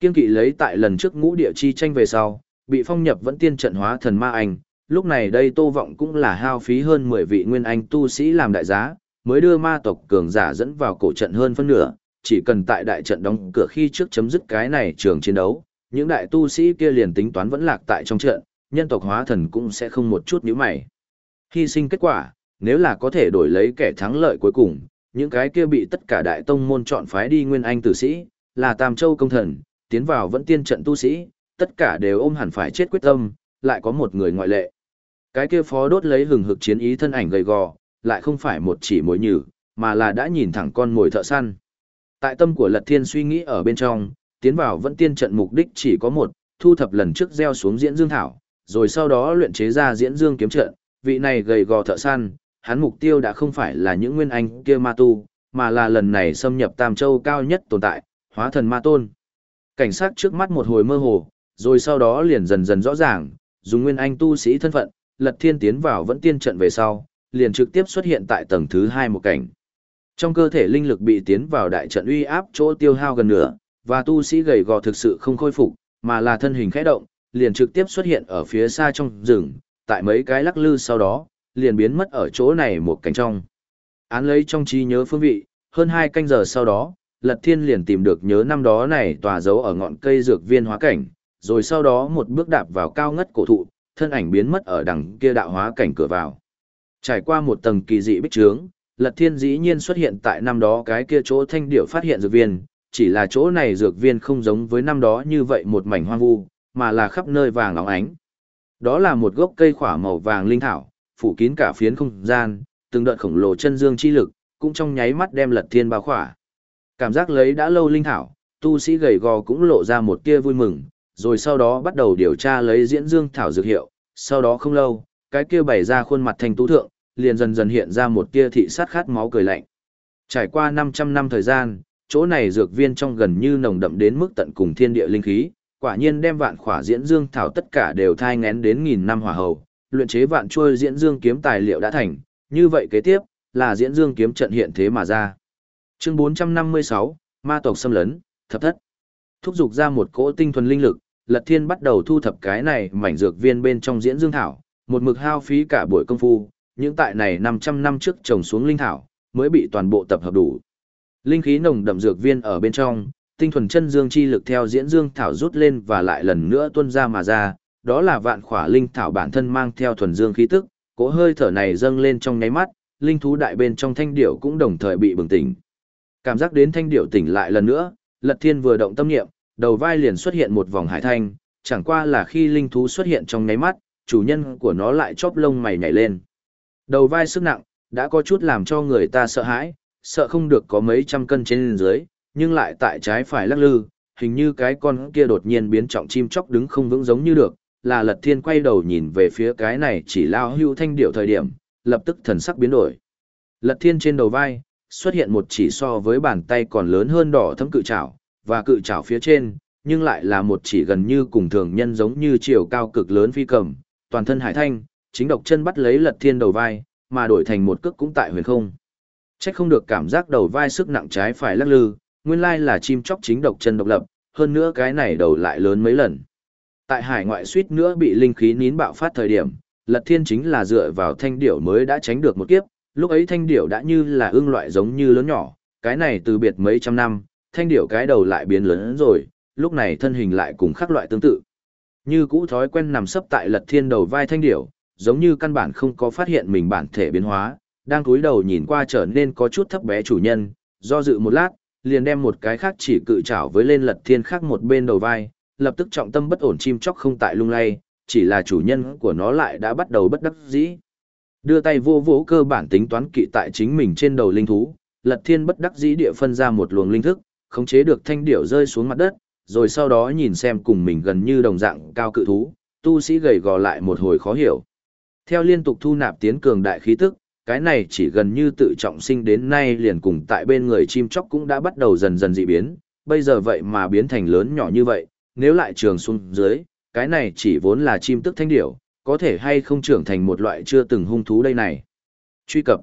Kiên kỵ lấy tại lần trước ngũ địa chi tranh về sau, bị phong nhập vẫn tiên trận hóa thần ma anh, lúc này đây Tô Vọng cũng là hao phí hơn 10 vị nguyên anh tu sĩ làm đại giá, mới đưa ma tộc cường giả dẫn vào cổ trận hơn phân nửa, chỉ cần tại đại trận đóng cửa khi trước chấm dứt cái này trường chiến đấu, những đại tu sĩ kia liền tính toán vẫn lạc tại trong trận, nhân tộc hóa thần cũng sẽ không một chút nhíu mày. Hy sinh kết quả, nếu là có thể đổi lấy kẻ thắng lợi cuối cùng, những cái kia bị tất cả đại tông môn chọn phái đi nguyên anh tử sĩ, là Tam Châu công thần, tiến vào vẫn tiên trận tu sĩ, tất cả đều ôm hẳn phải chết quyết tâm, lại có một người ngoại lệ. Cái kia phó đốt lấy hừng hực chiến ý thân ảnh gầy gò, lại không phải một chỉ mối nhử, mà là đã nhìn thẳng con mồi thợ săn. Tại tâm của Lật Thiên suy nghĩ ở bên trong, tiến vào vẫn tiên trận mục đích chỉ có một, thu thập lần trước gieo xuống diễn dương thảo, rồi sau đó luyện chế ra diễn dương kiếm trận, vị này gầy gò thợ săn, hắn mục tiêu đã không phải là những nguyên anh kia ma tu, mà là lần này xâm nhập Tam Châu cao nhất tồn tại, hóa thần ma tôn. Cảnh sát trước mắt một hồi mơ hồ, rồi sau đó liền dần dần rõ ràng, dùng nguyên anh tu sĩ thân phận, lật thiên tiến vào vẫn tiên trận về sau, liền trực tiếp xuất hiện tại tầng thứ hai một cảnh. Trong cơ thể linh lực bị tiến vào đại trận uy áp chỗ tiêu hao gần nửa, và tu sĩ gầy gò thực sự không khôi phục, mà là thân hình khẽ động, liền trực tiếp xuất hiện ở phía xa trong rừng, tại mấy cái lắc lư sau đó, liền biến mất ở chỗ này một cảnh trong. Án lấy trong trí nhớ phương vị, hơn hai canh giờ sau đó, Lật Thiên liền tìm được nhớ năm đó này tòa dấu ở ngọn cây dược viên hóa cảnh, rồi sau đó một bước đạp vào cao ngất cổ thụ, thân ảnh biến mất ở đằng kia đạo hóa cảnh cửa vào. Trải qua một tầng kỳ dị bích trướng, Lật Thiên dĩ nhiên xuất hiện tại năm đó cái kia chỗ thanh điệu phát hiện dược viên, chỉ là chỗ này dược viên không giống với năm đó như vậy một mảnh hoang vu, mà là khắp nơi vàng óng ánh. Đó là một gốc cây khỏa màu vàng linh thảo, phủ kín cả phiến không gian, từng đợt khổng lồ chân dương chi lực, cũng trong nháy mắt đem Lật Thiên bao khỏa. Cảm giác lấy đã lâu linh thảo, tu sĩ gầy gò cũng lộ ra một tia vui mừng, rồi sau đó bắt đầu điều tra lấy diễn dương thảo dược hiệu, sau đó không lâu, cái kia bày ra khuôn mặt thành tú thượng, liền dần dần hiện ra một tia thị sát khát máu cười lạnh. Trải qua 500 năm thời gian, chỗ này dược viên trong gần như nồng đậm đến mức tận cùng thiên địa linh khí, quả nhiên đem vạn khỏa diễn dương thảo tất cả đều thai ngén đến nghìn năm hỏa hầu, luyện chế vạn chuôi diễn dương kiếm tài liệu đã thành, như vậy kế tiếp là diễn dương kiếm trận hiện thế mà ra. Chương 456, ma tộc xâm lấn, thập thất. Thúc dục ra một cỗ tinh thuần linh lực, Lật Thiên bắt đầu thu thập cái này mảnh dược viên bên trong diễn dương thảo, một mực hao phí cả buổi công phu, những tại này 500 năm trước trồng xuống linh thảo, mới bị toàn bộ tập hợp đủ. Linh khí nồng đậm dược viên ở bên trong, tinh thuần chân dương chi lực theo diễn dương thảo rút lên và lại lần nữa tuôn ra mà ra, đó là vạn khỏa linh thảo bản thân mang theo thuần dương khí tức, cỗ hơi thở này dâng lên trong nháy mắt, linh thú đại bên trong thanh điểu cũng đồng thời bị bừng tỉnh. Cảm giác đến thanh điểu tỉnh lại lần nữa, Lật Thiên vừa động tâm niệm, đầu vai liền xuất hiện một vòng hải thanh, chẳng qua là khi linh thú xuất hiện trong nháy mắt, chủ nhân của nó lại chóp lông mày nhảy lên. Đầu vai sức nặng, đã có chút làm cho người ta sợ hãi, sợ không được có mấy trăm cân trên dưới, nhưng lại tại trái phải lắc lư, hình như cái con kia đột nhiên biến trọng chim chóc đứng không vững giống như được, là lật thiên quay đầu nhìn về phía cái này chỉ lao hưu thanh điệu thời điểm, lập tức thần sắc biến đổi. Lật thiên trên đầu vai, xuất hiện một chỉ so với bàn tay còn lớn hơn đỏ thấm cự trảo, và cự trảo phía trên, nhưng lại là một chỉ gần như cùng thường nhân giống như chiều cao cực lớn phi cầm, toàn thân hải thanh, chính độc chân bắt lấy lật thiên đầu vai, mà đổi thành một cước cũng tại huyền không. Trách không được cảm giác đầu vai sức nặng trái phải lắc lư, nguyên lai là chim chóc chính độc chân độc lập, hơn nữa cái này đầu lại lớn mấy lần. Tại hải ngoại suýt nữa bị linh khí nín bạo phát thời điểm, Lật Thiên chính là dựa vào thanh điểu mới đã tránh được một kiếp, lúc ấy thanh điểu đã như là ương loại giống như lớn nhỏ, cái này từ biệt mấy trăm năm, thanh điểu cái đầu lại biến lớn rồi, lúc này thân hình lại cùng khác loại tương tự. Như cũ thói quen nằm sấp tại Lật Thiên đầu vai thanh điểu, giống như căn bản không có phát hiện mình bản thể biến hóa, đang cúi đầu nhìn qua trở nên có chút thấp bé chủ nhân, do dự một lát, liền đem một cái khác chỉ cự chảo với lên Lật Thiên khác một bên đầu vai, lập tức trọng tâm bất ổn chim chóc không tại lung lay, chỉ là chủ nhân của nó lại đã bắt đầu bất đắc dĩ. Đưa tay vô vỗ cơ bản tính toán kỵ tại chính mình trên đầu linh thú, Lật Thiên bất đắc dĩ địa phân ra một luồng linh thức, khống chế được thanh điểu rơi xuống mặt đất, rồi sau đó nhìn xem cùng mình gần như đồng dạng cao cự thú, tu sĩ gầy gò lại một hồi khó hiểu. Theo liên tục thu nạp tiến cường đại khí tức, cái này chỉ gần như tự trọng sinh đến nay liền cùng tại bên người chim chóc cũng đã bắt đầu dần dần dị biến, bây giờ vậy mà biến thành lớn nhỏ như vậy, nếu lại trường xuống dưới, cái này chỉ vốn là chim tức thanh điểu, có thể hay không trưởng thành một loại chưa từng hung thú đây này. Truy cập.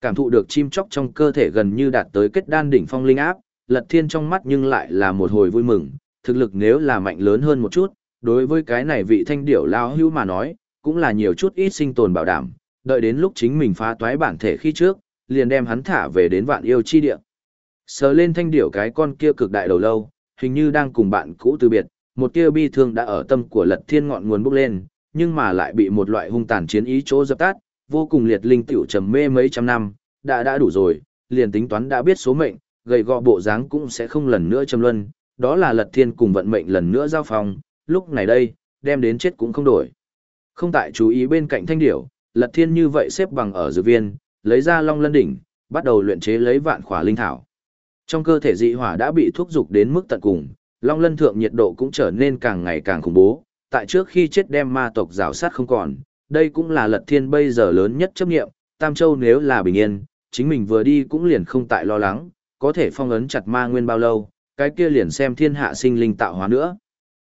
Cảm thụ được chim chóc trong cơ thể gần như đạt tới kết đan đỉnh phong linh áp, lật thiên trong mắt nhưng lại là một hồi vui mừng, thực lực nếu là mạnh lớn hơn một chút, đối với cái này vị thanh điểu lao hưu mà nói, cũng là nhiều chút ít sinh tồn bảo đảm, đợi đến lúc chính mình phá toái bản thể khi trước, liền đem hắn thả về đến vạn yêu chi địa. Sờ lên thanh điểu cái con kia cực đại đầu lâu, hình như đang cùng bạn cũ từ biệt, một tia bi thương đã ở tâm của lật thiên ngọn nguồn bốc lên, nhưng mà lại bị một loại hung tàn chiến ý chỗ dập tắt, vô cùng liệt linh tiểu trầm mê mấy trăm năm, đã đã đủ rồi, liền tính toán đã biết số mệnh, gầy gò bộ dáng cũng sẽ không lần nữa châm luân, đó là lật thiên cùng vận mệnh lần nữa giao phòng, lúc này đây, đem đến chết cũng không đổi. Không tại chú ý bên cạnh thanh điểu, lật thiên như vậy xếp bằng ở dược viên, lấy ra long lân đỉnh, bắt đầu luyện chế lấy vạn khỏa linh thảo. Trong cơ thể dị hỏa đã bị thúc dục đến mức tận cùng, long lân thượng nhiệt độ cũng trở nên càng ngày càng khủng bố, tại trước khi chết đem ma tộc rào sát không còn, đây cũng là lật thiên bây giờ lớn nhất chấp nghiệm, Tam Châu nếu là bình yên, chính mình vừa đi cũng liền không tại lo lắng, có thể phong ấn chặt ma nguyên bao lâu, cái kia liền xem thiên hạ sinh linh tạo hóa nữa.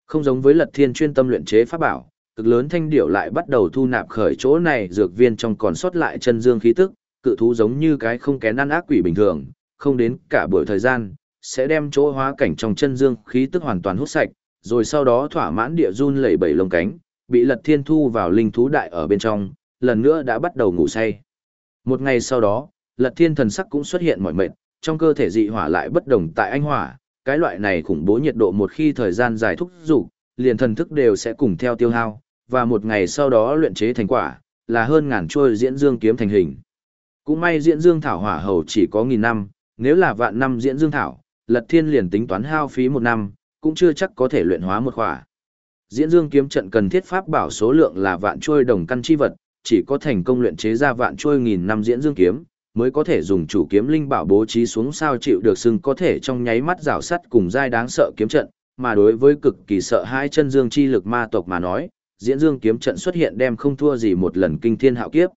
Không giống với lật thiên chuyên tâm luyện chế pháp bảo, cực lớn thanh điểu lại bắt đầu thu nạp khởi chỗ này dược viên trong còn sót lại chân dương khí tức, cự thú giống như cái không kén ăn ác quỷ bình thường, không đến cả buổi thời gian, sẽ đem chỗ hóa cảnh trong chân dương khí tức hoàn toàn hút sạch, rồi sau đó thỏa mãn địa run lẩy bẩy lông cánh, bị lật thiên thu vào linh thú đại ở bên trong, lần nữa đã bắt đầu ngủ say. Một ngày sau đó, lật thiên thần sắc cũng xuất hiện mỏi mệt, trong cơ thể dị hỏa lại bất đồng tại anh hỏa, cái loại này khủng bố nhiệt độ một khi thời gian dài thúc dục liền thần thức đều sẽ cùng theo tiêu hao, và một ngày sau đó luyện chế thành quả, là hơn ngàn trôi diễn dương kiếm thành hình. Cũng may diễn dương thảo hỏa hầu chỉ có nghìn năm, nếu là vạn năm diễn dương thảo, lật thiên liền tính toán hao phí một năm, cũng chưa chắc có thể luyện hóa một khỏa. Diễn dương kiếm trận cần thiết pháp bảo số lượng là vạn trôi đồng căn chi vật, chỉ có thành công luyện chế ra vạn trôi nghìn năm diễn dương kiếm, mới có thể dùng chủ kiếm linh bảo bố trí xuống sao chịu được xưng có thể trong nháy mắt rào sắt cùng dai đáng sợ kiếm trận, mà đối với cực kỳ sợ hai chân dương chi lực ma tộc mà nói, diễn dương kiếm trận xuất hiện đem không thua gì một lần kinh thiên hạo kiếp.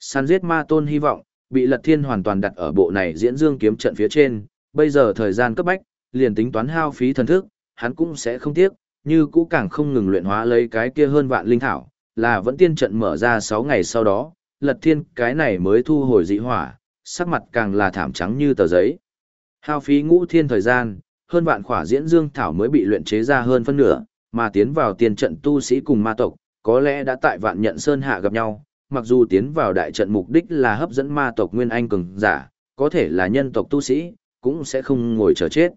Săn giết ma tôn hy vọng, bị lật thiên hoàn toàn đặt ở bộ này diễn dương kiếm trận phía trên, bây giờ thời gian cấp bách, liền tính toán hao phí thần thức, hắn cũng sẽ không tiếc, như cũ càng không ngừng luyện hóa lấy cái kia hơn vạn linh thảo, là vẫn tiên trận mở ra 6 ngày sau đó, lật thiên cái này mới thu hồi dị hỏa, sắc mặt càng là thảm trắng như tờ giấy. Hao phí ngũ thiên thời gian, hơn vạn khỏa diễn dương thảo mới bị luyện chế ra hơn phân nửa, mà tiến vào tiền trận tu sĩ cùng ma tộc, có lẽ đã tại vạn nhận sơn hạ gặp nhau, mặc dù tiến vào đại trận mục đích là hấp dẫn ma tộc nguyên anh cường giả, có thể là nhân tộc tu sĩ, cũng sẽ không ngồi chờ chết.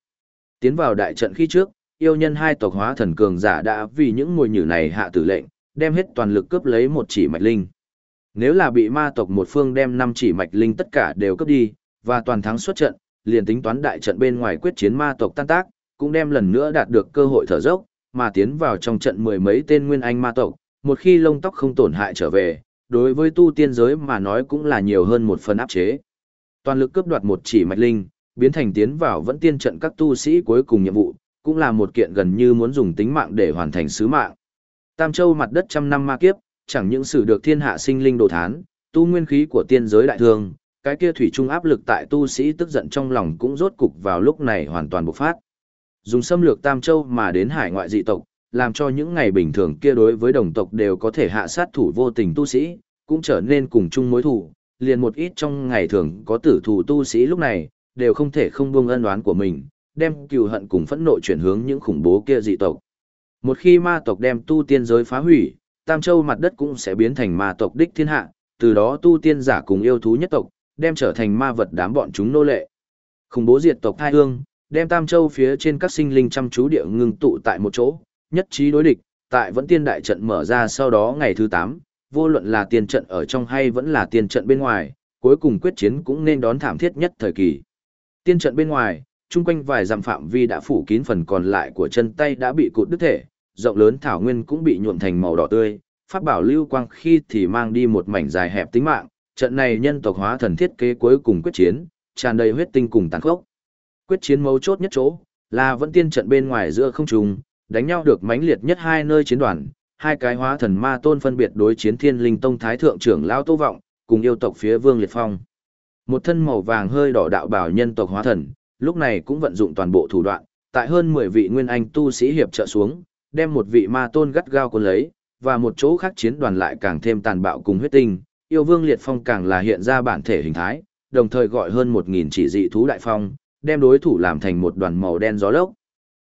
Tiến vào đại trận khi trước, yêu nhân hai tộc hóa thần cường giả đã vì những mùi nhử này hạ tử lệnh, đem hết toàn lực cướp lấy một chỉ mạch linh. Nếu là bị ma tộc một phương đem năm chỉ mạch linh tất cả đều cướp đi, và toàn thắng xuất trận, liền tính toán đại trận bên ngoài quyết chiến ma tộc tan tác, cũng đem lần nữa đạt được cơ hội thở dốc, mà tiến vào trong trận mười mấy tên nguyên anh ma tộc, một khi lông tóc không tổn hại trở về, đối với tu tiên giới mà nói cũng là nhiều hơn một phần áp chế. Toàn lực cướp đoạt một chỉ mạch linh, biến thành tiến vào vẫn tiên trận các tu sĩ cuối cùng nhiệm vụ, cũng là một kiện gần như muốn dùng tính mạng để hoàn thành sứ mạng. Tam Châu mặt đất trăm năm ma kiếp, chẳng những xử được thiên hạ sinh linh đồ thán, tu nguyên khí của tiên giới đại thương, cái kia thủy trung áp lực tại tu sĩ tức giận trong lòng cũng rốt cục vào lúc này hoàn toàn bộc phát. Dùng xâm lược Tam Châu mà đến hải ngoại dị tộc, làm cho những ngày bình thường kia đối với đồng tộc đều có thể hạ sát thủ vô tình tu sĩ, cũng trở nên cùng chung mối thù. liền một ít trong ngày thường có tử thủ tu sĩ lúc này, đều không thể không buông ân oán của mình, đem cừu hận cùng phẫn nộ chuyển hướng những khủng bố kia dị tộc. Một khi ma tộc đem tu tiên giới phá hủy, Tam Châu mặt đất cũng sẽ biến thành ma tộc đích thiên hạ, từ đó tu tiên giả cùng yêu thú nhất tộc, đem trở thành ma vật đám bọn chúng nô lệ. Khủng bố diệt tộc thai hương, đem Tam Châu phía trên các sinh linh chăm chú địa ngưng tụ tại một chỗ, nhất trí đối địch, tại vẫn tiên đại trận mở ra sau đó ngày thứ 8, vô luận là tiên trận ở trong hay vẫn là tiên trận bên ngoài, cuối cùng quyết chiến cũng nên đón thảm thiết nhất thời kỳ. Tiên trận bên ngoài, chung quanh vài dặm phạm vi đã phủ kín phần còn lại của chân tay đã bị cụt đứt thể, rộng lớn thảo nguyên cũng bị nhuộm thành màu đỏ tươi, pháp bảo lưu quang khi thì mang đi một mảnh dài hẹp tính mạng, trận này nhân tộc hóa thần thiết kế cuối cùng quyết chiến, tràn đầy huyết tinh cùng tàn khốc. Quyết chiến mấu chốt nhất chỗ, là vẫn tiên trận bên ngoài giữa không trung, đánh nhau được mãnh liệt nhất hai nơi chiến đoàn, hai cái hóa thần ma tôn phân biệt đối chiến Thiên Linh Tông thái thượng trưởng lão Tô Vọng, cùng yêu tộc phía Vương Liệt Phong. Một thân màu vàng hơi đỏ đạo bảo nhân tộc hóa thần, lúc này cũng vận dụng toàn bộ thủ đoạn, tại hơn 10 vị nguyên anh tu sĩ hiệp trợ xuống, đem một vị ma tôn gắt gao cuốn lấy, và một chỗ khác chiến đoàn lại càng thêm tàn bạo cùng huyết tinh, yêu vương liệt phong càng là hiện ra bản thể hình thái, đồng thời gọi hơn 1000 chỉ dị thú đại phong, đem đối thủ làm thành một đoàn màu đen gió lốc.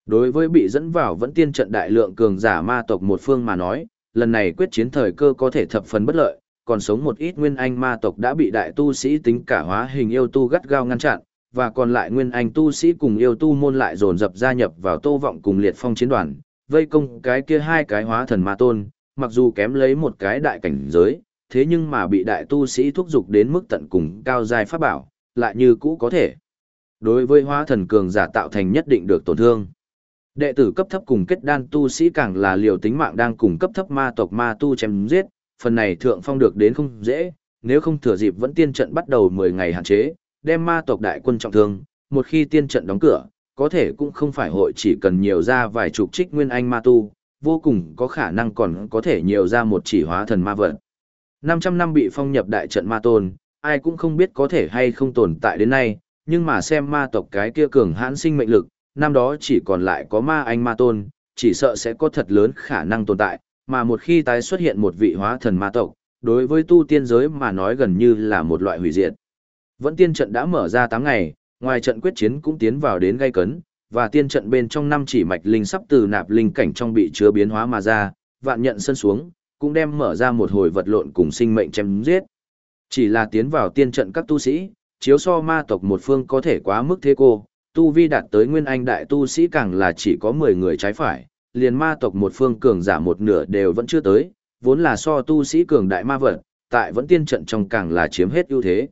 Đối với bị dẫn vào vẫn tiên trận đại lượng cường giả ma tộc một phương mà nói, lần này quyết chiến thời cơ có thể thập phần bất lợi, còn sống một ít nguyên anh ma tộc đã bị đại tu sĩ tính cả hóa hình yêu tu gắt gao ngăn chặn, và còn lại nguyên anh tu sĩ cùng yêu tu môn lại dồn dập gia nhập vào tô vọng cùng liệt phong chiến đoàn, vây công cái kia hai cái hóa thần ma tôn, mặc dù kém lấy một cái đại cảnh giới, thế nhưng mà bị đại tu sĩ thúc giục đến mức tận cùng cao giai pháp bảo, lại như cũ có thể. Đối với hóa thần cường giả tạo thành nhất định được tổn thương. Đệ tử cấp thấp cùng kết đan tu sĩ càng là liều tính mạng đang cùng cấp thấp ma tộc ma tu chém giết, phần này thượng phong được đến không dễ, nếu không thừa dịp vẫn tiên trận bắt đầu 10 ngày hạn chế, đem ma tộc đại quân trọng thương, một khi tiên trận đóng cửa, có thể cũng không phải hội chỉ cần nhiều ra vài chục trích nguyên anh ma tu, vô cùng có khả năng còn có thể nhiều ra một chỉ hóa thần ma vật. 500 năm bị phong nhập đại trận ma tôn, ai cũng không biết có thể hay không tồn tại đến nay, nhưng mà xem ma tộc cái kia cường hãn sinh mệnh lực, năm đó chỉ còn lại có ma anh ma tôn, chỉ sợ sẽ có thật lớn khả năng tồn tại, mà một khi tái xuất hiện một vị hóa thần ma tộc, đối với tu tiên giới mà nói gần như là một loại hủy diệt. Vẫn tiên trận đã mở ra 8 ngày, ngoài trận quyết chiến cũng tiến vào đến gây cấn, và tiên trận bên trong năm chỉ mạch linh sắp từ nạp linh cảnh trong bị chứa biến hóa mà ra, vạn nhận sân xuống, cũng đem mở ra một hồi vật lộn cùng sinh mệnh chém giết. Chỉ là tiến vào tiên trận các tu sĩ, chiếu so ma tộc một phương có thể quá mức thế cô, tu vi đạt tới nguyên anh đại tu sĩ càng là chỉ có 10 người trái phải, liền ma tộc một phương cường giả một nửa đều vẫn chưa tới, vốn là so tu sĩ cường đại ma vật, tại vẫn tiên trận trong càng là chiếm hết ưu thế.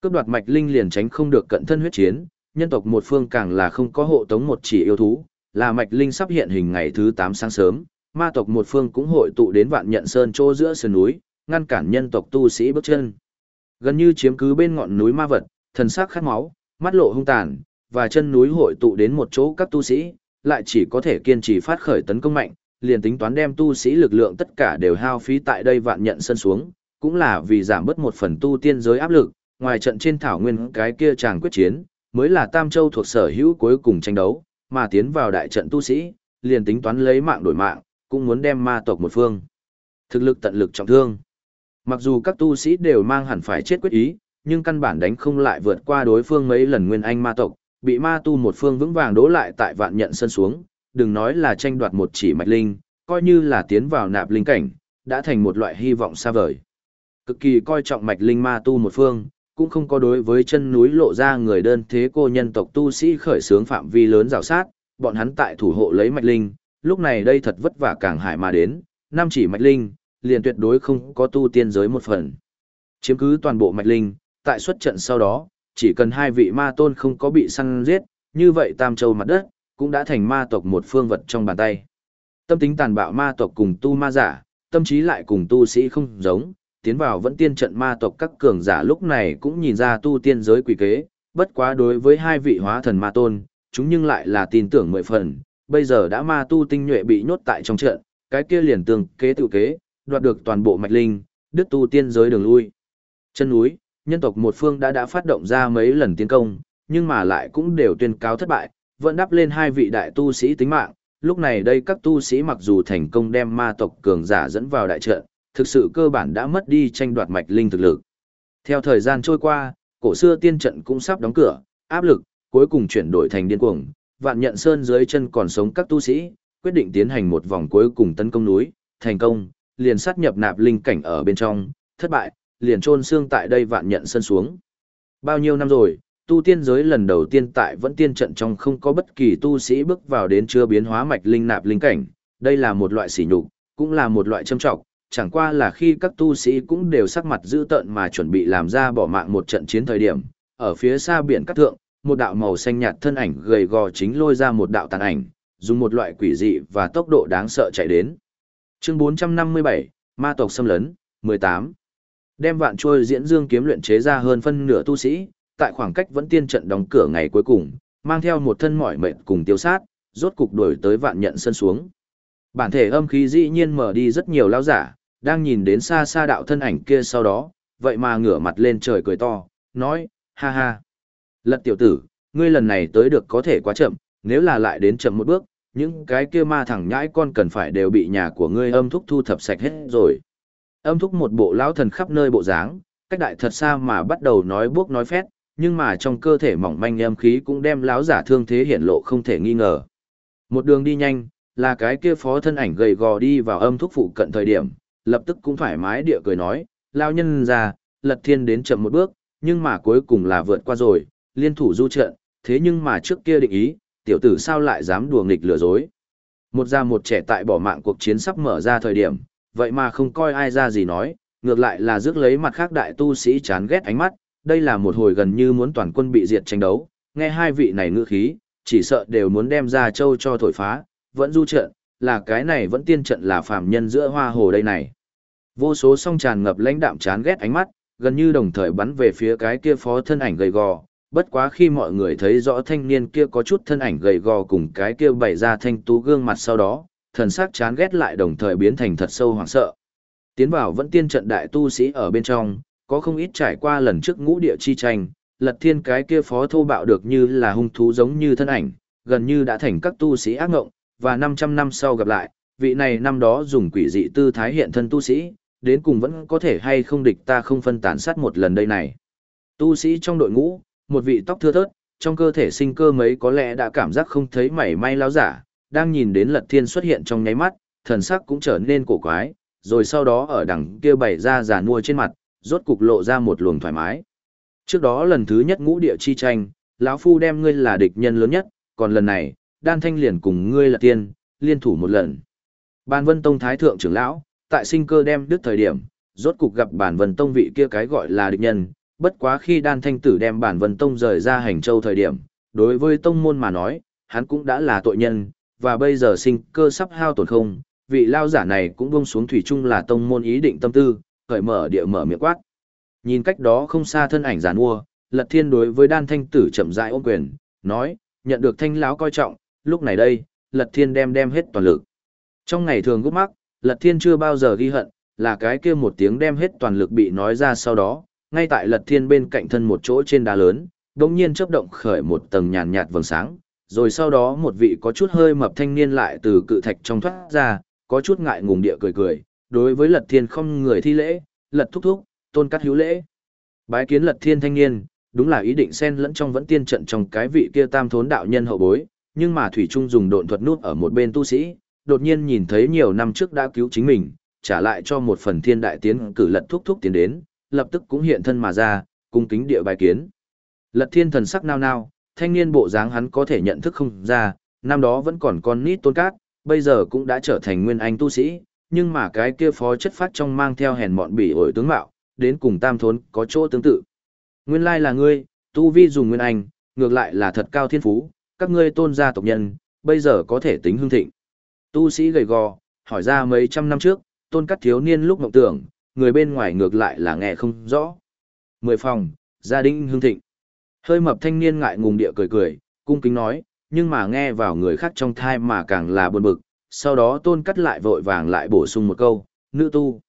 Cướp đoạt mạch linh liền tránh không được cận thân huyết chiến, nhân tộc một phương càng là không có hộ tống một chỉ yêu thú, là mạch linh sắp hiện hình ngày thứ 8 sáng sớm, ma tộc một phương cũng hội tụ đến vạn nhận sơn chỗ giữa sườn núi, ngăn cản nhân tộc tu sĩ bước chân. Gần như chiếm cứ bên ngọn núi ma vật, thần sắc khát máu, mắt lộ hung tàn, và chân núi hội tụ đến một chỗ các tu sĩ, lại chỉ có thể kiên trì phát khởi tấn công mạnh, liền tính toán đem tu sĩ lực lượng tất cả đều hao phí tại đây vạn nhận sân xuống, cũng là vì giảm bớt một phần tu tiên giới áp lực, ngoài trận trên thảo nguyên cái kia chàng quyết chiến, mới là Tam Châu thuộc sở hữu cuối cùng tranh đấu, mà tiến vào đại trận tu sĩ, liền tính toán lấy mạng đổi mạng, cũng muốn đem ma tộc một phương. Thực lực tận lực trọng thương. Mặc dù các tu sĩ đều mang hẳn phải chết quyết ý, nhưng căn bản đánh không lại vượt qua đối phương mấy lần nguyên anh ma tộc, bị ma tu một phương vững vàng đố lại tại vạn nhận sân xuống, đừng nói là tranh đoạt một chỉ mạch linh, coi như là tiến vào nạp linh cảnh, đã thành một loại hy vọng xa vời. Cực kỳ coi trọng mạch linh ma tu một phương, cũng không có đối với chân núi lộ ra người đơn thế cô nhân tộc tu sĩ khởi sướng phạm vi lớn rào sát, bọn hắn tại thủ hộ lấy mạch linh, lúc này đây thật vất vả càng hải mà đến, năm chỉ mạch linh, liền tuyệt đối không có tu tiên giới một phần. Chiếm cứ toàn bộ mạch linh, tại xuất trận sau đó, chỉ cần hai vị ma tôn không có bị săn giết, như vậy tam châu mặt đất, cũng đã thành ma tộc một phương vật trong bàn tay. Tâm tính tàn bạo ma tộc cùng tu ma giả, tâm trí lại cùng tu sĩ không giống, tiến vào vẫn tiên trận ma tộc các cường giả lúc này cũng nhìn ra tu tiên giới quỷ kế, bất quá đối với hai vị hóa thần ma tôn, chúng nhưng lại là tin tưởng mười phần, bây giờ đã ma tu tinh nhuệ bị nhốt tại trong trận, cái kia liền tương kế tự kế, đoạt được toàn bộ mạch linh, đức tu tiên giới đường lui. Chân núi, nhân tộc một phương đã đã phát động ra mấy lần tiến công, nhưng mà lại cũng đều tuyên cáo thất bại, vẫn đắp lên hai vị đại tu sĩ tính mạng. Lúc này đây các tu sĩ mặc dù thành công đem ma tộc cường giả dẫn vào đại trận, thực sự cơ bản đã mất đi tranh đoạt mạch linh thực lực. Theo thời gian trôi qua, cổ xưa tiên trận cũng sắp đóng cửa, áp lực, cuối cùng chuyển đổi thành điên cuồng, vạn nhận sơn dưới chân còn sống các tu sĩ, quyết định tiến hành một vòng cuối cùng tấn công núi, thành công, liền sát nhập nạp linh cảnh ở bên trong, thất bại, liền trôn xương tại đây vạn nhận sân xuống. Bao nhiêu năm rồi, tu tiên giới lần đầu tiên tại vẫn tiên trận trong không có bất kỳ tu sĩ bước vào đến chưa biến hóa mạch linh nạp linh cảnh, đây là một loại sỉ nhục, cũng là một loại châm trọng, chẳng qua là khi các tu sĩ cũng đều sắc mặt dữ tợn mà chuẩn bị làm ra bỏ mạng một trận chiến thời điểm, ở phía xa biển cát thượng, một đạo màu xanh nhạt thân ảnh gầy gò chính lôi ra một đạo tàn ảnh, dùng một loại quỷ dị và tốc độ đáng sợ chạy đến. Chương 457, Ma tộc xâm lấn, 18. Đem vạn trôi diễn dương kiếm luyện chế ra hơn phân nửa tu sĩ, tại khoảng cách vẫn tiên trận đóng cửa ngày cuối cùng, mang theo một thân mỏi mệt cùng tiêu sát, rốt cục đuổi tới vạn nhận sân xuống. Bản thể âm khí dĩ nhiên mở đi rất nhiều lão giả, đang nhìn đến xa xa đạo thân ảnh kia sau đó, vậy mà ngửa mặt lên trời cười to, nói, ha ha. Lật tiểu tử, ngươi lần này tới được có thể quá chậm, nếu là lại đến chậm một bước, những cái kia ma thẳng nhãi con cần phải đều bị nhà của ngươi âm thúc thu thập sạch hết rồi. Âm thúc một bộ lão thần khắp nơi bộ dáng, cách đại thật xa mà bắt đầu nói buốc nói phét, nhưng mà trong cơ thể mỏng manh âm khí cũng đem lão giả thương thế hiển lộ không thể nghi ngờ. Một đường đi nhanh, là cái kia phó thân ảnh gầy gò đi vào âm thúc phụ cận thời điểm, lập tức cũng thoải mái địa cười nói, lao nhân ra, lật thiên đến chậm một bước, nhưng mà cuối cùng là vượt qua rồi, liên thủ du trận, thế nhưng mà trước kia định ý, tiểu tử sao lại dám đùa nghịch lừa dối. Một già một trẻ tại bỏ mạng cuộc chiến sắp mở ra thời điểm, vậy mà không coi ai ra gì nói, ngược lại là rước lấy mặt khác đại tu sĩ chán ghét ánh mắt, đây là một hồi gần như muốn toàn quân bị diệt tranh đấu, nghe hai vị này ngữ khí, chỉ sợ đều muốn đem ra châu cho thổi phá, vẫn du trận, là cái này vẫn tiên trận là phàm nhân giữa hoa hồ đây này. Vô số song tràn ngập lãnh đạm chán ghét ánh mắt, gần như đồng thời bắn về phía cái kia phó thân ảnh gầy gò, bất quá khi mọi người thấy rõ thanh niên kia có chút thân ảnh gầy gò cùng cái kia bày ra thanh tú gương mặt sau đó, thần sắc chán ghét lại đồng thời biến thành thật sâu hoảng sợ. Tiến vào vẫn tiên trận đại tu sĩ ở bên trong, có không ít trải qua lần trước ngũ địa chi tranh, lật thiên cái kia phó thô bạo được như là hung thú giống như thân ảnh, gần như đã thành các tu sĩ ác ngộng, và 500 năm sau gặp lại, vị này năm đó dùng quỷ dị tư thái hiện thân tu sĩ, đến cùng vẫn có thể hay không địch ta không phân tán sát một lần đây này. Tu sĩ trong đội ngũ, một vị tóc thưa thớt, trong cơ thể sinh cơ mấy có lẽ đã cảm giác không thấy mảy may lao giả, đang nhìn đến lật thiên xuất hiện trong nháy mắt, thần sắc cũng trở nên cổ quái, rồi sau đó ở đằng kia bày ra giả mua trên mặt, rốt cục lộ ra một luồng thoải mái. Trước đó lần thứ nhất ngũ địa chi tranh, lão phu đem ngươi là địch nhân lớn nhất, còn lần này, đan thanh liền cùng ngươi là tiên, liên thủ một lần. Bàn Vân Tông Thái Thượng trưởng lão, tại sinh cơ đem đứt thời điểm, rốt cục gặp bản Vân Tông vị kia cái gọi là địch nhân, bất quá khi đan thanh tử đem bản Vân Tông rời ra hành châu thời điểm, đối với tông môn mà nói, hắn cũng đã là tội nhân, và bây giờ sinh cơ sắp hao tổn không, vị lao giả này cũng buông xuống thủy chung là tông môn ý định tâm tư, khởi mở địa mở miệng quát. Nhìn cách đó không xa thân ảnh giàn mua, Lật Thiên đối với đan thanh tử chậm rãi ôm quyền, nói, nhận được thanh lão coi trọng, lúc này đây, Lật Thiên đem đem hết toàn lực. Trong ngày thường gút mắc, Lật Thiên chưa bao giờ ghi hận, là cái kia một tiếng đem hết toàn lực bị nói ra sau đó, ngay tại Lật Thiên bên cạnh thân một chỗ trên đá lớn, đột nhiên chớp động khởi một tầng nhàn nhạt vầng sáng, rồi sau đó một vị có chút hơi mập thanh niên lại từ cự thạch trong thoát ra, có chút ngại ngùng địa cười cười, đối với Lật Thiên không người thi lễ, Lật thúc thúc, tôn cắt hữu lễ. Bái kiến Lật Thiên thanh niên, đúng là ý định xen lẫn trong vẫn tiên trận trong cái vị kia tam thốn đạo nhân hậu bối, nhưng mà Thủy Trung dùng độn thuật nút ở một bên tu sĩ, đột nhiên nhìn thấy nhiều năm trước đã cứu chính mình, trả lại cho một phần thiên đại tiến cử lật thúc thúc tiến đến, lập tức cũng hiện thân mà ra, cung kính địa bài kiến. Lật thiên thần sắc nao nao, thanh niên bộ dáng hắn có thể nhận thức không ra, năm đó vẫn còn con nít tôn cát, bây giờ cũng đã trở thành nguyên anh tu sĩ, nhưng mà cái kia phó chất phát trong mang theo hèn mọn bỉ ổi tướng mạo, đến cùng tam thốn có chỗ tương tự. Nguyên lai là ngươi, tu vi dùng nguyên anh, ngược lại là thật cao thiên phú, các ngươi tôn gia tộc nhân, bây giờ có thể tính hương thịnh. Tu sĩ gầy gò, hỏi ra mấy trăm năm trước, tôn cắt thiếu niên lúc mộng tưởng, người bên ngoài ngược lại là nghe không rõ. Mười phòng, gia đình hương thịnh. Hơi mập thanh niên ngại ngùng địa cười cười, cung kính nói, nhưng mà nghe vào người khác trong thai mà càng là buồn bực, sau đó tôn cắt lại vội vàng lại bổ sung một câu, nữ tu.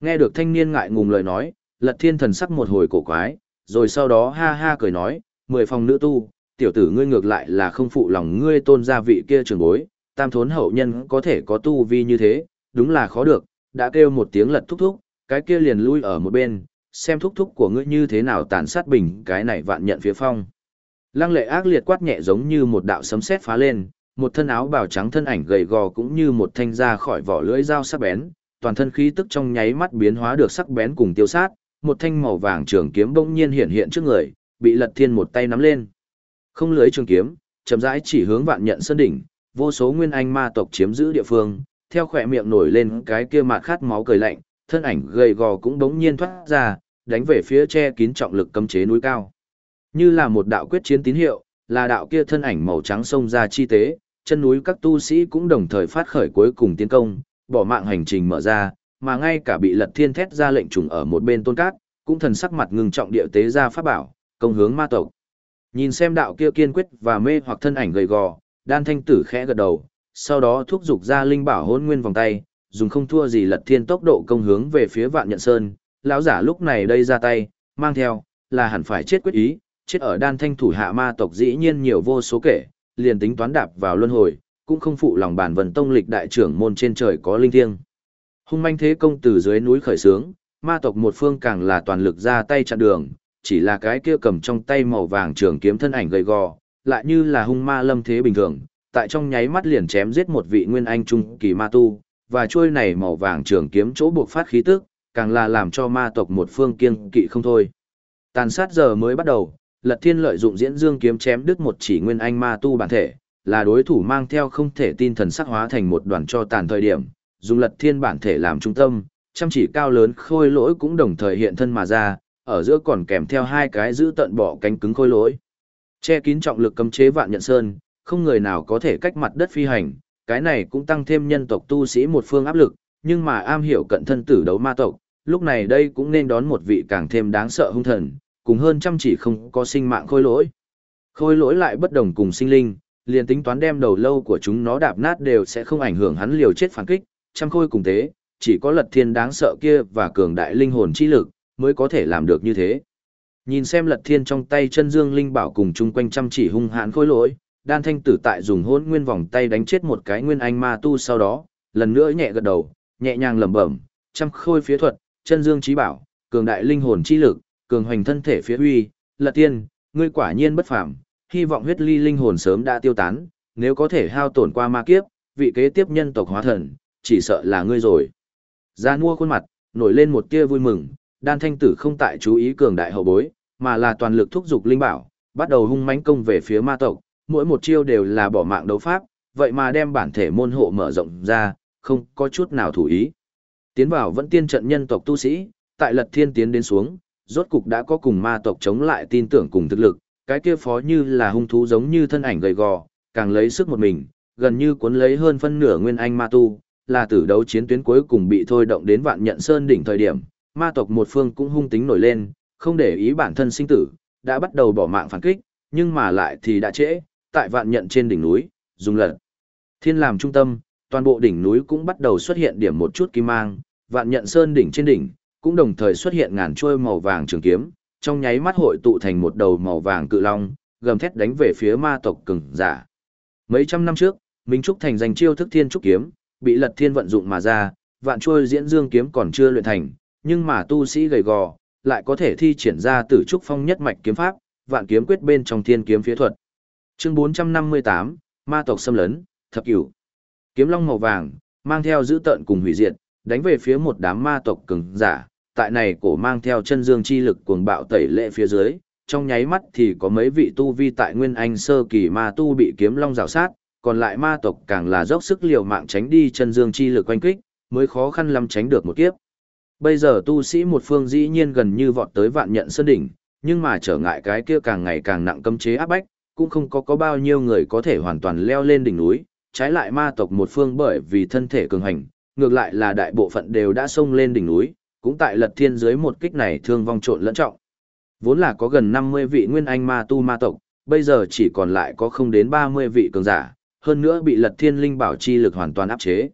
Nghe được thanh niên ngại ngùng lời nói, lật thiên thần sắc một hồi cổ quái, rồi sau đó ha ha cười nói, mười phòng nữ tu, tiểu tử ngươi ngược lại là không phụ lòng ngươi tôn gia vị kia trường bối, tam thốn hậu nhân có thể có tu vi như thế, đúng là khó được, đã kêu một tiếng lật thúc thúc, cái kia liền lui ở một bên, xem thúc thúc của ngươi như thế nào tàn sát bình cái này vạn nhận phía phong. Lăng lệ ác liệt quát nhẹ giống như một đạo sấm sét phá lên, một thân áo bào trắng thân ảnh gầy gò cũng như một thanh ra khỏi vỏ lưỡi dao sắc bén, toàn thân khí tức trong nháy mắt biến hóa được sắc bén cùng tiêu sát, một thanh màu vàng trường kiếm bỗng nhiên hiện hiện trước người, bị Lật Thiên một tay nắm lên. Không lưới trường kiếm, chậm rãi chỉ hướng vạn nhận sơn đỉnh, vô số nguyên anh ma tộc chiếm giữ địa phương, theo khỏe miệng nổi lên cái kia mạt khát máu cười lạnh, thân ảnh gầy gò cũng bỗng nhiên thoát ra, đánh về phía che kín trọng lực cấm chế núi cao. Như là một đạo quyết chiến tín hiệu, là đạo kia thân ảnh màu trắng xông ra chi tế, chân núi các tu sĩ cũng đồng thời phát khởi cuối cùng tiến công, bỏ mạng hành trình mở ra, mà ngay cả bị lật thiên thét ra lệnh trùng ở một bên tôn cát, cũng thần sắc mặt ngưng trọng địa tế ra pháp bảo, công hướng ma tộc. Nhìn xem đạo kia kiên quyết và mê hoặc thân ảnh gầy gò, đan thanh tử khẽ gật đầu, sau đó thúc giục ra linh bảo hôn nguyên vòng tay, dùng không thua gì lật thiên tốc độ công hướng về phía vạn nhận sơn, lão giả lúc này đây ra tay, mang theo, là hẳn phải chết quyết ý, chết ở đan thanh thủ hạ ma tộc dĩ nhiên nhiều vô số kể, liền tính toán đạp vào luân hồi, cũng không phụ lòng bản vần tông lịch đại trưởng môn trên trời có linh thiêng. Hung manh thế công từ dưới núi khởi sướng, ma tộc một phương càng là toàn lực ra tay chặn đường, chỉ là cái kia cầm trong tay màu vàng trường kiếm thân ảnh gầy gò, lại như là hung ma lâm thế bình thường, tại trong nháy mắt liền chém giết một vị nguyên anh trung kỳ ma tu, và chuôi này màu vàng trường kiếm chỗ buộc phát khí tức, càng là làm cho ma tộc một phương kiêng kỵ không thôi. Tàn sát giờ mới bắt đầu, Lật Thiên lợi dụng diễn dương kiếm chém đứt một chỉ nguyên anh ma tu bản thể, là đối thủ mang theo không thể tin thần sắc hóa thành một đoàn cho tàn thời điểm, dùng Lật Thiên bản thể làm trung tâm, chăm chỉ cao lớn khôi lỗi cũng đồng thời hiện thân mà ra, ở giữa còn kèm theo hai cái giữ tận bỏ cánh cứng khôi lỗi. Che kín trọng lực cấm chế vạn nhận sơn, không người nào có thể cách mặt đất phi hành, cái này cũng tăng thêm nhân tộc tu sĩ một phương áp lực, nhưng mà am hiểu cận thân tử đấu ma tộc, lúc này đây cũng nên đón một vị càng thêm đáng sợ hung thần, cùng hơn trăm chỉ không có sinh mạng khôi lỗi. Khôi lỗi lại bất đồng cùng sinh linh, liền tính toán đem đầu lâu của chúng nó đạp nát đều sẽ không ảnh hưởng hắn liều chết phản kích, trăm khôi cùng thế, chỉ có lật thiên đáng sợ kia và cường đại linh hồn chi lực, mới có thể làm được như thế. Nhìn xem lật thiên trong tay chân dương linh bảo cùng chung quanh chăm chỉ hung hãn khôi lỗi, đan thanh tử tại dùng hôn nguyên vòng tay đánh chết một cái nguyên anh ma tu sau đó, lần nữa nhẹ gật đầu, nhẹ nhàng lẩm bẩm, trăm khôi phía thuật, chân dương trí bảo, cường đại linh hồn chi lực, cường hoành thân thể phía uy, lật tiên, ngươi quả nhiên bất phàm, hy vọng huyết ly linh hồn sớm đã tiêu tán, nếu có thể hao tổn qua ma kiếp, vị kế tiếp nhân tộc hóa thần, chỉ sợ là ngươi rồi. Ra mua khuôn mặt, nổi lên một tia vui mừng, đan thanh tử không tại chú ý cường đại hậu bối, mà là toàn lực thúc giục linh bảo, bắt đầu hung mãnh công về phía ma tộc, mỗi một chiêu đều là bỏ mạng đấu pháp, vậy mà đem bản thể môn hộ mở rộng ra, không có chút nào thủ ý. Tiến vào vẫn tiên trận nhân tộc tu sĩ, tại lật thiên tiến đến xuống, rốt cục đã có cùng ma tộc chống lại tin tưởng cùng thực lực, cái kia phó như là hung thú giống như thân ảnh gầy gò, càng lấy sức một mình, gần như cuốn lấy hơn phân nửa nguyên anh ma tu, là tử đấu chiến tuyến cuối cùng bị thôi động đến vạn nhận sơn đỉnh thời điểm, ma tộc một phương cũng hung tính nổi lên, không để ý bản thân sinh tử, đã bắt đầu bỏ mạng phản kích, nhưng mà lại thì đã trễ, tại vạn nhận trên đỉnh núi, dùng lật. Thiên làm trung tâm, toàn bộ đỉnh núi cũng bắt đầu xuất hiện điểm một chút kim mang, vạn nhận sơn đỉnh trên đỉnh, cũng đồng thời xuất hiện ngàn trôi màu vàng trường kiếm, trong nháy mắt hội tụ thành một đầu màu vàng cự long, gầm thét đánh về phía ma tộc cường giả. Mấy trăm năm trước, Minh Trúc thành danh chiêu thức thiên trúc kiếm, bị Lật Thiên vận dụng mà ra, vạn trôi diễn dương kiếm còn chưa luyện thành, nhưng mà tu sĩ gầy gò, lại có thể thi triển ra tử trúc phong nhất mạch kiếm pháp, vạn kiếm quyết bên trong thiên kiếm phía thuật. Chương 458, ma tộc xâm lấn, thập cửu. Kiếm long màu vàng, mang theo dữ tợn cùng hủy diệt, đánh về phía một đám ma tộc cường giả, tại này cổ mang theo chân dương chi lực cuồng bạo tẩy lệ phía dưới, trong nháy mắt thì có mấy vị tu vi tại nguyên anh sơ kỳ ma tu bị kiếm long rào sát, còn lại ma tộc càng là dốc sức liều mạng tránh đi chân dương chi lực quanh kích, mới khó khăn lắm tránh được một kiếp. Bây giờ tu sĩ một phương dĩ nhiên gần như vọt tới vạn nhận sơn đỉnh, nhưng mà trở ngại cái kia càng ngày càng nặng cấm chế áp bách, cũng không có có bao nhiêu người có thể hoàn toàn leo lên đỉnh núi, trái lại ma tộc một phương bởi vì thân thể cường hành, ngược lại là đại bộ phận đều đã xông lên đỉnh núi, cũng tại lật thiên dưới một kích này thương vong trộn lẫn trọng. Vốn là có gần 50 vị nguyên anh ma tu ma tộc, bây giờ chỉ còn lại có không đến 30 vị cường giả, hơn nữa bị lật thiên linh bảo chi lực hoàn toàn áp chế.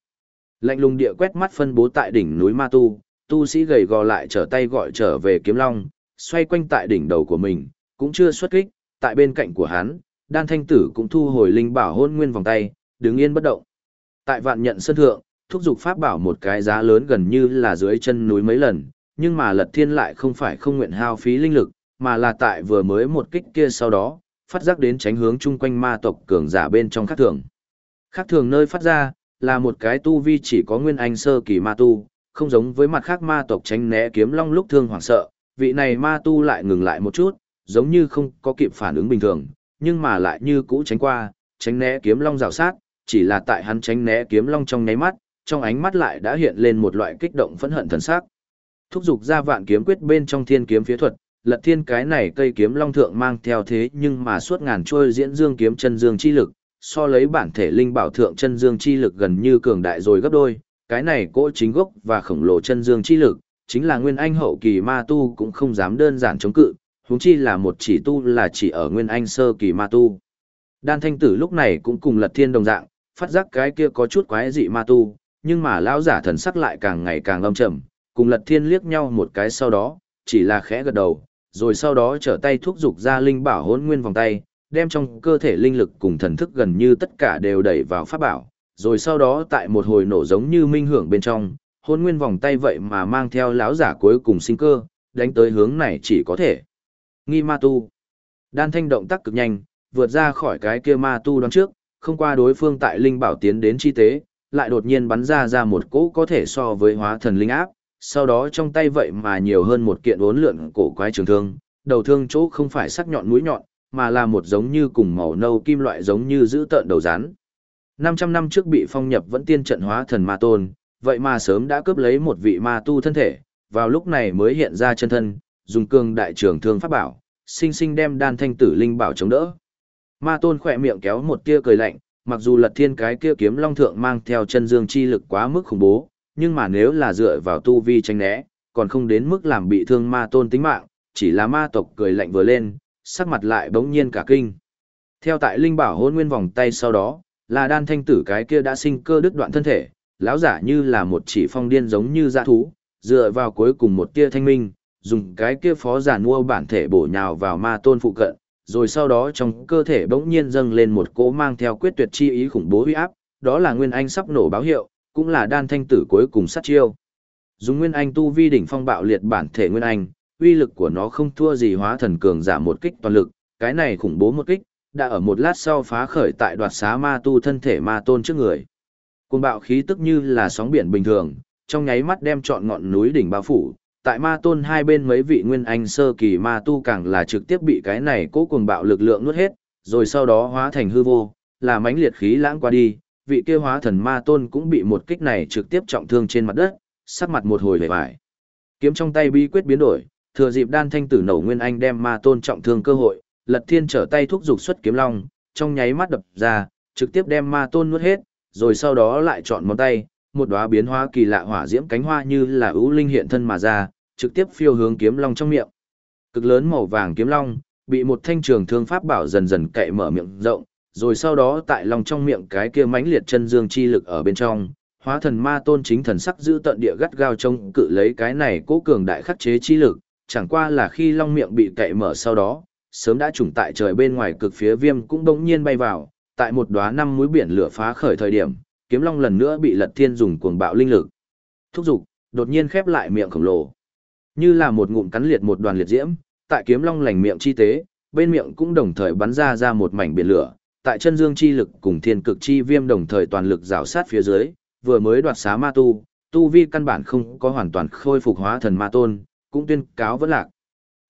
Lạnh lùng địa quét mắt phân bố tại đỉnh núi ma tu, tu sĩ gầy gò lại trở tay gọi trở về kiếm long, xoay quanh tại đỉnh đầu của mình, cũng chưa xuất kích, tại bên cạnh của hắn, đan thanh tử cũng thu hồi linh bảo hôn nguyên vòng tay, đứng yên bất động. Tại vạn nhận sân thượng, thúc giục pháp bảo một cái giá lớn gần như là dưới chân núi mấy lần, nhưng mà lật thiên lại không phải không nguyện hao phí linh lực, mà là tại vừa mới một kích kia sau đó, phát giác đến tránh hướng chung quanh ma tộc cường giả bên trong khắc thường. Khắc thường nơi phát ra, là một cái tu vi chỉ có nguyên anh sơ kỳ ma tu, không giống với mặt khác ma tộc tránh né kiếm long lúc thương hoảng sợ, vị này ma tu lại ngừng lại một chút, giống như không có kịp phản ứng bình thường, nhưng mà lại như cũ tránh qua, tránh né kiếm long rào sát, chỉ là tại hắn tránh né kiếm long trong nháy mắt, trong ánh mắt lại đã hiện lên một loại kích động phẫn hận thần sắc. Thúc dục ra vạn kiếm quyết bên trong thiên kiếm phía thuật, lật thiên cái này cây kiếm long thượng mang theo thế nhưng mà suốt ngàn trôi diễn dương kiếm chân dương chi lực, so lấy bản thể linh bảo thượng chân dương chi lực gần như cường đại rồi gấp đôi, cái này cỗ chính gốc và khổng lồ chân dương chi lực, chính là nguyên anh hậu kỳ ma tu cũng không dám đơn giản chống cự, huống chi là một chỉ tu là chỉ ở nguyên anh sơ kỳ ma tu. Đan thanh tử lúc này cũng cùng lật thiên đồng dạng, phát giác cái kia có chút quái dị ma tu, nhưng mà lão giả thần sắc lại càng ngày càng âm trầm, cùng lật thiên liếc nhau một cái sau đó, chỉ là khẽ gật đầu, rồi sau đó trở tay thúc giục ra linh bảo hỗn nguyên vòng tay, đem trong cơ thể linh lực cùng thần thức gần như tất cả đều đẩy vào pháp bảo, rồi sau đó tại một hồi nổ giống như minh hưởng bên trong, hôn nguyên vòng tay vậy mà mang theo lão giả cuối cùng sinh cơ, đánh tới hướng này chỉ có thể. Nghi ma tu. Đan thanh động tác cực nhanh, vượt ra khỏi cái kia ma tu đón trước, không qua đối phương tại linh bảo tiến đến chi tế, lại đột nhiên bắn ra ra một cỗ có thể so với hóa thần linh áp, sau đó trong tay vậy mà nhiều hơn một kiện uốn lượn cổ quái trường thương, đầu thương chỗ không phải sắc nhọn mũi nhọn, mà là một giống như cùng màu nâu kim loại giống như giữ tợn đầu rắn. 500 năm trước bị phong nhập vẫn tiên trận hóa thần ma tôn, vậy mà sớm đã cướp lấy một vị ma tu thân thể, vào lúc này mới hiện ra chân thân, dùng cường đại trường thương pháp bảo, sinh sinh đem đan thanh tử linh bảo chống đỡ. Ma tôn khỏe miệng kéo một tia cười lạnh, mặc dù lật thiên cái kia kiếm long thượng mang theo chân dương chi lực quá mức khủng bố, nhưng mà nếu là dựa vào tu vi tranh né, còn không đến mức làm bị thương ma tôn tính mạng, chỉ là ma tộc cười lạnh vừa lên, sắc mặt lại bỗng nhiên cả kinh. Theo tại linh bảo hôn nguyên vòng tay sau đó, là đan thanh tử cái kia đã sinh cơ đứt đoạn thân thể, lão giả như là một chỉ phong điên giống như dã thú, dựa vào cuối cùng một tia thanh minh, dùng cái kia phó giả mua bản thể bổ nhào vào ma tôn phụ cận, rồi sau đó trong cơ thể bỗng nhiên dâng lên một cỗ mang theo quyết tuyệt chi ý khủng bố uy áp, đó là Nguyên Anh sắp nổ báo hiệu, cũng là đan thanh tử cuối cùng sát chiêu. Dùng Nguyên Anh tu vi đỉnh phong bạo liệt bản thể Nguyên Anh, uy lực của nó không thua gì hóa thần cường giả một kích toàn lực, cái này khủng bố một kích, đã ở một lát sau phá khởi tại đoạt xá ma tu thân thể ma tôn trước người. Cơn bạo khí tức như là sóng biển bình thường, trong nháy mắt đem trọn ngọn núi đỉnh bao phủ, tại ma tôn hai bên mấy vị nguyên anh sơ kỳ ma tu càng là trực tiếp bị cái này cố cùng bạo lực lượng nuốt hết, rồi sau đó hóa thành hư vô, là mãnh liệt khí lãng qua đi, vị kia hóa thần ma tôn cũng bị một kích này trực tiếp trọng thương trên mặt đất, sắc mặt một hồi vẻ vải. Kiếm trong tay bí quyết biến đổi, thừa dịp đan thanh tử nổ nguyên anh đem ma tôn trọng thương cơ hội, lật thiên trở tay thúc dục xuất kiếm long, trong nháy mắt đập ra, trực tiếp đem ma tôn nuốt hết, rồi sau đó lại chọn một tay, một đóa biến hóa kỳ lạ hỏa diễm cánh hoa như là ưu linh hiện thân mà ra, trực tiếp phiêu hướng kiếm long trong miệng. Cực lớn màu vàng kiếm long, bị một thanh trường thương pháp bảo dần dần cậy mở miệng rộng, rồi sau đó tại lòng trong miệng cái kia mãnh liệt chân dương chi lực ở bên trong, hóa thần ma tôn chính thần sắc giữ tận địa gắt gao trông cự lấy cái này cố cường đại khắc chế chi lực, chẳng qua là khi long miệng bị cậy mở sau đó, sớm đã trùng tại trời bên ngoài cực phía viêm cũng bỗng nhiên bay vào, tại một đóa năm mũi biển lửa phá khởi thời điểm, kiếm long lần nữa bị lật thiên dùng cuồng bạo linh lực. Thúc giục, đột nhiên khép lại miệng khổng lồ. Như là một ngụm cắn liệt một đoàn liệt diễm, tại kiếm long lành miệng chi tế, bên miệng cũng đồng thời bắn ra ra một mảnh biển lửa, tại chân dương chi lực cùng thiên cực chi viêm đồng thời toàn lực rào sát phía dưới, vừa mới đoạt xá ma tu tu vi căn bản không có hoàn toàn khôi phục hóa thần ma tôn, cũng tuyên cáo vẫn lạc.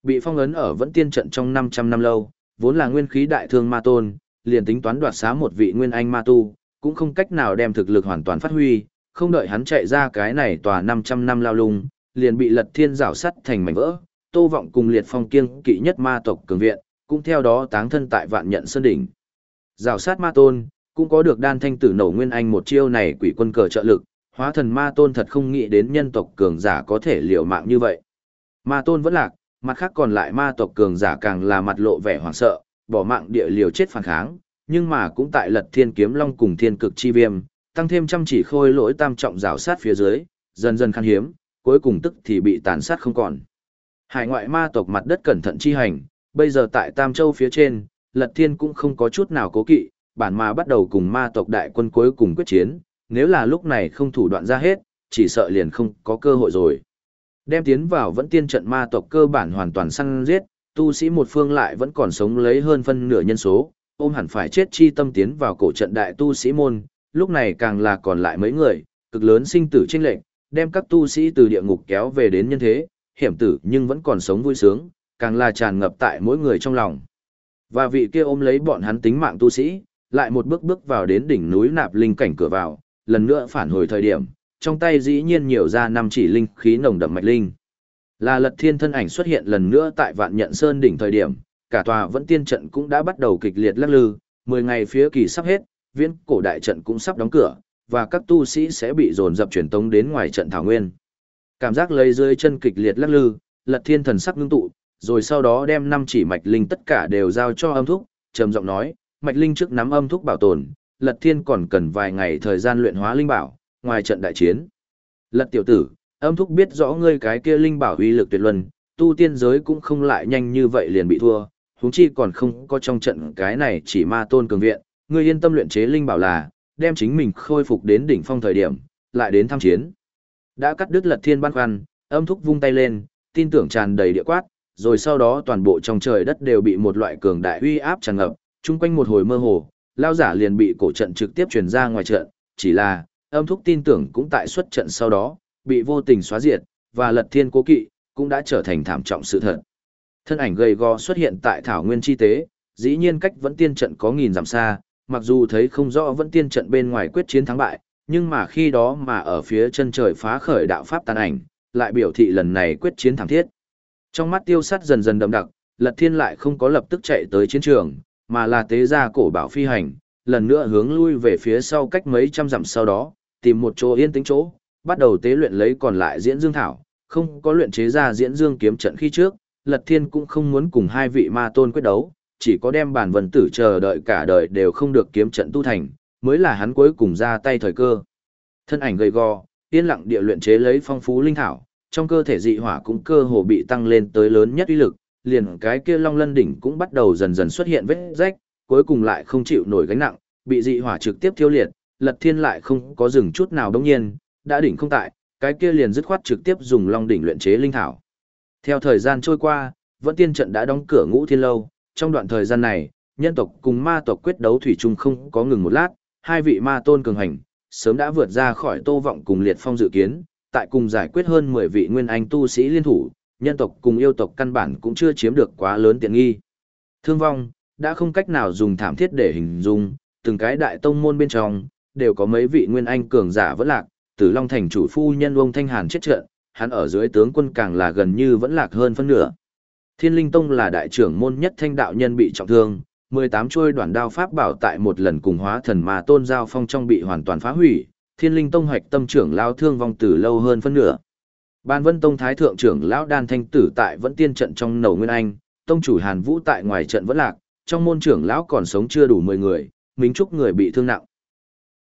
Bị phong ấn ở vẫn tiên trận trong 500 năm lâu, vốn là nguyên khí đại thương ma tôn, liền tính toán đoạt xá một vị nguyên anh ma tu cũng không cách nào đem thực lực hoàn toàn phát huy, không đợi hắn chạy ra cái này tòa 500 năm lao lung, liền bị lật thiên rảo sắt thành mảnh vỡ, tô vọng cùng liệt phong kiêng kỵ nhất ma tộc cường viện, cũng theo đó táng thân tại vạn nhận sơn đỉnh. Rảo sát ma tôn, cũng có được đan thanh tử nổ nguyên anh một chiêu này quỷ quân cờ trợ lực, hóa thần ma tôn thật không nghĩ đến nhân tộc cường giả có thể liều mạng như vậy. Ma tôn vẫn lạc, mặt khác còn lại ma tộc cường giả càng là mặt lộ vẻ hoảng sợ, bỏ mạng địa liều chết phản kháng, nhưng mà cũng tại lật thiên kiếm long cùng thiên cực chi viêm, tăng thêm chăm chỉ khôi lỗi tam trọng rào sát phía dưới, dần dần khan hiếm, cuối cùng tức thì bị tàn sát không còn. Hải ngoại ma tộc mặt đất cẩn thận chi hành, bây giờ tại Tam Châu phía trên, Lật Thiên cũng không có chút nào cố kỵ, bản mà bắt đầu cùng ma tộc đại quân cuối cùng quyết chiến, nếu là lúc này không thủ đoạn ra hết, chỉ sợ liền không có cơ hội rồi. Đem tiến vào vẫn tiên trận ma tộc cơ bản hoàn toàn săn giết, tu sĩ một phương lại vẫn còn sống lấy hơn phân nửa nhân số, ôm hẳn phải chết chi tâm tiến vào cổ trận đại tu sĩ môn, lúc này càng là còn lại mấy người, cực lớn sinh tử chênh lệnh, đem các tu sĩ từ địa ngục kéo về đến nhân thế, hiểm tử nhưng vẫn còn sống vui sướng, càng là tràn ngập tại mỗi người trong lòng. Và vị kia ôm lấy bọn hắn tính mạng tu sĩ, lại một bước bước vào đến đỉnh núi nạp linh cảnh cửa vào, lần nữa phản hồi thời điểm, trong tay dĩ nhiên nhiều ra năm chỉ linh khí nồng đậm mạch linh. Là lật thiên thân ảnh xuất hiện lần nữa tại vạn nhận sơn đỉnh thời điểm, cả tòa vẫn tiên trận cũng đã bắt đầu kịch liệt lắc lư, 10 ngày phía kỳ sắp hết, viễn cổ đại trận cũng sắp đóng cửa, và các tu sĩ sẽ bị dồn dập chuyển tống đến ngoài trận thảo nguyên. Cảm giác lấy dưới chân kịch liệt lắc lư, lật thiên thần sắc ngưng tụ, rồi sau đó đem năm chỉ mạch linh tất cả đều giao cho âm thúc, trầm giọng nói, mạch linh trước nắm âm thúc bảo tồn, lật thiên còn cần vài ngày thời gian luyện hóa linh bảo, ngoài trận đại chiến. Lật tiểu tử, âm thúc biết rõ ngươi cái kia linh bảo uy lực tuyệt luân, tu tiên giới cũng không lại nhanh như vậy liền bị thua, huống chi còn không có trong trận cái này chỉ ma tôn cường viện, ngươi yên tâm luyện chế linh bảo là, đem chính mình khôi phục đến đỉnh phong thời điểm, lại đến tham chiến. Đã cắt đứt lật thiên ban khoăn, âm thúc vung tay lên, tin tưởng tràn đầy địa quát, rồi sau đó toàn bộ trong trời đất đều bị một loại cường đại uy áp tràn ngập, chung quanh một hồi mơ hồ, lao giả liền bị cổ trận trực tiếp truyền ra ngoài trận, chỉ là, âm thúc tin tưởng cũng tại xuất trận sau đó, bị vô tình xóa diệt, và lật thiên cố kỵ, cũng đã trở thành thảm trọng sự thật. Thân ảnh gầy gò xuất hiện tại thảo nguyên chi tế, dĩ nhiên cách vẫn tiên trận có nghìn dặm xa, mặc dù thấy không rõ vẫn tiên trận bên ngoài quyết chiến thắng bại, nhưng mà khi đó mà ở phía chân trời phá khởi đạo pháp tàn ảnh, lại biểu thị lần này quyết chiến thắng thiết. Trong mắt tiêu sát dần dần đậm đặc, Lật Thiên lại không có lập tức chạy tới chiến trường, mà là tế ra cổ bảo phi hành, lần nữa hướng lui về phía sau cách mấy trăm dặm sau đó, tìm một chỗ yên tĩnh chỗ, bắt đầu tế luyện lấy còn lại diễn dương thảo, không có luyện chế ra diễn dương kiếm trận khi trước, Lật Thiên cũng không muốn cùng hai vị ma tôn quyết đấu, chỉ có đem bản vân tử chờ đợi cả đời đều không được kiếm trận tu thành, mới là hắn cuối cùng ra tay thời cơ. Thân ảnh gầy gò, yên lặng địa luyện chế lấy phong phú linh thảo, trong cơ thể dị hỏa cũng cơ hồ bị tăng lên tới lớn nhất uy lực, liền cái kia long lân đỉnh cũng bắt đầu dần dần xuất hiện vết rách, cuối cùng lại không chịu nổi gánh nặng, bị dị hỏa trực tiếp thiêu liệt, lật thiên lại không có dừng chút nào đống nhiên, đã đỉnh không tại, cái kia liền dứt khoát trực tiếp dùng long đỉnh luyện chế linh thảo. Theo thời gian trôi qua, vẫn tiên trận đã đóng cửa ngũ thiên lâu, trong đoạn thời gian này, nhân tộc cùng ma tộc quyết đấu thủy chung không có ngừng một lát, hai vị ma tôn cường hành, sớm đã vượt ra khỏi tô vọng cùng liệt phong dự kiến, tại cùng giải quyết hơn 10 vị nguyên anh tu sĩ liên thủ, nhân tộc cùng yêu tộc căn bản cũng chưa chiếm được quá lớn tiện nghi. Thương vong, đã không cách nào dùng thảm thiết để hình dung, từng cái đại tông môn bên trong, đều có mấy vị nguyên anh cường giả vẫn lạc, Tử Long thành chủ phu nhân ông Thanh Hàn chết trận, hắn ở dưới tướng quân càng là gần như vẫn lạc hơn phân nửa. Thiên Linh Tông là đại trưởng môn nhất thanh đạo nhân bị trọng thương, 18 chuôi đoạn đao pháp bảo tại một lần cùng hóa thần mà tôn giao phong trong bị hoàn toàn phá hủy, Thiên Linh Tông hoạch tâm trưởng lao thương vong tử lâu hơn phân nửa. Ban Vân Tông thái thượng trưởng lão Đan Thanh tử tại vẫn tiên trận trong Nầu Nguyên Anh, tông chủ Hàn Vũ tại ngoài trận vẫn lạc, trong môn trưởng lão còn sống chưa đủ 10 người, minh trúc người bị thương nặng.